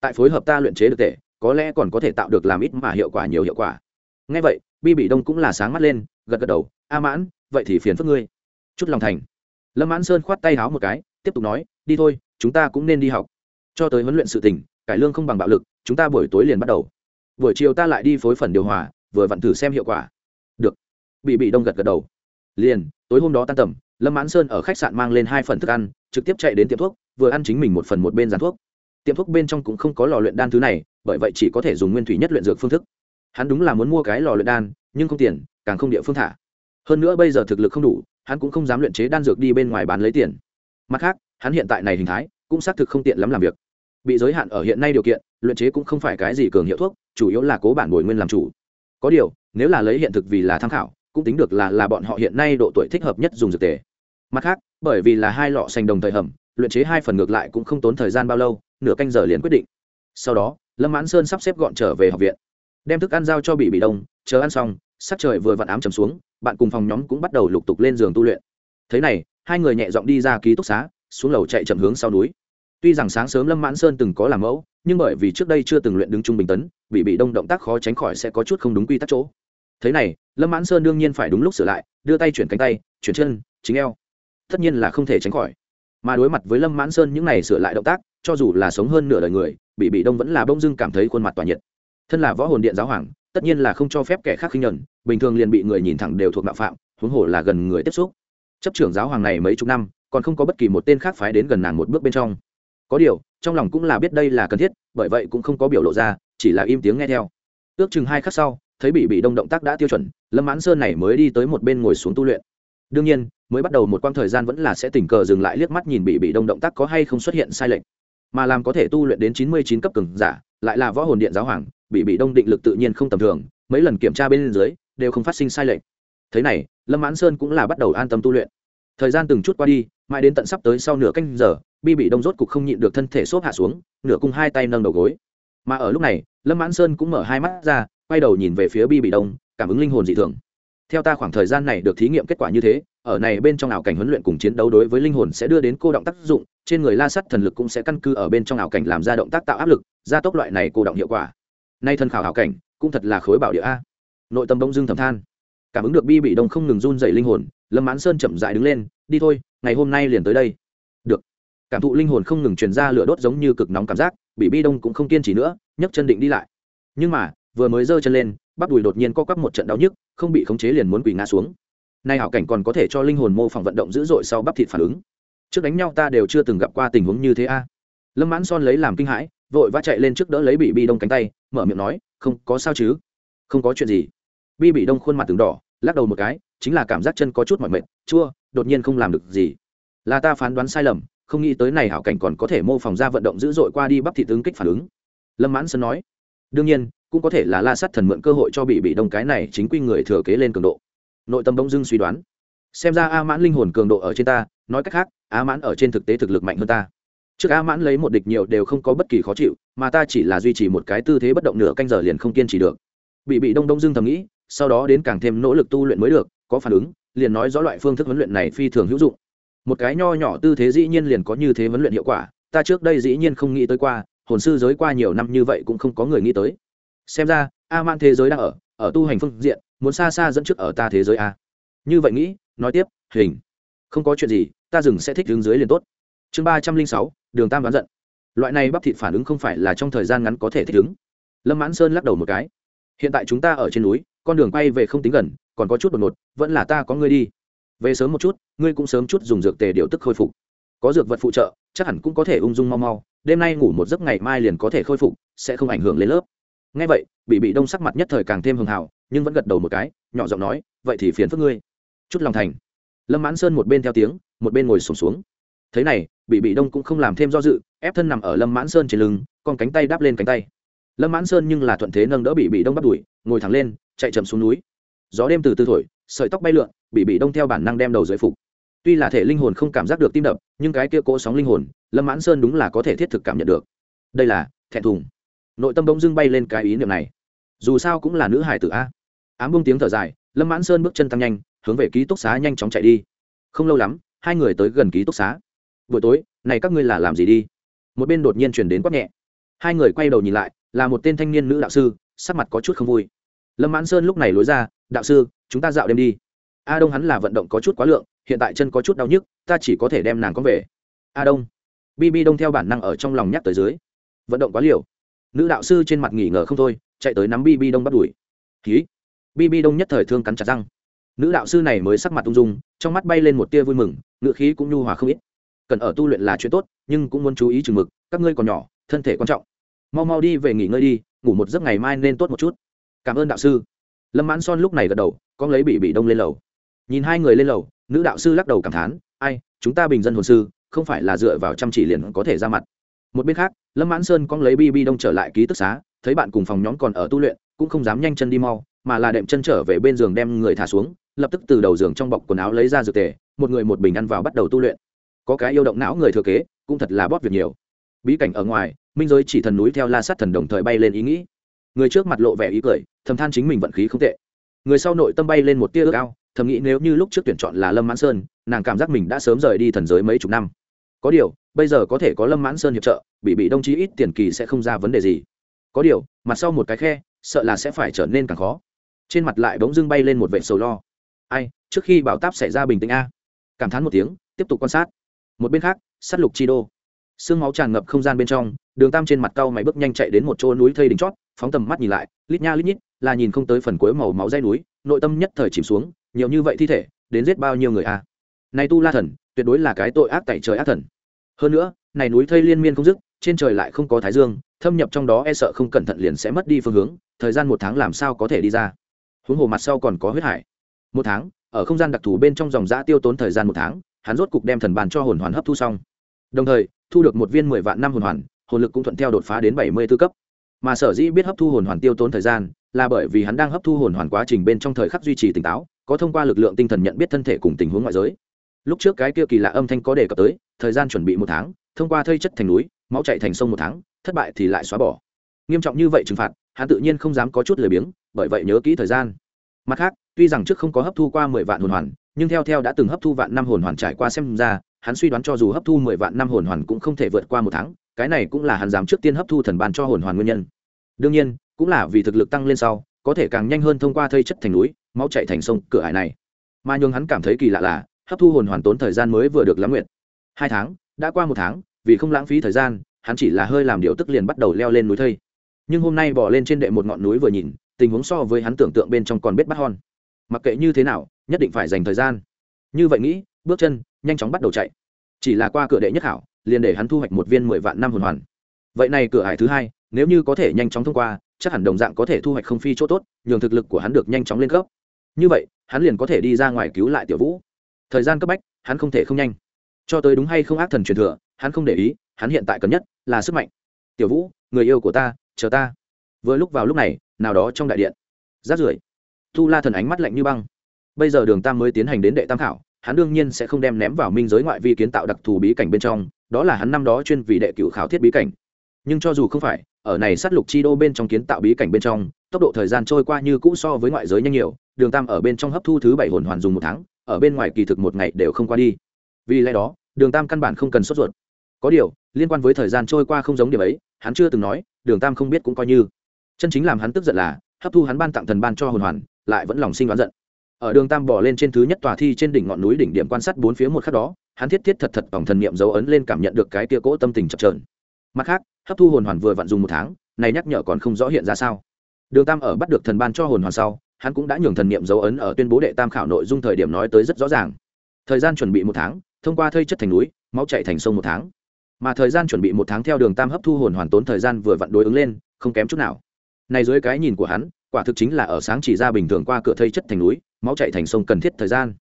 Tại phối hợp ta luyện chế được tệ có lẽ còn có thể tạo được làm ít mà hiệu quả nhiều hiệu quả. Ngay vậy, bi bị đông cũng là sáng mắt lên, gật gật đầu, a mãn, vậy thì phiền phức ngươi. Chút lòng thành. Lâm mãn sơn khoát tay háo một cái, tiếp tục nói, đi thôi, chúng ta cũng nên đi học. Cho tới huấn luyện sự tình, cải lương không bằng bạo lực, chúng ta buổi tối liền bắt đầu. Buổi chiều ta lại đi phối phần điều hòa vừa vặn thử xem hiệu quả. Được. Bị bị đông gật gật đầu. Liền, tối hôm đó tan tầm, lâm mãn sơn ở khách sạn mang lên hai phần thức ăn, trực tiếp chạy đến tiệm thuốc, vừa ăn chính mình một phần một bên dán thuốc. Tiệm thuốc bên trong cũng không có lò luyện đan thứ này, bởi vậy chỉ có thể dùng nguyên thủy nhất luyện dược phương thức. Hắn đúng là muốn mua cái lò luyện đan, nhưng không tiền, càng không địa phương thả. Hơn nữa bây giờ thực lực không đủ, hắn cũng không dám luyện chế đan dược đi bên ngoài bán lấy tiền. Mặt khác, hắn hiện tại này hình thái, cũng xác thực không tiện lắm làm việc. Bị giới hạn ở hiện nay điều kiện, luyện chế cũng không phải cái gì cường hiệu thuốc, chủ yếu là cố bản bồi nguyên làm chủ có điều, nếu là lấy hiện thực vì là tham khảo, cũng tính được là là bọn họ hiện nay độ tuổi thích hợp nhất dùng dược tề. Mặt khác, bởi vì là hai lọ xanh đồng thời hầm, luyện chế hai phần ngược lại cũng không tốn thời gian bao lâu, nửa canh giờ liền quyết định. Sau đó, lâm mãn sơn sắp xếp gọn trở về học viện. Đem thức ăn giao cho bị bị đông, chờ ăn xong, sắc trời vừa vặn ám chầm xuống, bạn cùng phòng nhóm cũng bắt đầu lục tục lên giường tu luyện. Thế này, hai người nhẹ giọng đi ra ký túc xá, xuống lầu chạy chậm hướng sau núi. Tuy rằng sáng sớm lâm mãn sơn từng có làm mẫu nhưng bởi vì trước đây chưa từng luyện đứng trung bình tấn, bị bị đông động tác khó tránh khỏi sẽ có chút không đúng quy tắc chỗ. Thế này, lâm mãn sơn đương nhiên phải đúng lúc sửa lại, đưa tay chuyển cánh tay, chuyển chân, chính eo. Tất nhiên là không thể tránh khỏi. Mà đối mặt với lâm mãn sơn những này sửa lại động tác, cho dù là sống hơn nửa đời người, bị bị đông vẫn là bông dưng cảm thấy khuôn mặt tỏa nhiệt. Thân là võ hồn điện giáo hoàng, tất nhiên là không cho phép kẻ khác khinh nhuận bình thường liền bị người nhìn thẳng đều thuộc mạo phạm, huống hồ là gần người tiếp xúc. Chấp trưởng giáo hoàng này mấy chục năm, còn không có bất kỳ một tên khác phái đến gần nàng một bước bên trong. Có điều trong lòng cũng là biết đây là cần thiết, bởi vậy cũng không có biểu lộ ra, chỉ là im tiếng nghe theo. Ước chừng hai khắc sau, thấy bị bị đông động tác đã tiêu chuẩn, lâm mãn sơn này mới đi tới một bên ngồi xuống tu luyện. Đương nhiên, mới bắt đầu một quãng thời gian vẫn là sẽ tình cờ dừng lại liếc mắt nhìn bị bị đông động tác có hay không xuất hiện sai lệch. Mà làm có thể tu luyện đến chín mươi chín cấp cường giả, lại là võ hồn điện giáo hoàng, bị bị đông định lực tự nhiên không tầm thường, mấy lần kiểm tra bên dưới, đều không phát sinh sai lệch. Thế này, lâm mãn sơn cũng là bắt đầu an tâm tu luyện thời gian từng chút qua đi, mãi đến tận sắp tới sau nửa canh giờ, bi bị đông rốt cục không nhịn được thân thể xốp hạ xuống, nửa cung hai tay nâng đầu gối. Mà ở lúc này, lâm mãn sơn cũng mở hai mắt ra, quay đầu nhìn về phía bi bị đông, cảm ứng linh hồn dị thường. Theo ta khoảng thời gian này được thí nghiệm kết quả như thế, ở này bên trong ảo cảnh huấn luyện cùng chiến đấu đối với linh hồn sẽ đưa đến cô động tác dụng, trên người la sắt thần lực cũng sẽ căn cứ ở bên trong ảo cảnh làm ra động tác tạo áp lực, gia tốc loại này cô động hiệu quả. Nay thân khảo ảo cảnh, cũng thật là khối bảo địa a. Nội tâm bông dưng thầm than. Cảm ứng được bi bị đông không ngừng run dày linh hồn lâm mãn sơn chậm dại đứng lên, đi thôi, ngày hôm nay liền tới đây. Được. Cảm thụ linh hồn không ngừng truyền ra lửa đốt giống như cực nóng cảm giác, bị bi đông cũng không kiên trì nữa, nhấc chân định đi lại. Nhưng mà, vừa mới giơ chân lên, bắp đùi đột nhiên co quắp một trận đau nhức, không bị khống chế liền muốn quỳ ngã xuống. Nay hảo cảnh còn có thể cho linh hồn mô phỏng vận động dữ dội sau bắp thịt phản ứng. Trước đánh nhau ta đều chưa từng gặp qua tình huống như thế a. Lâm mãn son lấy làm kinh hãi, vội vã chạy lên trước đỡ lấy bị bi đông cánh tay, mở miệng nói, không, có sao chứ? Không có chuyện gì. Bi bị đông khuôn mặt từng đỏ lắc đầu một cái, chính là cảm giác chân có chút mỏi mệt, chua, đột nhiên không làm được gì. Là ta phán đoán sai lầm, không nghĩ tới này hảo cảnh còn có thể mô phỏng ra vận động dữ dội qua đi bắp thịt tướng kích phản ứng. Lâm mãn sơn nói, đương nhiên, cũng có thể là la Sắt thần mượn cơ hội cho bị bị đông cái này chính quy người thừa kế lên cường độ. Nội tâm đông dưng suy đoán, xem ra a mãn linh hồn cường độ ở trên ta, nói cách khác, a mãn ở trên thực tế thực lực mạnh hơn ta. Trước a mãn lấy một địch nhiều đều không có bất kỳ khó chịu, mà ta chỉ là duy trì một cái tư thế bất động nửa canh giờ liền không kiên trì được. Bị bị đông đông dưng thầm nghĩ sau đó đến càng thêm nỗ lực tu luyện mới được, có phản ứng, liền nói rõ loại phương thức huấn luyện này phi thường hữu dụng. Một cái nho nhỏ tư thế dĩ nhiên liền có như thế huấn luyện hiệu quả, ta trước đây dĩ nhiên không nghĩ tới qua, hồn sư giới qua nhiều năm như vậy cũng không có người nghĩ tới. Xem ra, a man thế giới đang ở ở tu hành phương diện, muốn xa xa dẫn trước ở ta thế giới a. Như vậy nghĩ, nói tiếp, hình, không có chuyện gì, ta dừng sẽ thích đứng dưới liền tốt. Chương ba trăm linh sáu, đường tam đoán giận. Loại này bắp thịt phản ứng không phải là trong thời gian ngắn có thể thích ứng. Lâm mãn sơn lắc đầu một cái. Hiện tại chúng ta ở trên núi con đường quay về không tính gần còn có chút đột ngột vẫn là ta có ngươi đi. Về sớm một chút ngươi cũng sớm chút dùng dược tề điều tức khôi phục. Có dược vật phụ trợ chắc hẳn cũng có thể ung dung mau mau đêm nay ngủ một giấc ngày mai liền có thể khôi phục sẽ không ảnh hưởng lên lớp. Ngay vậy bị bị đông sắc mặt nhất thời càng thêm hưng hào nhưng vẫn gật đầu một cái nhỏ giọng nói vậy thì phiền phức ngươi. Chút lòng thành. Lâm mãn sơn một bên theo tiếng một bên ngồi sùng xuống, xuống thế này bị bị đông cũng không làm thêm do dự ép thân nằm ở lâm mãn sơn trên lưng còn cánh tay đáp lên cánh tay. Lâm mãn sơn nhưng là thuận thế nâng đỡ bị bị đông bắt đuổi ngồi thẳng lên chạy chậm xuống núi. Gió đêm từ từ thổi, sợi tóc bay lượn, bị bị đông theo bản năng đem đầu dưới phục. Tuy là thể linh hồn không cảm giác được tim đập, nhưng cái kia cỗ sóng linh hồn, lâm mãn sơn đúng là có thể thiết thực cảm nhận được. Đây là thẹn thùng. Nội tâm bỗng dưng bay lên cái ý niệm này. Dù sao cũng là nữ hải tử a. Ám bông tiếng thở dài, lâm mãn sơn bước chân tăng nhanh, hướng về ký túc xá nhanh chóng chạy đi. Không lâu lắm, hai người tới gần ký túc xá. Buổi tối, này các ngươi là làm gì đi? Một bên đột nhiên chuyển đến quát nhẹ. Hai người quay đầu nhìn lại, là một tên thanh niên nữ đạo sư, sắc mặt có chút không vui lâm mãn sơn lúc này lối ra, đạo sư, chúng ta dạo đêm đi. A đông hắn là vận động có chút quá lượng, hiện tại chân có chút đau nhức, ta chỉ có thể đem nàng có về. A đông. Bi Bi đông theo bản năng ở trong lòng nhắc tới dưới. Vận động quá liều. Nữ đạo sư trên mặt nghỉ ngờ không thôi, chạy tới nắm Bi Bi đông bắt đuổi. Ký Bi đông nhất thời thương cắn chặt răng. Nữ đạo sư này mới sắc mặt ung dung, trong mắt bay lên một tia vui mừng, ngựa khí cũng nhu hòa không ít. Cần ở tu luyện là chuyện tốt, nhưng cũng muốn chú ý chừng mực, các ngươi còn nhỏ, thân thể quan trọng. Mau mau đi về nghỉ ngơi đi, ngủ một giấc ngày mai nên tốt một chút cảm ơn đạo sư. Lâm mãn son lúc này gật đầu con lấy bị bị đông lên lầu. Nhìn hai người lên lầu, nữ đạo sư lắc đầu cảm thán, ai, chúng ta bình dân hồn sư, không phải là dựa vào chăm chỉ liền có thể ra mặt. Một bên khác, lâm mãn sơn con lấy bi bi đông trở lại ký túc xá, thấy bạn cùng phòng nhóm còn ở tu luyện, cũng không dám nhanh chân đi mau, mà là đệm chân trở về bên giường đem người thả xuống, lập tức từ đầu giường trong bọc quần áo lấy ra dược tề, một người một bình ăn vào bắt đầu tu luyện. Có cái yêu động não người thừa kế, cũng thật là bóp việc nhiều. Bí cảnh ở ngoài, minh giới chỉ thần núi theo la sát thần đồng thời bay lên ý nghĩ người trước mặt lộ vẻ ý cười, thầm than chính mình vận khí không tệ. Người sau nội tâm bay lên một tia ước ao, thầm nghĩ nếu như lúc trước tuyển chọn là lâm mãn sơn, nàng cảm giác mình đã sớm rời đi thần giới mấy chục năm. Có điều, bây giờ có thể có lâm mãn sơn hiệp trợ, bị bị đông chí ít tiền kỳ sẽ không ra vấn đề gì. Có điều, mặt sau một cái khe, sợ là sẽ phải trở nên càng khó. Trên mặt lại bỗng dưng bay lên một vệ sầu lo. Ai, trước khi bão táp xảy ra bình tĩnh a. Cảm thán một tiếng, tiếp tục quan sát. Một bên khác s á t lục chi đô. Xương máu tràn ngập không gian bên trong đường tam trên mặt cau mày bước nhanh chạy đến một chỗ núi thây đỉnh chót, phóng tầm mắt nhìn lại, lít nha lít nhít, là nhìn không tới phần cuối màu máu dây núi, nội tâm nhất thời chìm xuống, nhiều như vậy thi thể, đến giết bao nhiêu người a này tu la thần, tuyệt đối là cái tội ác tại trời ác thần. Hơn nữa, này núi thây liên miên không dứt, trên trời lại không có thái dương, thâm nhập trong đó e sợ không cẩn thận liền sẽ mất đi phương hướng, thời gian một tháng làm sao có thể đi ra? Huống hồ mặt sau còn có huyết hải. Một tháng, ở không gian đặc thù bên trong dòng giã tiêu tốn thời gian một tháng, hắn rốt cục đem thần bàn cho hồn hoàn hấp thu xong. Đồng thời, thu được một viên mười vạn năm hồn hoàn hồn lực cũng thuận theo đột phá đến bảy mươi tư cấp. Mà sở dĩ biết hấp thu hồn hoàn tiêu tốn thời gian, là bởi vì hắn đang hấp thu hồn hoàn quá trình bên trong thời khắc duy trì tỉnh táo, có thông qua lực lượng tinh thần nhận biết thân thể cùng tình huống ngoại giới. Lúc trước cái kia kỳ lạ âm thanh có đề cập tới, thời gian chuẩn bị một tháng, thông qua thây chất thành núi, máu chảy thành sông một tháng, thất bại thì lại xóa bỏ. Nghiêm trọng như vậy trừng phạt, hắn tự nhiên không dám có chút lười biếng, bởi vậy nhớ kỹ thời gian. Mặt khác, tuy rằng trước không có hấp thu qua mười vạn hồn hoàn, nhưng theo theo đã từng hấp thu vạn năm hồn hoàn trải qua xem ra, hắn suy đoán cho dù hấp thu mười vạn năm hồn hoàn cũng không thể vượt qua một tháng cái này cũng là hắn dám trước tiên hấp thu thần ban cho hồn hoàn nguyên nhân. Đương nhiên, cũng là vì thực lực tăng lên sau, có thể càng nhanh hơn thông qua thây chất thành núi, máu chạy thành sông, cửa hải này. Mà nhường hắn cảm thấy kỳ lạ là, hấp thu hồn hoàn tốn thời gian mới vừa được lắm nguyện hai tháng, đã qua một tháng, vì không lãng phí thời gian, hắn chỉ là hơi làm điều tức liền bắt đầu leo lên núi thây. Nhưng hôm nay bỏ lên trên đệ một ngọn núi vừa nhìn, tình huống so với hắn tưởng tượng bên trong còn biết bắt hon. Mặc kệ như thế nào, nhất định phải dành thời gian. Như vậy nghĩ, bước chân, nhanh chóng bắt đầu chạy. Chỉ là qua cửa đệ nhất hảo liền để hắn thu hoạch một viên mười vạn năm hồn hoàn. Vậy này cửa hải thứ hai, nếu như có thể nhanh chóng thông qua, chắc hẳn đồng dạng có thể thu hoạch không phi chỗ tốt, nhường thực lực của hắn được nhanh chóng lên cấp. Như vậy, hắn liền có thể đi ra ngoài cứu lại tiểu vũ. Thời gian cấp bách, hắn không thể không nhanh. Cho tới đúng hay không ác thần truyền thừa, hắn không để ý, hắn hiện tại cần nhất là sức mạnh. Tiểu vũ, người yêu của ta, chờ ta. Vừa lúc vào lúc này, nào đó trong đại điện. Rát rưởi. Tu la thần ánh mắt lạnh như băng. Bây giờ đường tam mới tiến hành đến đệ tam khảo, hắn đương nhiên sẽ không đem ném vào minh giới ngoại vi kiến tạo đặc thù bí cảnh bên trong đó là hắn năm đó chuyên vì đệ cửu khảo thiết bí cảnh. Nhưng cho dù không phải, ở này sát lục chi đô bên trong kiến tạo bí cảnh bên trong, tốc độ thời gian trôi qua như cũ so với ngoại giới nhanh nhiều, đường tam ở bên trong hấp thu thứ bảy hồn hoàn dùng một tháng, ở bên ngoài kỳ thực một ngày đều không qua đi. Vì lẽ đó, đường tam căn bản không cần sốt ruột. Có điều, liên quan với thời gian trôi qua không giống điểm ấy, hắn chưa từng nói, đường tam không biết cũng coi như. Chân chính làm hắn tức giận là, hấp thu hắn ban tặng thần ban cho hồn hoàn, lại vẫn lòng sinh đoán giận. Ở đường tam bỏ lên trên thứ nhất tòa thi trên đỉnh ngọn núi đỉnh điểm quan sát bốn phía một khắc đó hắn thiết thiết thật thật tổng thần niệm dấu ấn lên cảm nhận được cái kia cỗ tâm tình chập trờn mặt khác, hấp thu hồn hoàn vừa vặn dùng một tháng, này nhắc nhở còn không rõ hiện ra sao. Đường tam ở bắt được thần ban cho hồn hoàn sau, hắn cũng đã nhường thần niệm dấu ấn ở tuyên bố đệ tam khảo nội dung thời điểm nói tới rất rõ ràng. Thời gian chuẩn bị một tháng, thông qua thây chất thành núi, máu chạy thành sông một tháng. Mà thời gian chuẩn bị một tháng theo đường tam hấp thu hồn hoàn tốn thời gian vừa vặn đối ứng lên, không kém chút nào. Này dưới cái nhìn của hắn, quả thực chính là ở sáng chỉ ra bình thường qua cửa thây chất thành núi, máu chạy thành sông cần thiết thời gian.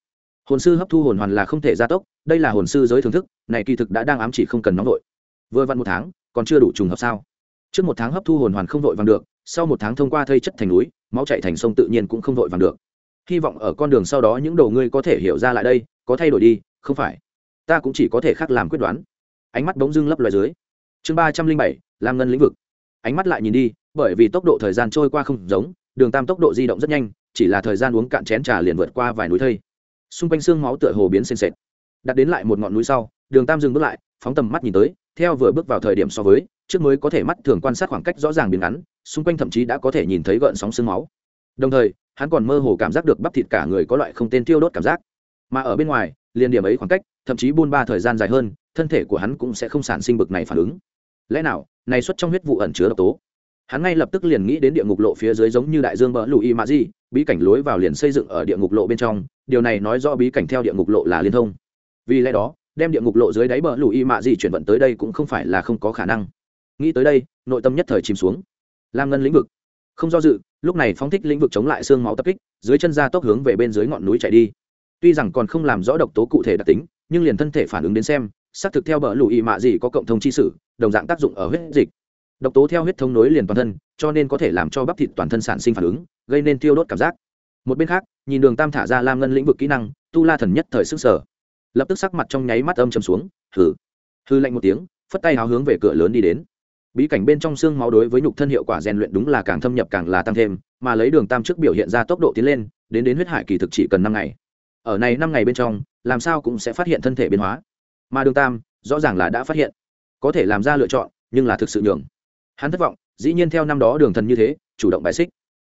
Hồn sư hấp thu hồn hoàn là không thể gia tốc đây là hồn sư giới thưởng thức, này kỳ thực đã đang ám chỉ không cần nóng vội. Vừa vặn một tháng, còn chưa đủ trùng hợp sao? Trước một tháng hấp thu hồn hoàn không vội vàng được, sau một tháng thông qua thây chất thành núi, máu chạy thành sông tự nhiên cũng không vội vàng được. Hy vọng ở con đường sau đó những đồ ngươi có thể hiểu ra lại đây, có thay đổi đi, không phải. Ta cũng chỉ có thể khác làm quyết đoán. Ánh mắt bỗng dưng lấp loài dưới. Chương ba trăm linh bảy làm ngân lĩnh vực. Ánh mắt lại nhìn đi, bởi vì tốc độ thời gian trôi qua không giống, đường tam tốc độ di động rất nhanh, chỉ là thời gian uống cạn chén trà liền vượt qua vài núi thây. Xung quanh xương máu tựa hồ biến sên sệt đặt đến lại một ngọn núi sau, đường tam dừng bước lại, phóng tầm mắt nhìn tới, theo vừa bước vào thời điểm so với, trước mới có thể mắt thường quan sát khoảng cách rõ ràng biến ngắn, xung quanh thậm chí đã có thể nhìn thấy gợn sóng sương máu. Đồng thời, hắn còn mơ hồ cảm giác được bắp thịt cả người có loại không tên tiêu đốt cảm giác. Mà ở bên ngoài, liền điểm ấy khoảng cách, thậm chí buôn ba thời gian dài hơn, thân thể của hắn cũng sẽ không sản sinh bực này phản ứng. Lẽ nào, này xuất trong huyết vụ ẩn chứa độc tố? Hắn ngay lập tức liền nghĩ đến địa ngục lộ phía dưới giống như đại dương bỡ lùi mạ di, bí cảnh lối vào liền xây dựng ở địa ngục lộ bên trong, điều này nói rõ bí cảnh theo địa ngục lộ là liên thông vì lẽ đó, đem địa ngục lộ dưới đáy bờ lùi mạ gì chuyển vận tới đây cũng không phải là không có khả năng. Nghĩ tới đây, nội tâm nhất thời chìm xuống. Lam ngân lĩnh vực. Không do dự, lúc này phóng thích lĩnh vực chống lại xương máu tập kích, dưới chân ra tốc hướng về bên dưới ngọn núi chạy đi. Tuy rằng còn không làm rõ độc tố cụ thể đặc tính, nhưng liền thân thể phản ứng đến xem, xác thực theo bờ lùi mạ gì có cộng thông chi sử đồng dạng tác dụng ở huyết dịch. Độc tố theo huyết thống nối liền toàn thân, cho nên có thể làm cho bắp thịt toàn thân sản sinh phản ứng, gây nên tiêu đốt cảm giác. Một bên khác, nhìn đường tam thả ra lam ngân lĩnh vực kỹ năng, tu la thần nhất thời sức sở lập tức sắc mặt trong nháy mắt âm chầm xuống, hừ. Hư lạnh một tiếng, phất tay háo hướng về cửa lớn đi đến. Bí cảnh bên trong xương máu đối với nhục thân hiệu quả rèn luyện đúng là càng thâm nhập càng là tăng thêm, mà lấy đường tam trước biểu hiện ra tốc độ tiến lên, đến đến huyết hải kỳ thực chỉ cần năm ngày. Ở này năm ngày bên trong, làm sao cũng sẽ phát hiện thân thể biến hóa. Mà đường tam, rõ ràng là đã phát hiện. Có thể làm ra lựa chọn, nhưng là thực sự nhường. Hắn thất vọng, dĩ nhiên theo năm đó đường thần như thế, chủ động bài xích.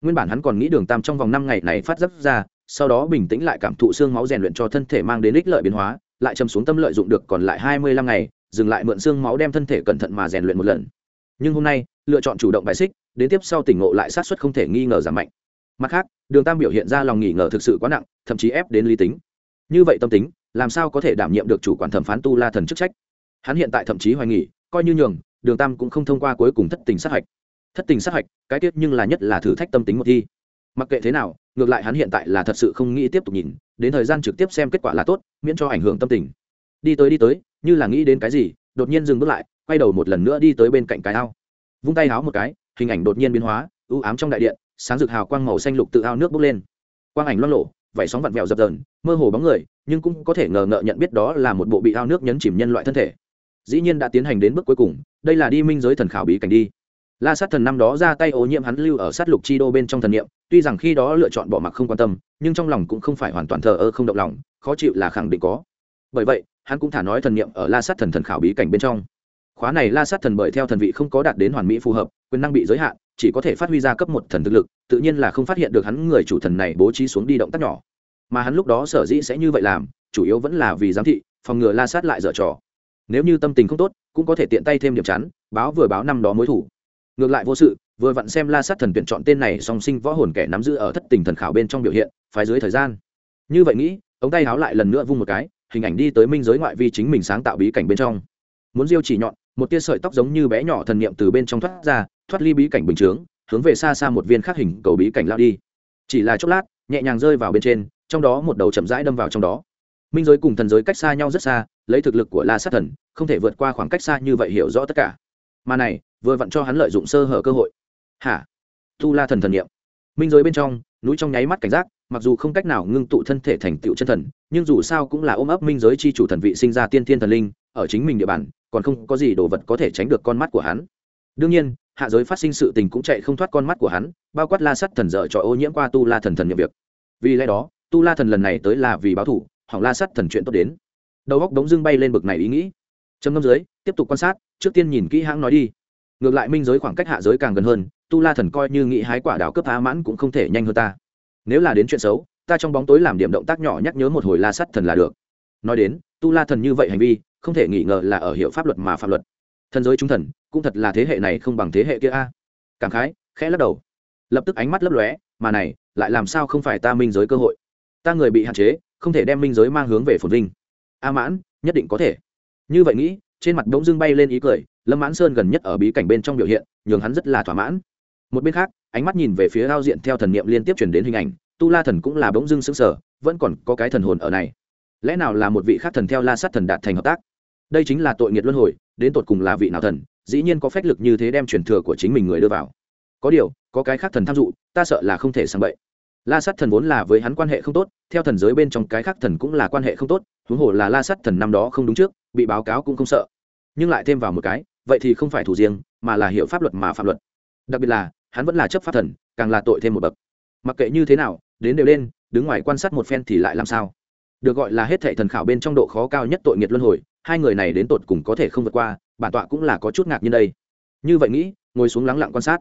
Nguyên bản hắn còn nghĩ đường tam trong vòng năm ngày này phát dấp ra sau đó bình tĩnh lại cảm thụ xương máu rèn luyện cho thân thể mang đến ích lợi biến hóa, lại châm xuống tâm lợi dụng được còn lại hai mươi lăm ngày, dừng lại mượn xương máu đem thân thể cẩn thận mà rèn luyện một lần. Nhưng hôm nay, lựa chọn chủ động bài xích, đến tiếp sau tỉnh ngộ lại sát xuất không thể nghi ngờ giảm mạnh. Mặt khác, đường tam biểu hiện ra lòng nghỉ ngờ thực sự quá nặng, thậm chí ép đến lý tính. Như vậy tâm tính, làm sao có thể đảm nhiệm được chủ quản thẩm phán tu la thần chức trách? Hắn hiện tại thậm chí hoài nghỉ coi như nhường, đường tam cũng không thông qua cuối cùng thất tình sát hạch. Thất tình sát hạch, cái tiết nhưng là nhất là thử thách tâm tính một thi. Mặc kệ thế nào ngược lại hắn hiện tại là thật sự không nghĩ tiếp tục nhìn, đến thời gian trực tiếp xem kết quả là tốt, miễn cho ảnh hưởng tâm tình. Đi tới đi tới, như là nghĩ đến cái gì, đột nhiên dừng bước lại, quay đầu một lần nữa đi tới bên cạnh cái ao. Vung tay háo một cái, hình ảnh đột nhiên biến hóa ưu ám trong đại điện, sáng rực hào quang màu xanh lục tự ao nước bốc lên. Quang ảnh loan lộ vảy sóng vặn vẹo dập dờn, mơ hồ bóng người, nhưng cũng có thể ngờ ngợ nhận biết đó là một bộ bị ao nước nhấn chìm nhân loại thân thể. Dĩ nhiên đã tiến hành đến bước cuối cùng, đây là đi minh giới thần khảo bí cảnh đi la sát thần năm đó ra tay ô nhiễm hắn lưu ở sát lục chi đô bên trong thần niệm, tuy rằng khi đó lựa chọn bỏ mặc không quan tâm, nhưng trong lòng cũng không phải hoàn toàn thờ ơ không động lòng, khó chịu là khẳng định có. Bởi vậy, hắn cũng thả nói thần niệm ở la sát thần thần khảo bí cảnh bên trong. Khóa này la sát thần bởi theo thần vị không có đạt đến hoàn mỹ phù hợp, quyền năng bị giới hạn, chỉ có thể phát huy ra cấp một thần thực lực, tự nhiên là không phát hiện được hắn người chủ thần này bố trí xuống đi động tác nhỏ. Mà hắn lúc đó sở dĩ sẽ như vậy làm, chủ yếu vẫn là vì giám thị, phòng ngừa la sát lại dở trò. Nếu như tâm tình không tốt, cũng có thể tiện tay thêm điểm chắn, báo vừa báo năm đó mối thủ ngược lại vô sự, vừa vặn xem la sát thần tuyển chọn tên này song sinh võ hồn kẻ nắm giữ ở thất tình thần khảo bên trong biểu hiện, phái dưới thời gian. Như vậy nghĩ, ống tay háo lại lần nữa vung một cái, hình ảnh đi tới minh giới ngoại vi chính mình sáng tạo bí cảnh bên trong. Muốn diêu chỉ nhọn, một tia sợi tóc giống như bé nhỏ thần niệm từ bên trong thoát ra, thoát ly bí cảnh bình chướng, hướng về xa xa một viên khắc hình cầu bí cảnh lao đi. Chỉ là chốc lát, nhẹ nhàng rơi vào bên trên, trong đó một đầu chậm rãi đâm vào trong đó. Minh giới cùng thần giới cách xa nhau rất xa, lấy thực lực của la sát thần, không thể vượt qua khoảng cách xa như vậy hiểu rõ tất cả mà này, vừa vặn cho hắn lợi dụng sơ hở cơ hội. Hả? Tu la thần thần niệm. Minh giới bên trong, núi trong nháy mắt cảnh giác, mặc dù không cách nào ngưng tụ thân thể thành tựu chân thần, nhưng dù sao cũng là ôm ấp minh giới chi chủ thần vị sinh ra tiên thiên thần linh, ở chính mình địa bàn, còn không có gì đồ vật có thể tránh được con mắt của hắn. Đương nhiên, hạ giới phát sinh sự tình cũng chạy không thoát con mắt của hắn, bao quát la sắt thần dở cho ô nhiễm qua tu la thần thần nhiệm việc. Vì lẽ đó, tu la thần lần này tới là vì báo thủ, hỏng la sắt thần chuyện tốt đến. Đầu góc đống dưng bay lên bực này ý nghĩ. Trầm ngâm dưới, tiếp tục quan sát trước tiên nhìn kỹ hãng nói đi. Ngược lại minh giới khoảng cách hạ giới càng gần hơn, tu la thần coi như nghĩ hái quả đào cấp phá mãn cũng không thể nhanh hơn ta. Nếu là đến chuyện xấu, ta trong bóng tối làm điểm động tác nhỏ nhắc nhớ một hồi la sắt thần là được. Nói đến, tu la thần như vậy hành vi, không thể nghi ngờ là ở hiệu pháp luật mà pháp luật. Thần giới trung thần, cũng thật là thế hệ này không bằng thế hệ kia a. Cảm khái, khẽ lắc đầu. Lập tức ánh mắt lấp lóe, mà này, lại làm sao không phải ta minh giới cơ hội? Ta người bị hạn chế, không thể đem minh giới mang hướng về phồn vinh. A mãn, nhất định có thể. Như vậy nghĩ trên mặt bỗng dưng bay lên ý cười, lâm mãn sơn gần nhất ở bí cảnh bên trong biểu hiện, nhường hắn rất là thỏa mãn. Một bên khác, ánh mắt nhìn về phía ao diện theo thần niệm liên tiếp chuyển đến hình ảnh, tu la thần cũng là bỗng dưng sững sờ, vẫn còn có cái thần hồn ở này. Lẽ nào là một vị khác thần theo la sát thần đạt thành hợp tác? Đây chính là tội nghiệt luân hồi, đến tột cùng là vị nào thần, dĩ nhiên có phách lực như thế đem truyền thừa của chính mình người đưa vào. Có điều, có cái khác thần tham dụ, ta sợ là không thể sang bậy. La sát thần vốn là với hắn quan hệ không tốt, theo thần giới bên trong cái khác thần cũng là quan hệ không tốt, huống hồ là la sát thần năm đó không đúng trước bị báo cáo cũng không sợ. Nhưng lại thêm vào một cái, vậy thì không phải thủ riêng, mà là hiểu pháp luật mà pháp luật. Đặc biệt là, hắn vẫn là chấp pháp thần, càng là tội thêm một bậc. Mặc kệ như thế nào, đến đều lên, đứng ngoài quan sát một phen thì lại làm sao? Được gọi là hết thệ thần khảo bên trong độ khó cao nhất tội nghiệt luân hồi, hai người này đến tột cùng có thể không vượt qua, bản tọa cũng là có chút ngạc như đây. Như vậy nghĩ, ngồi xuống lắng lặng quan sát.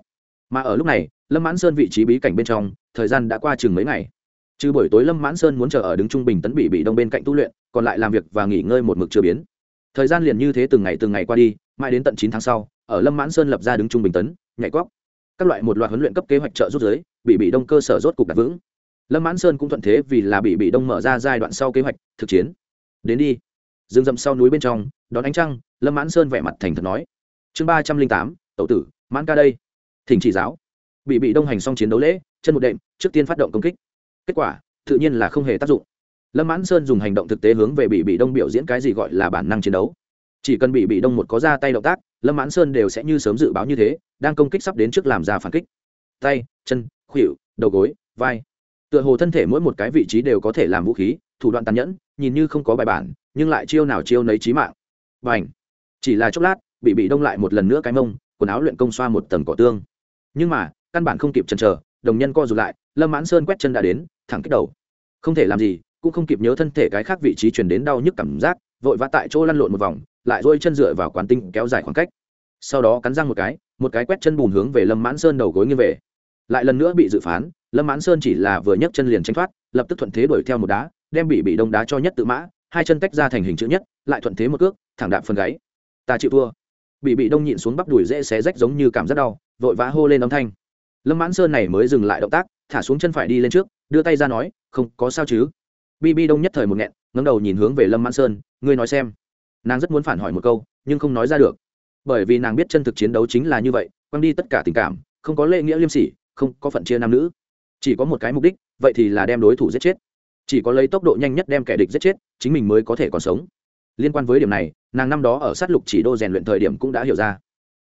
Mà ở lúc này, lâm mãn sơn vị trí bí cảnh bên trong, thời gian đã qua chừng mấy ngày. Trừ buổi tối lâm mãn sơn muốn chờ ở đứng trung bình tấn bị bị đông bên cạnh tu luyện, còn lại làm việc và nghỉ ngơi một mực chưa biến thời gian liền như thế từng ngày từng ngày qua đi, mãi đến tận chín tháng sau, ở lâm mãn sơn lập ra đứng trung bình tấn, nhảy cóc. Các loại một loạt huấn luyện cấp kế hoạch trợ rút giới, bị bị đông cơ sở rốt cục đặt vững. Lâm mãn sơn cũng thuận thế vì là bị bị đông mở ra giai đoạn sau kế hoạch, thực chiến. Đến đi. Rừng rậm sau núi bên trong, đón ánh trăng, lâm mãn sơn vẻ mặt thành thật nói. Chương ba trăm linh tám, tẩu tử, mãn ca đây. Thỉnh chỉ giáo. Bị bị đông hành xong chiến đấu lễ, chân một đệm, trước tiên phát động công kích. Kết quả, tự nhiên là không hề tác dụng lâm mãn sơn dùng hành động thực tế hướng về bị bị đông biểu diễn cái gì gọi là bản năng chiến đấu. Chỉ cần bị bị đông một có ra tay động tác, lâm mãn sơn đều sẽ như sớm dự báo như thế, đang công kích sắp đến trước làm ra phản kích. Tay, chân, khuỷu, đầu gối, vai. Tựa hồ thân thể mỗi một cái vị trí đều có thể làm vũ khí, thủ đoạn tàn nhẫn, nhìn như không có bài bản, nhưng lại chiêu nào chiêu nấy trí mạng. Và ảnh chỉ là chốc lát bị bị đông lại một lần nữa cái mông, quần áo luyện công xoa một tầng cỏ tương. Nhưng mà, căn bản không kịp chần chờ, đồng nhân co rụt lại, lâm mãn sơn quét chân đã đến, thẳng kích đầu. Không thể làm gì cũng không kịp nhớ thân thể cái khác vị trí chuyển đến đau nhức cảm giác, vội vã tại chỗ lăn lộn một vòng, lại dôi chân dựa vào quán tinh kéo dài khoảng cách. Sau đó cắn răng một cái một cái quét chân bùn hướng về lâm mãn sơn đầu gối nghiêng về. Lại lần nữa bị dự phán, lâm mãn sơn chỉ là vừa nhấc chân liền tranh thoát, lập tức thuận thế đuổi theo một đá, đem bị bị đông đá cho nhất tự mã, hai chân tách ra thành hình chữ nhất, lại thuận thế một cước, thẳng đạp phần gáy. Ta chịu thua. Bị bị đông nhịn xuống bắp đùi dễ xé rách giống như cảm giác đau, vội vã hô lên âm thanh. Lâm mãn sơn này mới dừng lại động tác, thả xuống chân phải đi lên trước, đưa tay ra nói, không, có sao chứ? Bi bi đông nhất thời một nghẹn ngấm đầu nhìn hướng về lâm mãn sơn, ngươi nói xem. Nàng rất muốn phản hỏi một câu, nhưng không nói ra được. Bởi vì nàng biết chân thực chiến đấu chính là như vậy, quăng đi tất cả tình cảm, không có lễ nghĩa liêm sỉ, không có phận chia nam nữ. Chỉ có một cái mục đích, vậy thì là đem đối thủ giết chết. Chỉ có lấy tốc độ nhanh nhất đem kẻ địch giết chết, chính mình mới có thể còn sống. Liên quan với điểm này, nàng năm đó ở sát lục chỉ đô rèn luyện thời điểm cũng đã hiểu ra.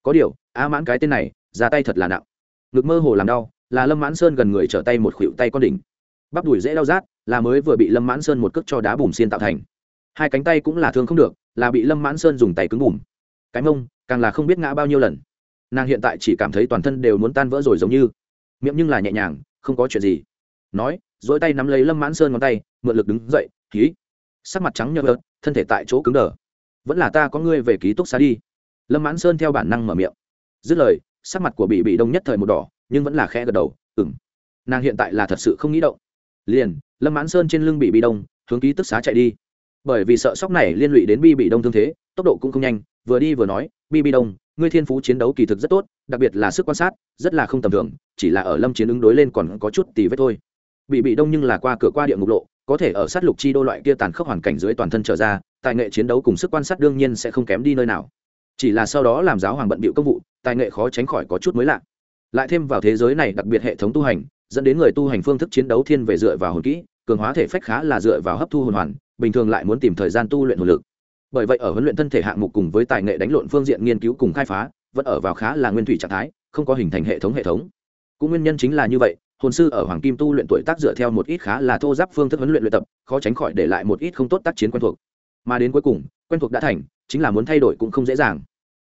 Có điều, a mãn cái tên này, ra tay thật là nặng. Ngực mơ hồ làm đau, là lâm mãn sơn gần người trở tay một khuỷu tay con đỉnh. Bắp đùi dễ đau rát là mới vừa bị lâm mãn sơn một cước cho đá bùm xiên tạo thành. Hai cánh tay cũng là thương không được, là bị lâm mãn sơn dùng tay cứng bùm. Cái mông, càng là không biết ngã bao nhiêu lần. Nàng hiện tại chỉ cảm thấy toàn thân đều muốn tan vỡ rồi giống như. Miệng nhưng là nhẹ nhàng, không có chuyện gì. Nói dỗi tay nắm lấy lâm mãn sơn ngón tay, mượn lực đứng dậy ký sắc mặt trắng nhợt ớt thân thể tại chỗ cứng đờ. Vẫn là ta có ngươi về ký túc xá đi. Lâm mãn sơn theo bản năng mở miệng. Dứt lời, sắc mặt của bị bị đông nhất thời một đỏ, nhưng vẫn là khẽ gật đầu ừng nàng hiện tại là thật sự không nghĩ động liền, lâm mãn sơn trên lưng bị bị đông, hướng ký tức xá chạy đi. Bởi vì sợ sóc này liên lụy đến bi bị đông thương thế, tốc độ cũng không nhanh, vừa đi vừa nói, bi bị đông, ngươi thiên phú chiến đấu kỳ thực rất tốt, đặc biệt là sức quan sát, rất là không tầm thường, chỉ là ở lâm chiến ứng đối lên còn có chút tì vết thôi. Bị bị đông nhưng là qua cửa qua địa ngục lộ, có thể ở sát lục chi đô loại kia tàn khốc hoàn cảnh dưới toàn thân trở ra, tài nghệ chiến đấu cùng sức quan sát đương nhiên sẽ không kém đi nơi nào. Chỉ là sau đó làm giáo hoàng bận bịu công vụ, tài nghệ khó tránh khỏi có chút mới lạ. Lại thêm vào thế giới này đặc biệt hệ thống tu hành dẫn đến người tu hành phương thức chiến đấu thiên về dựa vào hồn kỹ, cường hóa thể phách khá là dựa vào hấp thu hồn hoàn, bình thường lại muốn tìm thời gian tu luyện hồn lực. Bởi vậy ở huấn luyện thân thể hạng mục cùng với tài nghệ đánh lộn phương diện nghiên cứu cùng khai phá, vẫn ở vào khá là nguyên thủy trạng thái, không có hình thành hệ thống hệ thống. Cũng nguyên nhân chính là như vậy, hồn sư ở hoàng kim tu luyện tuổi tác dựa theo một ít khá là thô giáp phương thức huấn luyện luyện tập, khó tránh khỏi để lại một ít không tốt tác chiến quen thuộc. Mà đến cuối cùng, quen thuộc đã thành, chính là muốn thay đổi cũng không dễ dàng.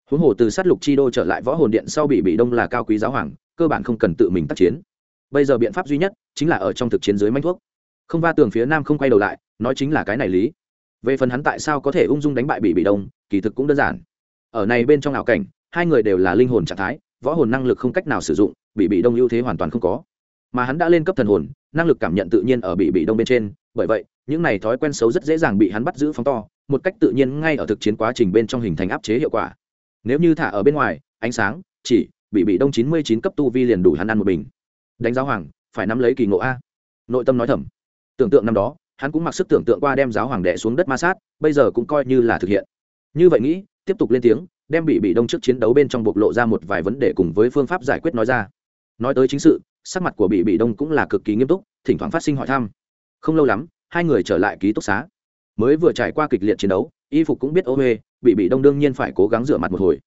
Huống hồ từ sát lục chi đô trở lại võ hồn điện sau bị bị đông là cao quý giáo hoàng, cơ bản không cần tự mình tác chiến bây giờ biện pháp duy nhất chính là ở trong thực chiến dưới manh thuốc. Không va tường phía nam không quay đầu lại, nói chính là cái này lý. Về phần hắn tại sao có thể ung dung đánh bại bị bị đông, kỳ thực cũng đơn giản. Ở này bên trong ảo cảnh, hai người đều là linh hồn trạng thái, võ hồn năng lực không cách nào sử dụng, bị bị đông ưu thế hoàn toàn không có. Mà hắn đã lên cấp thần hồn, năng lực cảm nhận tự nhiên ở bị bị đông bên trên, bởi vậy, những này thói quen xấu rất dễ dàng bị hắn bắt giữ phóng to, một cách tự nhiên ngay ở thực chiến quá trình bên trong hình thành áp chế hiệu quả. Nếu như thả ở bên ngoài, ánh sáng, chỉ, bị bị đông chín mươi chín cấp tu vi liền đủ hắn ăn một bình đánh giáo hoàng, phải nắm lấy kỳ ngộ a. Nội tâm nói thầm. Tưởng tượng năm đó, hắn cũng mặc sức tưởng tượng qua đem giáo hoàng đệ xuống đất ma sát, bây giờ cũng coi như là thực hiện. Như vậy nghĩ, tiếp tục lên tiếng, đem bị bị đông trước chiến đấu bên trong bộc lộ ra một vài vấn đề cùng với phương pháp giải quyết nói ra. Nói tới chính sự, sắc mặt của bị bị đông cũng là cực kỳ nghiêm túc, thỉnh thoảng phát sinh hỏi thăm. Không lâu lắm, hai người trở lại ký túc xá. Mới vừa trải qua kịch liệt chiến đấu, y phục cũng biết ô huê, bị bị đông đương nhiên phải cố gắng rửa mặt một hồi.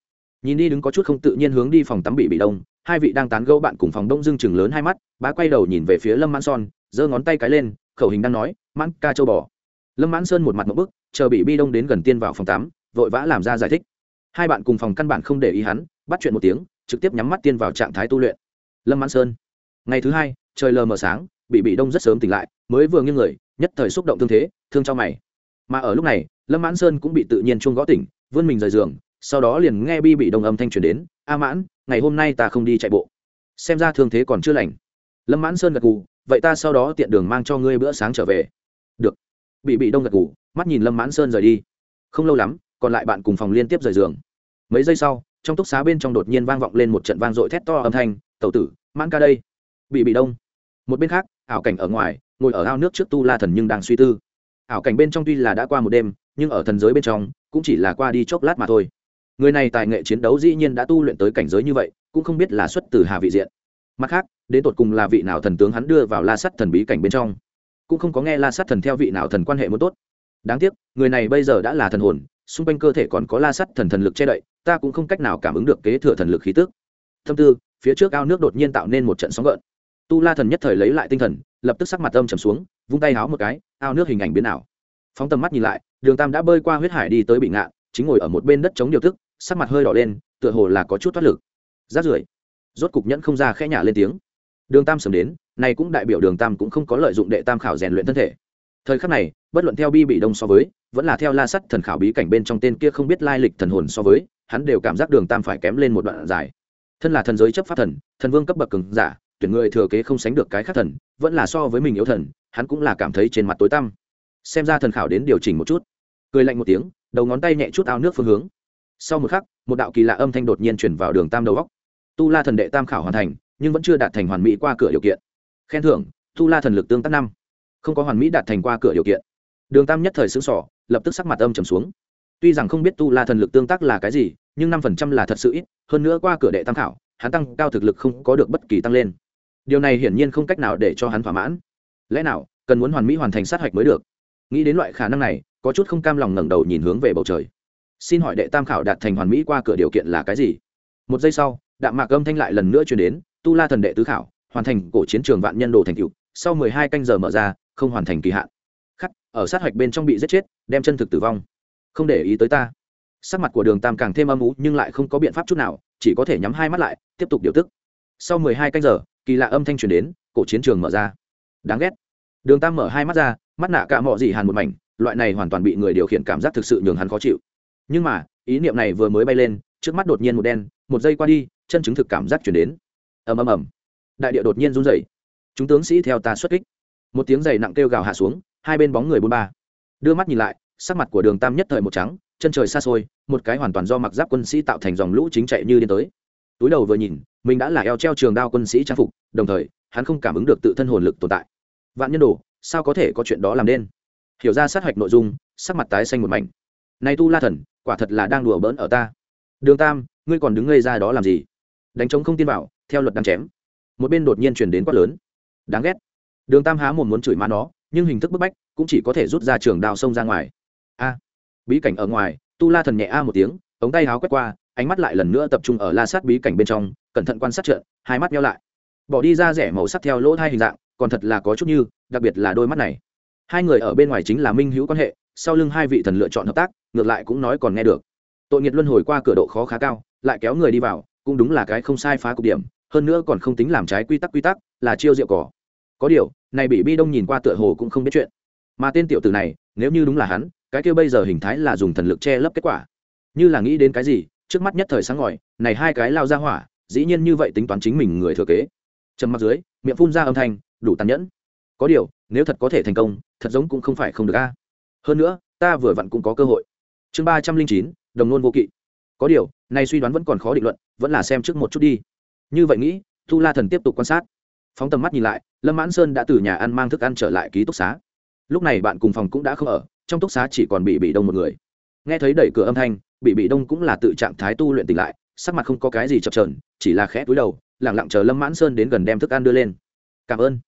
Nhìn đi đứng có chút không tự nhiên hướng đi phòng tắm bị bị đông hai vị đang tán gẫu bạn cùng phòng đông dưng chừng lớn hai mắt, bá quay đầu nhìn về phía lâm mãn son, giơ ngón tay cái lên, khẩu hình đang nói, mãn ca châu bò. Lâm mãn sơn một mặt một bức, chờ bị bi đông đến gần tiên vào phòng tắm vội vã làm ra giải thích. Hai bạn cùng phòng căn bản không để ý hắn, bắt chuyện một tiếng, trực tiếp nhắm mắt tiên vào trạng thái tu luyện. Lâm mãn sơn. Ngày thứ hai, trời lờ mờ sáng, bị bị đông rất sớm tỉnh lại, mới vừa nghiêng người, nhất thời xúc động thương thế, thương cho mày. Mà ở lúc này, lâm mãn sơn cũng bị tự nhiên chuông gõ tỉnh, vươn mình rời giường, sau đó liền nghe bi bị đông âm thanh truyền đến, a mãn ngày hôm nay ta không đi chạy bộ. Xem ra thương thế còn chưa lành. Lâm mãn sơn gật gù, vậy ta sau đó tiện đường mang cho ngươi bữa sáng trở về. Được. Bị bị đông gật gù, mắt nhìn lâm mãn sơn rời đi. Không lâu lắm, còn lại bạn cùng phòng liên tiếp rời giường. Mấy giây sau, trong túc xá bên trong đột nhiên vang vọng lên một trận vang dội thét to âm thanh, tẩu tử, mãn ca đây. Bị bị đông. Một bên khác, ảo cảnh ở ngoài, ngồi ở ao nước trước tu la thần nhưng đang suy tư. Ảo cảnh bên trong tuy là đã qua một đêm, nhưng ở thần giới bên trong, cũng chỉ là qua đi chốc lát mà thôi người này tài nghệ chiến đấu dĩ nhiên đã tu luyện tới cảnh giới như vậy, cũng không biết là xuất từ hà vị diện. Mặt khác, đến tột cùng là vị nào thần tướng hắn đưa vào la sắt thần bí cảnh bên trong? Cũng không có nghe la sắt thần theo vị nào thần quan hệ muốn tốt. Đáng tiếc, người này bây giờ đã là thần hồn, xung quanh cơ thể còn có la sắt thần thần lực che đậy, ta cũng không cách nào cảm ứng được kế thừa thần lực khí tức. Thâm tư, phía trước ao nước đột nhiên tạo nên một trận sóng gợn. Tu la thần nhất thời lấy lại tinh thần, lập tức sắc mặt âm trầm xuống, vung tay háo một cái, ao nước hình ảnh biến ảo. Phóng tầm mắt nhìn lại, đường tam đã bơi qua huyết hải đi tới bị ngạn, chính ngồi ở một bên đất chống điều thức sắc mặt hơi đỏ lên, tựa hồ là có chút thoát lực. Rát rưởi. Rốt cục nhẫn không ra khẽ nhả lên tiếng. Đường tam sớm đến, này cũng đại biểu đường tam cũng không có lợi dụng đệ tam khảo rèn luyện thân thể. Thời khắc này, bất luận theo bi bị đông so với, vẫn là theo la sắt thần khảo bí cảnh bên trong tên kia không biết lai lịch thần hồn so với, hắn đều cảm giác đường tam phải kém lên một đoạn dài. Thân là thần giới chấp pháp thần thần vương cấp bậc cường giả, tuyển người thừa kế không sánh được cái khác thần, vẫn là so với mình yếu thần, hắn cũng là cảm thấy trên mặt tối tăm. Xem ra thần khảo đến điều chỉnh một chút. Cười lạnh một tiếng, đầu ngón tay nhẹ chút ao nước phương hướng sau một khắc, một đạo kỳ lạ âm thanh đột nhiên chuyển vào đường tam đầu góc. Tu la thần đệ tam khảo hoàn thành, nhưng vẫn chưa đạt thành hoàn mỹ qua cửa điều kiện. Khen thưởng, tu la thần lực tương tác năm. Không có hoàn mỹ đạt thành qua cửa điều kiện. Đường tam nhất thời xứng sỏ lập tức sắc mặt âm trầm xuống. Tuy rằng không biết tu la thần lực tương tác là cái gì, nhưng năm phần trăm là thật sự ít, hơn nữa qua cửa đệ tam khảo, hắn tăng cao thực lực không có được bất kỳ tăng lên. Điều này hiển nhiên không cách nào để cho hắn thỏa mãn. Lẽ nào, cần muốn hoàn mỹ hoàn thành sát hạch mới được? Nghĩ đến loại khả năng này, có chút không cam lòng ngẩng đầu nhìn hướng về bầu trời xin hỏi đệ tam khảo đạt thành hoàn mỹ qua cửa điều kiện là cái gì? Một giây sau, đạm mạc âm thanh lại lần nữa chuyển đến, tu la thần đệ tứ khảo, hoàn thành cổ chiến trường vạn nhân đồ thành cựu sau mười hai canh giờ mở ra, không hoàn thành kỳ hạn. Khắc, ở sát hạch bên trong bị giết chết, đem chân thực tử vong. Không để ý tới ta. Sắc mặt của đường tam càng thêm âm ú nhưng lại không có biện pháp chút nào, chỉ có thể nhắm hai mắt lại, tiếp tục điều tức. Sau mười hai canh giờ, kỳ lạ âm thanh truyền đến, cổ chiến trường mở ra. Đáng ghét. Đường tam mở hai mắt ra, mắt nạ cả mọ gì hàn một mảnh, loại này hoàn toàn bị người điều khiển cảm giác thực sự nhường hắn khó chịu nhưng mà, ý niệm này vừa mới bay lên, trước mắt đột nhiên một đen, một giây qua đi, chân chứng thực cảm giác chuyển đến. Ầm ầm ầm. Đại địa đột nhiên run rẩy. Chúng tướng sĩ theo ta xuất kích. Một tiếng giày nặng kêu gào hạ xuống, hai bên bóng người bôn ba. Đưa mắt nhìn lại, sắc mặt của đường tam nhất thời một trắng, chân trời xa xôi, một cái hoàn toàn do mặc giáp quân sĩ tạo thành dòng lũ chính chạy như điên tới. Túi đầu vừa nhìn, mình đã là eo treo trường đao quân sĩ trang phục, đồng thời, hắn không cảm ứng được tự thân hồn lực tồn tại. Vạn nhân đồ, sao có thể có chuyện đó làm nên? hiểu ra sát hạch nội dung, sắc mặt tái xanh một mảnh. Này tu la thần quả thật là đang đùa bỡn ở ta. Đường tam, ngươi còn đứng ngây ra đó làm gì? Đánh trống không tin vào theo luật đang chém. Một bên đột nhiên chuyển đến quát lớn. Đáng ghét. Đường tam há mồm muốn chửi má nó, nhưng hình thức bức bách cũng chỉ có thể rút ra trường đao xông ra ngoài. A. Bí cảnh ở ngoài, tu la thần nhẹ a một tiếng, ống tay háo quét qua, ánh mắt lại lần nữa tập trung ở la sát bí cảnh bên trong, cẩn thận quan sát trận, hai mắt nhau lại. Bỏ đi ra rẻ màu sắc theo lỗ thai hình dạng, còn thật là có chút như, đặc biệt là đôi mắt này. Hai người ở bên ngoài chính là minh hữu quan hệ, sau lưng hai vị thần lựa chọn hợp tác ngược lại cũng nói còn nghe được. Tội nghiệt luân hồi qua cửa độ khó khá cao, lại kéo người đi vào, cũng đúng là cái không sai phá cục điểm, hơn nữa còn không tính làm trái quy tắc quy tắc, là chiêu rượu cỏ. Có điều, này bị bi đông nhìn qua tựa hồ cũng không biết chuyện. Mà tên tiểu tử này, nếu như đúng là hắn, cái kia bây giờ hình thái là dùng thần lực che lấp kết quả. Như là nghĩ đến cái gì, trước mắt nhất thời sáng ngời này hai cái lao ra hỏa, dĩ nhiên như vậy tính toán chính mình người thừa kế. Trầm mặc dưới, miệng phun ra âm thanh, đủ tàn nhẫn. Có điều, nếu thật có thể thành công, thật giống cũng không phải không được a. Hơn nữa, ta vừa vặn cũng có cơ hội chương ba trăm linh chín, đồng nôn vô kỵ. Có điều, nay suy đoán vẫn còn khó định luận, vẫn là xem trước một chút đi. Như vậy nghĩ, Thu la thần tiếp tục quan sát. Phóng tầm mắt nhìn lại, lâm mãn sơn đã từ nhà ăn mang thức ăn trở lại ký túc xá. Lúc này bạn cùng phòng cũng đã không ở, trong túc xá chỉ còn bị bị đông một người. Nghe thấy đẩy cửa âm thanh bị bị đông cũng là tự trạng thái tu luyện tỉnh lại, sắc mặt không có cái gì chập trờn chỉ là khẽ túi đầu lẳng lặng chờ lâm mãn sơn đến gần đem thức ăn đưa lên. Cảm ơn.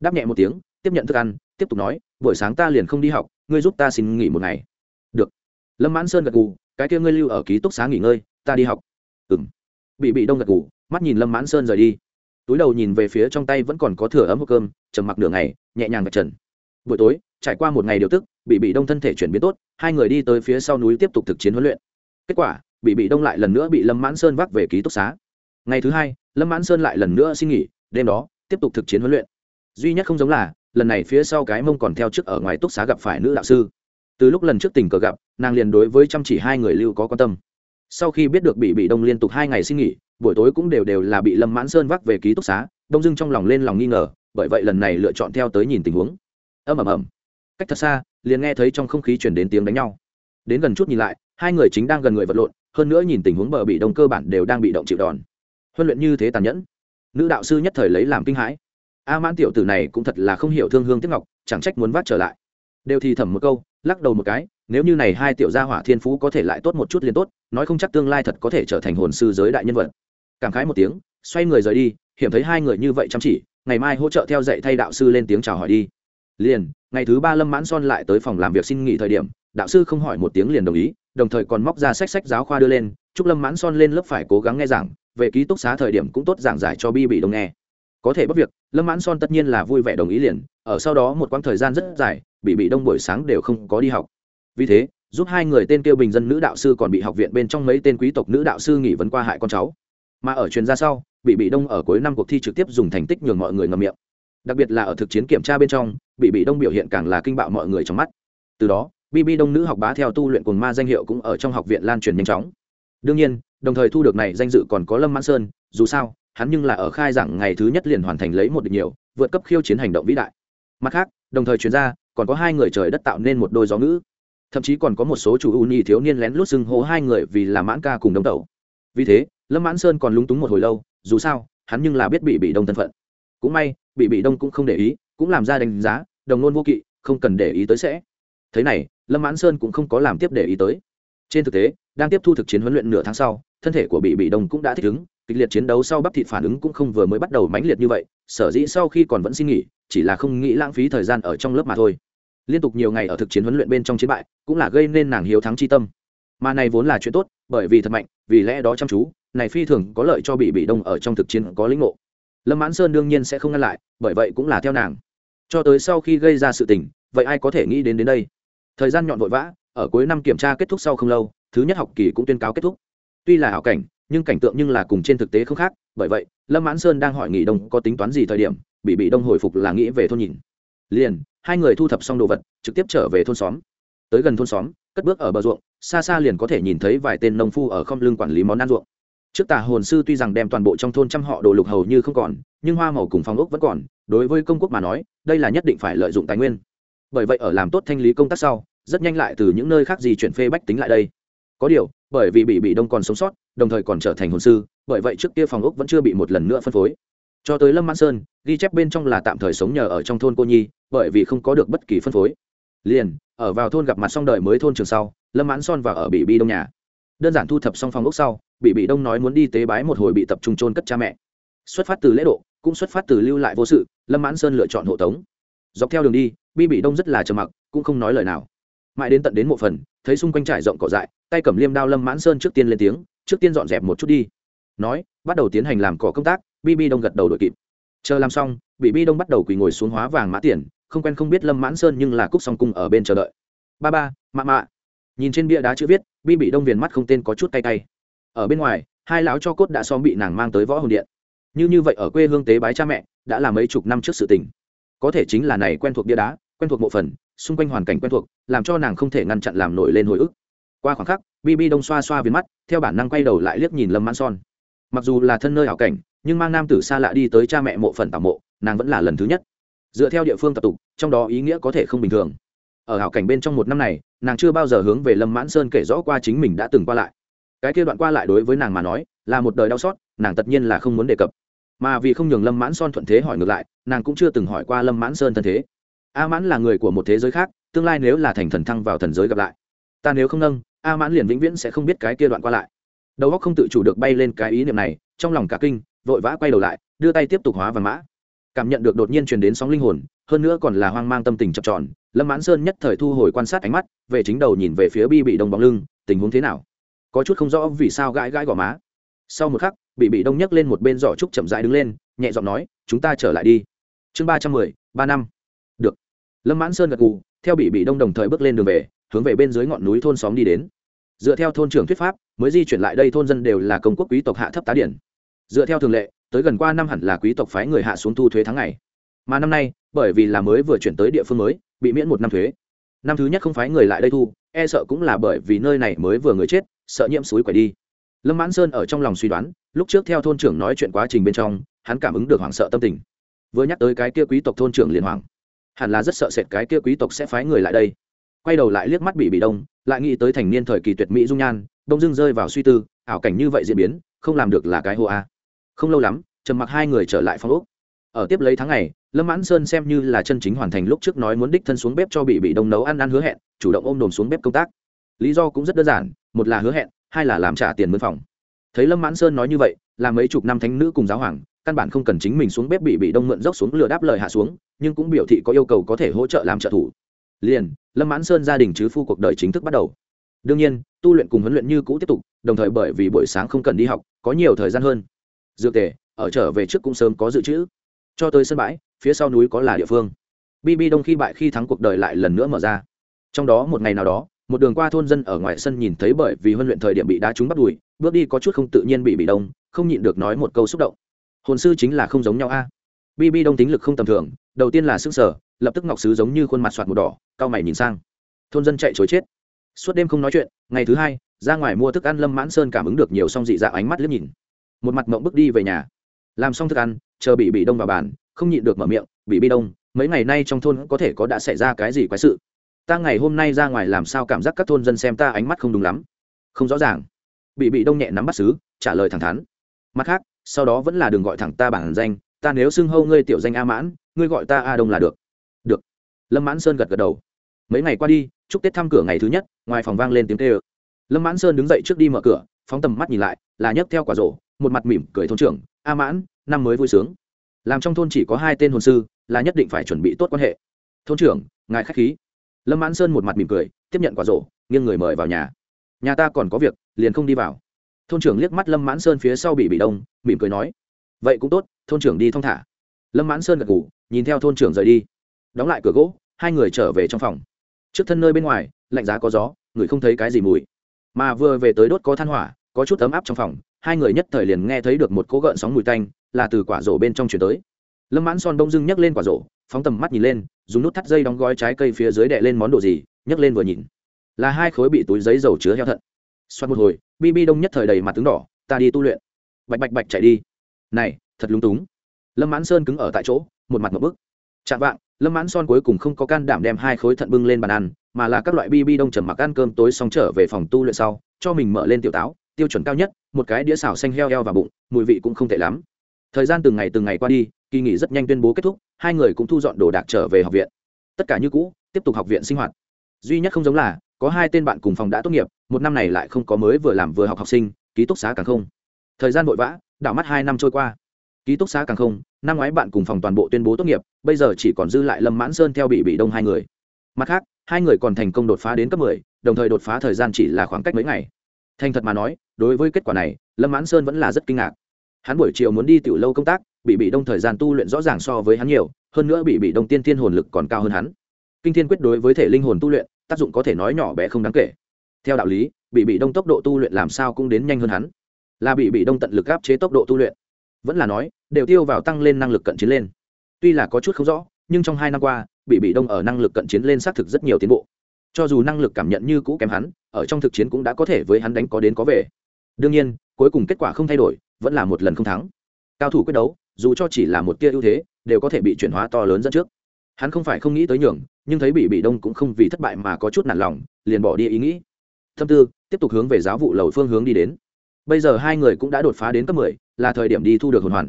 Đáp nhẹ một tiếng, tiếp nhận thức ăn, tiếp tục nói, buổi sáng ta liền không đi học, ngươi giúp ta xin nghỉ một ngày lâm mãn sơn gật gù, cái kia ngươi lưu ở ký túc xá nghỉ ngơi, ta đi học. Ừng bị bị đông gật gù, mắt nhìn lâm mãn sơn rời đi. Túi đầu nhìn về phía trong tay vẫn còn có thừa ấm hộp cơm, trầm mặc nửa ngày, nhẹ nhàng vạch trần. Buổi tối, trải qua một ngày điều tức, bị bị đông thân thể chuyển biến tốt, hai người đi tới phía sau núi tiếp tục thực chiến huấn luyện. Kết quả, bị bị đông lại lần nữa bị lâm mãn sơn vác về ký túc xá. Ngày thứ hai, lâm mãn sơn lại lần nữa xin nghỉ, đêm đó, tiếp tục thực chiến huấn luyện. Duy nhất không giống là, lần này phía sau cái mông còn theo trước ở ngoài túc xá gặp phải nữ đạo sư từ lúc lần trước tình cờ gặp, nàng liền đối với chăm chỉ hai người lưu có quan tâm. Sau khi biết được bị bị đông liên tục hai ngày xin nghỉ, buổi tối cũng đều đều là bị lâm mãn sơn vác về ký túc xá, đông dưng trong lòng lên lòng nghi ngờ, bởi vậy lần này lựa chọn theo tới nhìn tình huống. Ầm ầm ầm. Cách thật xa, liền nghe thấy trong không khí chuyển đến tiếng đánh nhau. Đến gần chút nhìn lại, hai người chính đang gần người vật lộn, hơn nữa nhìn tình huống bờ bị đông cơ bản đều đang bị động chịu đòn. Huấn luyện như thế tàn nhẫn. Nữ đạo sư nhất thời lấy làm kinh hãi. A mãn tiểu tử này cũng thật là không hiểu thương hương tiếc ngọc, chẳng trách muốn vác trở lại đều thì thầm một câu, lắc đầu một cái, nếu như này hai tiểu gia hỏa thiên phú có thể lại tốt một chút liền tốt, nói không chắc tương lai thật có thể trở thành hồn sư giới đại nhân vật. Cảm khái một tiếng, xoay người rời đi, hiểm thấy hai người như vậy chăm chỉ, ngày mai hỗ trợ theo dạy thay đạo sư lên tiếng chào hỏi đi. Liền, ngày thứ ba lâm mãn son lại tới phòng làm việc xin nghỉ thời điểm, đạo sư không hỏi một tiếng liền đồng ý, đồng thời còn móc ra sách sách giáo khoa đưa lên, chúc lâm mãn son lên lớp phải cố gắng nghe giảng, về ký túc xá thời điểm cũng tốt giảng giải cho bi bị đồng nghe. Có thể bất việc, lâm mãn son tất nhiên là vui vẻ đồng ý liền, ở sau đó một quãng thời gian rất dài bị bị đông buổi sáng đều không có đi học. Vì thế, giúp hai người tên kêu bình dân nữ đạo sư còn bị học viện bên trong mấy tên quý tộc nữ đạo sư nghỉ vấn qua hại con cháu. Mà ở chuyên gia sau, bị bị đông ở cuối năm cuộc thi trực tiếp dùng thành tích nhường mọi người ngầm miệng. Đặc biệt là ở thực chiến kiểm tra bên trong, bị bị đông biểu hiện càng là kinh bạo mọi người trong mắt. Từ đó bb đông nữ học bá theo tu luyện cồn ma danh hiệu cũng ở trong học viện lan truyền nhanh chóng. Đương nhiên, đồng thời thu được này danh dự còn có lâm mãn sơn, dù sao, hắn nhưng là ở khai giảng ngày thứ nhất liền hoàn thành lấy một địch nhiều, vượt cấp khiêu chiến hành động vĩ đại. Mặt khác, đồng thời chuyên gia còn có hai người trời đất tạo nên một đôi gió ngữ. Thậm chí còn có một số chủ u nhì thiếu niên lén lút xưng hô hai người vì là mãn ca cùng đông tẩu. Vì thế, lâm mãn sơn còn lúng túng một hồi lâu, dù sao, hắn nhưng là biết bị bị đông thân phận. Cũng may, bị bị đông cũng không để ý, cũng làm ra đánh giá, đồng nôn vô kỵ, không cần để ý tới sẽ. Thế này, lâm mãn sơn cũng không có làm tiếp để ý tới. Trên thực tế, đang tiếp thu thực chiến huấn luyện nửa tháng sau, thân thể của bị bị đông cũng đã thích ứng, kịch liệt chiến đấu sau bắp thịt phản ứng cũng không vừa mới bắt đầu mãnh liệt như vậy, sở dĩ sau khi còn vẫn xin nghỉ, chỉ là không nghĩ lãng phí thời gian ở trong lớp mà thôi liên tục nhiều ngày ở thực chiến huấn luyện bên trong chiến bại, cũng là gây nên nàng hiếu thắng chi tâm. Mà này vốn là chuyện tốt, bởi vì thật mạnh, vì lẽ đó chăm chú, này phi thường có lợi cho bị bị đông ở trong thực chiến có lĩnh ngộ. Lâm mãn sơn đương nhiên sẽ không ngăn lại, bởi vậy cũng là theo nàng. Cho tới sau khi gây ra sự tình, vậy ai có thể nghĩ đến đến đây? Thời gian nhọn vội vã, ở cuối năm kiểm tra kết thúc sau không lâu, thứ nhất học kỳ cũng tuyên cáo kết thúc. Tuy là hảo cảnh, nhưng cảnh tượng nhưng là cùng trên thực tế không khác, bởi vậy, lâm mãn sơn đang hỏi nghỉ đông có tính toán gì thời điểm, bị bị đông hồi phục là nghĩ về thôn nhìn. Liền hai người thu thập xong đồ vật, trực tiếp trở về thôn xóm. Tới gần thôn xóm, cất bước ở bờ ruộng, xa xa liền có thể nhìn thấy vài tên nông phu ở không lưng quản lý món ăn ruộng. Trước tà hồn sư tuy rằng đem toàn bộ trong thôn trăm họ đồ lục hầu như không còn, nhưng hoa màu cùng phong ốc vẫn còn, đối với công quốc mà nói, đây là nhất định phải lợi dụng tài nguyên. Bởi vậy ở làm tốt thanh lý công tác sau, rất nhanh lại từ những nơi khác gì chuyển phê bách tính lại đây. Có điều, bởi vì bị bị đông còn sống sót, đồng thời còn trở thành hồn sư, bởi vậy trước kia phòng ốc vẫn chưa bị một lần nữa phân phối cho tới lâm mãn sơn, ghi chép bên trong là tạm thời sống nhờ ở trong thôn cô nhi, bởi vì không có được bất kỳ phân phối. Liền, ở vào thôn gặp mặt xong đời mới thôn trường sau, lâm mãn son và ở bị bi đông nhà. Đơn giản thu thập xong phòng ốc sau bị bị đông nói muốn đi tế bái một hồi bị tập trung trôn cất cha mẹ. Xuất phát từ lễ độ, cũng xuất phát từ lưu lại vô sự, lâm mãn sơn lựa chọn hộ tống. Dọc theo đường đi bi bị đông rất là trầm mặc, cũng không nói lời nào. Mãi đến tận đến một phần, thấy xung quanh trải rộng cỏ dại, tay cầm liêm đao lâm mãn sơn trước tiên lên tiếng, trước tiên dọn dẹp một chút đi. Nói, bắt đầu tiến hành làm cỏ công tác bi bi đông gật đầu đội kịp. Chờ làm xong bị bi đông bắt đầu quỳ ngồi xuống hóa vàng mã tiền, không quen không biết lâm mãn sơn nhưng là cúc song cung ở bên chờ đợi. Ba ba, mạ mạ. Nhìn trên bia đá chữ viết, bi bị đông viền mắt không tên có chút cay cay. Ở bên ngoài, hai lão cho cốt đã xóm bị nàng mang tới võ hồn điện. Như như vậy ở quê hương tế bái cha mẹ, đã là mấy chục năm trước sự tình. Có thể chính là này quen thuộc bia đá, quen thuộc bộ phần, xung quanh hoàn cảnh quen thuộc, làm cho nàng không thể ngăn chặn làm nổi lên hồi ức. Qua khoảng khắc, bi bi đông xoa xoa viền mắt, theo bản năng quay đầu lại liếc nhìn lâm mãn son mặc dù là thân nơi hảo cảnh nhưng mang nam tử xa lạ đi tới cha mẹ mộ phần tảo mộ, nàng vẫn là lần thứ nhất. Dựa theo địa phương tập tục, trong đó ý nghĩa có thể không bình thường. Ở hảo cảnh bên trong một năm này, nàng chưa bao giờ hướng về lâm mãn sơn kể rõ qua chính mình đã từng qua lại. Cái kia đoạn qua lại đối với nàng mà nói, là một đời đau xót, nàng tất nhiên là không muốn đề cập. Mà vì không nhường lâm mãn son thuận thế hỏi ngược lại, nàng cũng chưa từng hỏi qua lâm mãn sơn thân thế. A mãn là người của một thế giới khác, tương lai nếu là thành thần thăng vào thần giới gặp lại, ta nếu không nâng, a mãn liền vĩnh viễn sẽ không biết cái kia đoạn qua lại. Đầu óc không tự chủ được bay lên cái ý niệm này, trong lòng cả kinh vội vã quay đầu lại, đưa tay tiếp tục hóa và mã. Cảm nhận được đột nhiên truyền đến sóng linh hồn, hơn nữa còn là hoang mang tâm tình chập tròn, lâm mãn sơn nhất thời thu hồi quan sát ánh mắt, về chính đầu nhìn về phía bi bị đông bóng lưng, tình huống thế nào? Có chút không rõ vì sao gãi gãi gò má. Sau một khắc bị bị đông nhấc lên một bên giỏ trúc chậm rãi đứng lên, nhẹ giọng nói, chúng ta trở lại đi. Chương ba trăm mười, ba năm. Được. Lâm mãn sơn gật gù, theo bị bị đông đồng thời bước lên đường về, hướng về bên dưới ngọn núi thôn xóm đi đến. Dựa theo thôn trưởng thuyết pháp, mới di chuyển lại đây thôn dân đều là công quốc quý tộc hạ thấp tá điển dựa theo thường lệ, tới gần qua năm hẳn là quý tộc phái người hạ xuống thu thuế tháng ngày. Mà năm nay, bởi vì là mới vừa chuyển tới địa phương mới, bị miễn một năm thuế. Năm thứ nhất không phái người lại đây thu e sợ cũng là bởi vì nơi này mới vừa người chết, sợ nhiễm suối quẩy đi. Lâm mãn sơn ở trong lòng suy đoán, lúc trước theo thôn trưởng nói chuyện quá trình bên trong, hắn cảm ứng được hoảng sợ tâm tình. Vừa nhắc tới cái kia quý tộc thôn trưởng liền hoảng. Hẳn là rất sợ sệt cái kia quý tộc sẽ phái người lại đây. Quay đầu lại liếc mắt bị bị đông, lại nghĩ tới thành niên thời kỳ tuyệt mỹ dung nhan, đông dưng rơi vào suy tư, ảo cảnh như vậy diễn biến, không làm được là cái hô a không lâu lắm trầm mặc hai người trở lại phòng úc ở tiếp lấy tháng này, lâm mãn sơn xem như là chân chính hoàn thành lúc trước nói muốn đích thân xuống bếp cho bị bị đông nấu ăn ăn hứa hẹn chủ động ôm đồm xuống bếp công tác. Lý do cũng rất đơn giản một là hứa hẹn hai là làm trả tiền mướn phòng. Thấy lâm mãn sơn nói như vậy là mấy chục năm thánh nữ cùng giáo hoàng căn bản không cần chính mình xuống bếp bị bị đông mượn dốc xuống lừa đáp lời hạ xuống nhưng cũng biểu thị có yêu cầu có thể hỗ trợ làm trợ thủ. Liền lâm mãn sơn gia đình chứ phu cuộc đời chính thức bắt đầu. Đương nhiên tu luyện cùng huấn luyện như cũ tiếp tục đồng thời bởi vì buổi sáng không cần đi học có nhiều thời gian hơn dược tề, ở trở về trước cũng sớm có dự trữ. Cho tới sân bãi, phía sau núi có là địa phương. Bb đông khi bại khi thắng cuộc đời lại lần nữa mở ra. Trong đó một ngày nào đó, một đường qua thôn dân ở ngoài sân nhìn thấy bởi vì huấn luyện thời điểm bị đá trúng bắt đùi, bước đi có chút không tự nhiên bị bị đông không nhịn được nói một câu xúc động. Hồn sư chính là không giống nhau a. À? bb đông tính lực không tầm thường, đầu tiên là sức sở lập tức ngọc sứ giống như khuôn mặt soạt một đỏ cao mày nhìn sang. Thôn dân chạy chối chết. Suốt đêm không nói chuyện, ngày thứ hai, ra ngoài mua thức ăn lâm mãn sơn cảm ứng được nhiều song dị dạ ánh mắt liếc nhìn một mặt mộng bước đi về nhà. Làm xong thức ăn, chờ bị bị đông vào bàn, không nhịn được mở miệng bị bi đông, mấy ngày nay trong thôn có thể có đã xảy ra cái gì quái sự? Ta ngày hôm nay ra ngoài làm sao cảm giác các thôn dân xem ta ánh mắt không đúng lắm? Không rõ ràng. Bị bị đông nhẹ nắm bắt xứ trả lời thẳng thắn. Mặt khác, sau đó vẫn là đừng gọi thẳng ta bản danh, ta nếu xưng hâu ngươi tiểu danh a mãn, ngươi gọi ta a đông là được. Được. Lâm mãn sơn gật gật đầu. Mấy ngày qua đi, chúc tết thăm cửa ngày thứ nhất, ngoài phòng vang lên tiếng kêu. Lâm mãn sơn đứng dậy trước đi mở cửa, phóng tầm mắt nhìn lại, là nhấc theo quả rổ một mặt mỉm cười thôn trưởng, a mãn, năm mới vui sướng. Làm trong thôn chỉ có hai tên hồn sư, là nhất định phải chuẩn bị tốt quan hệ. Thôn trưởng, ngài k h á c h khí. Lâm mãn sơn một mặt mỉm cười, tiếp nhận quả rổ, nghiêng người mời vào nhà. Nhà ta còn có việc, liền không đi vào. Thôn trưởng liếc mắt lâm mãn sơn phía sau bị bị đông, mỉm cười nói, vậy cũng tốt, thôn trưởng đi thong thả. Lâm mãn sơn gật ngủ nhìn theo thôn trưởng rời đi. Đóng lại cửa gỗ, hai người trở về trong phòng. Trước thân nơi bên ngoài, lạnh giá có gió, người không thấy cái gì mùi. Mà vừa về tới đốt có than hỏa, có chút ấm áp trong phòng hai người nhất thời liền nghe thấy được một cỗ gợn sóng mùi tanh, là từ quả rổ bên trong chuyển tới. Lâm mãn son đông dưng nhấc lên quả rổ, phóng tầm mắt nhìn lên, dùng nút thắt dây đóng gói trái cây phía dưới đệ lên món đồ gì, nhấc lên vừa nhìn. Là hai khối bị túi giấy dầu chứa heo thận. Xoát một hồi, bi bi đông nhất thời đầy mặt tướng đỏ, ta đi tu luyện. Bạch bạch bạch chạy đi. Này, thật lúng túng. Lâm mãn sơn cứng ở tại chỗ, một mặt một bức. Chạm vạng. Lâm mãn son cuối cùng không có can đảm đem hai khối thận bưng lên bàn ăn, mà là các loại bi bi đông trầm mặc ăn cơm tối xong trở về phòng tu luyện sau, cho mình mở lên tiểu táo, tiêu chuẩn cao nhất một cái đĩa xào xanh heo heo vào bụng mùi vị cũng không tệ lắm. Thời gian từng ngày từng ngày qua đi kỳ nghỉ rất nhanh tuyên bố kết thúc hai người cũng thu dọn đồ đạc trở về học viện. Tất cả như cũ tiếp tục học viện sinh hoạt. Duy nhất không giống là có hai tên bạn cùng phòng đã tốt nghiệp một năm này lại không có mới vừa làm vừa học học sinh ký túc xá càng không. Thời gian vội vã đảo mắt hai năm trôi qua. Ký túc xá càng không năm ngoái bạn cùng phòng toàn bộ tuyên bố tốt nghiệp bây giờ chỉ còn dư lại lâm mãn sơn theo bị bị đông hai người. Mặt khác hai người còn thành công đột phá đến cấp 10, đồng thời đột phá thời gian chỉ là khoảng cách mấy ngày thành thật mà nói, đối với kết quả này, lâm mãn sơn vẫn là rất kinh ngạc. Hắn buổi chiều muốn đi tiểu lâu công tác, bị bị đông thời gian tu luyện rõ ràng so với hắn nhiều, hơn nữa bị bị đông tiên thiên hồn lực còn cao hơn hắn. Kinh thiên quyết đối với thể linh hồn tu luyện, tác dụng có thể nói nhỏ bé không đáng kể. Theo đạo lý, bị bị đông tốc độ tu luyện làm sao cũng đến nhanh hơn hắn. Là bị bị đông tận lực áp chế tốc độ tu luyện. Vẫn là nói, đều tiêu vào tăng lên năng lực cận chiến lên. Tuy là có chút không rõ, nhưng trong hai năm qua, bị bị đông ở năng lực cận chiến lên xác thực rất nhiều tiến bộ. Cho dù năng lực cảm nhận như cũ kém hắn ở trong thực chiến cũng đã có thể với hắn đánh có đến có về. Đương nhiên, cuối cùng kết quả không thay đổi, vẫn là một lần không thắng. Cao thủ quyết đấu, dù cho chỉ là một tia ưu thế, đều có thể bị chuyển hóa to lớn dẫn trước. Hắn không phải không nghĩ tới nhường, nhưng thấy bị bị đông cũng không vì thất bại mà có chút nản lòng, liền bỏ đi ý nghĩ. Thâm tư, tiếp tục hướng về giáo vụ lầu phương hướng đi đến. Bây giờ hai người cũng đã đột phá đến cấp mười, là thời điểm đi thu được hồn hoàn.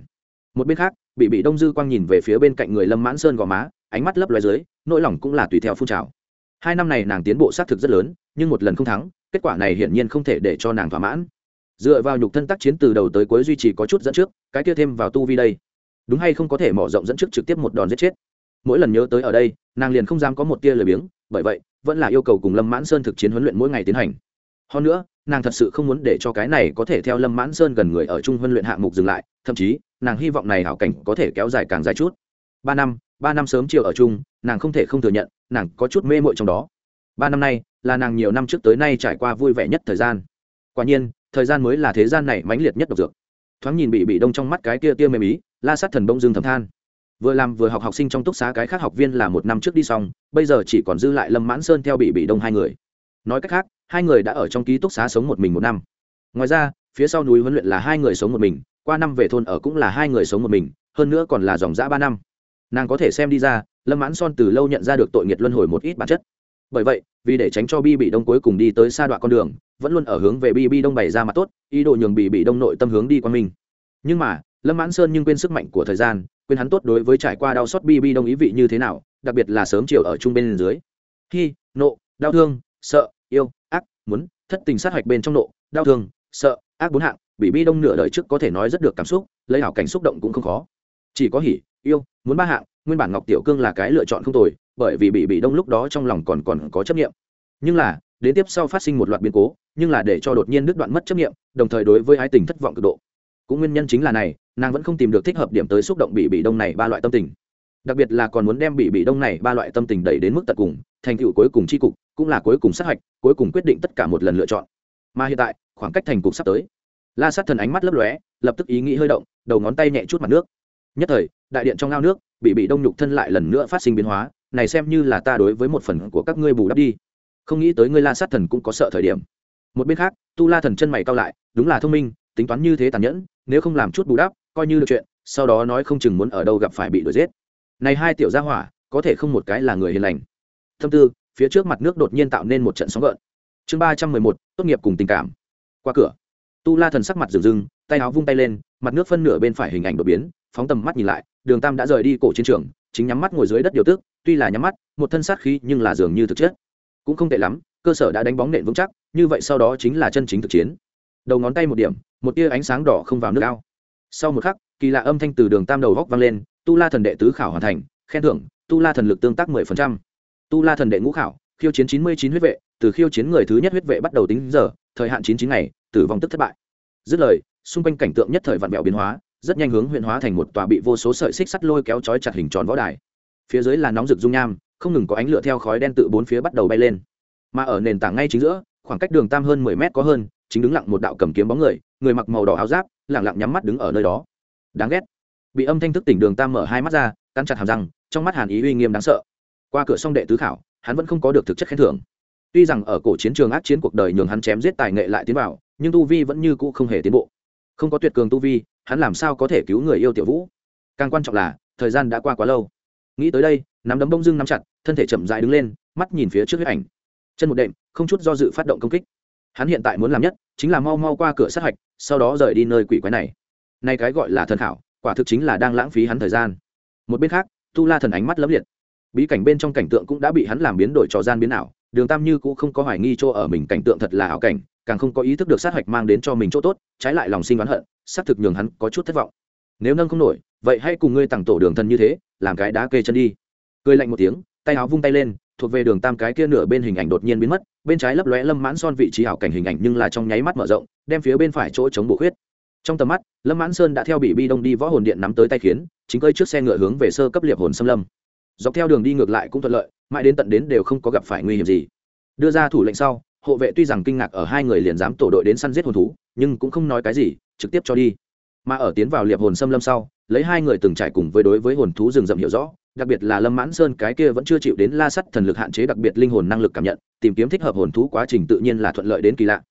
Một bên khác bị bị đông dư quang nhìn về phía bên cạnh người lâm mãn sơn gò má, ánh mắt lấp loài dưới, nỗi lòng cũng là tùy theo phun trào. Hai năm này nàng tiến bộ xác thực rất lớn nhưng một lần không thắng, kết quả này hiển nhiên không thể để cho nàng thỏa mãn. Dựa vào nhục thân tác chiến từ đầu tới cuối duy trì có chút dẫn trước, cái kia thêm vào tu vi đây, đúng hay không có thể mở rộng dẫn trước trực tiếp một đòn giết chết. Mỗi lần nhớ tới ở đây, nàng liền không dám có một tia lời biếng, bởi vậy, vẫn là yêu cầu cùng lâm mãn sơn thực chiến huấn luyện mỗi ngày tiến hành. Hơn nữa, nàng thật sự không muốn để cho cái này có thể theo lâm mãn sơn gần người ở chung huấn luyện hạng mục dừng lại, thậm chí, nàng hy vọng này hảo cảnh có thể kéo dài càng dài chút. Ba năm ba năm sớm chiều ở chung, nàng không thể không thừa nhận, nàng có chút mê mội trong đó. Ba năm nay là nàng nhiều năm trước tới nay trải qua vui vẻ nhất thời gian. Quả nhiên, thời gian mới là thế gian này mãnh liệt nhất độc dược. Thoáng nhìn bị bị đông trong mắt cái kia tia mềm ý, la sát thần bông dương thầm than. Vừa làm vừa học học sinh trong túc xá cái khác học viên là một năm trước đi xong, bây giờ chỉ còn dư lại lâm mãn sơn theo bị bị đông hai người. Nói cách khác, hai người đã ở trong ký túc xá sống một mình một năm. Ngoài ra, phía sau núi huấn luyện là hai người sống một mình, qua năm về thôn ở cũng là hai người sống một mình, hơn nữa còn là dòng dã ba năm. Nàng có thể xem đi ra, lâm mãn son từ lâu nhận ra được tội nghiệt luân hồi một ít bản chất bởi vậy, vì để tránh cho bi bị đông cuối cùng đi tới xa đoạn con đường, vẫn luôn ở hướng về bi bi đông bày ra mặt tốt, ý đồ nhường bị bị đông nội tâm hướng đi qua mình. Nhưng mà, lâm mãn sơn nhưng quên sức mạnh của thời gian, quên hắn tốt đối với trải qua đau xót bi bi đông ý vị như thế nào, đặc biệt là sớm chiều ở trung bên dưới. Khi nộ, đau thương, sợ, yêu, ác, muốn, thất tình sát hạch bên trong nộ, đau thương, sợ, ác bốn hạng bị bi đông nửa đời trước có thể nói rất được cảm xúc, lấy hảo cảnh xúc động cũng không khó. Chỉ có hỉ, yêu, muốn ba hạng, nguyên bản ngọc tiểu cương là cái lựa chọn không tồi bởi vì bị bị đông lúc đó trong lòng còn còn có chấp nghiệm nhưng là, đến tiếp sau phát sinh một loạt biến cố, nhưng là để cho đột nhiên đứt đoạn mất chấp nghiệm đồng thời đối với ái tình thất vọng cực độ. Cũng nguyên nhân chính là này, nàng vẫn không tìm được thích hợp điểm tới xúc động bị bị đông này ba loại tâm tình. Đặc biệt là còn muốn đem bị bị đông này ba loại tâm tình đẩy đến mức tận cùng, thành tựu cuối cùng c h i cục, cũng là cuối cùng sát hạch, cuối cùng quyết định tất cả một lần lựa chọn. Mà hiện tại, khoảng cách thành cục sắp tới. La sát thần ánh mắt lấp lóe, lập tức ý nghĩ hơi động, đầu ngón tay nhẹ chút mặt nước. Nhất thời, đại điện trong ao nước, bị bị đông nhục thân lại lần nữa phát sinh biến hóa này xem như là ta đối với một phần của các ngươi bù đắp đi. Không nghĩ tới ngươi la sát thần cũng có sợ thời điểm. Một bên khác, tu la thần chân mày cao lại, đúng là thông minh, tính toán như thế tàn nhẫn, nếu không làm chút bù đắp, coi như được chuyện, sau đó nói không chừng muốn ở đâu gặp phải bị đuổi giết. Này hai tiểu gia hỏa, có thể không một cái là người hiền lành. Thâm tư, phía trước mặt nước đột nhiên tạo nên một trận sóng gợn. Chương ba trăm mười một, tốt nghiệp cùng tình cảm. Qua cửa, tu la thần sắc mặt rừng rừng tay áo vung tay lên, mặt nước phân nửa bên phải hình ảnh đột biến, phóng tầm mắt nhìn lại, đường tam đã rời đi cổ chiến trường, chính nhắm mắt ngồi dưới đất điều tức tuy là nhắm mắt, một thân sát khí nhưng là dường như thực chất. Cũng không tệ lắm, cơ sở đã đánh bóng nện vững chắc, như vậy sau đó chính là chân chính thực chiến. Đầu ngón tay một điểm, một tia ánh sáng đỏ không vào nước ao. Sau một khắc, kỳ lạ âm thanh từ đường tam đầu góc vang lên, tu la thần đệ tứ khảo hoàn thành, khen thưởng, tu la thần lực tương tác mười phần trăm. Tu la thần đệ ngũ khảo, khiêu chiến chín mươi chín huyết vệ, từ khiêu chiến người thứ nhất huyết vệ bắt đầu tính giờ, thời hạn chín chín ngày, tử vong tức thất bại. Dứt lời, xung quanh cảnh tượng nhất thời vạn mẹo biến hóa, rất nhanh hướng huyện hóa thành một tòa bị vô số sợi xích sắt lôi kéo trói chặt hình tròn võ đài phía dưới là nóng rực dung nham, không ngừng có ánh lửa theo khói đen tự bốn phía bắt đầu bay lên. Mà ở nền tảng ngay chính giữa, khoảng cách đường tam hơn mười mét có hơn, chính đứng lặng một đạo cầm kiếm bóng người người mặc màu đỏ áo giáp lẳng lặng nhắm mắt đứng ở nơi đó. Đáng ghét. Bị âm thanh thức tỉnh đường tam mở hai mắt ra, cắn chặt hàm răng, trong mắt hàn ý uy nghiêm đáng sợ. Qua cửa song đệ tứ khảo, hắn vẫn không có được thực chất khen thưởng. Tuy rằng ở cổ chiến trường ác chiến cuộc đời nhường hắn chém giết tài nghệ lại tiến vào, nhưng tu vi vẫn như cũ không hề tiến bộ. Không có tuyệt cường tu vi, hắn làm sao có thể cứu người yêu tiểu vũ? Càng quan trọng là, thời gian đã qua quá lâu nghĩ tới đây, nắm đấm bông dưng nắm chặt, thân thể chậm dại đứng lên, mắt nhìn phía trước huyết ảnh. Chân một đệm, không chút do dự phát động công kích. Hắn hiện tại muốn làm nhất chính là mau mau qua cửa sát hạch, sau đó rời đi nơi quỷ quái này. Nay cái gọi là thần thảo quả thực chính là đang lãng phí hắn thời gian. Một bên khác, tu la thần ánh mắt lấm liệt. Bí cảnh bên trong cảnh tượng cũng đã bị hắn làm biến đổi trò gian biến ảo, đường tam như cũng không có hoài nghi chỗ ở mình cảnh tượng thật là ảo cảnh, càng không có ý thức được sát hạch mang đến cho mình chỗ tốt, trái lại lòng sinh oán hận, xác thực nhường hắn có chút thất vọng. Nếu nâng không nổi vậy hãy cùng ngươi tặng tổ đường thần như thế, làm cái đá kê chân đi. Cười lạnh một tiếng, tay áo vung tay lên, thuộc về đường tam cái kia nửa bên hình ảnh đột nhiên biến mất, bên trái lấp lóe lâm mãn son vị trí ảo cảnh hình ảnh nhưng là trong nháy mắt mở rộng, đem phía bên phải chỗ chống bổ khuyết. Trong tầm mắt, lâm mãn sơn đã theo bị bi đông đi võ hồn điện nắm tới tay khiến, chính cơi trước xe ngựa hướng về sơ cấp liệp hồn xâm lâm. Dọc theo đường đi ngược lại cũng thuận lợi, mãi đến tận đến đều không có gặp phải nguy hiểm gì. Đưa ra thủ lệnh sau, hộ vệ tuy rằng kinh ngạc ở hai người liền dám tổ đội đến săn giết hồn thú, nhưng cũng không nói cái gì, trực tiếp cho đi. Mà ở tiến vào liệp hồn xâm lâm sau lấy hai người từng trải cùng với đối với hồn thú rừng rậm hiểu rõ, đặc biệt là lâm mãn sơn cái kia vẫn chưa chịu đến la sắt thần lực hạn chế đặc biệt linh hồn năng lực cảm nhận, tìm kiếm thích hợp hồn thú quá trình tự nhiên là thuận lợi đến kỳ lạ.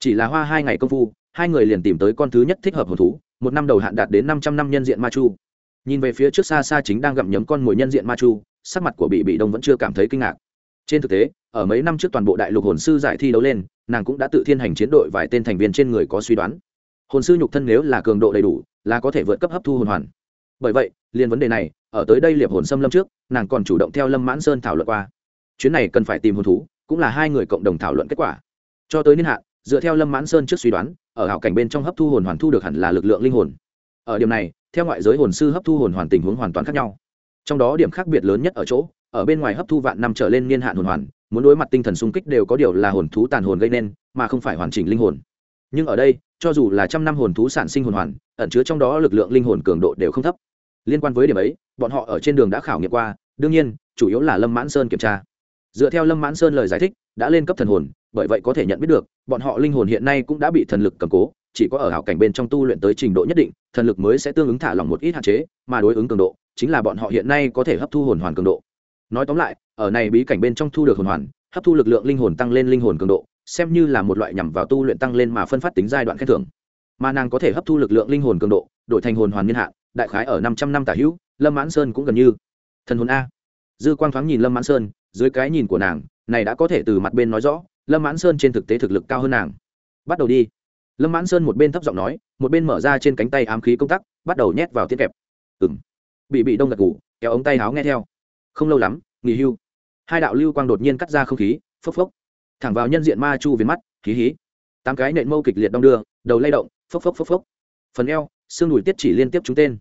Chỉ là hoa hai ngày công phu, hai người liền tìm tới con thứ nhất thích hợp hồn thú, một năm đầu hạn đạt đến năm trăm năm nhân diện ma chu. Nhìn về phía trước xa xa chính đang gặm nhấm con mồi nhân diện ma chu, sắc mặt của bị bị đông vẫn chưa cảm thấy kinh ngạc. Trên thực tế, ở mấy năm trước toàn bộ đại lục hồn sư giải thi đấu lên, nàng cũng đã tự thiên hành chiến đội vài tên thành viên trên người có suy đoán. Hồn sư nhục thân nếu là cường độ đầy đủ là có thể vượt cấp hấp thu hồn hoàn. Bởi vậy liên vấn đề này, ở tới đây liệp hồn xâm lâm trước, nàng còn chủ động theo lâm mãn sơn thảo luận qua. Chuyến này cần phải tìm hồn thú, cũng là hai người cộng đồng thảo luận kết quả. Cho tới niên hạn, dựa theo lâm mãn sơn trước suy đoán, ở hảo cảnh bên trong hấp thu hồn hoàn thu được hẳn là lực lượng linh hồn. Ở điểm này, theo ngoại giới hồn sư hấp thu hồn hoàn tình huống hoàn toàn khác nhau. Trong đó điểm khác biệt lớn nhất ở chỗ, ở bên ngoài hấp thu vạn năm trở lên niên hạn hồn hoàn, muốn đối mặt tinh thần sung kích đều có điều là hồn thú tàn hồn gây nên, mà không phải hoàn chỉnh linh hồn. Nhưng ở đây cho dù là trăm năm hồn thú sản sinh hồn hoàn, ẩn chứa trong đó lực lượng linh hồn cường độ đều không thấp. Liên quan với điểm ấy, bọn họ ở trên đường đã khảo nghiệm qua, đương nhiên, chủ yếu là lâm mãn sơn kiểm tra. Dựa theo lâm mãn sơn lời giải thích, đã lên cấp thần hồn, bởi vậy có thể nhận biết được, bọn họ linh hồn hiện nay cũng đã bị thần lực cầm cố, chỉ có ở hảo cảnh bên trong tu luyện tới trình độ nhất định, thần lực mới sẽ tương ứng thả lỏng một ít hạn chế, mà đối ứng cường độ, chính là bọn họ hiện nay có thể hấp thu hồn hoàn cường độ. Nói tóm lại, ở này bí cảnh bên trong thu được hồn hoàn, hấp thu lực lượng linh hồn tăng lên linh hồn cường độ xem như là một loại nhằm vào tu luyện tăng lên mà phân phát tính giai đoạn khen thưởng. Mà nàng có thể hấp thu lực lượng linh hồn cường độ, đổi thành hồn hoàn niên hạn, đại khái ở năm trăm năm tả hữu, lâm mãn sơn cũng gần như thần hồn a. Dư quang thoáng nhìn lâm mãn sơn, dưới cái nhìn của nàng, này đã có thể từ mặt bên nói rõ, lâm mãn sơn trên thực tế thực lực cao hơn nàng. Bắt đầu đi. Lâm mãn sơn một bên thấp giọng nói, một bên mở ra trên cánh tay ám khí công tắc, bắt đầu nhét vào tiết kẹp. Ừ m bị bị đông gật ngủ kéo ống tay áo nghe theo. Không lâu lắm, nghỉ hưu. Hai đạo lưu quang đột nhiên cắt ra không khí, phốc phốc thẳng vào nhân diện ma chu viền mắt, hí hí. Tám cái nện mâu kịch liệt đong đưa, đầu lay động, phốc phốc phốc phốc. Phần eo, xương đùi tiết chỉ liên tiếp trúng tên.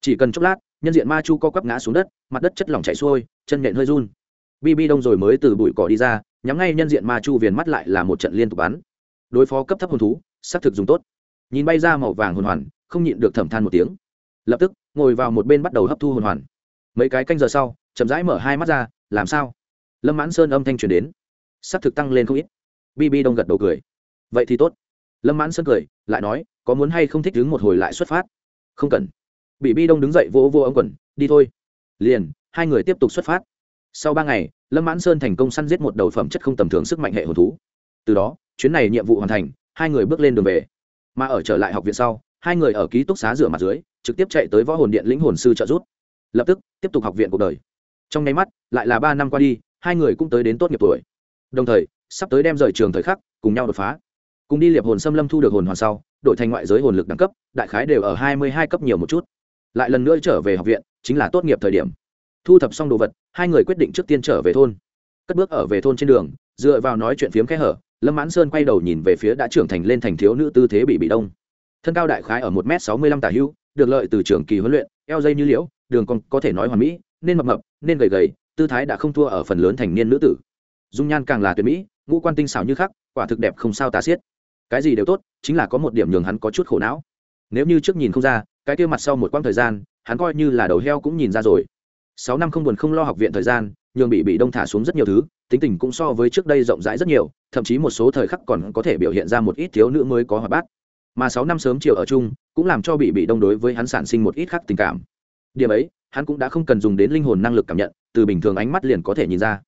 Chỉ cần chốc lát, nhân diện ma chu co quắp ngã xuống đất, mặt đất chất lỏng chảy xuôi, chân nện hơi run. Bi bi đông rồi mới từ bụi cỏ đi ra, nhắm ngay nhân diện ma chu viền mắt lại là một trận liên tục bắn. Đối phó cấp thấp hồn thú, xác thực dùng tốt. Nhìn bay ra màu vàng hồn hoàn, không nhịn được thẩm than một tiếng. Lập tức, ngồi vào một bên bắt đầu hấp thu hồn hoàn. Mấy cái canh giờ sau, chậm rãi mở hai mắt ra, làm sao? Lâm mãn sơn âm thanh truyền đến xác thực tăng lên không ít. Bb đông gật đầu cười. Vậy thì tốt. Lâm mãn sơn cười, lại nói, có muốn hay không thích đứng một hồi lại xuất phát? Không cần. Bị bi đông đứng dậy vỗ vô ống quần, đi thôi. Liền, hai người tiếp tục xuất phát. Sau ba ngày, lâm mãn sơn thành công săn giết một đầu phẩm chất không tầm thường sức mạnh hệ hồn thú. Từ đó, chuyến này nhiệm vụ hoàn thành, hai người bước lên đường về. Mà ở trở lại học viện sau, hai người ở ký túc xá rửa mặt dưới, trực tiếp chạy tới võ hồn điện lĩnh hồn sư trợ rút lập tức, tiếp tục học viện cuộc đời. Trong nháy mắt, lại là ba năm qua đi, hai người cũng tới đến tốt nghiệp tuổi đồng thời, sắp tới đem rời trường thời khắc, cùng nhau đột phá. Cùng đi liệp hồn xâm lâm thu được hồn hoàn sau, đội thành ngoại giới hồn lực đẳng cấp, đại khái đều ở hai mươi hai cấp nhiều một chút. Lại lần nữa trở về học viện, chính là tốt nghiệp thời điểm. Thu thập xong đồ vật, hai người quyết định trước tiên trở về thôn. Cất bước ở về thôn trên đường, dựa vào nói chuyện phiếm kẽ hở, lâm mãn sơn quay đầu nhìn về phía đã trưởng thành lên thành thiếu nữ tư thế bị bị đông. Thân cao đại khái ở một m sáu mươi lăm tả hưu được lợi từ trường kỳ huấn luyện, eo dây như liễu, đường còn có thể nói hoàn mỹ, nên mập mập, nên gầy gầy, tư thái đã không thua ở phần lớn thành niên nữ tử dung nhan càng là tuyệt mỹ, ngũ quan tinh xảo như khắc, quả thực đẹp không sao tả xiết. Cái gì đều tốt, chính là có một điểm nhường hắn có chút khổ não. Nếu như trước nhìn không ra, cái kia mặt sau một quãng thời gian, hắn coi như là đầu heo cũng nhìn ra rồi. Sáu năm không buồn không lo học viện thời gian, nhường bị bị đông thả xuống rất nhiều thứ, tính tình cũng so với trước đây rộng rãi rất nhiều, thậm chí một số thời khắc còn có thể biểu hiện ra một ít thiếu nữ mới có hoạt bát. Mà sáu năm sớm chiều ở chung, cũng làm cho bị bị đông đối với hắn sản sinh một ít khác tình cảm. Điểm ấy, hắn cũng đã không cần dùng đến linh hồn năng lực cảm nhận, từ bình thường ánh mắt liền có thể nhìn ra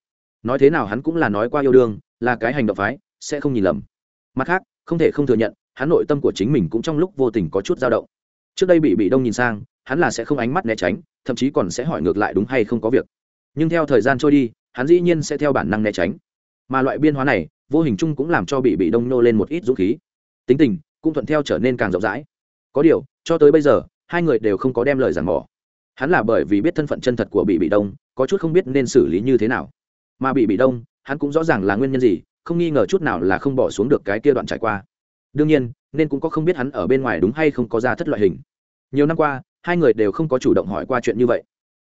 nói thế nào hắn cũng là nói qua yêu đương, là cái hành động phái, sẽ không nhìn lầm. Mặt khác, không thể không thừa nhận, hắn nội tâm của chính mình cũng trong lúc vô tình có chút dao động. Trước đây bị bị đông nhìn sang, hắn là sẽ không ánh mắt né tránh, thậm chí còn sẽ hỏi ngược lại đúng hay không có việc. Nhưng theo thời gian trôi đi, hắn dĩ nhiên sẽ theo bản năng né tránh. Mà loại biên hóa này, vô hình chung cũng làm cho bị bị đông nô lên một ít dũng khí. Tính tình cũng thuận theo trở nên càng rộng rãi. Có điều, cho tới bây giờ, hai người đều không có đem lời giảng bỏ. Hắn là bởi vì biết thân phận chân thật của bị bị đông, có chút không biết nên xử lý như thế nào mà bị bị đông, hắn cũng rõ ràng là nguyên nhân gì, không nghi ngờ chút nào là không bỏ xuống được cái kia đoạn trải qua. Đương nhiên, nên cũng có không biết hắn ở bên ngoài đúng hay không có ra thất loại hình. Nhiều năm qua, hai người đều không có chủ động hỏi qua chuyện như vậy.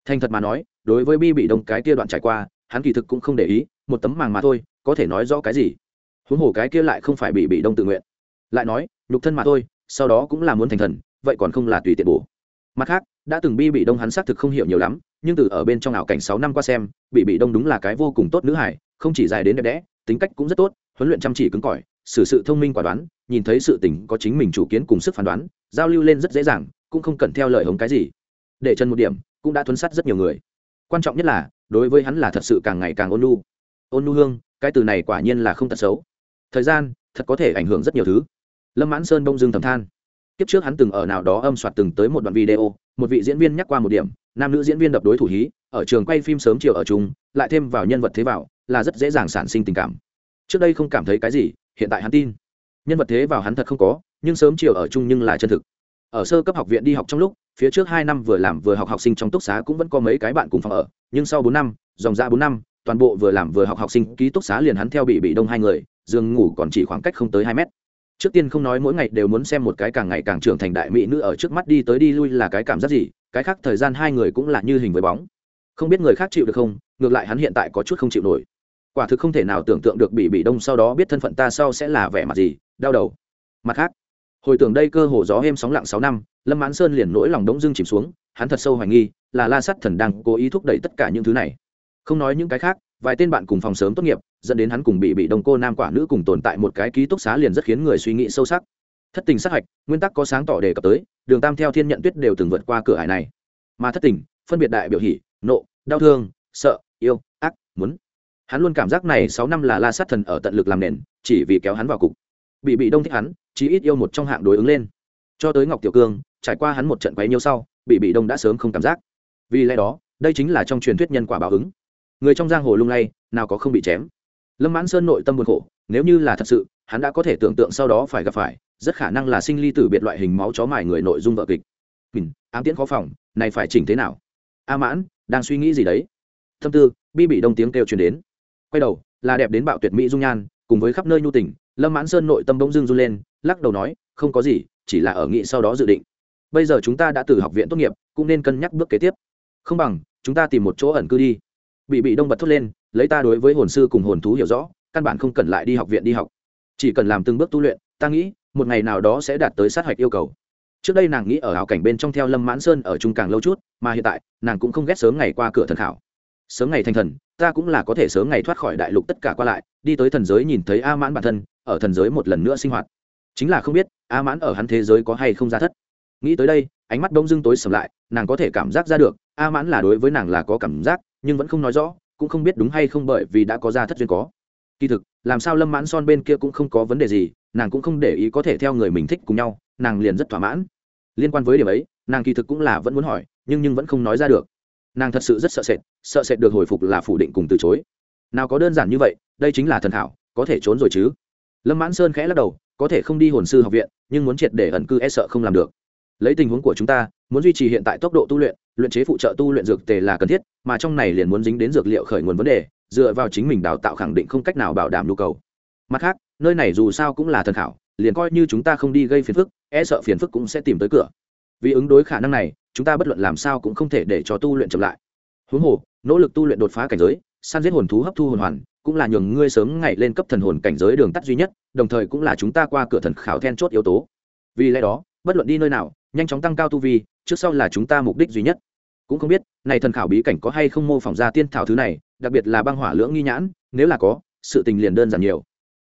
Thành thật mà nói, đối với bi bị đông cái kia đoạn trải qua, hắn kỳ thực cũng không để ý, một tấm màng mà thôi, có thể nói rõ cái gì. Huống hồ cái kia lại không phải bị bị đông tự nguyện. Lại nói, nhục thân mà thôi, sau đó cũng là muốn thành thần, vậy còn không là tùy tiện bổ. Mặt khác, đã từng bi bị đông hắn xác thực không hiểu nhiều lắm nhưng từ ở bên trong ảo cảnh sáu năm qua xem bị bị đông đúng là cái vô cùng tốt nữ hải không chỉ dài đến đẹp đẽ, tính cách cũng rất tốt, huấn luyện chăm chỉ cứng cỏi, xử sự thông minh quả đoán, nhìn thấy sự tình có chính mình chủ kiến cùng sức phán đoán, giao lưu lên rất dễ dàng, cũng không cần theo lời hống cái gì. Để chân một điểm, cũng đã thuấn sát rất nhiều người. Quan trọng nhất là, đối với hắn là thật sự càng ngày càng ôn nu ôn nu hương, cái từ này quả nhiên là không tật xấu. Thời gian, thật có thể ảnh hưởng rất nhiều thứ. Lâm mãn sơn bông dưng thầm than. Kiếp trước hắn từng ở nào đó âm soạt từng tới một đoạn video một vị diễn viên nhắc qua một điểm, nam nữ diễn viên đập đối thủ hí, ở trường quay phim sớm chiều ở chung, lại thêm vào nhân vật thế vào, là rất dễ dàng sản sinh tình cảm. Trước đây không cảm thấy cái gì, hiện tại hắn tin. Nhân vật thế vào hắn thật không có, nhưng sớm chiều ở chung nhưng là chân thực. Ở sơ cấp học viện đi học trong lúc, phía trước hai năm vừa làm vừa học học sinh trong túc xá cũng vẫn có mấy cái bạn cùng phòng ở, nhưng sau bốn năm, dòng ra bốn năm, toàn bộ vừa làm vừa học học sinh ký túc xá liền hắn theo bị bị đông hai người, giường ngủ còn chỉ khoảng cách không tới hai mét trước tiên không nói mỗi ngày đều muốn xem một cái càng ngày càng trưởng thành đại mỹ nữ ở trước mắt đi tới đi lui là cái cảm giác gì, cái khác thời gian hai người cũng là như hình với bóng. Không biết người khác chịu được không, ngược lại hắn hiện tại có chút không chịu nổi. Quả thực không thể nào tưởng tượng được bị bị đông sau đó biết thân phận ta sau sẽ là vẻ mặt gì, đau đầu. Mặt khác, hồi tưởng đây cơ hồ gió êm sóng lặng sáu năm, lâm mãn sơn liền nỗi lòng đống dưng chìm xuống, hắn thật sâu hoài nghi, là la sắt thần đang cố ý thúc đẩy tất cả những thứ này. Không nói những cái khác vài tên bạn cùng phòng sớm tốt nghiệp, dẫn đến hắn cùng bị bị đồng cô nam quả nữ cùng tồn tại một cái ký túc xá liền rất khiến người suy nghĩ sâu sắc. Thất tình sát hạch, nguyên tắc có sáng tỏ đề cập tới, đường tam theo thiên nhận tuyết đều từng vượt qua cửa hải này. Mà thất tình, phân biệt đại biểu hỉ, nộ, đau thương, sợ, yêu, ác, muốn. Hắn luôn cảm giác này sáu năm là la sát thần ở tận lực làm nền, chỉ vì kéo hắn vào cục. Bị bị đông thích hắn chỉ ít yêu một trong hạng đối ứng lên. Cho tới ngọc tiểu cương, trải qua hắn một trận quấy nhiêu sau, bị bị đông đã sớm không cảm giác. Vì lẽ đó, đây chính là trong truyền thuyết nhân quả báo ứng người trong giang hồ lung lay, nào có không bị chém. Lâm mãn sơn nội tâm buồn khổ, nếu như là thật sự, hắn đã có thể tưởng tượng sau đó phải gặp phải, rất khả năng là sinh ly tử biệt loại hình máu chó mài người nội dung vợ kịch. Mình ám tiễn khó phòng, này phải chỉnh thế nào? A mãn, đang suy nghĩ gì đấy? Thâm tư, bi bị đông tiếng kêu truyền đến. Quay đầu, là đẹp đến bạo tuyệt mỹ dung nhan, cùng với khắp nơi nhu tình, lâm mãn sơn nội tâm bỗng dưng run lên, lắc đầu nói, không có gì, chỉ là ở nghị sau đó dự định. Bây giờ chúng ta đã từ học viện tốt nghiệp, cũng nên cân nhắc bước kế tiếp. Không bằng, chúng ta tìm một chỗ ẩn cư đi bị bị đông bật thốt lên, lấy ta đối với hồn sư cùng hồn thú hiểu rõ, căn bản không cần lại đi học viện đi học. Chỉ cần làm từng bước tu luyện, ta nghĩ, một ngày nào đó sẽ đạt tới sát hạch yêu cầu. Trước đây nàng nghĩ ở hào cảnh bên trong theo lâm mãn sơn ở chung càng lâu chút, mà hiện tại, nàng cũng không ghét sớm ngày qua cửa thần khảo. Sớm ngày thành thần, ta cũng là có thể sớm ngày thoát khỏi đại lục tất cả qua lại, đi tới thần giới nhìn thấy a mãn bản thân, ở thần giới một lần nữa sinh hoạt. Chính là không biết, a mãn ở hắn thế giới có hay không ra thất. Nghĩ tới đây, ánh mắt đông dưng tối sầm lại, nàng có thể cảm giác ra được, a mãn là đối với nàng là có cảm giác nhưng vẫn không nói rõ, cũng không biết đúng hay không bởi vì đã có ra thất duyên có. Kỳ thực, làm sao lâm mãn son bên kia cũng không có vấn đề gì, nàng cũng không để ý có thể theo người mình thích cùng nhau, nàng liền rất thỏa mãn. Liên quan với điểm ấy, nàng kỳ thực cũng là vẫn muốn hỏi, nhưng nhưng vẫn không nói ra được. Nàng thật sự rất sợ sệt sợ sệt được hồi phục là phủ định cùng từ chối. Nào có đơn giản như vậy, đây chính là thần thảo có thể trốn rồi chứ. Lâm mãn sơn khẽ lắc đầu, có thể không đi hồn sư học viện, nhưng muốn triệt để ẩn cư e sợ không làm được. Lấy tình huống của chúng ta, muốn duy trì hiện tại tốc độ tu luyện luyện chế phụ trợ tu luyện dược tề là cần thiết, mà trong này liền muốn dính đến dược liệu khởi nguồn vấn đề, dựa vào chính mình đào tạo khẳng định không cách nào bảo đảm nhu cầu. Mặt khác, nơi này dù sao cũng là thần khảo, liền coi như chúng ta không đi gây phiền phức e sợ phiền phức cũng sẽ tìm tới cửa. Vì ứng đối khả năng này, chúng ta bất luận làm sao cũng không thể để cho tu luyện chậm lại. Huống hồ, nỗ lực tu luyện đột phá cảnh giới, săn giết hồn thú hấp thu hồn hoàn, cũng là nhường ngươi sớm ngày lên cấp thần hồn cảnh giới đường tắt duy nhất, đồng thời cũng là chúng ta qua cửa thần khảo then chốt yếu tố. Vì lẽ đó, bất luận đi nơi nào nhanh chóng tăng cao tu vi, trước sau là chúng ta mục đích duy nhất. Cũng không biết, này thần khảo bí cảnh có hay không mô phỏng ra tiên thảo thứ này, đặc biệt là băng hỏa lưỡng nghi nhãn, nếu là có, sự tình liền đơn giản nhiều.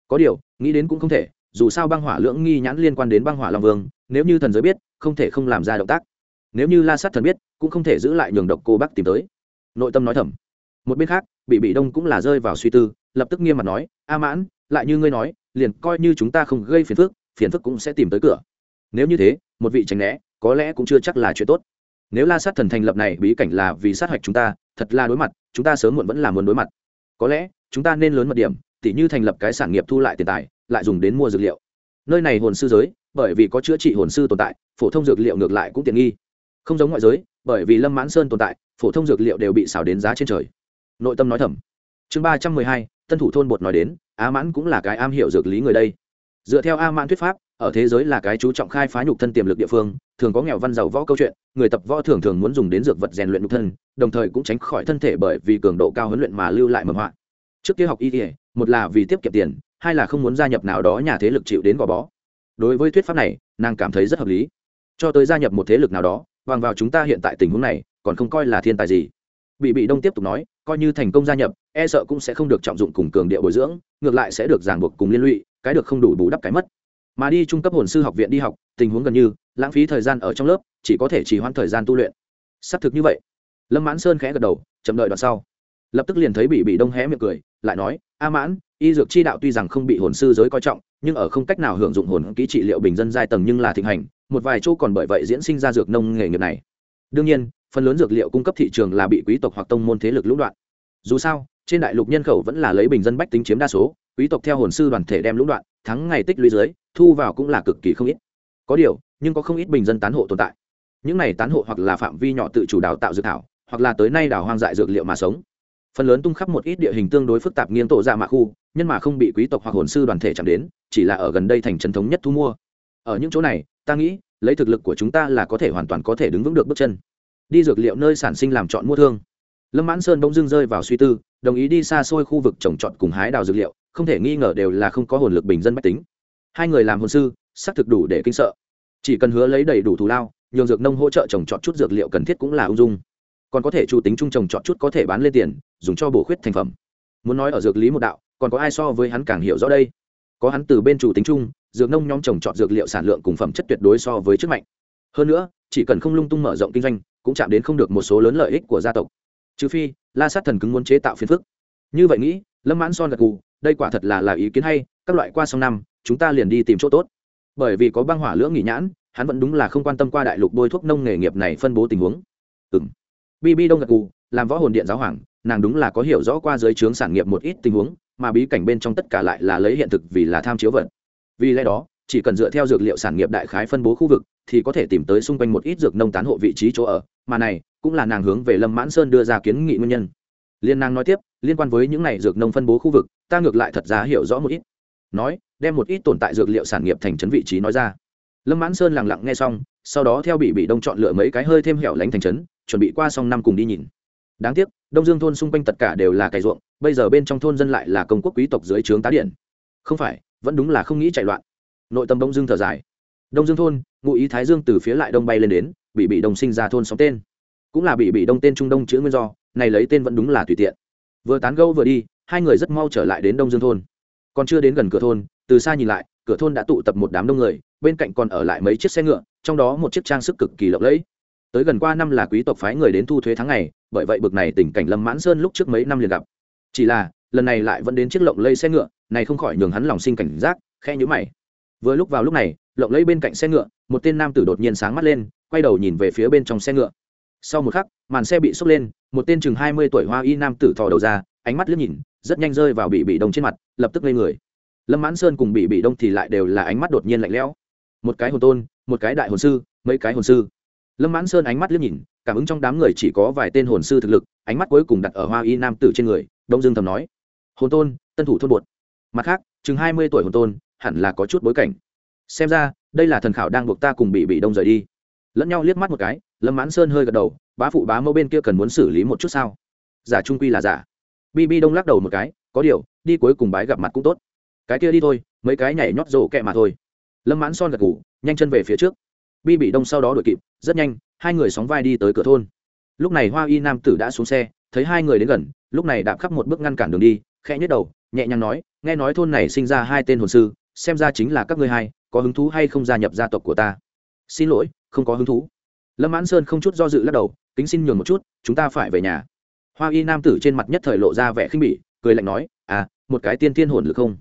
Có điều, nghĩ đến cũng không thể, dù sao băng hỏa lưỡng nghi nhãn liên quan đến băng hỏa long vương, nếu như thần giới biết, không thể không làm ra động tác. Nếu như la sát thần biết, cũng không thể giữ lại nhường độc cô bắc tìm tới. Nội tâm nói thầm. Một bên khác bị bị đông cũng là rơi vào suy tư, lập tức nghiêm mặt nói, a mãn, lại như ngươi nói, liền coi như chúng ta không gây phiền phức phiền phức cũng sẽ tìm tới cửa nếu như thế, một vị tránh né, có lẽ cũng chưa chắc là chuyện tốt. Nếu la sát thần thành lập này, bí cảnh là vì sát hạch chúng ta, thật là đối mặt, chúng ta sớm muộn vẫn là muốn đối mặt. Có lẽ, chúng ta nên lớn mật điểm, tỉ như thành lập cái sản nghiệp thu lại tiền tài, lại dùng đến mua dược liệu. Nơi này hồn sư giới, bởi vì có chữa trị hồn sư tồn tại, phổ thông dược liệu ngược lại cũng tiện nghi. Không giống ngoại giới, bởi vì lâm mãn sơn tồn tại, phổ thông dược liệu đều bị xào đến giá trên trời. Nội tâm nói thầm. Chương ba trăm mười hai, tân thủ thôn bột nói đến a mãn cũng là cái am hiểu dược lý người đây. Dựa theo a mãn thuyết pháp ở thế giới là cái chú trọng khai phá nhục thân tiềm lực địa phương, thường có nghèo văn giàu võ câu chuyện, người tập võ thường thường muốn dùng đến dược vật rèn luyện nhục thân, đồng thời cũng tránh khỏi thân thể bởi vì cường độ cao huấn luyện mà lưu lại mầm họa. Trước kia học y thể một là vì tiết kiệm tiền, hai là không muốn gia nhập nào đó nhà thế lực chịu đến gò bó. Đối với thuyết pháp này, nàng cảm thấy rất hợp lý. Cho tới gia nhập một thế lực nào đó, bằng vào chúng ta hiện tại tình huống này, còn không coi là thiên tài gì. Bị bị đông tiếp tục nói, coi như thành công gia nhập e sợ cũng sẽ không được trọng dụng cùng cường địa bồi dưỡng, ngược lại sẽ được ràng buộc cùng liên lụy, cái được không đủ bù đắp cái mất mà đi trung cấp hồn sư học viện đi học, tình huống gần như, lãng phí thời gian ở trong lớp, chỉ có thể chỉ hoãn thời gian tu luyện. Xác thực như vậy. Lâm mãn sơn khẽ gật đầu, chậm đợi đoạn sau. Lập tức liền thấy bị bị đông hé miệng cười, lại nói, a mãn, y dược chi đạo tuy rằng không bị hồn sư giới coi trọng, nhưng ở không cách nào hưởng dụng hồn kỹ trị liệu bình dân giai tầng nhưng là thịnh hành, một vài chỗ còn bởi vậy diễn sinh ra dược nông nghề nghiệp này. Đương nhiên, phần lớn dược liệu cung cấp thị trường là bị quý tộc hoặc tông môn thế lực lũng đoạn. Dù sao, trên đại lục nhân khẩu vẫn là lấy bình dân bách tính chiếm đa số, quý tộc theo hồn sư đoàn thể đem lũng đoạn, thắng ngày tích lũy dưới thu vào cũng là cực kỳ không ít. Có điều, nhưng có không ít bình dân tán hộ tồn tại. Những này tán hộ hoặc là phạm vi nhỏ tự chủ đào tạo dược thảo, hoặc là tới nay đào hoang dại dược liệu mà sống. Phần lớn tung khắp một ít địa hình tương đối phức tạp nghiêng tổ ra mạ khu, nhân mà không bị quý tộc hoặc hồn sư đoàn thể chạm đến, chỉ là ở gần đây thành trấn thống nhất thu mua. Ở những chỗ này, ta nghĩ, lấy thực lực của chúng ta là có thể hoàn toàn có thể đứng vững được bước chân. Đi dược liệu nơi sản sinh làm chọn mua thương. Lâm mãn sơn bỗng dưng rơi vào suy tư, đồng ý đi xa xôi khu vực trồng trọt cùng hái đào dược liệu, không thể nghi ngờ đều là không có hồn lực bình dân bách tính hai người làm hồn sư, xác thực đủ để kinh sợ. Chỉ cần hứa lấy đầy đủ thù lao, nhường dược nông hỗ trợ trồng trọt chút dược liệu cần thiết cũng là ung dung. Còn có thể chủ tính chung trồng trọt chút có thể bán lên tiền, dùng cho bổ khuyết thành phẩm. Muốn nói ở dược lý một đạo, còn có ai so với hắn càng hiểu rõ đây? Có hắn từ bên chủ tính chung, dược nông nhóm trồng trọt dược liệu sản lượng cùng phẩm chất tuyệt đối so với trước mạnh. Hơn nữa, chỉ cần không lung tung mở rộng kinh doanh, cũng chạm đến không được một số lớn lợi ích của gia tộc. Trừ phi, la sát thần cứng muốn chế tạo phiền phức. Như vậy nghĩ, lâm mãn son gật gù, đây quả thật là là ý kiến hay các loại qua sông năm, chúng ta liền đi tìm chỗ tốt. Bởi vì có băng hỏa lưỡng nghỉ nhãn, hắn vẫn đúng là không quan tâm qua đại lục bôi thuốc nông nghề nghiệp này phân bố tình huống. Ừ m bb đông gật gù, làm võ hồn điện giáo hoàng, nàng đúng là có hiểu rõ qua giới trướng sản nghiệp một ít tình huống, mà bí cảnh bên trong tất cả lại là lấy hiện thực vì là tham chiếu vật. Vì lẽ đó, chỉ cần dựa theo dược liệu sản nghiệp đại khái phân bố khu vực, thì có thể tìm tới xung quanh một ít dược nông tán hộ vị trí chỗ ở, mà này, cũng là nàng hướng về lâm mãn sơn đưa ra kiến nghị nguyên nhân. Liên nàng nói tiếp, liên quan với những này dược nông phân bố khu vực, ta ngược lại thật ra hiểu rõ một ít nói, đem một ít tồn tại dược liệu sản nghiệp thành trấn vị trí nói ra. Lâm mãn sơn lẳng lặng nghe xong, sau đó theo bị bị đông chọn lựa mấy cái hơi thêm hẻo lánh thành trấn, chuẩn bị qua xong năm cùng đi nhìn. Đáng tiếc, đông dương thôn xung quanh tất cả đều là cày ruộng, bây giờ bên trong thôn dân lại là công quốc quý tộc dưới trướng tá điện không phải, vẫn đúng là không nghĩ chạy loạn. Nội tâm đông dương thở dài. Đông dương thôn, ngụ ý thái dương từ phía lại đông bay lên đến, bị bị đông sinh ra thôn sóng tên. Cũng là bị bị đông tên trung đông chữ nguyên do, này lấy tên vẫn đúng là tùy tiện. Vừa tán gâu vừa đi, hai người rất mau trở lại đến đông dương thôn còn chưa đến gần cửa thôn, từ xa nhìn lại, cửa thôn đã tụ tập một đám đông người, bên cạnh còn ở lại mấy chiếc xe ngựa, trong đó một chiếc trang sức cực kỳ lộng lẫy. Tới gần qua năm là quý tộc phái người đến thu thuế tháng ngày, bởi vậy bực này tình cảnh lâm mãn sơn lúc trước mấy năm liền gặp. Chỉ là, lần này lại vẫn đến chiếc lộng lây xe ngựa, này không khỏi nhường hắn lòng sinh cảnh giác khe nhữ mày. Vừa lúc vào lúc này, lộng lây bên cạnh xe ngựa, một tên nam tử đột nhiên sáng mắt lên, quay đầu nhìn về phía bên trong xe ngựa. Sau một khắc, màn xe bị sốc lên, một tên chừng hai mươi tuổi hoa y nam tử thò đầu ra, ánh mắt liếc nhìn rất nhanh rơi vào bị bị đông trên mặt, lập tức lên người. Lâm mãn sơn cùng bị bị đông thì lại đều là ánh mắt đột nhiên lạnh lẽo. Một cái hồn tôn, một cái đại hồn sư, mấy cái hồn sư. Lâm mãn sơn ánh mắt liếc nhìn, cảm ứng trong đám người chỉ có vài tên hồn sư thực lực, ánh mắt cuối cùng đặt ở hoa y nam tử trên người, đông dương thầm nói, hồn tôn, tân thủ thôn bột mặt khác, chừng hai mươi tuổi hồn tôn, hẳn là có chút bối cảnh. Xem ra, đây là thần khảo đang buộc ta cùng bị bị đông rời đi. Lẫn nhau liếc mắt một cái, lâm mãn sơn hơi gật đầu, bá phụ bá mẫu bên kia cần muốn xử lý một chút sao? Giả trung quy là giả bi bi đông lắc đầu một cái, có điều, đi cuối cùng bái gặp mặt cũng tốt. Cái kia đi thôi, mấy cái nhảy nhót rổ kẹ mà thôi. Lâm mãn son gật ngủ nhanh chân về phía trước. Bi bị đông sau đó đuổi kịp, rất nhanh, hai người sóng vai đi tới cửa thôn. Lúc này hoa y nam tử đã xuống xe, thấy hai người đến gần, lúc này đạp khắp một bước ngăn cản đường đi, khẽ nhất đầu, nhẹ nhàng nói, nghe nói thôn này sinh ra hai tên hồn sư, xem ra chính là các ngươi hai, có hứng thú hay không gia nhập gia tộc của ta? Xin lỗi, không có hứng thú. Lâm mãn sơn không chút do dự lắc đầu, kính xin nhường một chút, chúng ta phải về nhà hoa y nam tử trên mặt nhất thời lộ ra vẻ khinh bỉ, cười lạnh nói à một cái tiên thiên hồn lực không?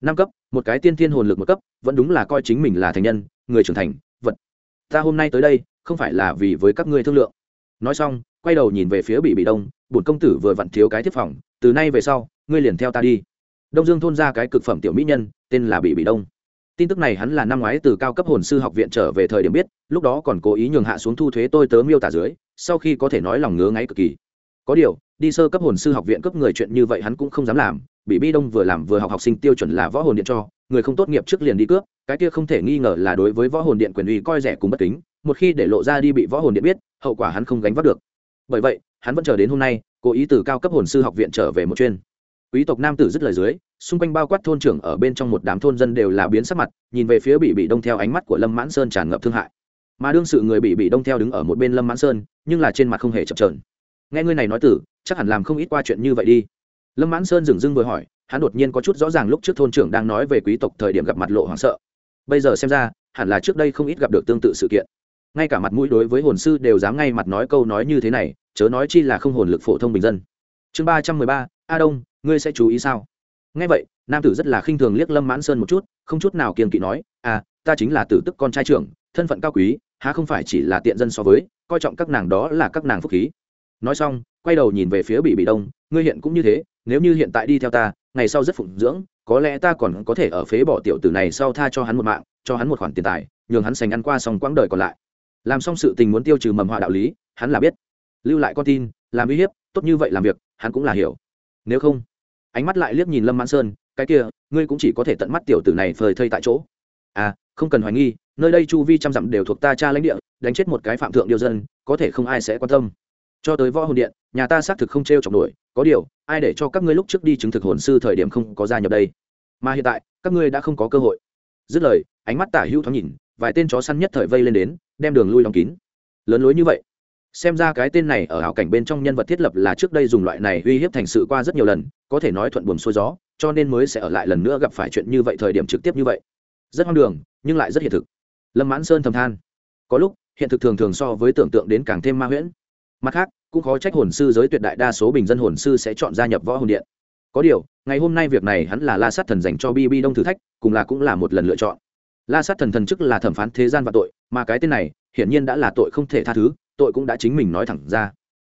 Năm cấp, một cái tiên thiên hồn lực một cấp, vẫn đúng là coi chính mình là thành nhân, người trưởng thành, vật. Ta hôm nay tới đây, không phải là vì với các ngươi thương lượng. Nói xong, quay đầu nhìn về phía bị bị đông, bổn công tử vừa vặn thiếu cái thiết phòng, từ nay về sau, ngươi liền theo ta đi. Đông dương thôn ra cái cực phẩm tiểu mỹ nhân, tên là bị bị đông. Tin tức này hắn là năm ngoái từ cao cấp hồn sư học viện trở về thời điểm biết, lúc đó còn cố ý nhường hạ xuống thu thuế tôi tớ miêu tả dưới, sau khi có thể nói lòng ngứa ngáy cực kỳ có điều, đi sơ cấp hồn sư học viện cấp người chuyện như vậy hắn cũng không dám làm, bị bi đông vừa làm vừa học học sinh tiêu chuẩn là võ hồn điện cho, người không tốt nghiệp trước liền đi cướp, cái kia không thể nghi ngờ là đối với võ hồn điện quyền uy coi rẻ cùng bất kính, một khi để lộ ra đi bị võ hồn điện biết, hậu quả hắn không gánh vác được. Bởi vậy, hắn vẫn chờ đến hôm nay, cố ý từ cao cấp hồn sư học viện trở về một chuyên. Quý tộc nam tử dứt lời dưới, xung quanh bao quát thôn trưởng ở bên trong một đám thôn dân đều là biến sắc mặt, nhìn về phía bị bị đông theo ánh mắt của lâm mãn sơn tràn ngập thương hại. Mà đương sự người bị bị đông theo đứng ở một bên lâm mãn sơn, nhưng là trên mặt không hề chập trờn nghe ngươi này nói tử, chắc hẳn làm không ít qua chuyện như vậy đi. Lâm mãn sơn dừng dưng vừa hỏi, hắn đột nhiên có chút rõ ràng lúc trước thôn trưởng đang nói về quý tộc thời điểm gặp mặt lộ hoảng sợ. Bây giờ xem ra, hẳn là trước đây không ít gặp được tương tự sự kiện. Ngay cả mặt mũi đối với hồn sư đều dám ngay mặt nói câu nói như thế này, chớ nói chi là không hồn lực phổ thông bình dân. Chương ba trăm mười ba, a đông, ngươi sẽ chú ý sao? Ngay vậy, nam tử rất là khinh thường liếc lâm mãn sơn một chút, không chút nào kiên kỵ nói à ta chính là tử tức con trai trưởng, thân phận cao quý, há không phải chỉ là tiện dân so với, coi trọng các nàng đó là các nàng phúc khí nói xong, quay đầu nhìn về phía bị bị đông, ngươi hiện cũng như thế, nếu như hiện tại đi theo ta, ngày sau rất phụng dưỡng, có lẽ ta còn có thể ở phế bỏ tiểu tử này sau tha cho hắn một mạng, cho hắn một khoản tiền tài, nhường hắn sành ăn qua xong quãng đời còn lại. Làm xong sự tình muốn tiêu trừ mầm họa đạo lý, hắn là biết. Lưu lại con tin, làm uy hiếp, tốt như vậy làm việc, hắn cũng là hiểu. Nếu không, ánh mắt lại liếc nhìn lâm mãn sơn, cái kia, ngươi cũng chỉ có thể tận mắt tiểu tử này phơi thây tại chỗ. À không cần hoài nghi, nơi đây chu vi trăm dặm đều thuộc ta cha lãnh địa, đánh chết một cái phạm thượng điêu dân, có thể không ai sẽ quan tâm cho tới võ hồn điện, nhà ta xác thực không t r e o chọc nổi, có điều, ai để cho các ngươi lúc trước đi chứng thực hồn sư thời điểm không có gia nhập đây? Mà hiện tại, các ngươi đã không có cơ hội. Dứt lời, ánh mắt tả hữu thoáng nhìn, vài tên chó săn nhất thời vây lên đến, đem đường lui đóng kín. Lớn lối như vậy. Xem ra cái tên này ở hảo cảnh bên trong nhân vật thiết lập là trước đây dùng loại này uy hiếp thành sự qua rất nhiều lần, có thể nói thuận buồm xuôi gió, cho nên mới sẽ ở lại lần nữa gặp phải chuyện như vậy thời điểm trực tiếp như vậy. Rất hoang đường, nhưng lại rất hiện thực. Lâm mãn sơn thầm than. Có lúc, hiện thực thường thường so với tưởng tượng đến càng thêm ma huyễn mặt khác, cũng khó trách hồn sư giới tuyệt đại đa số bình dân hồn sư sẽ chọn gia nhập võ hồn điện. Có điều, ngày hôm nay việc này hắn là la sát thần dành cho bb đông thử thách, cùng là cũng là một lần lựa chọn. La sát thần thần chức là thẩm phán thế gian và tội, mà cái tên này, hiển nhiên đã là tội không thể tha thứ, tội cũng đã chính mình nói thẳng ra.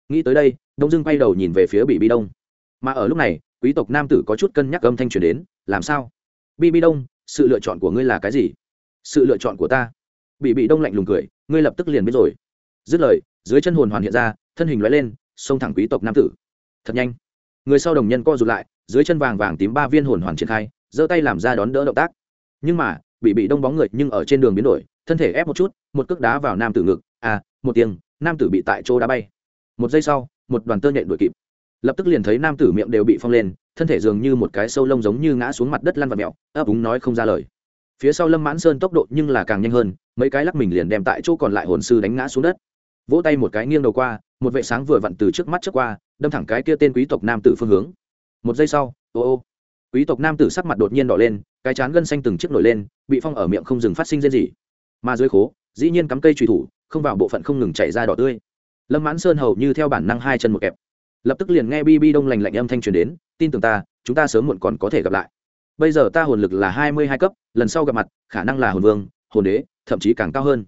Nghĩ tới đây, đông Dương quay đầu nhìn về phía bị bi đông. Mà ở lúc này, quý tộc nam tử có chút cân nhắc âm thanh truyền đến, làm sao? Bi bi đông, sự lựa chọn của ngươi là cái gì? Sự lựa chọn của ta. Bị bị đông lạnh lùng cười, ngươi lập tức liền biết rồi. Dứt lời dưới chân hồn hoàn hiện ra, thân hình loại lên, xông thẳng quý tộc nam tử. Thật nhanh. Người sau đồng nhân co rụt lại, dưới chân vàng vàng tím ba viên hồn hoàn triển khai, giơ tay làm ra đón đỡ động tác. Nhưng mà, bị bị đông bóng người nhưng ở trên đường biến đổi, thân thể ép một chút, một cước đá vào nam tử ngực. À một tiếng, nam tử bị tại chỗ đá bay. Một giây sau, một đoàn tơ nhện đuổi kịp. Lập tức liền thấy nam tử miệng đều bị phong lên, thân thể dường như một cái sâu lông giống như ngã xuống mặt đất lăn và mẹo ấp úng nói không ra lời. Phía sau lâm mãn sơn tốc độ nhưng là càng nhanh hơn, mấy cái lắc mình liền đem tại chỗ còn lại hồn sư đánh ngã xuống đất vỗ tay một cái nghiêng đầu qua, một vệ sáng vừa vặn từ trước mắt trước qua, đâm thẳng cái kia tên quý tộc nam tử phương hướng. Một giây sau, ô ô, quý tộc nam tử sắc mặt đột nhiên đỏ lên, cái chán gân xanh từng chiếc nổi lên, bị phong ở miệng không dừng phát sinh rên gì mà dưới khố, dĩ nhiên cắm cây truy thủ, không vào bộ phận không ngừng chảy ra đỏ tươi. Lâm mãn sơn hầu như theo bản năng hai chân một kẹp. Lập tức liền nghe bi bi đông lành lạnh âm thanh truyền đến, tin tưởng ta, chúng ta sớm muộn còn có thể gặp lại. Bây giờ ta hồn lực là hai mươi hai cấp, lần sau gặp mặt, khả năng là hồn vương, hồn đế, thậm chí càng cao hơn.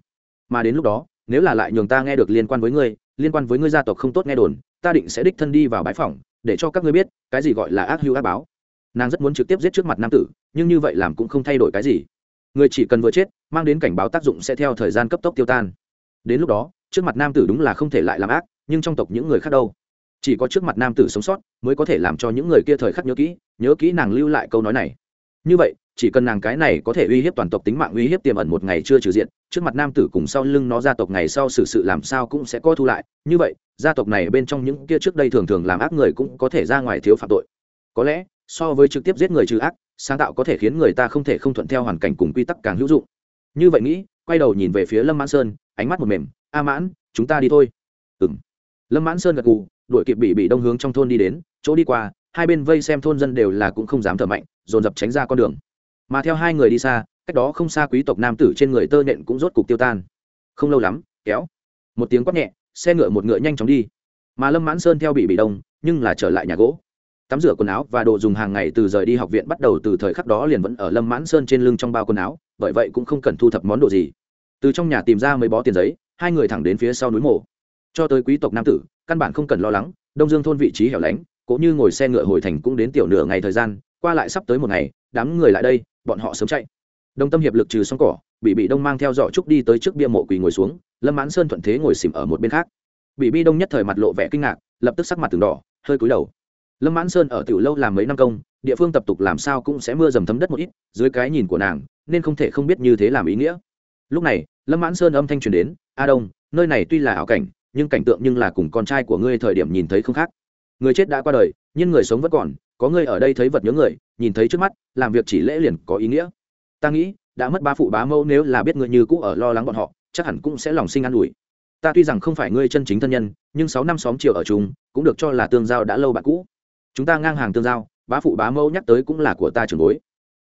Mà đến lúc đó nếu là lại nhường ta nghe được liên quan với ngươi, liên quan với ngươi gia tộc không tốt nghe đồn, ta định sẽ đích thân đi vào bãi phòng, để cho các ngươi biết, cái gì gọi là ác hữu ác báo. Nàng rất muốn trực tiếp giết trước mặt nam tử, nhưng như vậy làm cũng không thay đổi cái gì. Người chỉ cần vừa chết, mang đến cảnh báo tác dụng sẽ theo thời gian cấp tốc tiêu tan. Đến lúc đó, trước mặt nam tử đúng là không thể lại làm ác, nhưng trong tộc những người khác đâu? Chỉ có trước mặt nam tử sống sót, mới có thể làm cho những người kia thời khắc nhớ kỹ nhớ kỹ nàng lưu lại câu nói này. Như vậy chỉ cần nàng cái này có thể uy hiếp toàn tộc tính mạng, uy hiếp tiềm ẩn một ngày chưa trừ diện, trước mặt nam tử cùng sau lưng nó gia tộc ngày sau xử sự làm sao cũng sẽ có thu lại. Như vậy, gia tộc này bên trong những kia trước đây thường thường làm ác người cũng có thể ra ngoài thiếu phạm tội. Có lẽ, so với trực tiếp giết người trừ ác, sáng tạo có thể khiến người ta không thể không thuận theo hoàn cảnh cùng quy tắc càng hữu dụng. Như vậy nghĩ, quay đầu nhìn về phía lâm mãn sơn, ánh mắt một mềm, a mãn, chúng ta đi thôi. Ừng lâm mãn sơn gật gù đội kịp bị bị đông hướng trong thôn đi đến, chỗ đi qua, hai bên vây xem thôn dân đều là cũng không dám thở mạnh, dồn dập tránh ra con đường mà theo hai người đi xa, cách đó không xa quý tộc nam tử trên người tơ nện cũng rốt cục tiêu tan. Không lâu lắm, kéo, một tiếng quát nhẹ, xe ngựa một ngựa nhanh chóng đi. Mà lâm mãn sơn theo bị bị đông, nhưng là trở lại nhà gỗ. Tắm rửa quần áo và đồ dùng hàng ngày từ rời đi học viện bắt đầu từ thời khắc đó liền vẫn ở lâm mãn sơn trên lưng trong bao quần áo, bởi vậy cũng không cần thu thập món đồ gì. Từ trong nhà tìm ra mấy bó tiền giấy, hai người thẳng đến phía sau núi mổ cho tới quý tộc nam tử, căn bản không cần lo lắng, đông dương thôn vị trí hẻo lánh cũng như ngồi xe ngựa hồi thành cũng đến tiểu nửa ngày thời gian qua lại sắp tới một ngày, đám người lại đây, bọn họ sớm chạy. Đông tâm hiệp lực trừ xong cỏ bị bị đông mang theo dọ trúc đi tới trước bia mộ quỳ ngồi xuống, lâm mãn sơn thuận thế ngồi xỉm ở một bên khác. Bị bi đông nhất thời mặt lộ vẻ kinh ngạc, lập tức sắc mặt từng đỏ, hơi cúi đầu. Lâm mãn sơn ở tiểu lâu làm mấy năm công, địa phương tập tục làm sao cũng sẽ mưa dầm thấm đất một ít, dưới cái nhìn của nàng, nên không thể không biết như thế làm ý nghĩa. Lúc này, lâm mãn sơn âm thanh truyền đến, a đông, nơi này tuy là ảo cảnh, nhưng cảnh tượng nhưng là cùng con trai của ngươi thời điểm nhìn thấy không khác. Người chết đã qua đời, nhưng người sống vẫn còn có ngươi ở đây thấy vật nhớ người, nhìn thấy trước mắt, làm việc chỉ lễ liền có ý nghĩa. Ta nghĩ, đã mất ba phụ bá mẫu nếu là biết ngươi như cũ ở lo lắng bọn họ, chắc hẳn cũng sẽ lòng sinh an ủi. Ta tuy rằng không phải ngươi chân chính thân nhân, nhưng sáu năm xóm chiều ở chung, cũng được cho là tương giao đã lâu bạn cũ. Chúng ta ngang hàng tương giao, bá phụ bá mẫu nhắc tới cũng là của ta trường bối.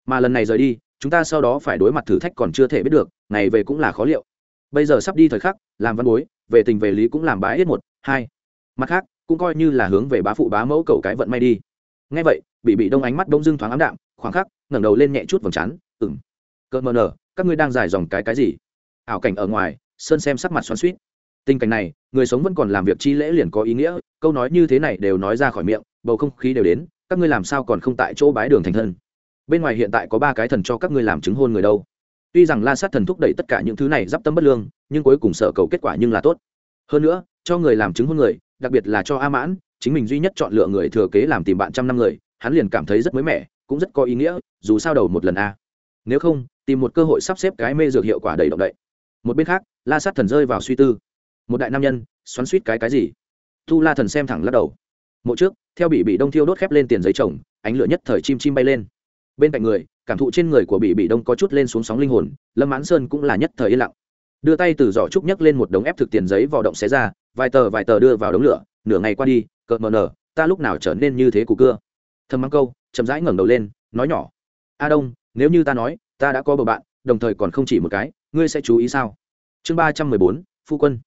Mà lần này rời đi, chúng ta sau đó phải đối mặt thử thách còn chưa thể biết được, ngày về cũng là khó liệu. Bây giờ sắp đi thời khắc, làm văn bối, về tình về lý cũng làm bá hết một, hai. Mặt khác, cũng coi như là hướng về bá phụ bá mẫu cầu cái vận may đi ngay vậy bị bị đông ánh mắt đông dưng thoáng ám đạm, khoảng khắc, ngẩng đầu lên nhẹ chút vầng trán ừng cợt mờ nở, các ngươi đang dài dòng cái cái gì? Ảo cảnh ở ngoài, sơn xem sắc mặt xoắn suýt tình cảnh này, người sống vẫn còn làm việc chi lễ liền có ý nghĩa, câu nói như thế này đều nói ra khỏi miệng, bầu không khí đều đến, các ngươi làm sao còn không tại chỗ bái đường thành thân? Bên ngoài hiện tại có ba cái thần cho các ngươi làm chứng hôn người đâu. Tuy rằng la sát thần thúc đẩy tất cả những thứ này d i p tâm bất lương, nhưng cuối cùng sợ cầu kết quả nhưng là tốt. Hơn nữa, cho người làm chứng hôn người, đặc biệt là cho a mãn chính mình duy nhất chọn lựa người thừa kế làm tìm bạn trăm năm người, hắn liền cảm thấy rất mới mẻ, cũng rất có ý nghĩa, dù sao đầu một lần a. Nếu không, tìm một cơ hội sắp xếp cái mê dược hiệu quả đầy động đậy. Một bên khác, la sát thần rơi vào suy tư. Một đại nam nhân, xoắn suýt cái cái gì? Thu la thần xem thẳng lắc đầu. Mộ trước, theo bị bị đông thiêu đốt khép lên tiền giấy chồng, ánh lửa nhất thời chim chim bay lên. Bên cạnh người, cảm thụ trên người của bị bị đông có chút lên xuống sóng linh hồn, lâm mãn sơn cũng là nhất thời yên lặng. Đưa tay từ giỏ trúc nhấc lên một đống ép thực tiền giấy vào động xé ra, vài tờ vài tờ đưa vào đống lửa, nửa ngày qua đi cợt mờ nở ta lúc nào trở nên như thế cụ cưa? Thầm mắng câu, chậm rãi ngẩng đầu lên, nói nhỏ. A đông, nếu như ta nói, ta đã có bờ bạn, đồng thời còn không chỉ một cái, ngươi sẽ chú ý sao? Chương ba trăm mười bốn, phu quân.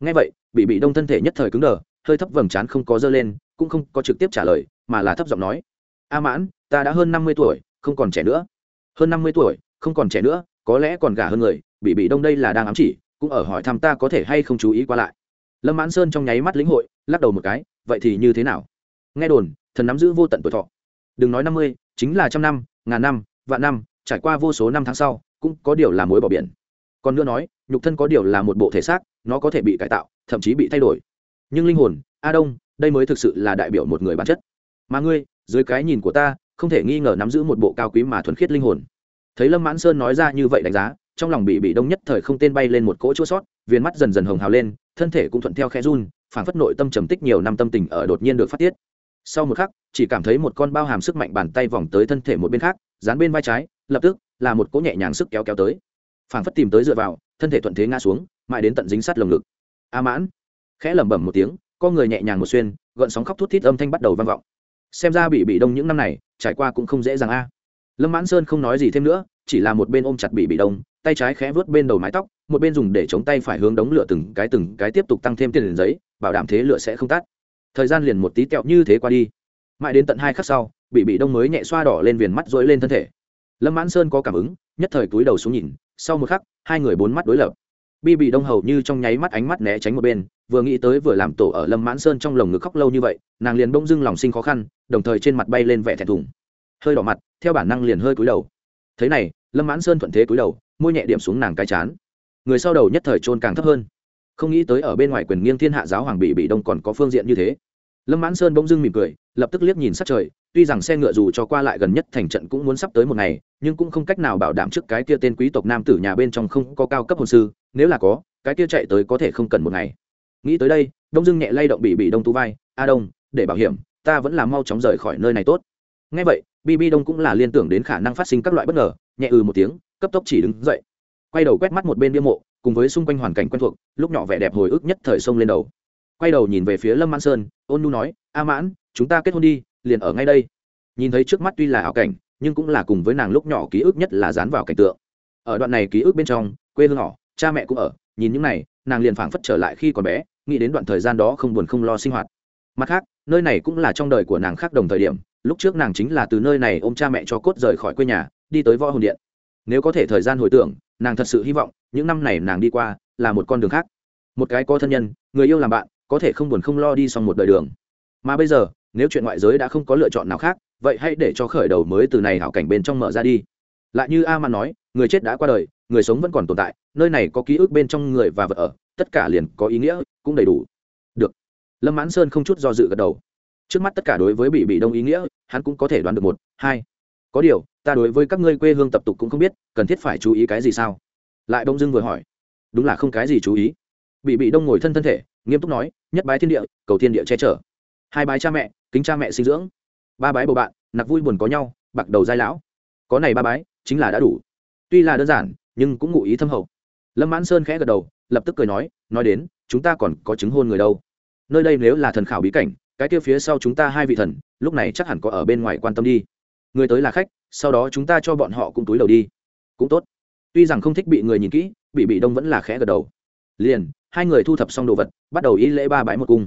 Nghe vậy, bị bị đông thân thể nhất thời cứng đờ, hơi thấp vầng trán không có dơ lên, cũng không có trực tiếp trả lời, mà là thấp giọng nói. A mãn, ta đã hơn năm mươi tuổi, không còn trẻ nữa. Hơn năm mươi tuổi, không còn trẻ nữa, có lẽ còn gả hơn người, bị bị đông đây là đang ám chỉ, cũng ở hỏi thăm ta có thể hay không chú ý qua lại lâm mãn sơn trong nháy mắt lĩnh hội, lắc đầu một cái, vậy thì như thế nào? Nghe đồn, thần nắm giữ vô tận tuổi thọ. Đừng nói năm mươi, chính là trăm năm, ngàn năm, vạn năm, trải qua vô số năm tháng sau, cũng có điều là mối bỏ biển. Còn nữa nói, nhục thân có điều là một bộ thể xác, nó có thể bị cải tạo, thậm chí bị thay đổi. Nhưng linh hồn, a đông, đây mới thực sự là đại biểu một người bản chất. Mà ngươi, dưới cái nhìn của ta, không thể nghi ngờ nắm giữ một bộ cao quý mà thuần khiết linh hồn. Thấy lâm mãn sơn nói ra như vậy đánh giá, trong lòng bị bị đông nhất thời không tên bay lên một cỗ chỗ sót, viên mắt dần dần hồng hào lên thân thể cũng thuận theo khe run phản phất nội tâm trầm tích nhiều năm tâm tình ở đột nhiên được phát tiết. Sau một khắc, chỉ cảm thấy một con bao hàm sức mạnh bàn tay vòng tới thân thể một bên khác, dán bên vai trái, lập tức, là một cỗ nhẹ nhàng sức kéo kéo tới. Phản phất tìm tới dựa vào, thân thể thuận thế ngã xuống, mãi đến tận dính sát lồng ngực. A mãn. Khẽ lẩm bẩm một tiếng, con người nhẹ nhàng một xuyên, gợn sóng khóc thút thít âm thanh bắt đầu vang vọng. Xem ra bị bị đông những năm này, trải qua cũng không dễ dàng a. Lâm mãn sơn không nói gì thêm nữa, chỉ là một bên ôm chặt bị bị đông, tay trái khẽ vớt bên đầu mái tóc một bên dùng để chống tay phải hướng đống lửa từng cái từng cái tiếp tục tăng thêm tiền liền giấy, bảo đảm thế lửa sẽ không tắt. Thời gian liền một tí tẹo như thế qua đi. Mãi đến tận hai khắc sau, bị bị đông mới nhẹ xoa đỏ lên viền mắt dối lên thân thể. Lâm mãn sơn có cảm ứng, nhất thời túi đầu xuống nhìn, sau một khắc, hai người bốn mắt đối lập. Bi bị đông hầu như trong nháy mắt ánh mắt né tránh một bên, vừa nghĩ tới vừa làm tổ ở lâm mãn sơn trong lồng ngực khóc lâu như vậy, nàng liền bỗng dưng lòng sinh khó khăn, đồng thời trên mặt bay lên vẻ thẹn thùng. Hơi đỏ mặt, theo bản năng liền hơi cúi đầu. Thế này, lâm mãn sơn thuận thế cúi đầu, môi nhẹ điểm xuống nàng cái chán người sau đầu nhất thời trôn càng thấp hơn. Không nghĩ tới ở bên ngoài quyền nghiêng thiên hạ giáo hoàng bị bị đông còn có phương diện như thế. Lâm mãn sơn bỗng dưng mỉm cười, lập tức liếc nhìn sát trời, tuy rằng xe ngựa dù cho qua lại gần nhất thành trận cũng muốn sắp tới một ngày, nhưng cũng không cách nào bảo đảm trước cái kia tên quý tộc nam tử nhà bên trong không có cao cấp hồn sư, nếu là có, cái kia chạy tới có thể không cần một ngày. Nghĩ tới đây, đông dưng nhẹ lay động bị bị đông tu vai, a đông, để bảo hiểm, ta vẫn là mau chóng rời khỏi nơi này tốt. Ngay vậy bb đông cũng là liên tưởng đến khả năng phát sinh các loại bất ngờ, nhẹ ừ một tiếng, cấp tốc chỉ đứng dậy quay đầu quét mắt một bên bia mộ, cùng với xung quanh hoàn cảnh quen thuộc, lúc nhỏ vẻ đẹp hồi ức nhất thời sông lên đầu. Quay đầu nhìn về phía lâm mãn sơn, ôn nu nói, a mãn, chúng ta kết hôn đi, liền ở ngay đây. Nhìn thấy trước mắt tuy là ảo cảnh, nhưng cũng là cùng với nàng lúc nhỏ ký ức nhất là dán vào cảnh tượng. Ở đoạn này ký ức bên trong, quê hương nhỏ cha mẹ cũng ở, nhìn những này, nàng liền phảng phất trở lại khi còn bé, nghĩ đến đoạn thời gian đó không buồn không lo sinh hoạt. Mặt khác, nơi này cũng là trong đời của nàng khác đồng thời điểm, lúc trước nàng chính là từ nơi này ôm cha mẹ cho cốt rời khỏi quê nhà, đi tới võ hồn điện. Nếu có thể thời gian hồi tưởng nàng thật sự hy vọng những năm này nàng đi qua là một con đường khác. Một cái có thân nhân, người yêu làm bạn, có thể không buồn không lo đi xong một đời đường. Mà bây giờ, nếu chuyện ngoại giới đã không có lựa chọn nào khác, vậy hãy để cho khởi đầu mới từ này hảo cảnh bên trong mở ra đi. Lại như a man nói, người chết đã qua đời, người sống vẫn còn tồn tại, nơi này có ký ức bên trong người và vật ở, tất cả liền có ý nghĩa, cũng đầy đủ. Được. Lâm mãn sơn không chút do dự gật đầu. Trước mắt tất cả đối với bị bị đông ý nghĩa, hắn cũng có thể đoán được một, hai có điều, ta đối với các ngươi quê hương tập tục cũng không biết, cần thiết phải chú ý cái gì sao? Lại đông dưng vừa hỏi. Đúng là không cái gì chú ý. Bị bị đông ngồi thân thân thể, nghiêm túc nói, nhất bái thiên địa, cầu thiên địa che chở. Hai bái cha mẹ, kính cha mẹ sinh dưỡng. Ba bái bầu bạn, nặc vui buồn có nhau, bạc đầu giai lão. Có này ba bái, chính là đã đủ. Tuy là đơn giản, nhưng cũng ngụ ý thâm hậu. Lâm mãn sơn khẽ gật đầu, lập tức cười nói nói đến, chúng ta còn có chứng hôn người đâu. Nơi đây nếu là thần khảo bí cảnh, cái kia phía sau chúng ta hai vị thần, lúc này chắc hẳn có ở bên ngoài quan tâm đi người tới là khách, sau đó chúng ta cho bọn họ cũng túi đầu đi. Cũng tốt. Tuy rằng không thích bị người nhìn kỹ, bị bị đông vẫn là khẽ gật đầu. Liền, hai người thu thập xong đồ vật, bắt đầu y lễ ba bãi một cung.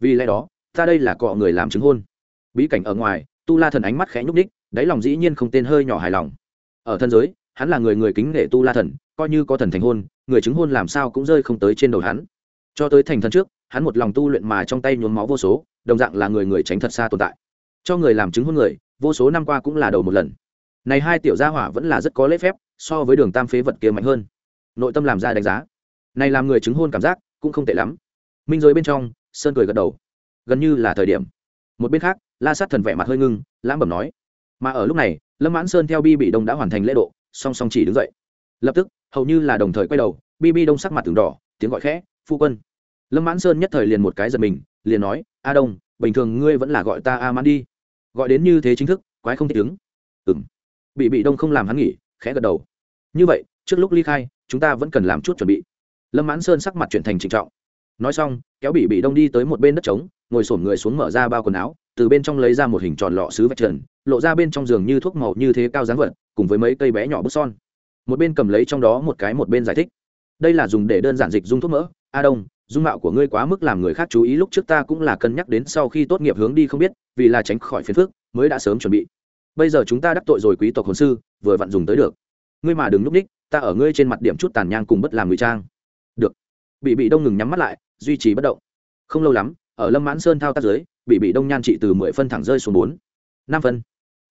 Vì lẽ đó, ta đây là cọ người làm chứng hôn. Bí cảnh ở ngoài, tu la thần ánh mắt khẽ nhúc ních đáy lòng dĩ nhiên không tên hơi nhỏ hài lòng. Ở thân giới, hắn là người người kính nể tu la thần, coi như có thần thành hôn, người chứng hôn làm sao cũng rơi không tới trên đầu hắn. Cho tới thành thần trước, hắn một lòng tu luyện mà trong tay nhuốm máu vô số, đồng dạng là người người tránh thật xa tồn tại cho người làm chứng hôn người, vô số năm qua cũng là đầu một lần. Này hai tiểu gia hỏa vẫn là rất có lễ phép, so với đường tam phế vật kia mạnh hơn. Nội tâm làm ra đánh giá. Này làm người chứng hôn cảm giác cũng không tệ lắm. Minh giới bên trong, sơn cười gật đầu. Gần như là thời điểm. Một bên khác, la sát thần vẻ mặt hơi ngưng, lãm bẩm nói. Mà ở lúc này, lâm mãn sơn theo bi bị đông đã hoàn thành lễ độ, song song chỉ đứng dậy. Lập tức, hầu như là đồng thời quay đầu, bi bi đông sắc mặt từng đỏ, tiếng gọi khẽ, phu quân. Lâm mãn sơn nhất thời liền một cái giật mình, liền nói, a đông, bình thường ngươi vẫn là gọi ta a mãn đi gọi đến như thế chính thức, quái không thích ứng. Ừng bị bị đông không làm hắn nghỉ, khẽ gật đầu. Như vậy, trước lúc ly khai, chúng ta vẫn cần làm chút chuẩn bị. Lâm mãn sơn sắc mặt chuyển thành trịnh trọng. Nói xong, kéo bị bị đông đi tới một bên đất trống, ngồi sổm người xuống mở ra bao quần áo, từ bên trong lấy ra một hình tròn lọ sứ vạch trần, lộ ra bên trong giường như thuốc màu như thế cao dáng vật, cùng với mấy cây bé nhỏ bút son. Một bên cầm lấy trong đó một cái một bên giải thích. Đây là dùng để đơn giản dịch dung thuốc mỡ, a đông dung mạo của ngươi quá mức làm người khác chú ý, lúc trước ta cũng là cân nhắc đến sau khi tốt nghiệp hướng đi không biết, vì là tránh khỏi phiền phức, mới đã sớm chuẩn bị. Bây giờ chúng ta đắc tội rồi quý tộc hồn sư, vừa vặn dùng tới được. Ngươi mà đừng núp ních, ta ở ngươi trên mặt điểm chút tàn nhang cùng bất làm ngụy trang. Được. Bị bị đông ngừng nhắm mắt lại, duy trì bất động. Không lâu lắm, ở lâm mãn sơn thao tác dưới, bị bị đông nhan trị từ mười phân thẳng rơi xuống bốn, năm phân.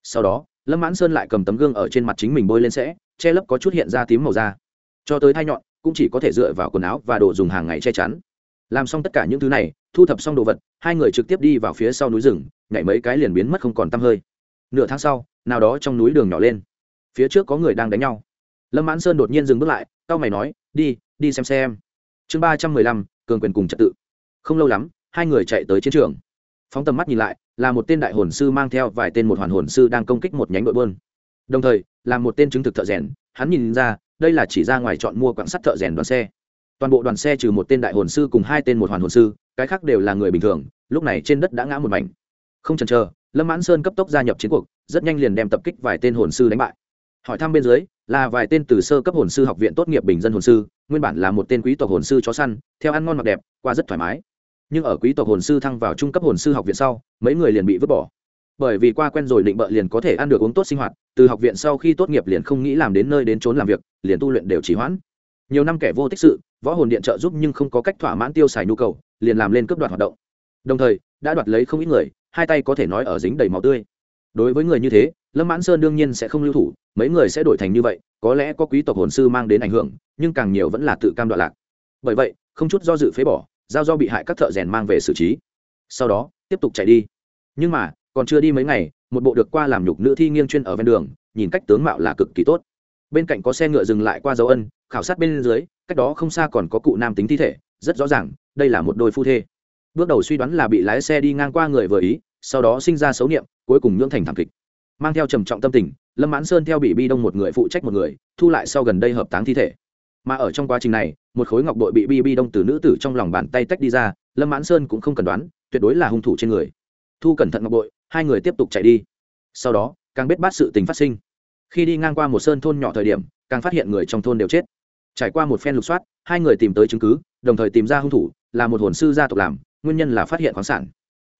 Sau đó, lâm mãn sơn lại cầm tấm gương ở trên mặt chính mình bôi lên sẽ, che lấp có chút hiện ra tím màu da. Cho tới thai nhọn cũng chỉ có thể dựa vào quần áo và đồ dùng hàng ngày che chắn. Làm xong tất cả những thứ này, thu thập xong đồ vật, hai người trực tiếp đi vào phía sau núi rừng, nhảy mấy cái liền biến mất không còn t hơi. Nửa tháng sau, nào đó trong núi đường nhỏ lên. Phía trước có người đang đánh nhau. Lâm mãn sơn đột nhiên dừng bước lại tao mày nói, đi đi xem xem. Chương ba trăm mười lăm, cường quyền cùng trật tự. Không lâu lắm, hai người chạy tới chiến trường. Phóng tầm mắt nhìn lại, là một tên đại hồn sư mang theo vài tên một hoàn hồn sư đang công kích một nhánh đội bơn đồng thời, là một tên chứng thực thợ rèn, hắn nhìn ra đây là chỉ ra ngoài chọn mua quặng sắt thợ rèn đoàn xe. Toàn bộ đoàn xe trừ một tên đại hồn sư cùng hai tên một hoàn hồn sư, cái khác đều là người bình thường, lúc này trên đất đã ngã một mảnh. Không chần chờ, lâm mãn sơn cấp tốc gia nhập chiến cuộc, rất nhanh liền đem tập kích vài tên hồn sư đánh bại. Hỏi thăm bên dưới, là vài tên từ sơ cấp hồn sư học viện tốt nghiệp bình dân hồn sư, nguyên bản là một tên quý tộc hồn sư chó săn, theo ăn ngon mặc đẹp, qua rất thoải mái. Nhưng ở quý tộc hồn sư thăng vào trung cấp hồn sư học viện sau, mấy người liền bị vứt bỏ bởi vì qua quen rồi định bợ liền có thể ăn được uống tốt sinh hoạt, từ học viện sau khi tốt nghiệp liền không nghĩ làm đến nơi đến trốn làm việc, liền tu luyện đều chỉ hoãn. Nhiều năm kẻ vô tích sự, võ hồn điện trợ giúp nhưng không có cách thỏa mãn tiêu xài nhu cầu, liền làm lên cướp đoạt hoạt động. Đồng thời, đã đoạt lấy không ít người, hai tay có thể nói ở dính đầy máu tươi. Đối với người như thế, lâm mãn sơn đương nhiên sẽ không lưu thủ, mấy người sẽ đổi thành như vậy, có lẽ có quý tộc hồn sư mang đến ảnh hưởng, nhưng càng nhiều vẫn là tự cam đoạn lạc. Bởi vậy, không chút do dự phế bỏ, giao do bị hại các thợ rèn mang về xử trí. Sau đó, tiếp tục chạy đi. Nhưng mà còn chưa đi mấy ngày, một bộ được qua làm nhục nữ thi nghiêng chuyên ở ven đường, nhìn cách tướng mạo là cực kỳ tốt. Bên cạnh có xe ngựa dừng lại qua dấu ân, khảo sát bên dưới, cách đó không xa còn có cụ nam tính thi thể, rất rõ ràng, đây là một đôi phu thê. Bước đầu suy đoán là bị lái xe đi ngang qua người vừa ý, sau đó sinh ra xấu niệm, cuối cùng nhưỡng thành thảm kịch. Mang theo trầm trọng tâm tình, lâm mãn sơn theo bị bi đông một người phụ trách một người, thu lại sau gần đây hợp táng thi thể. Mà ở trong quá trình này, một khối ngọc bội bị bi bi đông từ nữ tử trong lòng bàn tay tách đi ra, lâm mãn sơn cũng không cần đoán, tuyệt đối là hung thủ trên người. Thu cẩn thận ngọc bội hai người tiếp tục chạy đi. Sau đó, càng biết bát sự tình phát sinh. Khi đi ngang qua một sơn thôn nhỏ thời điểm, càng phát hiện người trong thôn đều chết. Trải qua một phen lục soát, hai người tìm tới chứng cứ, đồng thời tìm ra hung thủ, là một hồn sư gia tộc làm, nguyên nhân là phát hiện khoáng sản.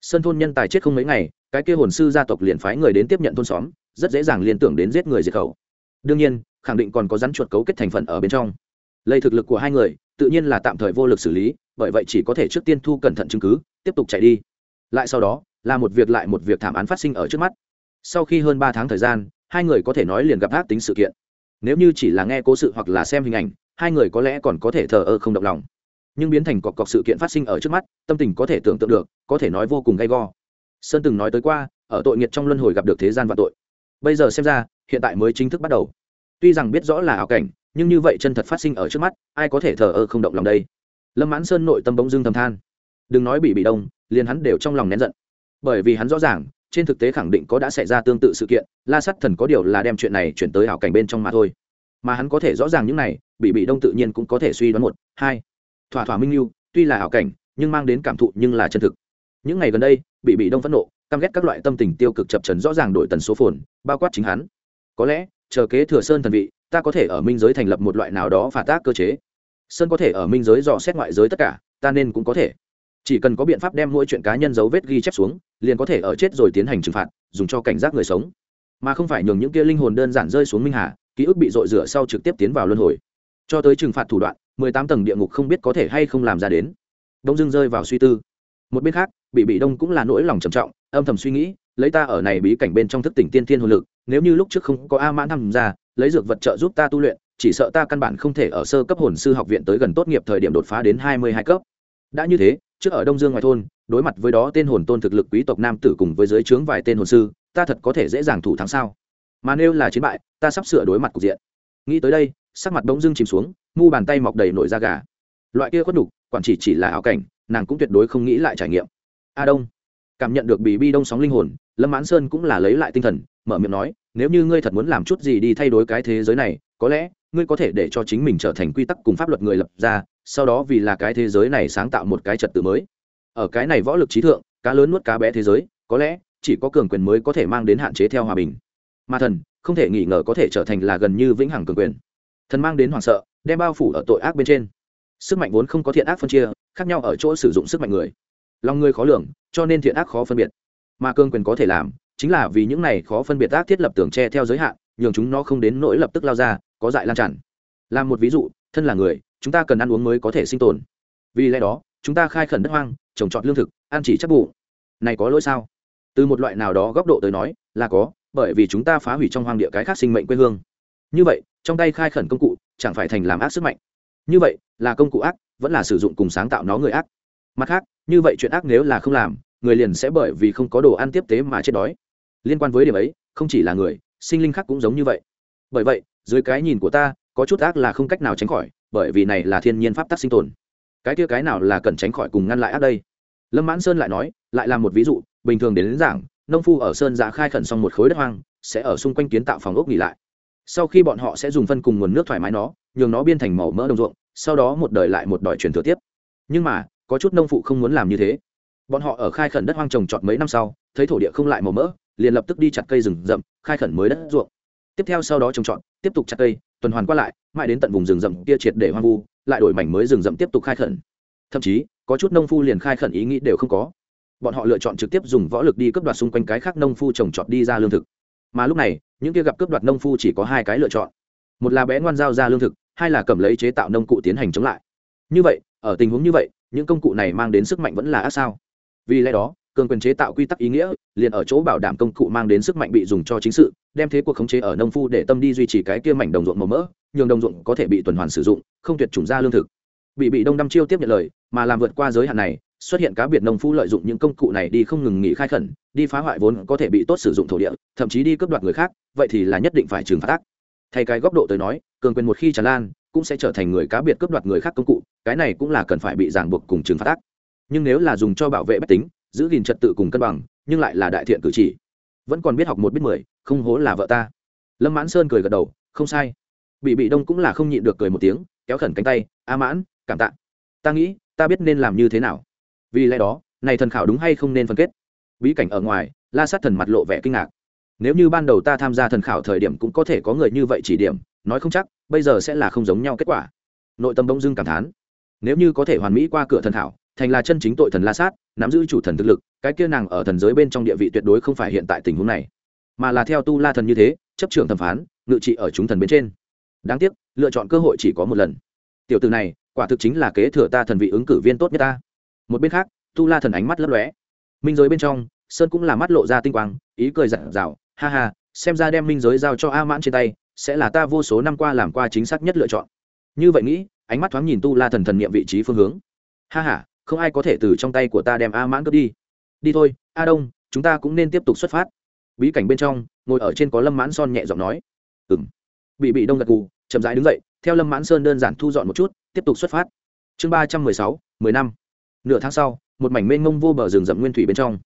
Sơn thôn nhân tài chết không mấy ngày, cái kia hồn sư gia tộc liền phái người đến tiếp nhận thôn xóm, rất dễ dàng liên tưởng đến giết người diệt khẩu. Đương nhiên, khẳng định còn có rắn chuột cấu kết thành phần ở bên trong. Lây thực lực của hai người, tự nhiên là tạm thời vô lực xử lý, bởi vậy chỉ có thể trước tiên thu cẩn thận chứng cứ, tiếp tục chạy đi. Lại sau đó là một việc lại một việc thảm án phát sinh ở trước mắt. Sau khi hơn ba tháng thời gian, hai người có thể nói liền gặp ác tính sự kiện. Nếu như chỉ là nghe cố sự hoặc là xem hình ảnh, hai người có lẽ còn có thể thờ ơ không động lòng. Nhưng biến thành cọc cọc sự kiện phát sinh ở trước mắt, tâm tình có thể tưởng tượng được, có thể nói vô cùng gay go. Sơn từng nói tới qua, ở tội nghiệt trong luân hồi gặp được thế gian và tội. Bây giờ xem ra, hiện tại mới chính thức bắt đầu. Tuy rằng biết rõ là ảo cảnh, nhưng như vậy chân thật phát sinh ở trước mắt, ai có thể thờ ơ không động lòng đây? Lâm mãn sơn nội tâm bỗng dưng thầm than. Đừng nói bị bị đông, liền hắn đều trong lòng nén giận bởi vì hắn rõ ràng, trên thực tế khẳng định có đã xảy ra tương tự sự kiện, la sắt thần có điều là đem chuyện này chuyển tới ảo cảnh bên trong mà thôi. Mà hắn có thể rõ ràng những này bị bị đông tự nhiên cũng có thể suy đoán một, hai. Thỏa thỏa minh lưu tuy là ảo cảnh, nhưng mang đến cảm thụ nhưng là chân thực. Những ngày gần đây bị bị đông phẫn nộ, căm ghét các loại tâm tình tiêu cực chập trần rõ ràng đổi tần số phồn, bao quát chính hắn. Có lẽ, chờ kế thừa sơn thần vị, ta có thể ở minh giới thành lập một loại nào đó phản tác cơ chế. Sơn có thể ở minh giới dò xét ngoại giới tất cả, ta nên cũng có thể chỉ cần có biện pháp đem mỗi chuyện cá nhân dấu vết ghi chép xuống, liền có thể ở chết rồi tiến hành trừng phạt, dùng cho cảnh giác người sống. Mà không phải nhường những kia linh hồn đơn giản rơi xuống minh hà, ký ức bị dội rửa sau trực tiếp tiến vào luân hồi. Cho tới trừng phạt thủ đoạn, mười tám tầng địa ngục không biết có thể hay không làm ra đến. Đông dưng rơi vào suy tư. Một bên khác bị bị đông cũng là nỗi lòng trầm trọng, âm thầm suy nghĩ, lấy ta ở này bí cảnh bên trong thức tỉnh tiên thiên hồn lực, nếu như lúc trước không có a mãn tham gia, lấy dược vật trợ giúp ta tu luyện, chỉ sợ ta căn bản không thể ở sơ cấp hồn sư học viện tới gần tốt nghiệp thời điểm đột phá đến hai mươi hai cấp. Đã như thế trước ở đông dương ngoài thôn, đối mặt với đó tên hồn tôn thực lực quý tộc nam tử cùng với giới trướng vài tên hồn sư, ta thật có thể dễ dàng thủ thắng sao? Mà nếu là chiến bại, ta sắp sửa đối mặt cục diện. Nghĩ tới đây, sắc mặt bỗng dưng chìm xuống, mu bàn tay mọc đầy nổi da gà. Loại kia khuất đục quản chỉ chỉ là ảo cảnh, nàng cũng tuyệt đối không nghĩ lại trải nghiệm. A đông, cảm nhận được bị bi đông sóng linh hồn, lâm mãn sơn cũng là lấy lại tinh thần, mở miệng nói, nếu như ngươi thật muốn làm chút gì đi thay đổi cái thế giới này, có lẽ ngươi có thể để cho chính mình trở thành quy tắc cùng pháp luật người lập ra sau đó vì là cái thế giới này sáng tạo một cái trật tự mới. Ở cái này võ lực trí thượng, cá lớn nuốt cá bé thế giới, có lẽ, chỉ có cường quyền mới có thể mang đến hạn chế theo hòa bình. Mà thần, không thể nghi ngờ có thể trở thành là gần như vĩnh hằng cường quyền. Thần mang đến hoảng sợ, đem bao phủ ở tội ác bên trên. Sức mạnh vốn không có thiện ác phân chia, khác nhau ở chỗ sử dụng sức mạnh người. Lòng người khó lường, cho nên thiện ác khó phân biệt. Mà cường quyền có thể làm, chính là vì những này khó phân biệt ác thiết lập tường tre theo giới hạn, nhường chúng nó không đến nỗi lập tức lao ra, có dại lan tràn. Làm một ví dụ, thân là người chúng ta cần ăn uống mới có thể sinh tồn. Vì lẽ đó, chúng ta khai khẩn đất hoang, trồng trọt lương thực, ăn chỉ chắc bụng này có lỗi sao? Từ một loại nào đó góc độ tới nói, là có, bởi vì chúng ta phá hủy trong hoang địa cái khác sinh mệnh quê hương. Như vậy, trong tay khai khẩn công cụ, chẳng phải thành làm ác sức mạnh. Như vậy, là công cụ ác, vẫn là sử dụng cùng sáng tạo nó người ác. Mặt khác, như vậy chuyện ác nếu là không làm, người liền sẽ bởi vì không có đồ ăn tiếp tế mà chết đói. Liên quan với điểm ấy, không chỉ là người, sinh linh khác cũng giống như vậy. Bởi vậy, dưới cái nhìn của ta, có chút ác là không cách nào tránh khỏi bởi vì này là thiên nhiên pháp tắc sinh tồn. Cái kia cái nào là cần tránh khỏi cùng ngăn lại ác đây? Lâm mãn sơn lại nói lại là một ví dụ bình thường đến, đến giảng nông phu ở sơn giã khai khẩn xong một khối đất hoang sẽ ở xung quanh kiến tạo phòng ốc nghỉ lại. Sau khi bọn họ sẽ dùng phân cùng nguồn nước thoải mái nó nhường nó biên thành màu mỡ đồng ruộng sau đó một đời lại một đòi truyền thừa tiếp. Nhưng mà có chút nông phụ không muốn làm như thế. Bọn họ ở khai khẩn đất hoang trồng trọt mấy năm sau thấy thổ địa không lại màu mỡ liền lập tức đi chặt cây rừng rậm khai khẩn mới đất ruộng tiếp theo sau đó trồng trọt, tiếp tục chặt cây, tuần hoàn qua lại, mãi đến tận vùng rừng rậm kia triệt để hoang vu, lại đổi mảnh mới rừng rậm tiếp tục khai khẩn. Thậm chí, có chút nông phu liền khai khẩn ý nghĩ đều không có. Bọn họ lựa chọn trực tiếp dùng võ lực đi cướp đoạt xung quanh cái khác nông phu trồng trọt đi ra lương thực. Mà lúc này, những kia gặp cướp đoạt nông phu chỉ có hai cái lựa chọn. Một là bé ngoan giao ra lương thực, hai là cầm lấy chế tạo nông cụ tiến hành chống lại. Như vậy, ở tình huống như vậy, những công cụ này mang đến sức mạnh vẫn là ác sao? Vì lẽ đó cường quyền chế tạo quy tắc ý nghĩa, liền ở chỗ bảo đảm công cụ mang đến sức mạnh bị dùng cho chính sự, đem thế cuộc khống chế ở nông phu để tâm đi duy trì cái kia mảnh đồng ruộng màu mỡ, nhường đồng ruộng có thể bị tuần hoàn sử dụng, không tuyệt chủng ra lương thực. Bị bị đông đăm chiêu tiếp nhận lời, mà làm vượt qua giới hạn này, xuất hiện cá biệt nông phu lợi dụng những công cụ này đi không ngừng nghỉ khai khẩn, đi phá hoại vốn có thể bị tốt sử dụng thổ địa, thậm chí đi cướp đoạt người khác, vậy thì là nhất định phải trừng phạt ác. Thay cái góc độ tới nói, cường quyền một khi tràn lan, cũng sẽ trở thành người cá biệt cướp đoạt người khác công cụ, cái này cũng là cần phải bị ràng buộc cùng trừng phạt ác. Nhưng nếu là dùng cho bảo vệ bách tính giữ gìn trật tự cùng cân bằng, nhưng lại là đại thiện cử chỉ. Vẫn còn biết học một biết mười, không hố là vợ ta. Lâm mãn sơn cười gật đầu, không sai. Bị bị đông cũng là không nhịn được cười một tiếng, kéo khẩn cánh tay, a mãn, cảm tạ. Ta nghĩ, ta biết nên làm như thế nào. Vì lẽ đó, này thần khảo đúng hay không nên phân kết? Bí cảnh ở ngoài, la sát thần mặt lộ vẻ kinh ngạc. Nếu như ban đầu ta tham gia thần khảo thời điểm cũng có thể có người như vậy chỉ điểm, nói không chắc, bây giờ sẽ là không giống nhau kết quả. Nội tâm bông dưng cảm thán. Nếu như có thể hoàn mỹ qua cửa thần khảo thành là chân chính tội thần la sát, nắm giữ chủ thần thực lực, cái kia nàng ở thần giới bên trong địa vị tuyệt đối không phải hiện tại tình huống này. Mà là theo tu la thần như thế, chấp trưởng thẩm phán, ngự trị ở chúng thần bên trên. Đáng tiếc, lựa chọn cơ hội chỉ có một lần. Tiểu từ này, quả thực chính là kế thừa ta thần vị ứng cử viên tốt nhất ta. Một bên khác, tu la thần ánh mắt lấp lóe. Minh giới bên trong, sơn cũng là mắt lộ ra tinh quang, ý cười dặn dào, ha ha, xem ra đem minh giới giao cho a mãn trên tay, sẽ là ta vô số năm qua làm qua chính xác nhất lựa chọn. Như vậy nghĩ, ánh mắt thoáng nhìn tu la thần thần niệm vị trí phương hướng. Ha ha không ai có thể từ trong tay của ta đem a mãn cướp đi. Đi thôi, a đông, chúng ta cũng nên tiếp tục xuất phát. Bí cảnh bên trong, ngồi ở trên có lâm mãn son nhẹ giọng nói. Ừng bị bị đông gật gù, chậm rãi đứng dậy, theo lâm mãn sơn đơn giản thu dọn một chút, tiếp tục xuất phát. Chương ba trăm mười sáu, mười năm. Nửa tháng sau, một mảnh mênh mông vô bờ rừng rậm nguyên thủy bên trong.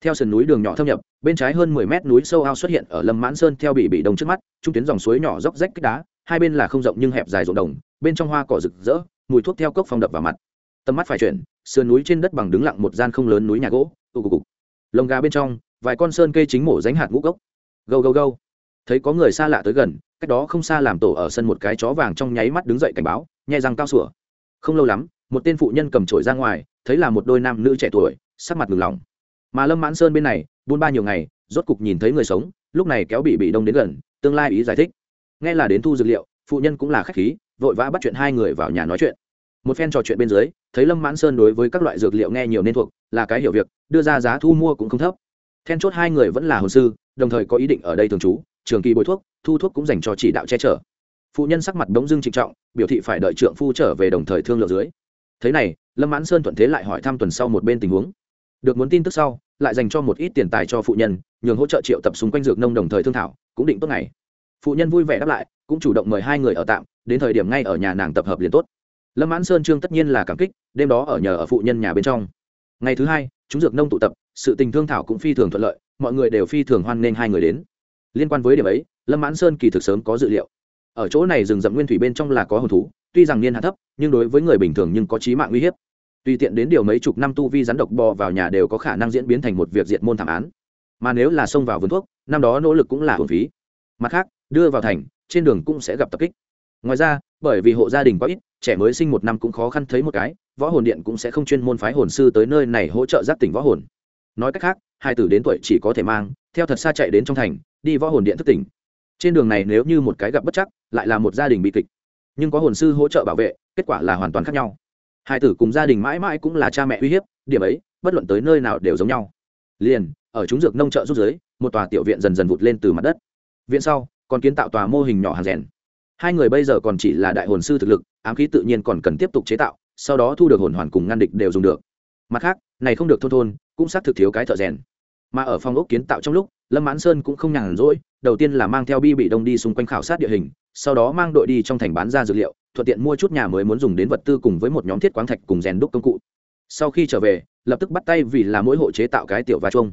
Theo sườn núi đường nhỏ thâm nhập, bên trái hơn mười mét núi sâu ao xuất hiện ở lâm mãn sơn theo bị bị đông trước mắt, trung tuyến dòng suối nhỏ róc rách kích đá, hai bên là không rộng nhưng hẹp dài ruộng đồng, bên trong hoa cỏ rực rỡ, mùi thuốc theo cốc phong đập vào mặt. Tầm mắt phải chuyển sườn núi trên đất bằng đứng lặng một gian không lớn núi nhà gỗ tụ cục cục lồng gà bên trong, vài con sơn cây chính mổ ránh hạt ngũ cốc. Gâu gâu gâu. Thấy có người xa lạ tới gần, cách đó không xa làm tổ ở sân một cái chó vàng trong nháy mắt đứng dậy cảnh báo, nhai răng cao sủa. Không lâu lắm, một tên phụ nhân cầm trổi ra ngoài, thấy là một đôi nam nữ trẻ tuổi, sắc mặt ngừng lòng mà lâm mãn sơn bên này, buôn ba nhiều ngày, rốt cục nhìn thấy người sống, lúc này kéo bị bị đông đến gần, tương lai ý giải thích. Nghe là đến thu dược liệu, phụ nhân cũng là khách khí, vội vã bắt chuyện hai người vào nhà nói chuyện một phen trò chuyện bên dưới, thấy lâm mãn sơn đối với các loại dược liệu nghe nhiều nên thuộc, là cái hiểu việc, đưa ra giá thu mua cũng không thấp. Then chốt hai người vẫn là hồ sư, đồng thời có ý định ở đây thường trú, trường kỳ bồi thuốc, thu thuốc cũng dành cho chỉ đạo che chở. Phụ nhân sắc mặt đống dưng trịnh trọng, biểu thị phải đợi trượng phu trở về đồng thời thương lượng dưới. Thế này, lâm mãn sơn thuận thế lại hỏi thăm tuần sau một bên tình huống. Được muốn tin tức sau, lại dành cho một ít tiền tài cho phụ nhân, nhường hỗ trợ triệu tập xung quanh dược nông đồng thời thương thảo, cũng định tốt ngày. Phụ nhân vui vẻ đáp lại, cũng chủ động mời hai người ở tạm, đến thời điểm ngay ở nhà nàng tập hợp liền tốt lâm mãn sơn trương tất nhiên là cảm kích, đêm đó ở nhờ ở phụ nhân nhà bên trong. Ngày thứ hai, chúng dược nông tụ tập, sự tình thương thảo cũng phi thường thuận lợi, mọi người đều phi thường hoan nghênh hai người đến. Liên quan với điểm ấy, lâm mãn sơn kỳ thực sớm có dự liệu. Ở chỗ này rừng rậm nguyên thủy bên trong là có hồn thú, tuy rằng niên hạ thấp, nhưng đối với người bình thường nhưng có trí mạng uy hiếp. Tùy tiện đến điều mấy chục năm tu vi rắn độc bò vào nhà đều có khả năng diễn biến thành một việc diệt môn thảm án. Mà nếu là xông vào vườn thuốc, năm đó nỗ lực cũng là hồn phí. Mặt khác, đưa vào thành, trên đường cũng sẽ gặp tập kích. Ngoài ra bởi vì hộ gia đình quá ít, trẻ mới sinh một năm cũng khó khăn thấy một cái, võ hồn điện cũng sẽ không chuyên môn phái hồn sư tới nơi này hỗ trợ giác tỉnh võ hồn. Nói cách khác, hai tử đến tuổi chỉ có thể mang, theo thật xa chạy đến trong thành, đi võ hồn điện thức tỉnh. Trên đường này nếu như một cái gặp bất chắc, lại là một gia đình bị kịch. Nhưng có hồn sư hỗ trợ bảo vệ, kết quả là hoàn toàn khác nhau. Hai tử cùng gia đình mãi mãi cũng là cha mẹ uy hiếp, điểm ấy, bất luận tới nơi nào đều giống nhau. Liền, ở chúng dược nông trợ rút giới một tòa tiểu viện dần dần vụt lên từ mặt đất. Viện sau, còn kiến tạo tòa mô hình nhỏ hàng rèn hai người bây giờ còn chỉ là đại hồn sư thực lực, ám khí tự nhiên còn cần tiếp tục chế tạo, sau đó thu được hồn hoàn cùng ngăn địch đều dùng được. Mặt khác, này không được thôn thôn, cũng xác thực thiếu cái thợ rèn. Mà ở phòng ốc kiến tạo trong lúc, lâm mãn sơn cũng không nhàn rỗi, đầu tiên là mang theo bi bị đông đi xung quanh khảo sát địa hình, sau đó mang đội đi trong thành bán ra dược liệu, thuận tiện mua chút nhà mới muốn dùng đến vật tư cùng với một nhóm thiết quáng thạch cùng rèn đúc công cụ. Sau khi trở về, lập tức bắt tay vì là mỗi hộ chế tạo cái tiểu và chuông.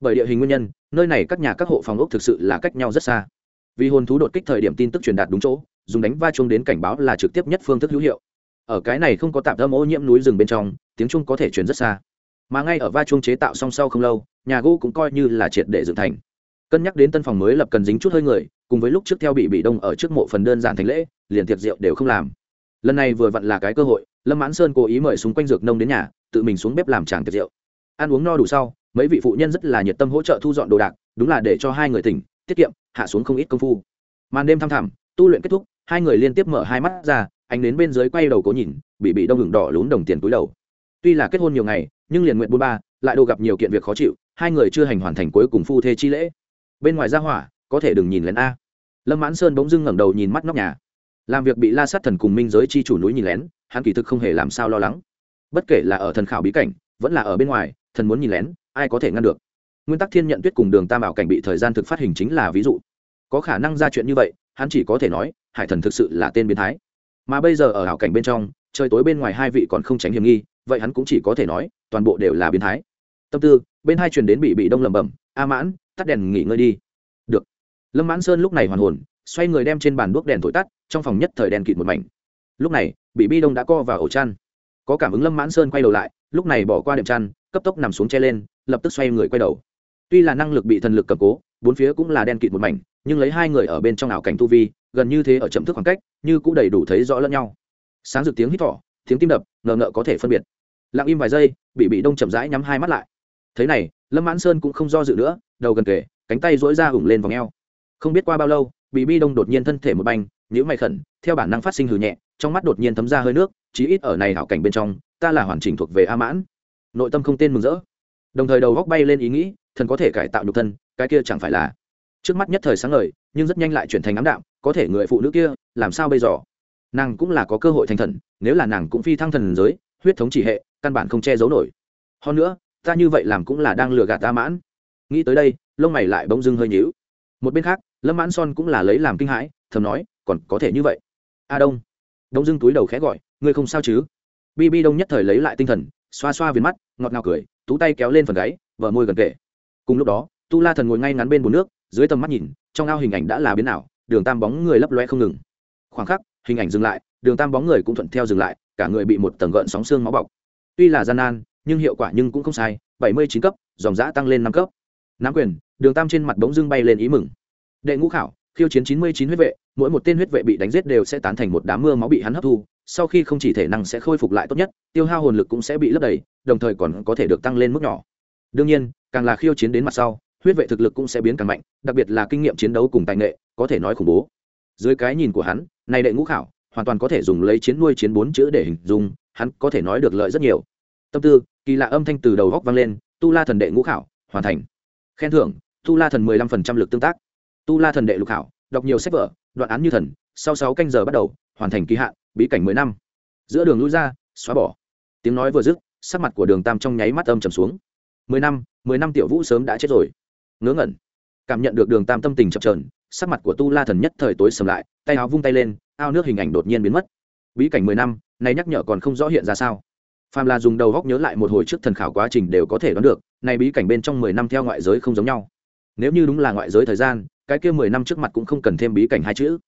Bởi địa hình nguyên nhân, nơi này các nhà các hộ phòng ốc thực sự là cách nhau rất xa vì hồn thú đột kích thời điểm tin tức truyền đạt đúng chỗ, dùng đánh va chuông đến cảnh báo là trực tiếp nhất phương thức hữu hiệu. Ở cái này không có tạm âm ô nhiễm núi rừng bên trong, tiếng chuông có thể truyền rất xa. Mà ngay ở va chuông chế tạo song sau không lâu, nhà gỗ cũng coi như là triệt để dựng thành. Cân nhắc đến tân phòng mới lập cần dính chút hơi người, cùng với lúc trước theo bị bị đông ở trước mộ phần đơn giản thành lễ, liền tiệc rượu đều không làm. Lần này vừa vặn là cái cơ hội, lâm mãn sơn cố ý mời xung quanh dược nông đến nhà, tự mình xuống bếp làm tràng tiệc rượu. Ăn uống no đủ sau, mấy vị phụ nhân rất là nhiệt tâm hỗ trợ thu dọn đồ đạc, đúng là để cho hai người tỉnh tiết kiệm, hạ xuống không ít công phu. Màn đêm thăm thẳm, tu luyện kết thúc, hai người liên tiếp mở hai mắt ra anh đến bên dưới quay đầu cố nhìn, bị bị đông ngừng đỏ lún đồng tiền túi đầu. Tuy là kết hôn nhiều ngày, nhưng liền nguyện bôn ba, lại đồ gặp nhiều kiện việc khó chịu, hai người chưa hành hoàn thành cuối cùng phu thê chi lễ. Bên ngoài ra hỏa, có thể đừng nhìn lén a. Lâm mãn sơn bỗng dưng ngẩng đầu nhìn mắt nóc nhà. Làm việc bị la sát thần cùng minh giới chi chủ núi nhìn lén, hắn kỳ thực không hề làm sao lo lắng. Bất kể là ở thần khảo bí cảnh, vẫn là ở bên ngoài, thần muốn nhìn lén, ai có thể ngăn được? Nguyên tắc thiên nhận tuyết cùng đường tam bảo cảnh bị thời gian thực phát hình chính là ví dụ. Có khả năng ra chuyện như vậy hắn chỉ có thể nói hải thần thực sự là tên biến thái. Mà bây giờ ở hảo cảnh bên trong trời tối bên ngoài hai vị còn không tránh hiểm nghi vậy hắn cũng chỉ có thể nói toàn bộ đều là biến thái. Tâm tư bên hai truyền đến bị bị đông lẩm bẩm, a mãn tắt đèn nghỉ ngơi đi. Được. Lâm mãn sơn lúc này hoàn hồn xoay người đem trên bàn đuốc đèn thổi tắt trong phòng nhất thời đèn kịt một mảnh. Lúc này bị bi đông đã co vào ổ chăn. Có cảm ứng lâm mãn sơn quay đầu lại lúc này bỏ qua đệm chăn cấp tốc nằm xuống che lên lập tức xoay người quay đầu tuy là năng lực bị thần lực cầm cố, bốn phía cũng là đen kịt một mảnh, nhưng lấy hai người ở bên trong ảo cảnh tu vi, gần như thế ở chậm thức khoảng cách, như cũng đầy đủ thấy rõ lẫn nhau. Sáng rực tiếng hít thỏ tiếng tim đập, ngờ ngợ có thể phân biệt. Lặng im vài giây, bị bị đông chậm rãi nhắm hai mắt lại. Thế này, lâm mãn sơn cũng không do dự nữa, đầu gần kề, cánh tay dỗi ra ủng lên vòng eo. Không biết qua bao lâu, bị bi đông đột nhiên thân thể một banh nhữ mày khẩn, theo bản năng phát sinh hử nhẹ, trong mắt đột nhiên thấm ra hơi nước, chí ít ở này hảo cảnh bên trong, ta là hoàn chỉnh thuộc về a mãn. Nội tâm không tên mừng rỡ. Đồng thời đầu góc bay lên ý nghĩ thần có thể cải tạo nhục thân, cái kia chẳng phải là. Trước mắt nhất thời sáng ngời, nhưng rất nhanh lại chuyển thành ám đạm có thể người phụ nữ kia, làm sao bây giờ? Nàng cũng là có cơ hội thành thần, nếu là nàng cũng phi thăng thần giới, huyết thống chỉ hệ, căn bản không che giấu nổi. Hơn nữa, ta như vậy làm cũng là đang lừa gạt ta mãn. Nghĩ tới đây, lông mày lại bỗng dưng hơi nhíu. Một bên khác, lâm mãn son cũng là lấy làm kinh hãi, thầm nói, còn có thể như vậy? A đông. Đông dưng túi đầu khẽ gọi, ngươi không sao chứ? Bi bi đông nhất thời lấy lại tinh thần, xoa xoa viền mắt, ngọt ngào cười, tú tay kéo lên phần gáy vợ môi gần kể cùng lúc đó, tu la thần ngồi ngay ngắn bên bồn nước, dưới tầm mắt nhìn, trong ao hình ảnh đã là biến ảo, đường tam bóng người lấp loe không ngừng. Khoảng khắc, hình ảnh dừng lại, đường tam bóng người cũng thuận theo dừng lại, cả người bị một tầng gợn sóng xương máu bọc. Tuy là gian nan, nhưng hiệu quả nhưng cũng không sai, bảy mươi chín cấp, dòng giã tăng lên năm cấp. Nắm quyền, đường tam trên mặt bỗng dưng bay lên ý mừng. Đệ ngũ khảo, khiêu chiến chín mươi chín huyết vệ, mỗi một tên huyết vệ bị đánh giết đều sẽ tán thành một đám mưa máu bị hắn hấp thu, sau khi không chỉ thể năng sẽ khôi phục lại tốt nhất, tiêu hao hồn lực cũng sẽ bị lấp đầy, đồng thời còn có thể được tăng lên mức nhỏ đương nhiên, càng là khiêu chiến đến mặt sau, huyết vệ thực lực cũng sẽ biến càng mạnh, đặc biệt là kinh nghiệm chiến đấu cùng tài nghệ, có thể nói khủng bố. Dưới cái nhìn của hắn, này đệ ngũ khảo, hoàn toàn có thể dùng lấy chiến nuôi chiến bốn chữ để hình dung, hắn có thể nói được lợi rất nhiều. Tâm tư, kỳ lạ âm thanh từ đầu góc vang lên, tu la thần đệ ngũ khảo, hoàn thành. Khen thưởng, tu la thần mười lăm phần trăm lực tương tác. Tu la thần đệ lục khảo, đọc nhiều sách vở, đoạn án như thần, sau sáu canh giờ bắt đầu, hoàn thành kỳ hạn, bí cảnh mười năm. Giữa đường lui ra, xóa bỏ. Tiếng nói vừa dứt, sắc mặt của đường tam trong nháy mắt âm trầm xuống mười năm mười năm tiểu vũ sớm đã chết rồi. Ngớ ngẩn. Cảm nhận được đường tam tâm tình chập trờn sắc mặt của tu la thần nhất thời tối sầm lại, tay áo vung tay lên, ao nước hình ảnh đột nhiên biến mất. Bí cảnh mười năm, này nhắc nhở còn không rõ hiện ra sao? Phàm là dùng đầu góc nhớ lại một hồi trước thần khảo quá trình đều có thể đoán được, này bí cảnh bên trong mười năm theo ngoại giới không giống nhau. Nếu như đúng là ngoại giới thời gian, cái kia mười năm trước mặt cũng không cần thêm bí cảnh hai chữ.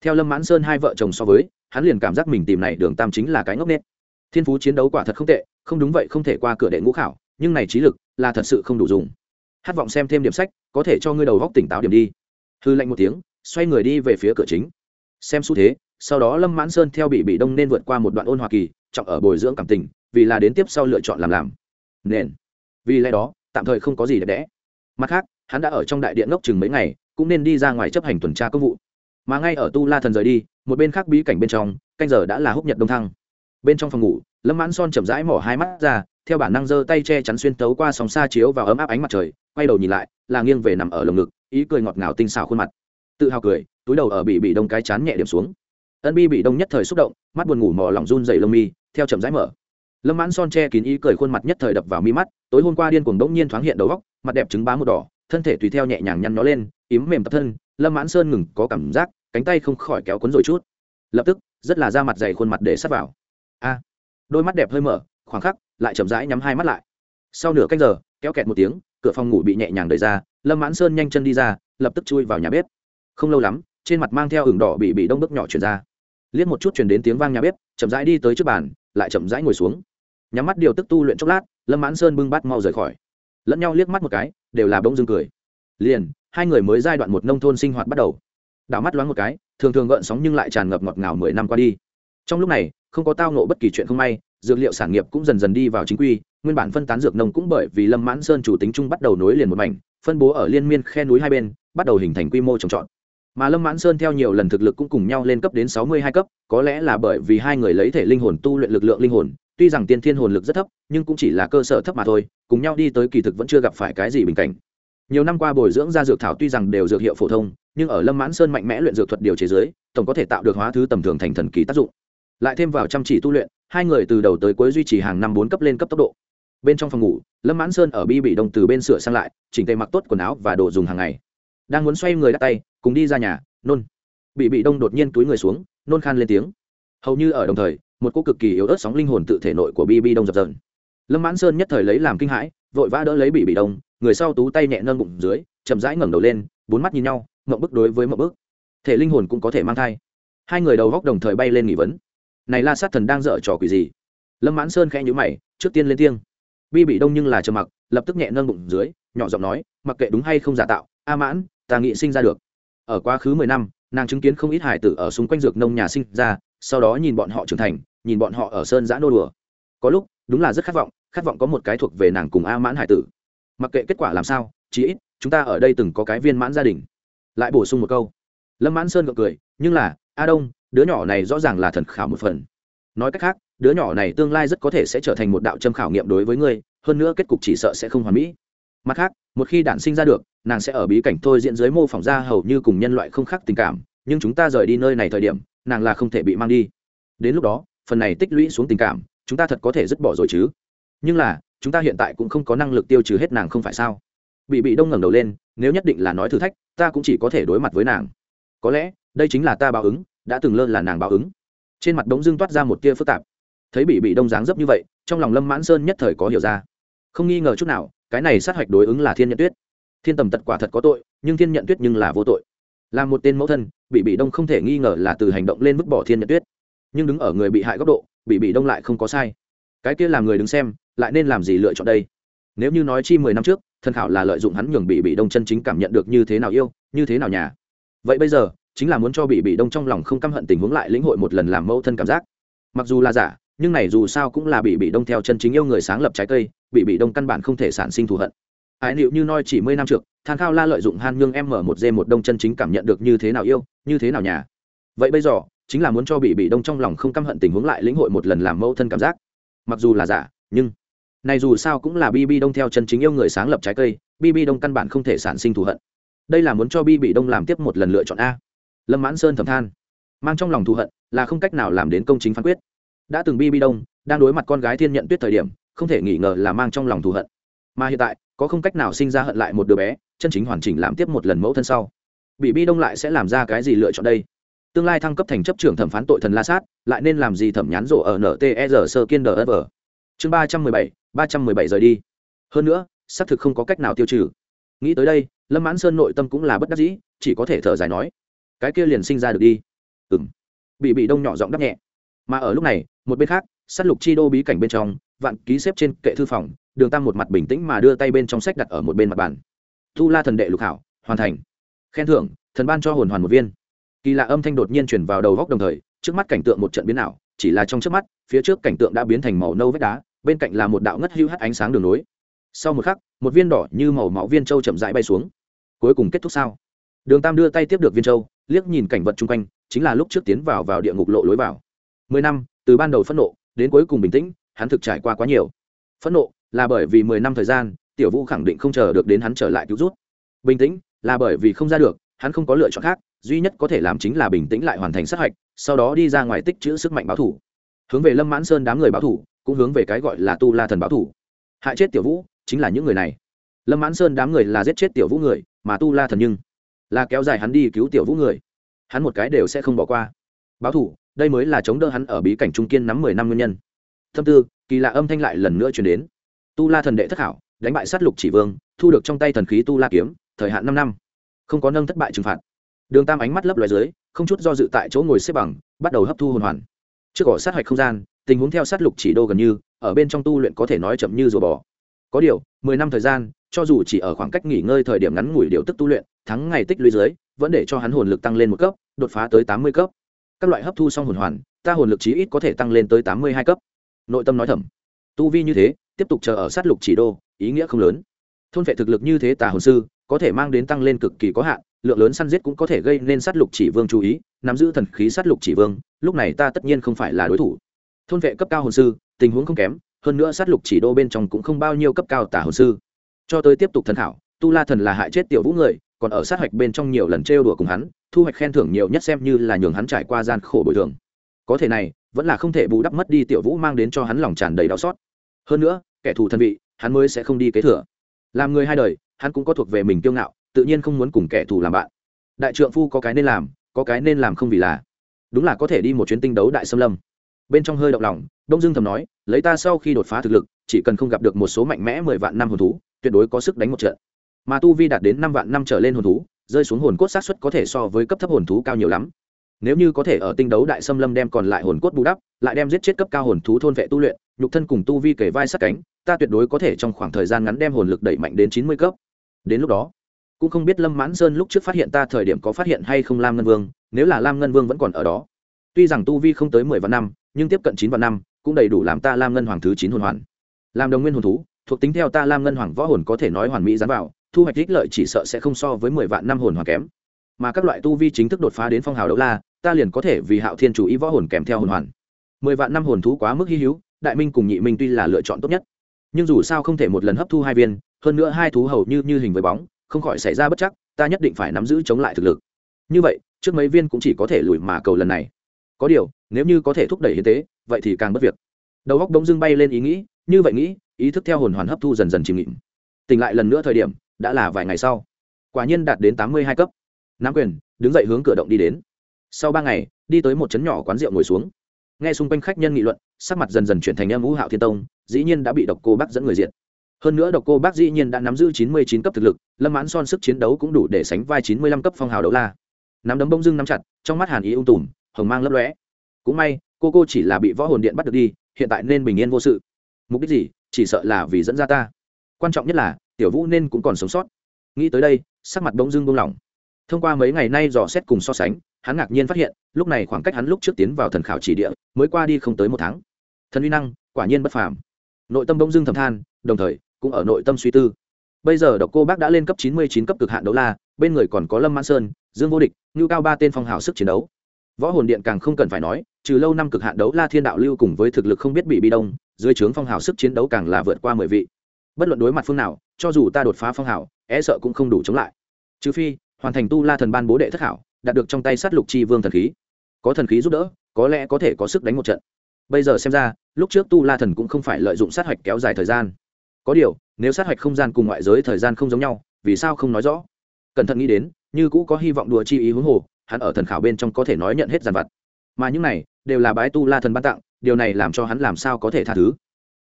Theo lâm mãn sơn hai vợ chồng so với, hắn liền cảm giác mình tìm này đường tam chính là cái ngốc nết thiên phú chiến đấu quả thật không tệ, không đúng vậy không thể qua cửa đệ ngũ khảo nhưng này trí lực là thật sự không đủ dùng. Hát vọng xem thêm điểm sách, có thể cho ngươi đầu góc tỉnh táo điểm đi. Hư lạnh một tiếng, xoay người đi về phía cửa chính. Xem xu thế, sau đó lâm mãn sơn theo bị bị đông nên vượt qua một đoạn ôn hoa kỳ, trọng ở bồi dưỡng cảm tình, vì là đến tiếp sau lựa chọn làm làm. Nền. Vì lẽ đó, tạm thời không có gì đẹp đẽ. Mặt khác, hắn đã ở trong đại điện ngốc chừng mấy ngày, cũng nên đi ra ngoài chấp hành tuần tra công vụ. Mà ngay ở tu la thần rời đi, một bên khác bí cảnh bên trong, canh giờ đã là húc nhật đông thăng. Bên trong phòng ngủ, lâm mãn son chậm rãi mỏ hai mắt ra theo bản năng giơ tay che chắn xuyên tấu qua sóng xa chiếu vào ấm áp ánh mặt trời, quay đầu nhìn lại, là nghiêng về nằm ở lồng ngực, ý cười ngọt ngào tinh xảo khuôn mặt. Tự hào cười, túi đầu ở bị bị đông cái chán nhẹ điểm xuống. Ân bi bị đông nhất thời xúc động, mắt buồn ngủ mò lòng run dày lông mi, theo chậm rãi mở. Lâm mãn son che kín ý cười khuôn mặt nhất thời đập vào mi mắt, tối hôm qua điên cuồng bỗng nhiên thoáng hiện đầu góc mặt đẹp trứng bá một đỏ, thân thể tùy theo nhẹ nhàng nhăn nó lên, ím mềm tập thân, lâm mãn sơn ngừng có cảm giác, cánh tay không khỏi kéo cuốn rồi chút. Lập tức, rất là da mặt dày khuôn mặt để sắt vào. A, đôi mắt đẹp hơi mở, khoảng khắc lại chậm rãi nhắm hai mắt lại. Sau nửa canh giờ, kéo kẹt một tiếng, cửa phòng ngủ bị nhẹ nhàng đẩy ra, lâm mãn sơn nhanh chân đi ra, lập tức chui vào nhà bếp. Không lâu lắm, trên mặt mang theo ửng đỏ bị bị đông bức nhỏ chuyển ra. Liếc một chút chuyển đến tiếng vang nhà bếp, chậm rãi đi tới trước bàn, lại chậm rãi ngồi xuống. Nhắm mắt điều tức tu luyện chốc lát, lâm mãn sơn bưng bát mau rời khỏi. Lẫn nhau liếc mắt một cái, đều là bông dưng cười. Liền, hai người mới giai đoạn một nông thôn sinh hoạt bắt đầu. Đảo mắt loáng một cái, thường thường gợn sóng nhưng lại tràn ngập ngọt ngào mười năm qua đi. Trong lúc này, không có tao nộ bất kỳ chuyện không may dược liệu sản nghiệp cũng dần dần đi vào chính quy, nguyên bản phân tán dược nông cũng bởi vì lâm mãn sơn chủ tính chung bắt đầu nối liền một mảnh, phân bố ở liên miên khe núi hai bên, bắt đầu hình thành quy mô trồng trọt. Mà lâm mãn sơn theo nhiều lần thực lực cũng cùng nhau lên cấp đến sáu mươi hai cấp, có lẽ là bởi vì hai người lấy thể linh hồn tu luyện lực lượng linh hồn, tuy rằng tiên thiên hồn lực rất thấp, nhưng cũng chỉ là cơ sở thấp mà thôi, cùng nhau đi tới kỳ thực vẫn chưa gặp phải cái gì bình cảnh. Nhiều năm qua bồi dưỡng ra dược thảo tuy rằng đều dược hiệu phổ thông, nhưng ở lâm mãn sơn mạnh mẽ luyện dược thuật điều chế giới tổng có thể tạo được hóa thứ tầm thường thành thần kỳ tác dụng. Lại thêm vào chăm chỉ tu luyện hai người từ đầu tới cuối duy trì hàng năm bốn cấp lên cấp tốc độ. Bên trong phòng ngủ, lâm mãn sơn ở bi bị đông từ bên sửa sang lại, chỉnh tề mặc tốt quần áo và đồ dùng hàng ngày. Đang muốn xoay người đắt tay, cùng đi ra nhà, nôn. Bị bị đông đột nhiên túi người xuống, nôn khan lên tiếng. Hầu như ở đồng thời, một cô cực kỳ yếu ớt sóng linh hồn tự thể nội của bi bi đông dập dờn. Lâm mãn sơn nhất thời lấy làm kinh hãi, vội vã đỡ lấy bị bị đông, người sau tú tay nhẹ nâng bụng dưới, chậm rãi ngẩng đầu lên, bốn mắt nhìn nhau, mộng bức đối với mộng bức. Thể linh hồn cũng có thể mang thai. Hai người đầu góc đồng thời bay lên nghỉ vấn này la sát thần đang dở trò quỷ gì? Lâm mãn sơn khẽ nhữ mày, trước tiên lên tiếng. Bi bị đông nhưng là trầm mặc, lập tức nhẹ nâng bụng dưới, nhỏ giọng nói, mặc kệ đúng hay không giả tạo, a mãn, ta nghĩ sinh ra được. Ở quá khứ mười năm, nàng chứng kiến không ít hải tử ở xung quanh dược nông nhà sinh ra, sau đó nhìn bọn họ trưởng thành, nhìn bọn họ ở sơn giã nô đùa. Có lúc, đúng là rất khát vọng khát vọng có một cái thuộc về nàng cùng a mãn hải tử. Mặc kệ kết quả làm sao, chí ít, chúng ta ở đây từng có cái viên mãn gia đình. Lại bổ sung một câu. Lâm mãn sơn gượng cười, nhưng là, a đông đứa nhỏ này rõ ràng là thần khảo một phần. Nói cách khác, đứa nhỏ này tương lai rất có thể sẽ trở thành một đạo châm khảo nghiệm đối với ngươi, hơn nữa kết cục chỉ sợ sẽ không hoàn mỹ. Mặt khác, một khi đản sinh ra được, nàng sẽ ở bí cảnh thôi diễn dưới mô phỏng ra hầu như cùng nhân loại không khác tình cảm, nhưng chúng ta rời đi nơi này thời điểm, nàng là không thể bị mang đi. Đến lúc đó, phần này tích lũy xuống tình cảm, chúng ta thật có thể dứt bỏ rồi chứ. Nhưng là, chúng ta hiện tại cũng không có năng lực tiêu trừ hết nàng không phải sao? Bị bị đông ngẩng đầu lên, nếu nhất định là nói thử thách, ta cũng chỉ có thể đối mặt với nàng. Có lẽ, đây chính là ta báo ứng đã từng lơ là nàng báo ứng. Trên mặt đống dưng toát ra một tia phức tạp. Thấy bị bị đông dáng dấp như vậy, trong lòng lâm mãn sơn nhất thời có hiểu ra. Không nghi ngờ chút nào, cái này sát hạch đối ứng là thiên nhận tuyết. Thiên tầm tật quả thật có tội, nhưng thiên nhận tuyết nhưng là vô tội. Là một tên mẫu thân bị bị đông không thể nghi ngờ là từ hành động lên vứt bỏ thiên nhận tuyết. Nhưng đứng ở người bị hại góc độ bị bị đông lại không có sai. Cái kia làm người đứng xem, lại nên làm gì lựa chọn đây? Nếu như nói chi mười năm trước thân khảo là lợi dụng hắn nhường bị bị đông chân chính cảm nhận được như thế nào yêu, như thế nào nhà. Vậy bây giờ chính là muốn cho bị bị đông trong lòng không căm hận tình huống lại lĩnh hội một lần làm mẫu thân cảm giác. Mặc dù là giả, nhưng này dù sao cũng là bị bị đông theo chân chính yêu người sáng lập trái cây, bị bị đông căn bản không thể sản sinh thù hận. Ái liệu như nói chỉ mươi năm trước, than khao la lợi dụng han nhương em mở một dê một đông chân chính cảm nhận được như thế nào yêu, như thế nào nhà. Vậy bây giờ, chính là muốn cho bị bị đông trong lòng không căm hận tình huống lại lĩnh hội một lần làm mẫu thân cảm giác. Mặc dù là giả, nhưng này dù sao cũng là bb đông theo chân chính yêu người sáng lập trái cây bb đông căn bản không thể sản sinh thù hận. Đây là muốn cho bb đông làm tiếp một lần lựa chọn a lâm mãn sơn thầm than. Mang trong lòng thù hận, là không cách nào làm đến công chính phán quyết. Đã từng bi bi đông đang đối mặt con gái thiên nhận tuyết thời điểm, không thể nghi ngờ là mang trong lòng thù hận. Mà hiện tại, có không cách nào sinh ra hận lại một đứa bé, chân chính hoàn chỉnh làm tiếp một lần mẫu thân sau. Bị bi đông lại sẽ làm ra cái gì lựa chọn đây? Tương lai thăng cấp thành chấp trưởng thẩm phán tội thần la sát, lại nên làm gì thẩm nhán rộ ở nter sơ kiên đờ chương ba trăm mười bảy, ba trăm mười bảy rời đi. Hơn nữa, xác thực không có cách nào tiêu trừ. Nghĩ tới đây, lâm mãn sơn nội tâm cũng là bất đắc dĩ, chỉ có thể thở dài nói cái kia liền sinh ra được đi. Ừ m bị bị đông nhỏ giọng đắp nhẹ. Mà ở lúc này, một bên khác s á t lục chi đô bí cảnh bên trong, vạn ký xếp trên kệ thư phòng, đường tam một mặt bình tĩnh mà đưa tay bên trong sách đặt ở một bên mặt bàn. Thu la thần đệ lục hảo, hoàn thành. Khen thưởng, thần ban cho hồn hoàn một viên. Kỳ lạ âm thanh đột nhiên chuyển vào đầu góc đồng thời, trước mắt cảnh tượng một trận biến ảo, chỉ là trong trước mắt, phía trước cảnh tượng đã biến thành màu nâu vách đá, bên cạnh là một đạo ngất hưu hắt ánh sáng đường nối. Sau một khắc, một viên đỏ như màu máu viên châu chậm rãi bay xuống. Cuối cùng kết thúc sao? Đường tam đưa tay tiếp được viên châu liếc nhìn cảnh vật chung quanh, chính là lúc trước tiến vào vào địa ngục lộ lối vào. Mười năm, từ ban đầu phẫn nộ, đến cuối cùng bình tĩnh, hắn thực trải qua quá nhiều. Phẫn nộ là bởi vì mười năm thời gian, tiểu vũ khẳng định không chờ được đến hắn trở lại cứu rút. Bình tĩnh là bởi vì không ra được, hắn không có lựa chọn khác, duy nhất có thể làm chính là bình tĩnh lại hoàn thành sát hạch, sau đó đi ra ngoài tích chữ sức mạnh báo thủ. Hướng về lâm mãn sơn đám người báo thủ, cũng hướng về cái gọi là tu la thần báo thủ. Hại chết tiểu vũ chính là những người này. Lâm mãn sơn đám người là giết chết tiểu vũ người, mà tu la thần nhưng là kéo dài hắn đi cứu tiểu vũ người. Hắn một cái đều sẽ không bỏ qua. Báo thủ, đây mới là chống đỡ hắn ở bí cảnh trung kiên nắm mười năm nguyên nhân. Thâm tư, kỳ lạ âm thanh lại lần nữa chuyển đến. Tu la thần đệ thất hảo đánh bại sát lục chỉ vương, thu được trong tay thần khí tu la kiếm, thời hạn năm năm. Không có nâng thất bại trừng phạt. Đường tam ánh mắt lấp loài dưới, không chút do dự tại chỗ ngồi xếp bằng, bắt đầu hấp thu hồn hoàn. Trước cỏ sát hạch không gian, tình huống theo sát lục chỉ đô gần như, ở bên trong tu luyện có thể nói chậm như rùa bò. Có điều, mười năm thời gian cho dù chỉ ở khoảng cách nghỉ ngơi thời điểm ngắn ngủi điều tức tu luyện, thắng ngày tích lũy dưới, vẫn để cho hắn hồn lực tăng lên một cấp, đột phá tới tám mươi cấp. Các loại hấp thu xong hồn hoàn, ta hồn lực chí ít có thể tăng lên tới tám mươi hai cấp. Nội tâm nói thầm. Tu vi như thế, tiếp tục chờ ở sát lục chỉ đô, ý nghĩa không lớn. Thôn vệ thực lực như thế tà hồn sư, có thể mang đến tăng lên cực kỳ có hạn, lượng lớn săn giết cũng có thể gây nên sát lục chỉ vương chú ý, nắm giữ thần khí sát lục chỉ vương, lúc này ta tất nhiên không phải là đối thủ. Thôn vệ cấp cao hồn sư, tình huống không kém, hơn nữa sát lục chỉ đô bên trong cũng không bao nhiêu cấp cao tả hồn sư cho tới tiếp tục thần thảo tu la thần là hại chết tiểu vũ người, còn ở sát hạch bên trong nhiều lần trêu đùa cùng hắn, thu hoạch khen thưởng nhiều nhất xem như là nhường hắn trải qua gian khổ bồi thường. Có thể này, vẫn là không thể bù đắp mất đi tiểu vũ mang đến cho hắn lòng tràn đầy đau xót. Hơn nữa, kẻ thù thân vị, hắn mới sẽ không đi kế thừa. Làm người hai đời, hắn cũng có thuộc về mình kiêu ngạo, tự nhiên không muốn cùng kẻ thù làm bạn. Đại trượng phu có cái nên làm, có cái nên làm không vì là. Đúng là có thể đi một chuyến tinh đấu đại xâm lâm bên trong hơi động lòng, đông dương thầm nói, lấy ta sau khi đột phá thực lực, chỉ cần không gặp được một số mạnh mẽ mười vạn năm hồn thú, tuyệt đối có sức đánh một trận. Mà tu vi đạt đến năm vạn năm trở lên hồn thú, rơi xuống hồn cốt sát xuất có thể so với cấp thấp hồn thú cao nhiều lắm. Nếu như có thể ở tinh đấu đại xâm lâm đem còn lại hồn cốt bù đắp, lại đem giết chết cấp cao hồn thú thôn vệ tu luyện, nhục thân cùng tu vi kể vai sát cánh, ta tuyệt đối có thể trong khoảng thời gian ngắn đem hồn lực đẩy mạnh đến chín mươi cấp. Đến lúc đó, cũng không biết lâm mãn sơn lúc trước phát hiện ta thời điểm có phát hiện hay không lam ngân vương, nếu là lam ngân vương vẫn còn ở đó tuy rằng tu vi không tới mười vạn năm, nhưng tiếp cận chín vạn năm cũng đầy đủ làm ta lam ngân hoàng thứ chín hồn hoàn. Làm đồng nguyên hồn thú, thuộc tính theo ta lam ngân hoàng võ hồn có thể nói hoàn mỹ dán vào, thu hoạch ích lợi chỉ sợ sẽ không so với mười vạn năm hồn hoàn kém. Mà các loại tu vi chính thức đột phá đến phong hào đấu la, ta liền có thể vì hạo thiên chủ ý võ hồn kèm theo hồn hoàn. Mười vạn năm hồn thú quá mức hy hữu, đại minh cùng nhị minh tuy là lựa chọn tốt nhất. Nhưng dù sao không thể một lần hấp thu hai viên, hơn nữa hai thú hầu như như hình với bóng, không khỏi xảy ra bất chắc, ta nhất định phải nắm giữ chống lại thực lực. Như vậy, trước mấy viên cũng chỉ có thể lùi mà cầu lần này có điều, nếu như có thể thúc đẩy hiến tế, vậy thì càng bất việc. Đầu góc bỗng dưng bay lên ý nghĩ, như vậy nghĩ, ý thức theo hồn hoàn hấp thu dần dần chìm nghịm. Tỉnh lại lần nữa thời điểm, đã là vài ngày sau. Quả nhiên đạt đến tám mươi hai cấp. Nắm quyền, đứng dậy hướng cửa động đi đến. Sau ba ngày, đi tới một trấn nhỏ quán rượu ngồi xuống. Nghe xung quanh khách nhân nghị luận, sắc mặt dần dần chuyển thành âm vũ hạo thiên tông, dĩ nhiên đã bị độc cô bác dẫn người diện hơn nữa độc cô bác dĩ nhiên đã nắm giữ chín mươi chín cấp thực lực, lâm mãn son sức chiến đấu cũng đủ để sánh vai chín mươi lăm cấp phong hào đấu la. Nắm đấm bông dưng nắm chặt, trong mắt hàn ý ung tùm hồng mang lấp lóe. Cũng may, cô cô chỉ là bị võ hồn điện bắt được đi, hiện tại nên bình yên vô sự. Mục đích gì? Chỉ sợ là vì dẫn ra ta. Quan trọng nhất là, tiểu vũ nên cũng còn sống sót. Nghĩ tới đây, sắc mặt bỗng dưng buông lỏng. Thông qua mấy ngày nay dò xét cùng so sánh, hắn ngạc nhiên phát hiện, lúc này khoảng cách hắn lúc trước tiến vào thần khảo chỉ địa, mới qua đi không tới một tháng. Thần uy năng, quả nhiên bất phàm. Nội tâm bỗng dưng thầm than, đồng thời, cũng ở nội tâm suy tư. Bây giờ độc cô bác đã lên cấp chín mươi chín cấp cực hạn đấu la, bên người còn có lâm mãn sơn, dương vô địch, ngưu cao ba tên phong hào sức chiến đấu võ hồn điện càng không cần phải nói, trừ lâu năm cực hạn đấu la thiên đạo lưu cùng với thực lực không biết bị bi đông, dưới trướng phong hào sức chiến đấu càng là vượt qua mười vị. Bất luận đối mặt phương nào, cho dù ta đột phá phong hào e sợ cũng không đủ chống lại. Trừ phi, hoàn thành tu la thần ban bố đệ thất hảo, đạt được trong tay sát lục chi vương thần khí. Có thần khí giúp đỡ, có lẽ có thể có sức đánh một trận. Bây giờ xem ra, lúc trước tu la thần cũng không phải lợi dụng sát hạch kéo dài thời gian. Có điều, nếu sát hạch không gian cùng ngoại giới thời gian không giống nhau, vì sao không nói rõ? Cẩn thận nghĩ đến, như cũ có hy vọng đùa chi ý huống hồ hắn ở thần khảo bên trong có thể nói nhận hết giàn vật mà những này đều là bái tu la thần ban tặng, điều này làm cho hắn làm sao có thể tha thứ?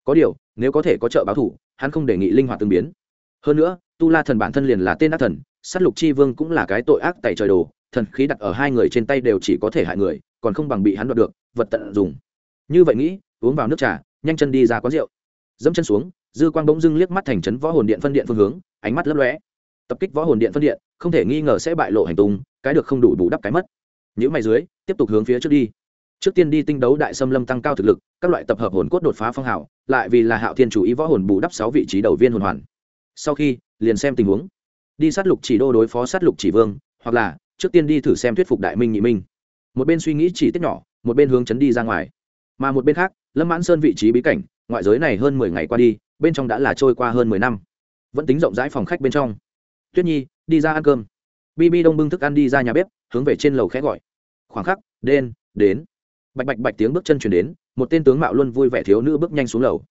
Có điều, nếu có thể có trợ báo thủ, hắn không đề nghị linh hoạt tương biến. Hơn nữa, tu la thần bản thân liền là tên ác thần s á t lục chi vương cũng là cái tội ác tại trời đồ, thần khí đặt ở hai người trên tay đều chỉ có thể hại người, còn không bằng bị hắn đoạt được, vật tận dùng. Như vậy nghĩ, uống vào nước trà, nhanh chân đi ra quán rượu. Dẫm chân xuống, dư quang bỗng dưng liếc mắt thành trấn võ hồn điện phân điện phương hướng, ánh mắt lấp lóe. Tập kích võ hồn điện phân điện, không thể nghi ngờ sẽ bại lộ hành tung cái được không đủ bù đắp cái mất. Những mày dưới, tiếp tục hướng phía trước đi. Trước tiên đi tinh đấu đại xâm lâm tăng cao thực lực, các loại tập hợp hồn cốt đột phá phong hào, lại vì là hạo thiên chủ ý võ hồn bù đắp sáu vị trí đầu viên hồn hoàn. Sau khi, liền xem tình huống. Đi sát lục chỉ đô đối phó sát lục chỉ vương, hoặc là, trước tiên đi thử xem thuyết phục đại minh nhị minh. Một bên suy nghĩ chỉ tiết nhỏ, một bên hướng chấn đi ra ngoài. Mà một bên khác, lâm mãn sơn vị trí bí cảnh, ngoại giới này hơn mười ngày qua đi, bên trong đã là trôi qua hơn mười năm. Vẫn tính rộng rãi phòng khách bên trong. Tuyết nhi, đi ra ăn cơm bb đông bưng thức ăn đi ra nhà bếp, hướng về trên lầu khẽ gọi. Khoảng khắc, đen, đến. Bạch bạch bạch tiếng bước chân chuyển đến, một tên tướng mạo luôn vui vẻ thiếu nữ bước nhanh xuống lầu.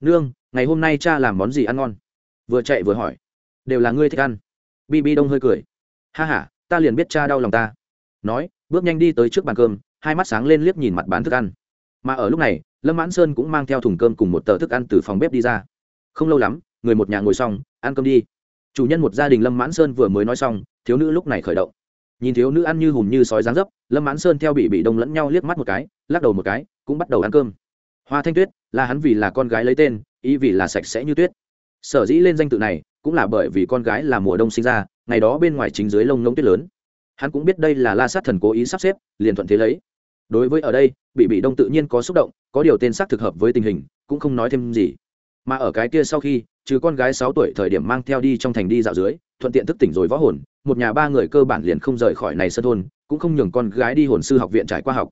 Nương, ngày hôm nay cha làm món gì ăn ngon? Vừa chạy vừa hỏi. Đều là ngươi thích ăn. Bb đông hơi cười. Ha h a ta liền biết cha đau lòng ta. Nói, bước nhanh đi tới trước bàn cơm, hai mắt sáng lên liếc nhìn mặt bán thức ăn. Mà ở lúc này, lâm mãn sơn cũng mang theo thùng cơm cùng một tờ thức ăn từ phòng bếp đi ra. Không lâu lắm, người một nhà ngồi xong, ăn cơm đi chủ nhân một gia đình lâm mãn sơn vừa mới nói xong, thiếu nữ lúc này khởi động. Nhìn thiếu nữ ăn như hùm như sói dáng dấp, lâm mãn sơn theo bị bị đông lẫn nhau liếc mắt một cái, lắc đầu một cái, cũng bắt đầu ăn cơm. Hoa thanh tuyết, là hắn vì là con gái lấy tên, ý vì là sạch sẽ như tuyết. Sở dĩ lên danh tự này, cũng là bởi vì con gái là mùa đông sinh ra, ngày đó bên ngoài chính dưới lông ngông tuyết lớn. Hắn cũng biết đây là la sát thần cố ý sắp xếp, liền thuận thế lấy. Đối với ở đây, bị bị đông tự nhiên có xúc động, có điều tên xác thực hợp với tình hình, cũng không nói thêm gì. Mà ở cái kia sau khi trừ con gái sáu tuổi thời điểm mang theo đi trong thành đi dạo dưới, thuận tiện thức tỉnh rồi võ hồn, một nhà ba người cơ bản liền không rời khỏi này sân thôn, cũng không nhường con gái đi hồn sư học viện trải qua học.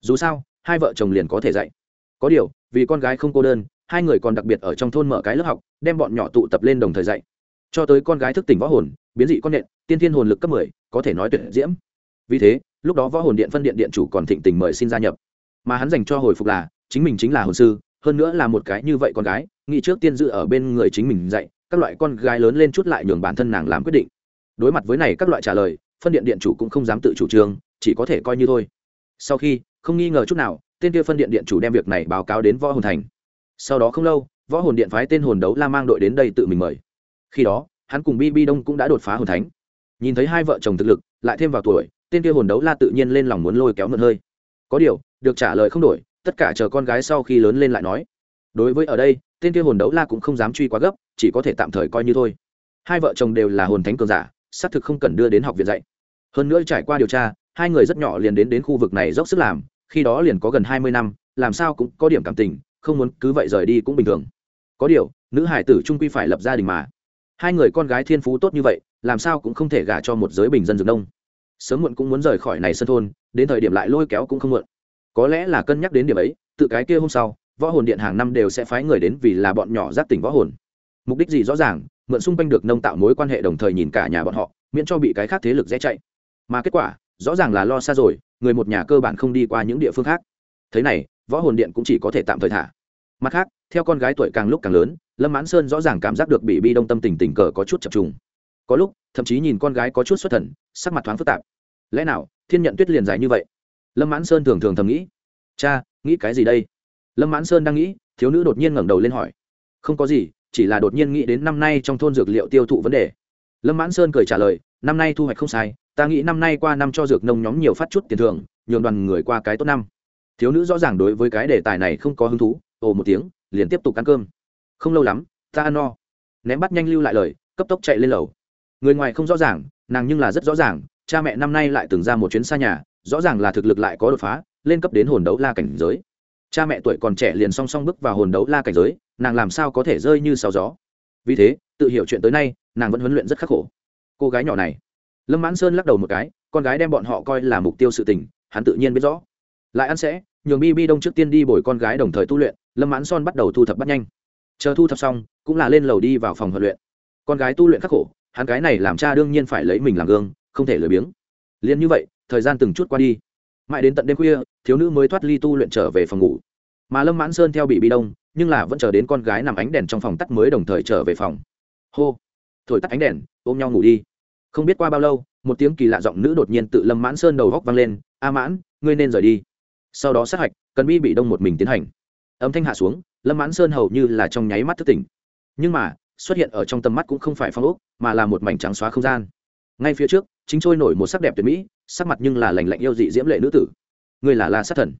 Dù sao, hai vợ chồng liền có thể dạy. Có điều, vì con gái không cô đơn, hai người còn đặc biệt ở trong thôn mở cái lớp học, đem bọn nhỏ tụ tập lên đồng thời dạy. Cho tới con gái thức tỉnh võ hồn, biến dị con nện, tiên thiên hồn lực cấp mười, có thể nói tuyệt diễm. Vì thế, lúc đó võ hồn điện phân điện điện chủ còn thịnh tình mời xin gia nhập. Mà hắn dành cho hồi phục là, chính mình chính là hồn sư hơn nữa là một cái như vậy con gái, nghĩ trước tiên dự ở bên người chính mình dạy, các loại con gái lớn lên chút lại nhường bản thân nàng làm quyết định. Đối mặt với này các loại trả lời, phân điện điện chủ cũng không dám tự chủ trương, chỉ có thể coi như thôi. Sau khi, không nghi ngờ chút nào, tên kia phân điện điện chủ đem việc này báo cáo đến võ hồn thành. Sau đó không lâu, võ hồn điện phái tên hồn đấu la mang đội đến đây tự mình mời. Khi đó, hắn cùng bi bi đông cũng đã đột phá hồn thánh. Nhìn thấy hai vợ chồng thực lực, lại thêm vào tuổi, tên kia hồn đấu la tự nhiên lên lòng muốn lôi kéo mượn hơi. Có điều, được trả lời không đổi tất cả chờ con gái sau khi lớn lên lại nói, đối với ở đây, tên kia hồn đấu la cũng không dám truy quá gấp, chỉ có thể tạm thời coi như thôi. Hai vợ chồng đều là hồn thánh cường giả, xác thực không cần đưa đến học viện dạy. Hơn nữa trải qua điều tra, hai người rất nhỏ liền đến đến khu vực này dốc sức làm, khi đó liền có gần hai mươi năm, làm sao cũng có điểm cảm tình, không muốn cứ vậy rời đi cũng bình thường. Có điều, nữ hải tử trung quy phải lập gia đình mà. Hai người con gái thiên phú tốt như vậy, làm sao cũng không thể gả cho một giới bình dân rừng đông sớm muộn cũng muốn rời khỏi này sân thôn, đến thời điểm lại lôi kéo cũng không muộn có lẽ là cân nhắc đến điểm ấy, tự cái kia hôm sau, võ hồn điện hàng năm đều sẽ phái người đến vì là bọn nhỏ giác tỉnh võ hồn. Mục đích gì rõ ràng, mượn xung quanh được nông tạo mối quan hệ đồng thời nhìn cả nhà bọn họ, miễn cho bị cái khác thế lực dễ chạy. Mà kết quả, rõ ràng là lo xa rồi, người một nhà cơ bản không đi qua những địa phương khác. Thế này, võ hồn điện cũng chỉ có thể tạm thời thả. Mặt khác, theo con gái tuổi càng lúc càng lớn, lâm mãn sơn rõ ràng cảm giác được bị bi đông tâm tình tình cờ có chút chập trùng. Có lúc, thậm chí nhìn con gái có chút xuất thần, sắc mặt thoáng phức tạp. Lẽ nào, thiên nhận tuyết liền dài như vậy? Lâm mãn sơn thường thường thầm nghĩ, cha, nghĩ cái gì đây? Lâm mãn sơn đang nghĩ, thiếu nữ đột nhiên ngẩng đầu lên hỏi, không có gì, chỉ là đột nhiên nghĩ đến năm nay trong thôn dược liệu tiêu thụ vấn đề. Lâm mãn sơn cười trả lời, năm nay thu hoạch không sai, ta nghĩ năm nay qua năm cho dược nông nhóm nhiều phát chút tiền thưởng, nhường đoàn người qua cái tốt năm. Thiếu nữ rõ ràng đối với cái đề tài này không có hứng thú, ồ một tiếng, liền tiếp tục ăn cơm. Không lâu lắm, ta ăn no. Ném bắt nhanh lưu lại lời, cấp tốc chạy lên lầu. Người ngoài không rõ ràng, nàng nhưng là rất rõ ràng, cha mẹ năm nay lại từng ra một chuyến xa nhà rõ ràng là thực lực lại có đột phá, lên cấp đến hồn đấu la cảnh giới. Cha mẹ tuổi còn trẻ liền song song bước vào hồn đấu la cảnh giới, nàng làm sao có thể rơi như sao gió? Vì thế, tự hiểu chuyện tới nay, nàng vẫn huấn luyện rất khắc khổ. Cô gái nhỏ này. Lâm mãn sơn lắc đầu một cái, con gái đem bọn họ coi là mục tiêu sự tình, hắn tự nhiên biết rõ. Lại ăn sẽ, nhường bi bi đông trước tiên đi bồi con gái đồng thời tu luyện, lâm mãn son bắt đầu thu thập bắt nhanh. Chờ thu thập xong, cũng là lên lầu đi vào phòng huấn luyện. Con gái tu luyện khắc khổ, hắn cái này làm cha đương nhiên phải lấy mình làm gương, không thể lười biếng. Liền như vậy thời gian từng chút qua đi. Mãi đến tận đêm khuya, thiếu nữ mới thoát ly tu luyện trở về phòng ngủ. Mà lâm mãn sơn theo bị bi đông, nhưng là vẫn chờ đến con gái nằm ánh đèn trong phòng tắt mới đồng thời trở về phòng. Hô! Thổi tắt ánh đèn, ôm nhau ngủ đi. Không biết qua bao lâu, một tiếng kỳ lạ giọng nữ đột nhiên tự lâm mãn sơn đầu góc vang lên, a mãn, ngươi nên rời đi. Sau đó sát hạch, cần bi bị đông một mình tiến hành. Âm thanh hạ xuống, lâm mãn sơn hầu như là trong nháy mắt thức tỉnh. Nhưng mà, xuất hiện ở trong tầm mắt cũng không phải phong ốc, mà là một mảnh trắng xóa không gian ngay phía trước, chính trôi nổi một sắc đẹp tuyệt mỹ, sắc mặt nhưng là lành lạnh yêu dị diễm lệ nữ tử. Người là la sát thần?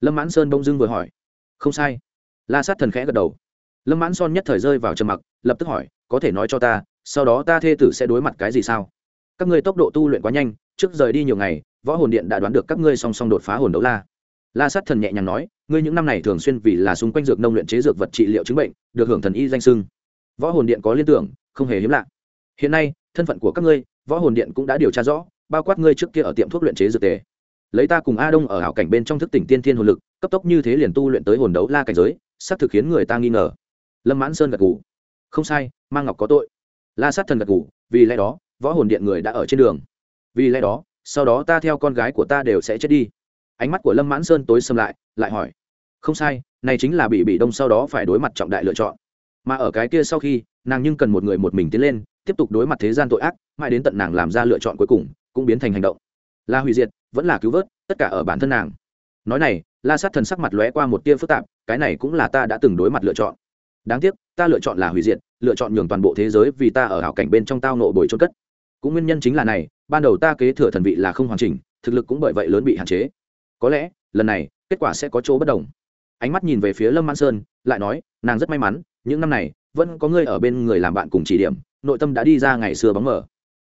Lâm mãn sơn bông dưng vừa hỏi. Không sai. La sát thần khẽ gật đầu. Lâm mãn son nhất thời rơi vào trầm mặc, lập tức hỏi, có thể nói cho ta, sau đó ta thê tử sẽ đối mặt cái gì sao? Các ngươi tốc độ tu luyện quá nhanh, trước rời đi nhiều ngày, võ hồn điện đã đoán được các ngươi song song đột phá hồn đấu la. La sát thần nhẹ nhàng nói, ngươi những năm này thường xuyên vì là xung quanh dược nông luyện chế dược vật trị liệu chứng bệnh, được hưởng thần y danh sưng. Võ hồn điện có liên tưởng, không hề hiếm lạ. Hiện nay, thân phận của các ngươi võ hồn điện cũng đã điều tra rõ bao quát ngươi trước kia ở tiệm thuốc luyện chế dược tề. Lấy ta cùng a đông ở hảo cảnh bên trong thức tỉnh tiên thiên hồn lực cấp tốc như thế liền tu luyện tới hồn đấu la cảnh giới xác thực khiến người ta nghi ngờ. Lâm mãn sơn gật gù. Không sai mang ngọc có tội. La sát thần gật gù, vì lẽ đó võ hồn điện người đã ở trên đường. Vì lẽ đó sau đó ta theo con gái của ta đều sẽ chết đi. Ánh mắt của lâm mãn sơn tối xâm lại lại hỏi. Không sai này chính là bị bị đông sau đó phải đối mặt trọng đại lựa chọn. Mà ở cái kia sau khi nàng nhưng cần một người một mình tiến lên tiếp tục đối mặt thế gian tội ác, mãi đến tận nàng làm ra lựa chọn cuối cùng, cũng biến thành hành động. Là hủy diệt vẫn là cứu vớt tất cả ở bản thân nàng. Nói này, la sát thần sắc mặt lóe qua một tia phức tạp, cái này cũng là ta đã từng đối mặt lựa chọn. Đáng tiếc, ta lựa chọn là hủy diệt, lựa chọn nhường toàn bộ thế giới vì ta ở hảo cảnh bên trong tao nộ bồi trôn cất. Cũng nguyên nhân chính là này, ban đầu ta kế thừa thần vị là không hoàn chỉnh, thực lực cũng bởi vậy lớn bị hạn chế. Có lẽ, lần này, kết quả sẽ có chỗ bất đồng. Ánh mắt nhìn về phía lâm mãn sơn, lại nói, nàng rất may mắn, những năm này, vẫn có người ở bên người làm bạn cùng chỉ điểm nội tâm đã đi ra ngày xưa bóng mờ.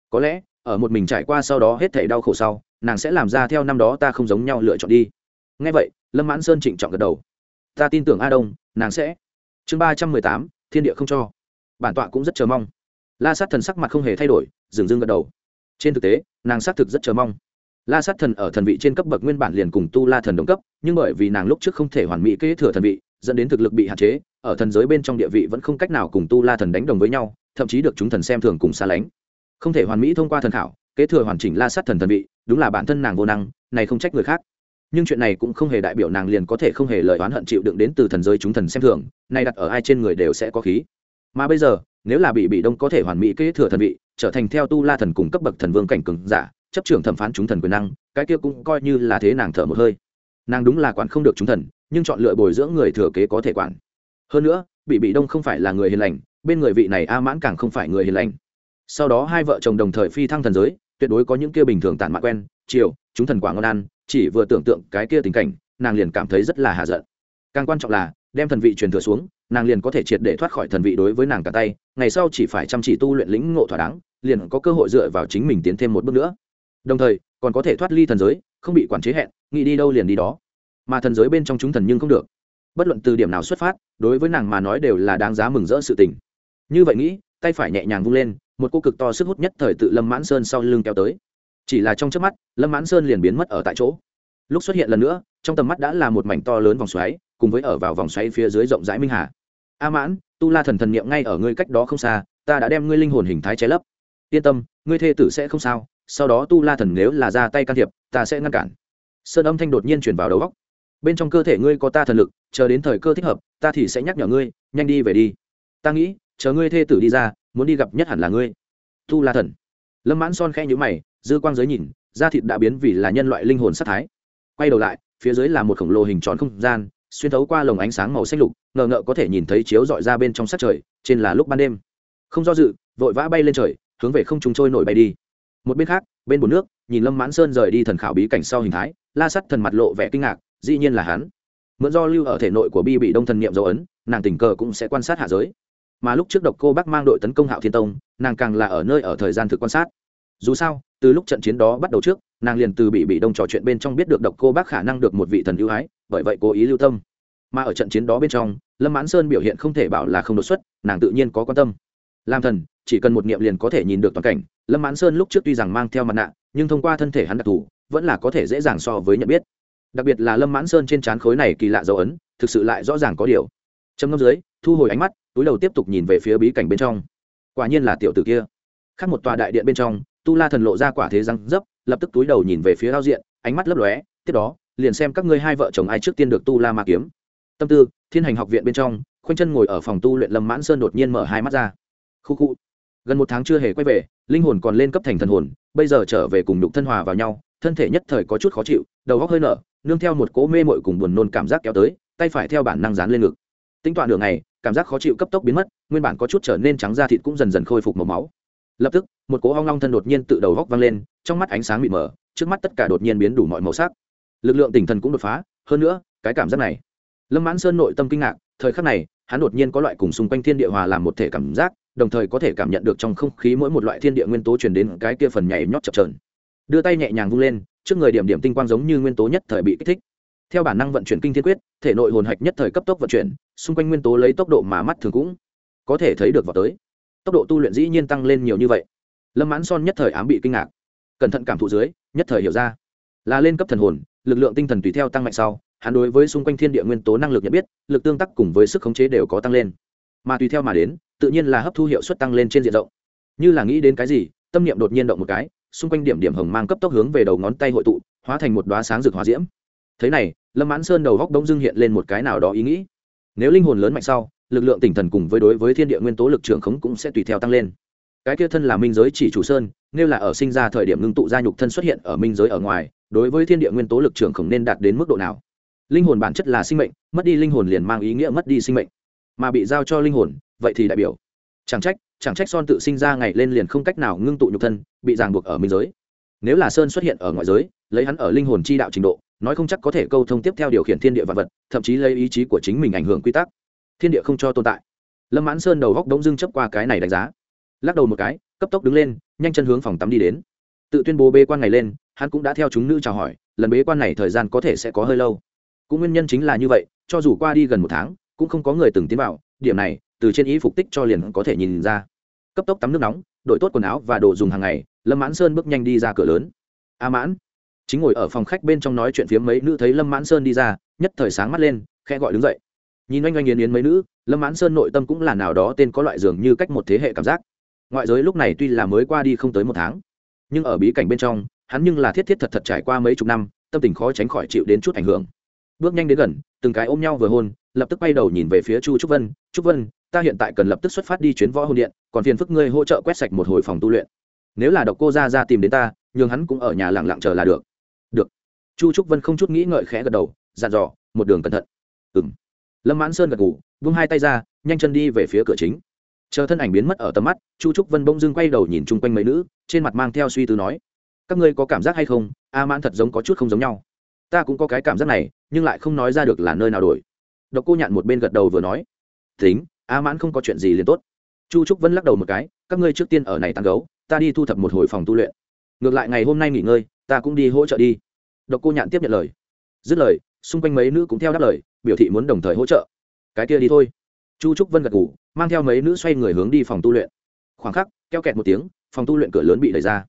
Có lẽ, ở một mình trải qua sau đó hết thảy đau khổ sau, nàng sẽ làm ra theo năm đó ta không giống nhau lựa chọn đi. Ngay vậy, lâm mãn sơn trịnh trọng gật đầu. Ta tin tưởng a đông, nàng sẽ. Chương ba trăm mười tám, thiên địa không cho. Bản tọa cũng rất chờ mong. La sát thần sắc mặt không hề thay đổi, dừng dưng gật đầu. Trên thực tế, nàng xác thực rất chờ mong. La sát thần ở thần vị trên cấp bậc nguyên bản liền cùng tu la thần đồng cấp, nhưng bởi vì nàng lúc trước không thể hoàn mỹ kế thừa thần vị, dẫn đến thực lực bị hạn chế, ở thần giới bên trong địa vị vẫn không cách nào cùng tu la thần đánh đồng với nhau thậm chí được chúng thần xem thường cùng xa lánh. Không thể hoàn mỹ thông qua thần khảo, kế thừa hoàn chỉnh la sát thần thần vị, đúng là bản thân nàng vô năng, này không trách người khác. Nhưng chuyện này cũng không hề đại biểu nàng liền có thể không hề lời oán hận chịu đựng đến từ thần giới chúng thần xem thường, nay đặt ở ai trên người đều sẽ có khí. Mà bây giờ, nếu là bị bị đông có thể hoàn mỹ kế thừa thần vị, trở thành theo tu la thần cùng cấp bậc thần vương cảnh cường giả, chấp trưởng thẩm phán chúng thần quyền năng, cái kia cũng coi như là thế nàng thở một hơi. Nàng đúng là quản không được chúng thần, nhưng chọn lựa bồi dưỡng người thừa kế có thể quản. Hơn nữa bị bị đông không phải là người hiền lành, bên người vị này a mãn càng không phải người hiền lành. Sau đó hai vợ chồng đồng thời phi thăng thần giới, tuyệt đối có những kia bình thường tản mạn quen, chiều, chúng thần quả ngon ăn, chỉ vừa tưởng tượng cái kia tình cảnh, nàng liền cảm thấy rất là hạ giận. Càng quan trọng là, đem thần vị truyền thừa xuống, nàng liền có thể triệt để thoát khỏi thần vị đối với nàng cả tay, ngày sau chỉ phải chăm chỉ tu luyện lĩnh ngộ thỏa đáng, liền có cơ hội dựa vào chính mình tiến thêm một bước nữa. Đồng thời, còn có thể thoát ly thần giới, không bị quản chế hẹn, nghĩ đi đâu liền đi đó. Mà thần giới bên trong chúng thần nhưng không được bất luận từ điểm nào xuất phát, đối với nàng mà nói đều là đáng giá mừng rỡ sự tình. Như vậy nghĩ, tay phải nhẹ nhàng vung lên, một cô cực to sức hút nhất thời tự lâm mãn sơn sau lưng kéo tới. Chỉ là trong trước mắt, lâm mãn sơn liền biến mất ở tại chỗ. Lúc xuất hiện lần nữa, trong tầm mắt đã là một mảnh to lớn vòng xoáy, cùng với ở vào vòng xoáy phía dưới rộng rãi minh hà. A mãn, tu la thần thần niệm ngay ở ngươi cách đó không xa, ta đã đem ngươi linh hồn hình thái che lấp. Yên tâm, ngươi thê tử sẽ không sao, sau đó tu la thần nếu là ra tay can thiệp, ta sẽ ngăn cản. Sơn âm thanh đột nhiên chuyển vào đầu góc bên trong cơ thể ngươi có ta thần lực, chờ đến thời cơ thích hợp, ta thì sẽ nhắc nhở ngươi, nhanh đi về đi. Ta nghĩ, chờ ngươi thê tử đi ra, muốn đi gặp nhất hẳn là ngươi. Tu la thần. Lâm mãn son khe nhữ mày, dư quang giới nhìn, da thịt đã biến vì là nhân loại linh hồn sát thái. Quay đầu lại, phía dưới là một khổng lồ hình tròn không gian, xuyên thấu qua lồng ánh sáng màu xanh lục, ngờ ngợ có thể nhìn thấy chiếu dọi ra bên trong sắc trời, trên là lúc ban đêm. Không do dự, vội vã bay lên trời, hướng về không chúng trôi nổi bay đi. Một bên khác, bên bồn nước, nhìn lâm mãn sơn rời đi thần khảo bí cảnh sau hình thái, la sắt thần mặt lộ vẻ kinh ngạc dĩ nhiên là hắn. Mượn do lưu ở thể nội của bi bị đông thần niệm dấu ấn, nàng tình cờ cũng sẽ quan sát hạ giới. Mà lúc trước độc cô bác mang đội tấn công hạo thiên tông, nàng càng là ở nơi ở thời gian thực quan sát. Dù sao, từ lúc trận chiến đó bắt đầu trước, nàng liền từ bị bị đông trò chuyện bên trong biết được độc cô bác khả năng được một vị thần ưu ái, bởi vậy cố ý lưu tâm. Mà ở trận chiến đó bên trong, lâm mãn sơn biểu hiện không thể bảo là không đột xuất, nàng tự nhiên có quan tâm. Làm thần, chỉ cần một niệm liền có thể nhìn được toàn cảnh. Lâm mãn sơn lúc trước tuy rằng mang theo mặt nạ, nhưng thông qua thân thể hắn đặc thù, vẫn là có thể dễ dàng so với nhận biết đặc biệt là lâm mãn sơn trên trán khối này kỳ lạ dấu ấn, thực sự lại rõ ràng có điều. Trầm ngâm dưới, thu hồi ánh mắt, túi đầu tiếp tục nhìn về phía bí cảnh bên trong. Quả nhiên là tiểu tử kia. Khác một tòa đại điện bên trong, tu la thần lộ ra quả thế răng dấp, lập tức túi đầu nhìn về phía giao diện, ánh mắt lấp lóe, tiếp đó, liền xem các ngươi hai vợ chồng ai trước tiên được tu la ma kiếm. Tâm tư, thiên hành học viện bên trong, khoanh chân ngồi ở phòng tu luyện lâm mãn sơn đột nhiên mở hai mắt ra. Khu khu. Gần một tháng chưa hề quay về, linh hồn còn lên cấp thành thần hồn, bây giờ trở về cùng nhục thân hòa vào nhau, thân thể nhất thời có chút khó chịu, đầu góc hơi nở nương theo một cỗ mê mội cùng buồn nôn cảm giác kéo tới, tay phải theo bản năng dán lên ngực. Tính toán đường này cảm giác khó chịu cấp tốc biến mất, nguyên bản có chút trở nên trắng da thịt cũng dần dần khôi phục màu máu. Lập tức, một cỗ hoang long thân đột nhiên tự đầu góc văng lên, trong mắt ánh sáng mịt mờ, trước mắt tất cả đột nhiên biến đủ mọi màu sắc. Lực lượng tinh thần cũng đột phá, hơn nữa, cái cảm giác này. Lâm mãn sơn nội tâm kinh ngạc, thời khắc này, hắn đột nhiên có loại cùng xung quanh thiên địa hòa làm một thể cảm giác, đồng thời có thể cảm nhận được trong không khí mỗi một loại thiên địa nguyên tố truyền đến cái kia phần nhảy nhót chập trờn đưa tay nhẹ nhàng vung lên trước người điểm điểm tinh quang giống như nguyên tố nhất thời bị kích thích. Theo bản năng vận chuyển kinh thiên quyết, thể nội hồn hạch nhất thời cấp tốc vận chuyển, xung quanh nguyên tố lấy tốc độ mà mắt thường cũng có thể thấy được vào tới. Tốc độ tu luyện dĩ nhiên tăng lên nhiều như vậy. Lâm mãn son nhất thời ám bị kinh ngạc. Cẩn thận cảm thụ dưới, nhất thời hiểu ra. Là lên cấp thần hồn, lực lượng tinh thần tùy theo tăng mạnh sau, hắn đối với xung quanh thiên địa nguyên tố năng lực nhận biết, lực tương tác cùng với sức khống chế đều có tăng lên. Mà tùy theo mà đến, tự nhiên là hấp thu hiệu suất tăng lên trên diện rộng. Như là nghĩ đến cái gì, tâm niệm đột nhiên động một cái xung quanh điểm điểm hồng mang cấp tốc hướng về đầu ngón tay hội tụ, hóa thành một đoá sáng rực hòa diễm. Thế này, lâm mãn sơn đầu góc đông dưng hiện lên một cái nào đó ý nghĩ. Nếu linh hồn lớn mạnh sau, lực lượng tinh thần cùng với đối với thiên địa nguyên tố lực trưởng khống cũng sẽ tùy theo tăng lên. Cái kia thân là minh giới chỉ chủ sơn, nếu là ở sinh ra thời điểm ngưng tụ gia nhục thân xuất hiện ở minh giới ở ngoài, đối với thiên địa nguyên tố lực trưởng khống nên đạt đến mức độ nào? Linh hồn bản chất là sinh mệnh, mất đi linh hồn liền mang ý nghĩa mất đi sinh mệnh. Mà bị giao cho linh hồn, vậy thì đại biểu. Chẳng trách chẳng trách son tự sinh ra ngày lên liền không cách nào ngưng tụ nhục thân, bị ràng buộc ở minh giới. Nếu là sơn xuất hiện ở ngoại giới, lấy hắn ở linh hồn chi đạo trình độ, nói không chắc có thể câu thông tiếp theo điều khiển thiên địa vật vật, thậm chí lấy ý chí của chính mình ảnh hưởng quy tắc. Thiên địa không cho tồn tại. Lâm mãn sơn đầu góc đống dưng chấp qua cái này đánh giá. Lắc đầu một cái, cấp tốc đứng lên, nhanh chân hướng phòng tắm đi đến. Tự tuyên bố bê quan ngày lên, hắn cũng đã theo chúng nữ chào hỏi, lần bế quan này thời gian có thể sẽ có hơi lâu. Cũng nguyên nhân chính là như vậy, cho dù qua đi gần một tháng, cũng không có người từng tiến vào, điểm này, từ trên ý phục tích cho liền có thể nhìn ra cấp tốc tắm nước nóng đội tốt quần áo và đồ dùng hàng ngày, lâm mãn sơn bước nhanh đi ra cửa lớn. A mãn. Chính ngồi ở phòng khách bên trong nói chuyện phía mấy nữ thấy lâm mãn sơn đi ra, nhất thời sáng mắt lên, khẽ gọi đứng dậy. Nhìn oanh oanh yến yến mấy nữ, lâm mãn sơn nội tâm cũng là nào đó tên có loại dường như cách một thế hệ cảm giác. Ngoại giới lúc này tuy là mới qua đi không tới một tháng, nhưng ở bí cảnh bên trong, hắn nhưng là thiết thiết thật thật trải qua mấy chục năm, tâm tình khó tránh khỏi chịu đến chút ảnh hưởng bước nhanh đến gần, từng cái ôm nhau vừa hôn, lập tức bay đầu nhìn về phía chu trúc vân. Trúc vân, ta hiện tại cần lập tức xuất phát đi chuyến võ hôn điện, còn phiền phức ngươi hỗ trợ quét sạch một hồi phòng tu luyện. Nếu là độc cô ra ra tìm đến ta, nhường hắn cũng ở nhà lặng lặng chờ là được. Được. Chu trúc vân không chút nghĩ ngợi khẽ gật đầu, dặn dò, một đường cẩn thận. Ừng lâm mãn sơn gật ngủ vung hai tay ra, nhanh chân đi về phía cửa chính. Chờ thân ảnh biến mất ở tầm mắt, chu trúc vân bỗng dưng quay đầu nhìn chung quanh mấy nữ, trên mặt mang theo suy tư nói, các ngươi có cảm giác hay không? A mãn thật giống có chút không giống nhau. Ta cũng có cái cảm giác này nhưng lại không nói ra được là nơi nào đổi. Độc cô nhạn một bên gật đầu vừa nói, tính, a mãn không có chuyện gì liền tốt. Chu trúc vẫn lắc đầu một cái, các ngươi trước tiên ở này tăng gấu, ta đi thu thập một hồi phòng tu luyện. Ngược lại ngày hôm nay nghỉ ngơi, ta cũng đi hỗ trợ đi. Độc cô nhạn tiếp nhận lời. Dứt lời, xung quanh mấy nữ cũng theo đáp lời, biểu thị muốn đồng thời hỗ trợ. Cái kia đi thôi. Chu trúc vân gật ngủ mang theo mấy nữ xoay người hướng đi phòng tu luyện. Khoảng khắc, keo kẹt một tiếng, phòng tu luyện cửa lớn bị đẩy ra.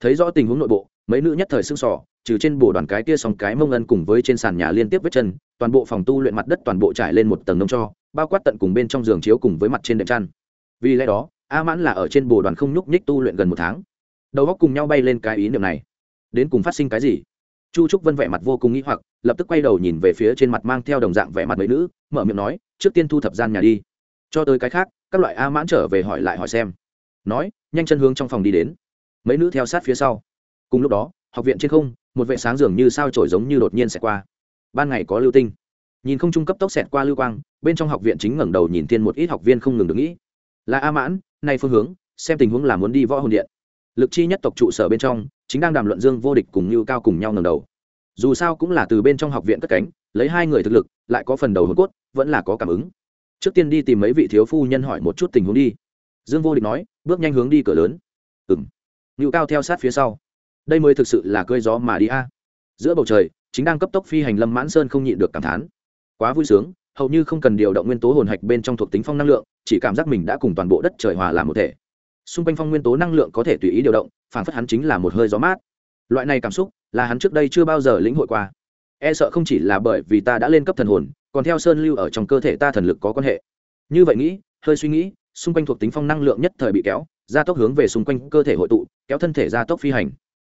Thấy rõ tình huống nội bộ, mấy nữ nhất thời sưng sỏ trừ trên bồ đoàn cái kia song cái mông ân cùng với trên sàn nhà liên tiếp vết chân, toàn bộ phòng tu luyện mặt đất toàn bộ trải lên một tầng nông cho, bao quát tận cùng bên trong giường chiếu cùng với mặt trên đệm chăn. Vì lẽ đó, a mãn là ở trên bồ đoàn không nhúc nhích tu luyện gần một tháng. Đầu góc cùng nhau bay lên cái ý niệm này. Đến cùng phát sinh cái gì? Chu trúc vân vẻ mặt vô cùng nghĩ hoặc, lập tức quay đầu nhìn về phía trên mặt mang theo đồng dạng vẻ mặt mấy nữ, mở miệng nói, trước tiên thu thập gian nhà đi. Cho tới cái khác, các loại a mãn trở về hỏi lại hỏi xem. Nói, nhanh chân hướng trong phòng đi đến. Mấy nữ theo sát phía sau. Cùng lúc đó, học viện trên không một vệ sáng dường như sao trổi giống như đột nhiên xẹt qua. Ban ngày có lưu tinh. Nhìn không trung cấp tốc xẹt qua lưu quang, bên trong học viện chính ngẩng đầu nhìn tiên một ít học viên không ngừng được nghĩ. Là a mãn, nay phương hướng, xem tình huống là muốn đi võ hồn điện. Lực chi nhất tộc trụ sở bên trong, chính đang đàm luận dương vô địch cùng như cao cùng nhau ngẩng đầu. Dù sao cũng là từ bên trong học viện cất cánh, lấy hai người thực lực, lại có phần đầu hồn cốt, vẫn là có cảm ứng. Trước tiên đi tìm mấy vị thiếu phu nhân hỏi một chút tình huống đi. Dương vô địch nói, bước nhanh hướng đi, cửa lớn. Ừng ngự cao theo sát phía sau đây mới thực sự là cơi gió mà đi a. Giữa bầu trời, chính đang cấp tốc phi hành lâm mãn sơn không nhịn được cảm thán. Quá vui sướng, hầu như không cần điều động nguyên tố hồn hạch bên trong thuộc tính phong năng lượng, chỉ cảm giác mình đã cùng toàn bộ đất trời hòa làm một thể. Xung quanh phong nguyên tố năng lượng có thể tùy ý điều động, phản phất hắn chính là một hơi gió mát. Loại này cảm xúc, là hắn trước đây chưa bao giờ lĩnh hội qua. E sợ không chỉ là bởi vì ta đã lên cấp thần hồn, còn theo sơn lưu ở trong cơ thể ta thần lực có quan hệ. Như vậy nghĩ, hơi suy nghĩ, xung quanh thuộc tính phong năng lượng nhất thời bị kéo, gia tốc hướng về xung quanh cơ thể hội tụ, kéo thân thể gia tốc phi hành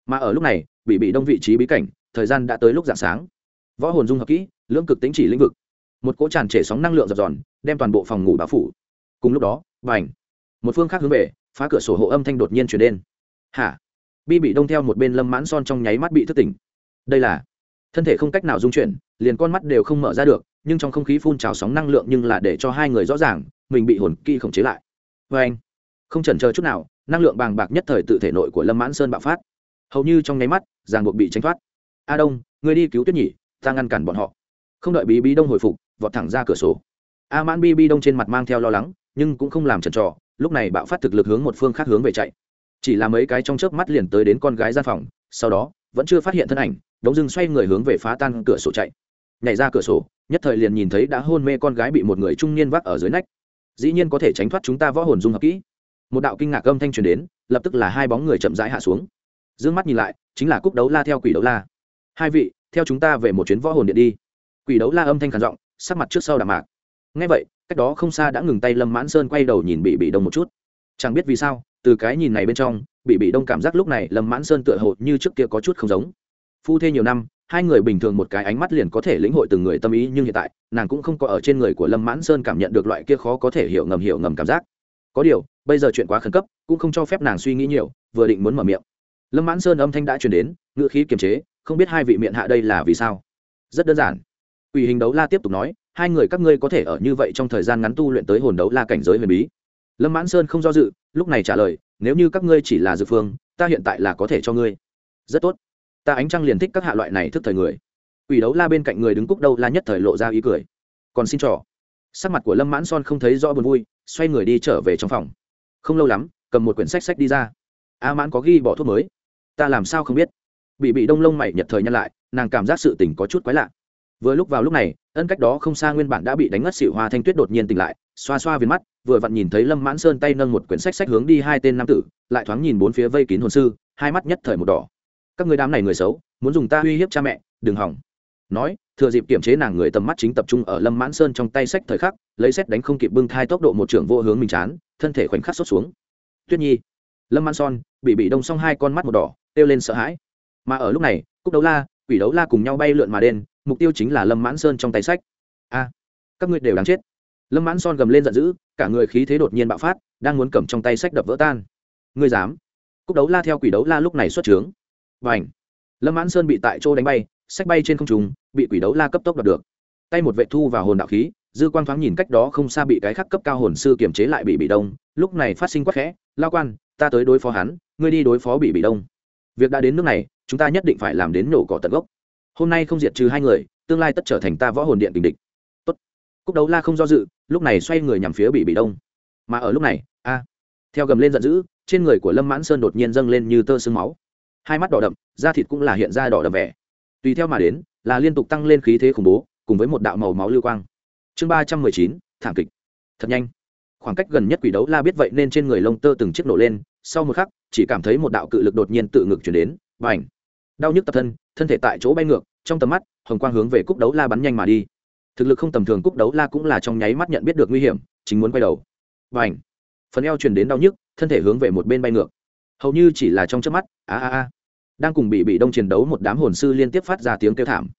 mà ở lúc này, bị bị đông vị trí bí cảnh, thời gian đã tới lúc dạng sáng. Võ hồn dung hợp kỹ, lưỡng cực tính chỉ lĩnh vực. Một cỗ tràn trề sóng năng lượng dập dòn, đem toàn bộ phòng ngủ báo phủ. Cùng lúc đó và h một phương khác hướng về, phá cửa sổ hộ âm thanh đột nhiên chuyển đến. Hả? Bi bị đông theo một bên lâm mãn son trong nháy mắt bị thức tỉnh. Đây là, thân thể không cách nào dung chuyển, liền con mắt đều không mở ra được, nhưng trong không khí phun trào sóng năng lượng nhưng là để cho hai người rõ ràng, mình bị hồn kỳ khống chế lại. Vê anh không chần chờ chút nào, năng lượng bàng bạc nhất thời tự thể nội của lâm mãn sơn bạo phát hầu như trong nháy mắt, ràng buộc bị tránh thoát. A đông người đi cứu tuyết nhỉ ta ngăn cản bọn họ. Không đợi bí bí đông hồi phục, vọt thẳng ra cửa sổ. A mãn bi bi đông trên mặt mang theo lo lắng, nhưng cũng không làm trần trò lúc này bạo phát thực lực hướng một phương khác hướng về chạy. Chỉ là mấy cái trong chớp mắt liền tới đến con gái gian phòng, sau đó, vẫn chưa phát hiện thân ảnh, đống dưng xoay người hướng về phá tan cửa sổ chạy. Nhảy ra cửa sổ, nhất thời liền nhìn thấy đã hôn mê con gái bị một người trung niên vác ở dưới nách. Dĩ nhiên có thể tránh thoát chúng ta võ hồn dung hợp kỹ. Một đạo kinh ngạc âm thanh truyền đến, lập tức là hai bóng người chậm rãi hạ xuống d ư ơ n g mắt nhìn lại, chính là cúc đấu la theo quỷ đấu la. Hai vị, theo chúng ta về một chuyến võ hồn điện đi. Quỷ đấu la âm thanh khản giọng, sắc mặt trước sau đàm mạc. Ngay vậy, cách đó không xa đã ngừng tay lâm mãn sơn quay đầu nhìn bị bị đông một chút. Chẳng biết vì sao, từ cái nhìn này bên trong bị bị đông cảm giác lúc này lâm mãn sơn tựa hồ như trước kia có chút không giống. Phu thê nhiều năm, hai người bình thường một cái ánh mắt liền có thể lĩnh hội từng người tâm ý, nhưng hiện tại, nàng cũng không có ở trên người của lâm mãn sơn cảm nhận được loại kia khó có thể hiểu ngầm hiểu ngầm cảm giác. Có điều, bây giờ chuyện quá khẩn cấp, cũng không cho phép nàng suy nghĩ nhiều, vừa định muốn mở miệng lâm mãn sơn âm thanh đã chuyển đến, ngữ khí kiềm chế, không biết hai vị miệng hạ đây là vì sao. Rất đơn giản. Ủy hình đấu la tiếp tục nói, hai người các ngươi có thể ở như vậy trong thời gian ngắn tu luyện tới hồn đấu la cảnh giới huyền bí. Lâm mãn sơn không do dự, lúc này trả lời, nếu như các ngươi chỉ là dự phương, ta hiện tại là có thể cho ngươi. Rất tốt. Ta ánh trăng liền thích các hạ loại này thức thời người. Ủy đấu la bên cạnh người đứng cúc đâu la nhất thời lộ ra ý cười. Còn xin trò. Sắc mặt của lâm mãn son không thấy rõ buồn vui, xoay người đi trở về trong phòng. Không lâu lắm, cầm một quyển sách sách đi ra. A mãn có ghi bỏ thuốc mới ta làm sao không biết? Bị bị đông lông mày nhật thời nhăn lại, nàng cảm giác sự tình có chút quái lạ. Vừa lúc vào lúc này, ân cách đó không xa nguyên bản đã bị đánh ngất xỉu hoa thanh tuyết đột nhiên tỉnh lại, xoa xoa viền mắt, vừa vặn nhìn thấy lâm mãn sơn tay nâng một quyển sách sách hướng đi hai tên nam tử, lại thoáng nhìn bốn phía vây kín hồn sư, hai mắt nhất thời một đỏ. Các người đám này người xấu, muốn dùng ta uy hiếp cha mẹ, đừng hỏng. Nói, thừa dịp kiểm chế nàng người tầm mắt chính tập trung ở lâm mãn sơn trong tay sách thời khắc, lấy xét đánh không kịp bưng thai tốc độ một trưởng vô hướng mình chán, thân thể khoảnh khắc xuất xuống. Tuyết nhi, lâm mãn son bị bị đông xong hai con mắt một đỏ kêu lên sợ hãi. Mà ở lúc này cúc đấu la, quỷ đấu la cùng nhau bay lượn mà đen, mục tiêu chính là lâm mãn sơn trong tay sách. A, các ngươi đều đáng chết. Lâm mãn son gầm lên giận dữ, cả người khí thế đột nhiên bạo phát, đang muốn cầm trong tay sách đập vỡ tan. Ngươi dám? Cúc đấu la theo quỷ đấu la lúc này xuất trướng. Và ảnh lâm mãn sơn bị tại chỗ đánh bay, sách bay trên không trùng bị quỷ đấu la cấp tốc đập được. Tay một vệ thu vào hồn đạo khí, dư quang thoáng nhìn cách đó không xa bị cái khắc cấp cao hồn sư kiềm chế lại bị bị đông, lúc này phát sinh quắc khẽ, lao quan, ta tới đối phó hắn, ngươi đi đối phó bị bị đông việc đã đến nước này, chúng ta nhất định phải làm đến nổ cỏ tận gốc. Hôm nay không diệt trừ hai người, tương lai tất trở thành ta võ hồn điện tình địch. Tốt. cúc đấu la không do dự, lúc này xoay người nhằm phía bị bị đông. Mà ở lúc này, a, theo gầm lên giận dữ, trên người của lâm mãn sơn đột nhiên dâng lên như tơ sương máu. Hai mắt đỏ đậm, da thịt cũng là hiện ra đỏ đậm vẻ. Tùy theo mà đến, là liên tục tăng lên khí thế khủng bố, cùng với một đạo màu máu lưu quang. Chương ba trăm mười chín, thảm kịch. Thật nhanh khoảng cách gần nhất quỷ đấu la biết vậy nên trên người lông tơ từng chiếc nổ lên, sau một khắc, chỉ cảm thấy một đạo cự lực đột nhiên tự ngực chuyển đến và ảnh đau nhức tập thân thân thể tại chỗ bay ngược, trong tầm mắt, hồng quang hướng về cúc đấu la bắn nhanh mà đi. Thực lực không tầm thường cúc đấu la cũng là trong nháy mắt nhận biết được nguy hiểm, chính muốn quay đầu. Và ảnh phần eo chuyển đến đau nhức, thân thể hướng về một bên bay ngược. Hầu như chỉ là trong chớp mắt, a a a. Đang cùng bị bị đông chiến đấu một đám hồn sư liên tiếp phát ra tiếng kêu thảm.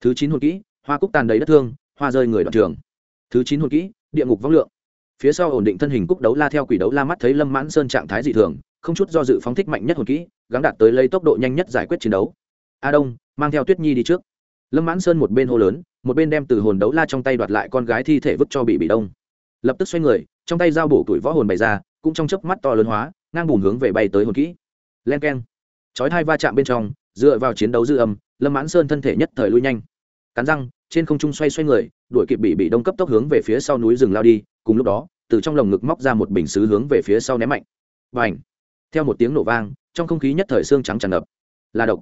Thứ chín hồn kỹ, hoa cúc tàn đầy đất thương, hoa rơi người đoạn trường. Thứ chín hồn kỹ, địa ngục vong lượng phía sau ổn định thân hình cúc đấu la theo quỷ đấu la mắt thấy lâm mãn sơn trạng thái dị thường, không chút do dự phóng thích mạnh nhất hồn kỹ, gắng đạt tới lấy tốc độ nhanh nhất giải quyết chiến đấu. A đông, mang theo tuyết nhi đi trước. Lâm mãn sơn một bên hô lớn, một bên đem từ hồn đấu la trong tay đoạt lại con gái thi thể vứt cho bị bị đông. Lập tức xoay người, trong tay dao bổ tuổi võ hồn bày ra, cũng trong chớp mắt to lớn hóa, ngang bùn hướng về bay tới hồn kỹ. Len keng. Chói hai va chạm bên trong, dựa vào chiến đấu dư âm, lâm mãn sơn thân thể nhất thời lui nhanh. Cắn răng, trên không trung xoay xoay người, đuổi kịp bị bị đông cấp tốc hướng về phía sau núi rừng lao đi cùng lúc đó, từ trong lồng ngực móc ra một bình xứ hướng về phía sau ném mạnh. Và ảnh theo một tiếng nổ vang, trong không khí nhất thời xương trắng tràn ngập. Là độc!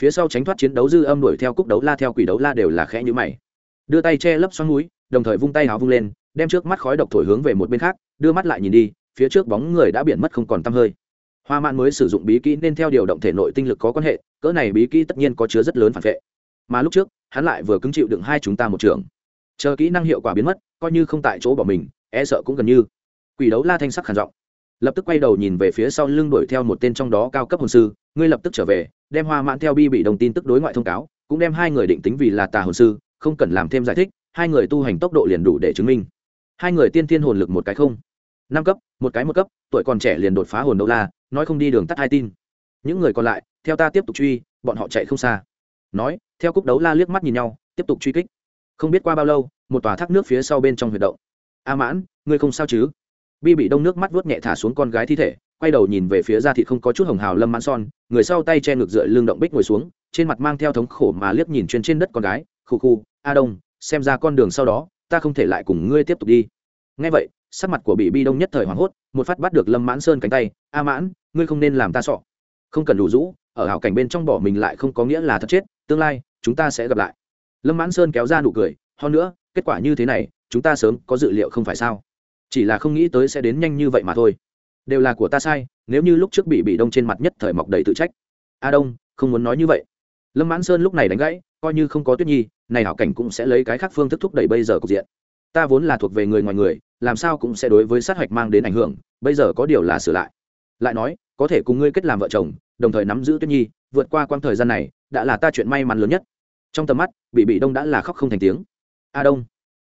Phía sau tránh thoát chiến đấu dư âm đuổi theo cúc đấu la theo quỷ đấu la đều là khẽ như mày. Đưa tay che lấp xoắn núi, đồng thời vung tay háo vung lên, đem trước mắt khói độc thổi hướng về một bên khác, đưa mắt lại nhìn đi, phía trước bóng người đã biển mất không còn tăm hơi. Hoa mạn mới sử dụng bí kỹ nên theo điều động thể nội tinh lực có quan hệ, cỡ này bí kỹ tất nhiên có chứa rất lớn phản vệ. Mà lúc trước, hắn lại vừa cứng chịu đựng hai chúng ta một trường. Chờ kỹ năng hiệu quả biến mất, coi như không tại chỗ bỏ mình e sợ cũng gần như. Quỷ đấu la thanh sắc khản giọng, lập tức quay đầu nhìn về phía sau lưng đuổi theo một tên trong đó cao cấp hồn sư, ngươi lập tức trở về, đem hoa mãn theo bi bị đồng tin tức đối ngoại thông cáo, cũng đem hai người định tính vì là tà hồn sư, không cần làm thêm giải thích, hai người tu hành tốc độ liền đủ để chứng minh. Hai người tiên thiên hồn lực một cái không, năm cấp, một cái một cấp, tuổi còn trẻ liền đột phá hồn đấu la, nói không đi đường tắt hai tin. Những người còn lại, theo ta tiếp tục truy, bọn họ chạy không xa. Nói, theo cúc đấu la liếc mắt nhìn nhau, tiếp tục truy kích. Không biết qua bao lâu, một tòa thác nước phía sau bên trong huyệt động a mãn, ngươi không sao chứ? Bi bị đông nước mắt vuốt nhẹ thả xuống con gái thi thể, quay đầu nhìn về phía ra thị không có chút hồng hào lâm mãn son, người sau tay che ngực dựa lưng động bích ngồi xuống, trên mặt mang theo thống khổ mà liếc nhìn chuyên trên đất con gái khu khu a đông, xem ra con đường sau đó, ta không thể lại cùng ngươi tiếp tục đi. Ngay vậy, sắc mặt của bị bi đông nhất thời hoảng hốt, một phát bắt được lâm mãn sơn cánh tay, a mãn, ngươi không nên làm ta sọ. Không cần đủ rũ, ở hảo cảnh bên trong bỏ mình lại không có nghĩa là thật chết, tương lai, chúng ta sẽ gặp lại. Lâm mãn sơn kéo ra nụ cười hơn nữa, kết quả như thế này, chúng ta sớm có dự liệu không phải sao? Chỉ là không nghĩ tới sẽ đến nhanh như vậy mà thôi. Đều là của ta sai, nếu như lúc trước bị bị đông trên mặt nhất thời mọc đầy tự trách. A đông, không muốn nói như vậy. Lâm mãn sơn lúc này đánh gãy, coi như không có tuyết nhi, này hảo cảnh cũng sẽ lấy cái khác phương thức thúc đẩy bây giờ cục diện. Ta vốn là thuộc về người ngoài người, làm sao cũng sẽ đối với sát hạch mang đến ảnh hưởng, bây giờ có điều là sửa lại. Lại nói, có thể cùng ngươi kết làm vợ chồng, đồng thời nắm giữ tuyết nhi, vượt qua quãng thời gian này, đã là ta chuyện may mắn lớn nhất. Trong tầm mắt, bị bị đông đã là khóc không thành tiếng a đông.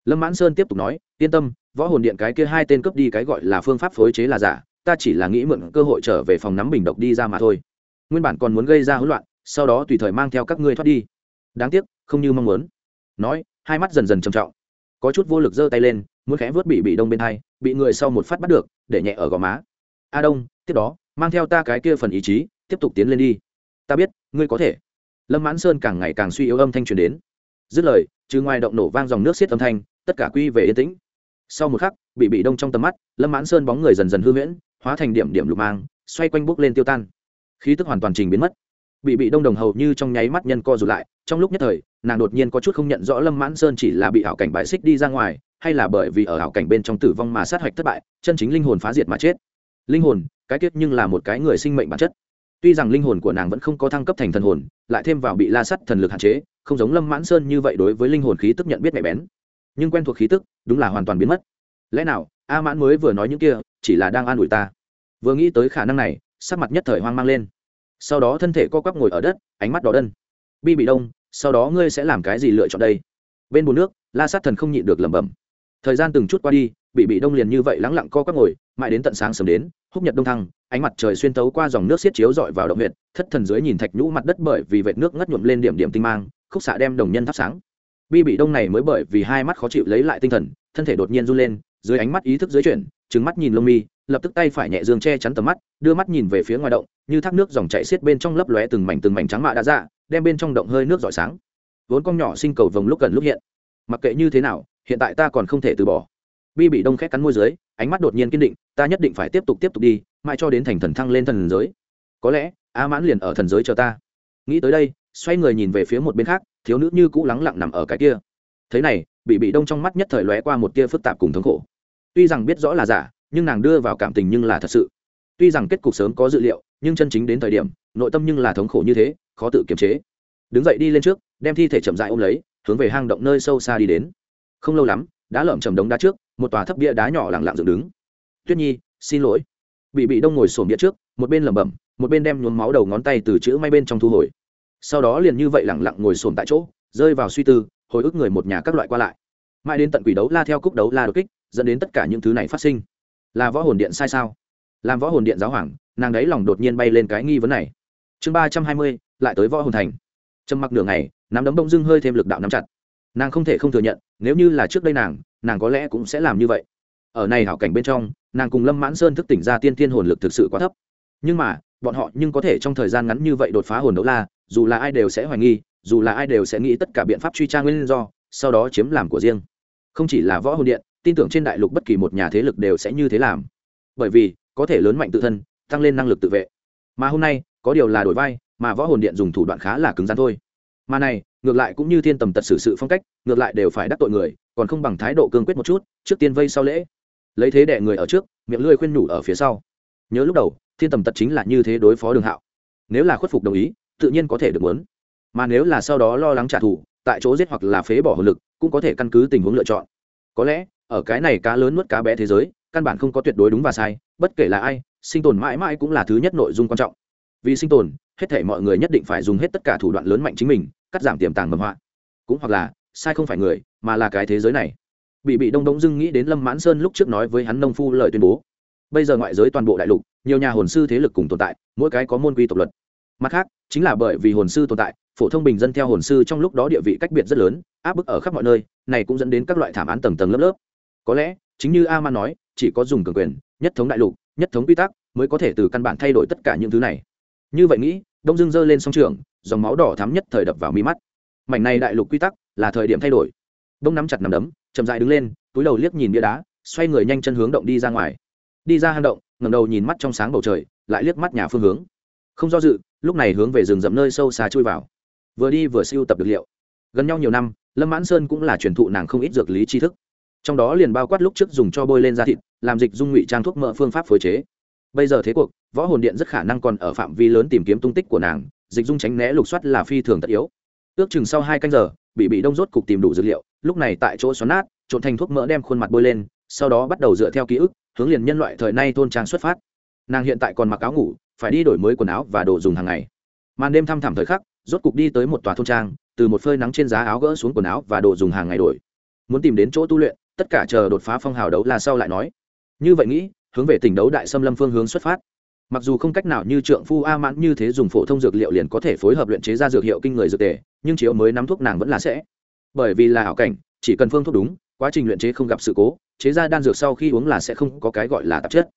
Lâm mãn sơn tiếp tục nói, yên tâm, võ hồn điện cái kia hai tên cướp đi cái gọi là phương pháp phối chế là giả, ta chỉ là nghĩ mượn cơ hội trở về phòng nắm bình độc đi ra mà thôi. Nguyên bản còn muốn gây ra hỗn loạn, sau đó tùy thời mang theo các ngươi thoát đi. Đáng tiếc, không như mong muốn. Nói, hai mắt dần dần trầm trọng. Có chút vô lực giơ tay lên, muốn khẽ vớt bị bị đông bên hai, bị người sau một phát bắt được, để nhẹ ở gò má. A đông, tiếp đó, mang theo ta cái kia phần ý chí, tiếp tục tiến lên đi. Ta biết, ngươi có thể. Lâm mãn sơn càng ngày càng suy yếu âm thanh truyền đến dứt lời, trừ ngoài động nổ vang dòng nước xiết âm thanh, tất cả quy về yên tĩnh. Sau một khắc, bị bị đông trong tầm mắt, lâm mãn sơn bóng người dần dần hư huyễn, hóa thành điểm điểm lục mang, xoay quanh bốc lên tiêu tan. Khí tức hoàn toàn trình biến mất. Bị bị đông đồng hầu như trong nháy mắt nhân co rụt lại, trong lúc nhất thời, nàng đột nhiên có chút không nhận rõ lâm mãn sơn chỉ là bị ảo cảnh bại xích đi ra ngoài, hay là bởi vì ở ảo cảnh bên trong tử vong mà sát hạch thất bại, chân chính linh hồn phá diệt mà chết. Linh hồn, cái tiết nhưng là một cái người sinh mệnh bản chất. Tuy rằng linh hồn của nàng vẫn không có thăng cấp thành thần hồn, lại thêm vào bị la sắt thần lực hạn chế không giống lâm mãn sơn như vậy đối với linh hồn khí tức nhận biết mẹ bén. Nhưng quen thuộc khí tức, đúng là hoàn toàn biến mất. Lẽ nào, a mãn mới vừa nói những kia, chỉ là đang an ủi ta? Vừa nghĩ tới khả năng này, sắc mặt nhất thời hoang mang lên. Sau đó thân thể co quắp ngồi ở đất, ánh mắt đỏ đân bi bị đông, sau đó ngươi sẽ làm cái gì lựa chọn đây? Bên bùn nước, la sát thần không nhịn được lẩm bẩm. Thời gian từng chút qua đi bị bị đông liền như vậy lắng lặng co quắp ngồi, mãi đến tận sáng sớm đến, húc nhật đông thăng, ánh mặt trời xuyên tấu qua dòng nước xiết chiếu dọi vào động huyện thất thần dưới nhìn thạch nhũ mặt đất bởi vì vệt nước ngất nhuộm lên điểm điểm tinh mang khúc xạ đem đồng nhân thắp sáng. Bi bị đông này mới bởi vì hai mắt khó chịu lấy lại tinh thần, thân thể đột nhiên run lên, dưới ánh mắt ý thức dưới chuyển trứng mắt nhìn lông mi, lập tức tay phải nhẹ dương che chắn tầm mắt, đưa mắt nhìn về phía ngoài động, như thác nước dòng chảy xiết bên trong lấp lóe từng mảnh từng mảnh trắng mạ đã ra đem bên trong động hơi nước giỏi sáng. Vốn con nhỏ sinh cầu vồng lúc gần lúc hiện. Mặc kệ như thế nào, hiện tại ta còn không thể từ bỏ. Bi bị đông khét cắn môi dưới, ánh mắt đột nhiên kiên định, ta nhất định phải tiếp tục tiếp tục đi, mãi cho đến thành thần thăng lên thần giới. Có lẽ, a mãn liền ở thần giới chờ ta. Nghĩ tới đây xoay người nhìn về phía một bên khác, thiếu nữ như cũ lắng lặng nằm ở cái kia. Thế này, bị bị đông trong mắt nhất thời lóe qua một tia phức tạp cùng thống khổ. Tuy rằng biết rõ là giả, nhưng nàng đưa vào cảm tình nhưng là thật sự. Tuy rằng kết cục sớm có dự liệu, nhưng chân chính đến thời điểm, nội tâm nhưng là thống khổ như thế, khó tự kiềm chế. Đứng dậy đi lên trước, đem thi thể chậm dại ôm lấy, hướng về hang động nơi sâu xa đi đến. Không lâu lắm đã lợm chầm đống đá trước, một tòa thấp bia đá nhỏ lặng lặng dựng đứng. Tuyết nhi, xin lỗi. Bị bị đông ngồi sổm bia trước, một bên lẩm bẩm, một bên đem nhuốm máu đầu ngón tay từ chữ may bên trong thu hồi sau đó liền như vậy lẳng lặng ngồi xổm tại chỗ, rơi vào suy tư, hồi ức người một nhà các loại qua lại. Mãi đến tận quỷ đấu la theo cúc đấu la đột kích, dẫn đến tất cả những thứ này phát sinh. Là võ hồn điện sai sao? Làm võ hồn điện giáo hoàng, nàng đấy lòng đột nhiên bay lên cái nghi vấn này. Chương ba trăm hai mươi, lại tới võ hồn thành. Trầm mặc nửa ngày, nắm đấm bông dưng hơi thêm lực đạo nắm chặt. Nàng không thể không thừa nhận, nếu như là trước đây nàng nàng có lẽ cũng sẽ làm như vậy. Ở này hảo cảnh bên trong, nàng cùng lâm mãn sơn thức tỉnh ra tiên tiên hồn lực thực sự quá thấp. Nhưng mà, bọn họ nhưng có thể trong thời gian ngắn như vậy đột phá hồn đấu la dù là ai đều sẽ hoài nghi, dù là ai đều sẽ nghĩ tất cả biện pháp truy tra nguyên do, sau đó chiếm làm của riêng. Không chỉ là võ hồn điện, tin tưởng trên đại lục bất kỳ một nhà thế lực đều sẽ như thế làm. Bởi vì, có thể lớn mạnh tự thân, tăng lên năng lực tự vệ. Mà hôm nay, có điều là đổi vai, mà võ hồn điện dùng thủ đoạn khá là cứng rắn thôi. Mà này, ngược lại cũng như thiên tầm tật xử sự phong cách, ngược lại đều phải đắc tội người, còn không bằng thái độ cương quyết một chút, trước tiên vây sau lễ. Lấy thế đẻ người ở trước, miệng lưỡi khuyên nhủ ở phía sau. Nhớ lúc đầu, thiên tầm tật chính là như thế đối phó đường hạo. Nếu là khuất phục đồng ý tự nhiên có thể được muốn. Mà nếu là sau đó lo lắng trả thù, tại chỗ giết hoặc là phế bỏ hồn lực, cũng có thể căn cứ tình huống lựa chọn. Có lẽ, ở cái này cá lớn nuốt cá bé thế giới, căn bản không có tuyệt đối đúng và sai, bất kể là ai, sinh tồn mãi mãi cũng là thứ nhất nội dung quan trọng. Vì sinh tồn, hết thể mọi người nhất định phải dùng hết tất cả thủ đoạn lớn mạnh chính mình, cắt giảm tiềm tàng mầm họa. Cũng hoặc là, sai không phải người, mà là cái thế giới này. Bị bị đông đông dưng nghĩ đến lâm mãn sơn lúc trước nói với hắn nông phu lời tuyên bố. Bây giờ ngoại giới toàn bộ đại lục, nhiều nhà hồn sư thế lực cùng tồn tại, mỗi cái có môn quy tộc luật mặt khác, chính là bởi vì hồn sư tồn tại, phổ thông bình dân theo hồn sư trong lúc đó địa vị cách biệt rất lớn, áp bức ở khắp mọi nơi, này cũng dẫn đến các loại thảm án tầng tầng lớp lớp. Có lẽ, chính như a man nói, chỉ có dùng cường quyền, nhất thống đại lục, nhất thống quy tắc mới có thể từ căn bản thay đổi tất cả những thứ này. Như vậy nghĩ, đông dương giơ lên song trường, dòng máu đỏ thắm nhất thời đập vào mi mắt. Mảnh này đại lục quy tắc là thời điểm thay đổi. Đông nắm chặt nằm đấm, chậm dại đứng lên, túi đầu liếc nhìn bia đá, xoay người nhanh chân hướng động đi ra ngoài. Đi ra hang động ngầm đầu nhìn mắt trong sáng bầu trời, lại liếc mắt nhà phương hướng. Không do dự lúc này hướng về rừng rậm nơi sâu xa chui vào. Vừa đi vừa siêu tập được liệu. Gần nhau nhiều năm, lâm mãn sơn cũng là truyền thụ nàng không ít dược lý tri thức. Trong đó liền bao quát lúc trước dùng cho bôi lên da thịt, làm dịch dung ngụy trang thuốc mỡ phương pháp phối chế. Bây giờ thế cuộc, võ hồn điện rất khả năng còn ở phạm vi lớn tìm kiếm tung tích của nàng, dịch dung tránh né lục soát là phi thường tất yếu. Ước chừng sau hai canh giờ, bị bị đông rốt cục tìm đủ dược liệu, lúc này tại chỗ xoắn nát, trộn thành thuốc mỡ đem khuôn mặt bôi lên, sau đó bắt đầu dựa theo ký ức, hướng liền nhân loại thời nay thôn trang xuất phát. Nàng hiện tại còn mặc áo ngủ phải đi đổi mới quần áo và đồ dùng hàng ngày. Màn đêm thăm thẳm thời khắc, rốt cục đi tới một tòa thôn trang, từ một phơi nắng trên giá áo gỡ xuống quần áo và đồ dùng hàng ngày đổi. Muốn tìm đến chỗ tu luyện, tất cả chờ đột phá phong hào đấu là sau lại nói. Như vậy nghĩ, hướng về tỉnh đấu đại xâm lâm phương hướng xuất phát. Mặc dù không cách nào như trượng phu a mãn như thế dùng phổ thông dược liệu liền có thể phối hợp luyện chế ra dược hiệu kinh người dược tề, nhưng chiếu mới nắm thuốc nàng vẫn là sẽ. Bởi vì là ảo cảnh, chỉ cần phương thuốc đúng, quá trình luyện chế không gặp sự cố, chế ra đan dược sau khi uống là sẽ không có cái gọi là tạp chất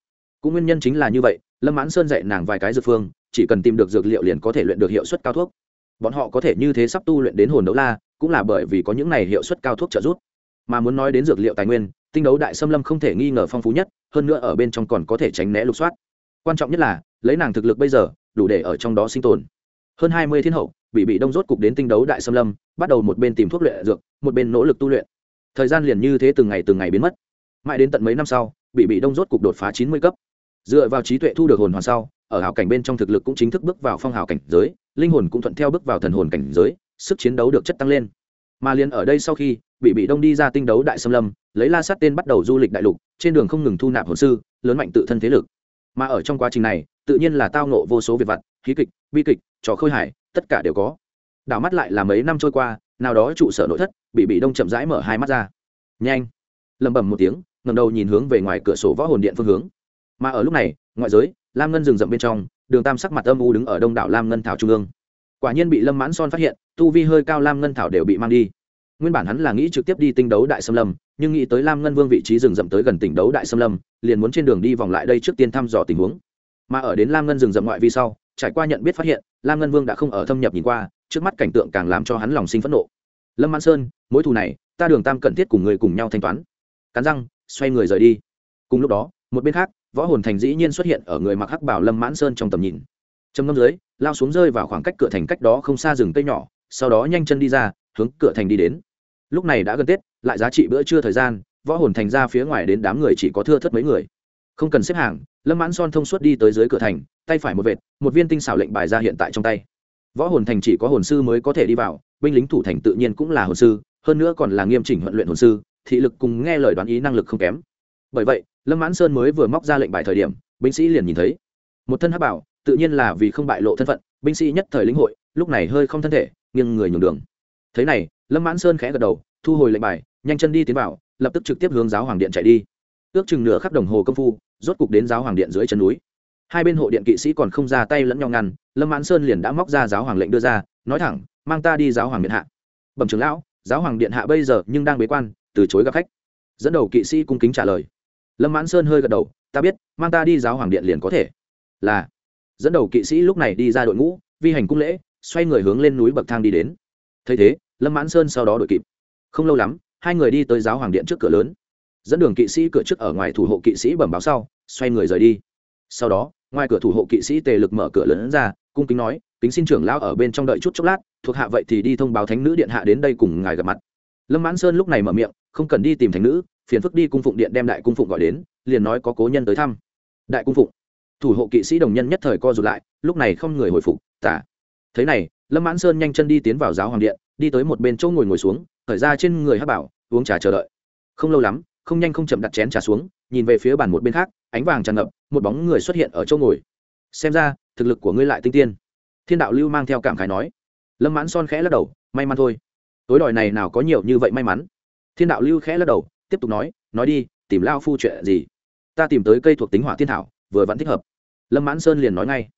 cũng nguyên nhân chính là như vậy, lâm mãn sơn dạy nàng vài cái dược phương, chỉ cần tìm được dược liệu liền có thể luyện được hiệu suất cao thuốc. Bọn họ có thể như thế sắp tu luyện đến hồn đấu la, cũng là bởi vì có những này hiệu suất cao thuốc trợ giúp. Mà muốn nói đến dược liệu tài nguyên, tinh đấu đại xâm lâm không thể nghi ngờ phong phú nhất, hơn nữa ở bên trong còn có thể tránh né lục soát. Quan trọng nhất là, lấy nàng thực lực bây giờ, đủ để ở trong đó sinh tồn. Hơn hai mươi thiên hậu, bị bị đông rốt cục đến tinh đấu đại xâm lâm, bắt đầu một bên tìm thuốc luyện dược, một bên nỗ lực tu luyện. Thời gian liền như thế từng ngày từng ngày biến mất. Mãi đến tận mấy năm sau, bị bị đông rốt cục đột phá chín mươi cấp dựa vào trí tuệ thu được hồn hoàn sau, ở hảo cảnh bên trong thực lực cũng chính thức bước vào phong hào cảnh giới, linh hồn cũng thuận theo bước vào thần hồn cảnh giới, sức chiến đấu được chất tăng lên. Mà liền ở đây sau khi, bị bị đông đi ra tinh đấu đại xâm lâm, lấy la sát tên bắt đầu du lịch đại lục, trên đường không ngừng thu nạp hồn sư, lớn mạnh tự thân thế lực. Mà ở trong quá trình này, tự nhiên là tao nộ vô số việc vặt, khí kịch, bi kịch, trò khơi hải tất cả đều có. Đảo mắt lại là mấy năm trôi qua, nào đó trụ sở nội thất, bị bị đông chậm rãi mở hai mắt ra. Nhanh! Lẩm bẩm một tiếng ngầm đầu nhìn hướng về ngoài cửa sổ võ hồn điện phương hướng mà ở lúc này, ngoại giới, lam ngân rừng rậm bên trong, đường tam sắc mặt âm u đứng ở đông đảo lam ngân thảo trung ương. Quả nhiên bị lâm mãn son phát hiện, tu vi hơi cao lam ngân thảo đều bị mang đi. Nguyên bản hắn là nghĩ trực tiếp đi tinh đấu đại xâm lâm, nhưng nghĩ tới lam ngân vương vị trí rừng rậm tới gần tỉnh đấu đại xâm lâm, liền muốn trên đường đi vòng lại đây trước tiên thăm dò tình huống. Mà ở đến lam ngân rừng rậm ngoại vi sau, trải qua nhận biết phát hiện, lam ngân vương đã không ở thâm nhập nhìn qua, trước mắt cảnh tượng càng làm cho hắn lòng sinh phẫn nộ. Lâm mãn sơn, mối thù này, ta đường tam cần thiết cùng người cùng nhau thanh toán. Cắn răng, xoay người rời đi. Cùng lúc đó, một bên khác võ hồn thành dĩ nhiên xuất hiện ở người mặc hắc bảo lâm mãn sơn trong tầm nhìn. Trầm ngâm dưới, lao xuống rơi vào khoảng cách cửa thành cách đó không xa rừng cây nhỏ, sau đó nhanh chân đi ra, hướng cửa thành đi đến. Lúc này đã gần tết, lại giá trị bữa trưa thời gian, võ hồn thành ra phía ngoài đến đám người chỉ có thưa thất mấy người. Không cần xếp hàng, lâm mãn son thông suốt đi tới dưới cửa thành, tay phải một vệt, một viên tinh xảo lệnh bài ra hiện tại trong tay. Võ hồn thành chỉ có hồn sư mới có thể đi vào, binh lính thủ thành tự nhiên cũng là hồn sư, hơn nữa còn là nghiêm chỉnh huấn luyện hồn sư, thị lực cùng nghe lời đoán ý năng lực không kém. Bởi vậy lâm mãn sơn mới vừa móc ra lệnh bài thời điểm, binh sĩ liền nhìn thấy. Một thân hắc bảo, tự nhiên là vì không bại lộ thân phận, binh sĩ nhất thời lĩnh hội, lúc này hơi không thân thể, nghiêng người nhường đường. Thế này, lâm mãn sơn khẽ gật đầu, thu hồi lệnh bài, nhanh chân đi tiến vào, lập tức trực tiếp hướng giáo hoàng điện chạy đi. Ước chừng nửa khắc đồng hồ công phu, rốt cục đến giáo hoàng điện dưới chân núi. Hai bên hộ điện kỵ sĩ còn không ra tay lẫn nhau ngăn, lâm mãn sơn liền đã móc ra giáo hoàng lệnh đưa ra, nói thẳng, mang ta đi giáo hoàng điện hạ. Bẩm trưởng lão, giáo hoàng điện hạ bây giờ nhưng đang bế quan, từ chối gặp khách. Dẫn đầu kỵ sĩ cung kính trả lời lâm mãn sơn hơi gật đầu, ta biết, mang ta đi giáo hoàng điện liền có thể. Là. Dẫn đầu kỵ sĩ lúc này đi ra đội ngũ, vi hành cung lễ, xoay người hướng lên núi bậc thang đi đến. Thấy thế, lâm mãn sơn sau đó đội kịp. Không lâu lắm, hai người đi tới giáo hoàng điện trước cửa lớn. Dẫn đường kỵ sĩ cửa trước ở ngoài thủ hộ kỵ sĩ bẩm báo sau, xoay người rời đi. Sau đó, ngoài cửa thủ hộ kỵ sĩ tề lực mở cửa lớn ra, cung kính nói, kính xin trưởng lão ở bên trong đợi chút chốc lát, thuộc hạ vậy thì đi thông báo thánh nữ điện hạ đến đây cùng ngài gặp mặt. Lâm mãn sơn lúc này mở miệng, không cần đi tìm thánh nữ phiền phức đi cung phụng điện đem đại cung phụng gọi đến, liền nói có cố nhân tới thăm. Đại cung phụng. Thủ hộ kỵ sĩ đồng nhân nhất thời co rụt lại, lúc này không người hồi phục, tả. Thế này, lâm mãn sơn nhanh chân đi tiến vào giáo hoàng điện, đi tới một bên chỗ ngồi ngồi xuống, khởi ra trên người hát bảo, uống trà chờ đợi. Không lâu lắm, không nhanh không chậm đặt chén trà xuống, nhìn về phía bàn một bên khác, ánh vàng tràn ngập, một bóng người xuất hiện ở chỗ ngồi. Xem ra, thực lực của ngươi lại tinh tiên. Thiên đạo lưu mang theo cảm khái nói. Lâm mãn son khẽ lắc đầu, may mắn thôi. Tối đòi này nào có nhiều như vậy may mắn. Thiên đạo lưu khẽ lắc đầu tiếp tục nói nói đi, tìm lao phu chuyện gì? Ta tìm tới cây thuộc tính hỏa thiên thảo, vừa vẫn thích hợp. Lâm mãn sơn liền nói ngay.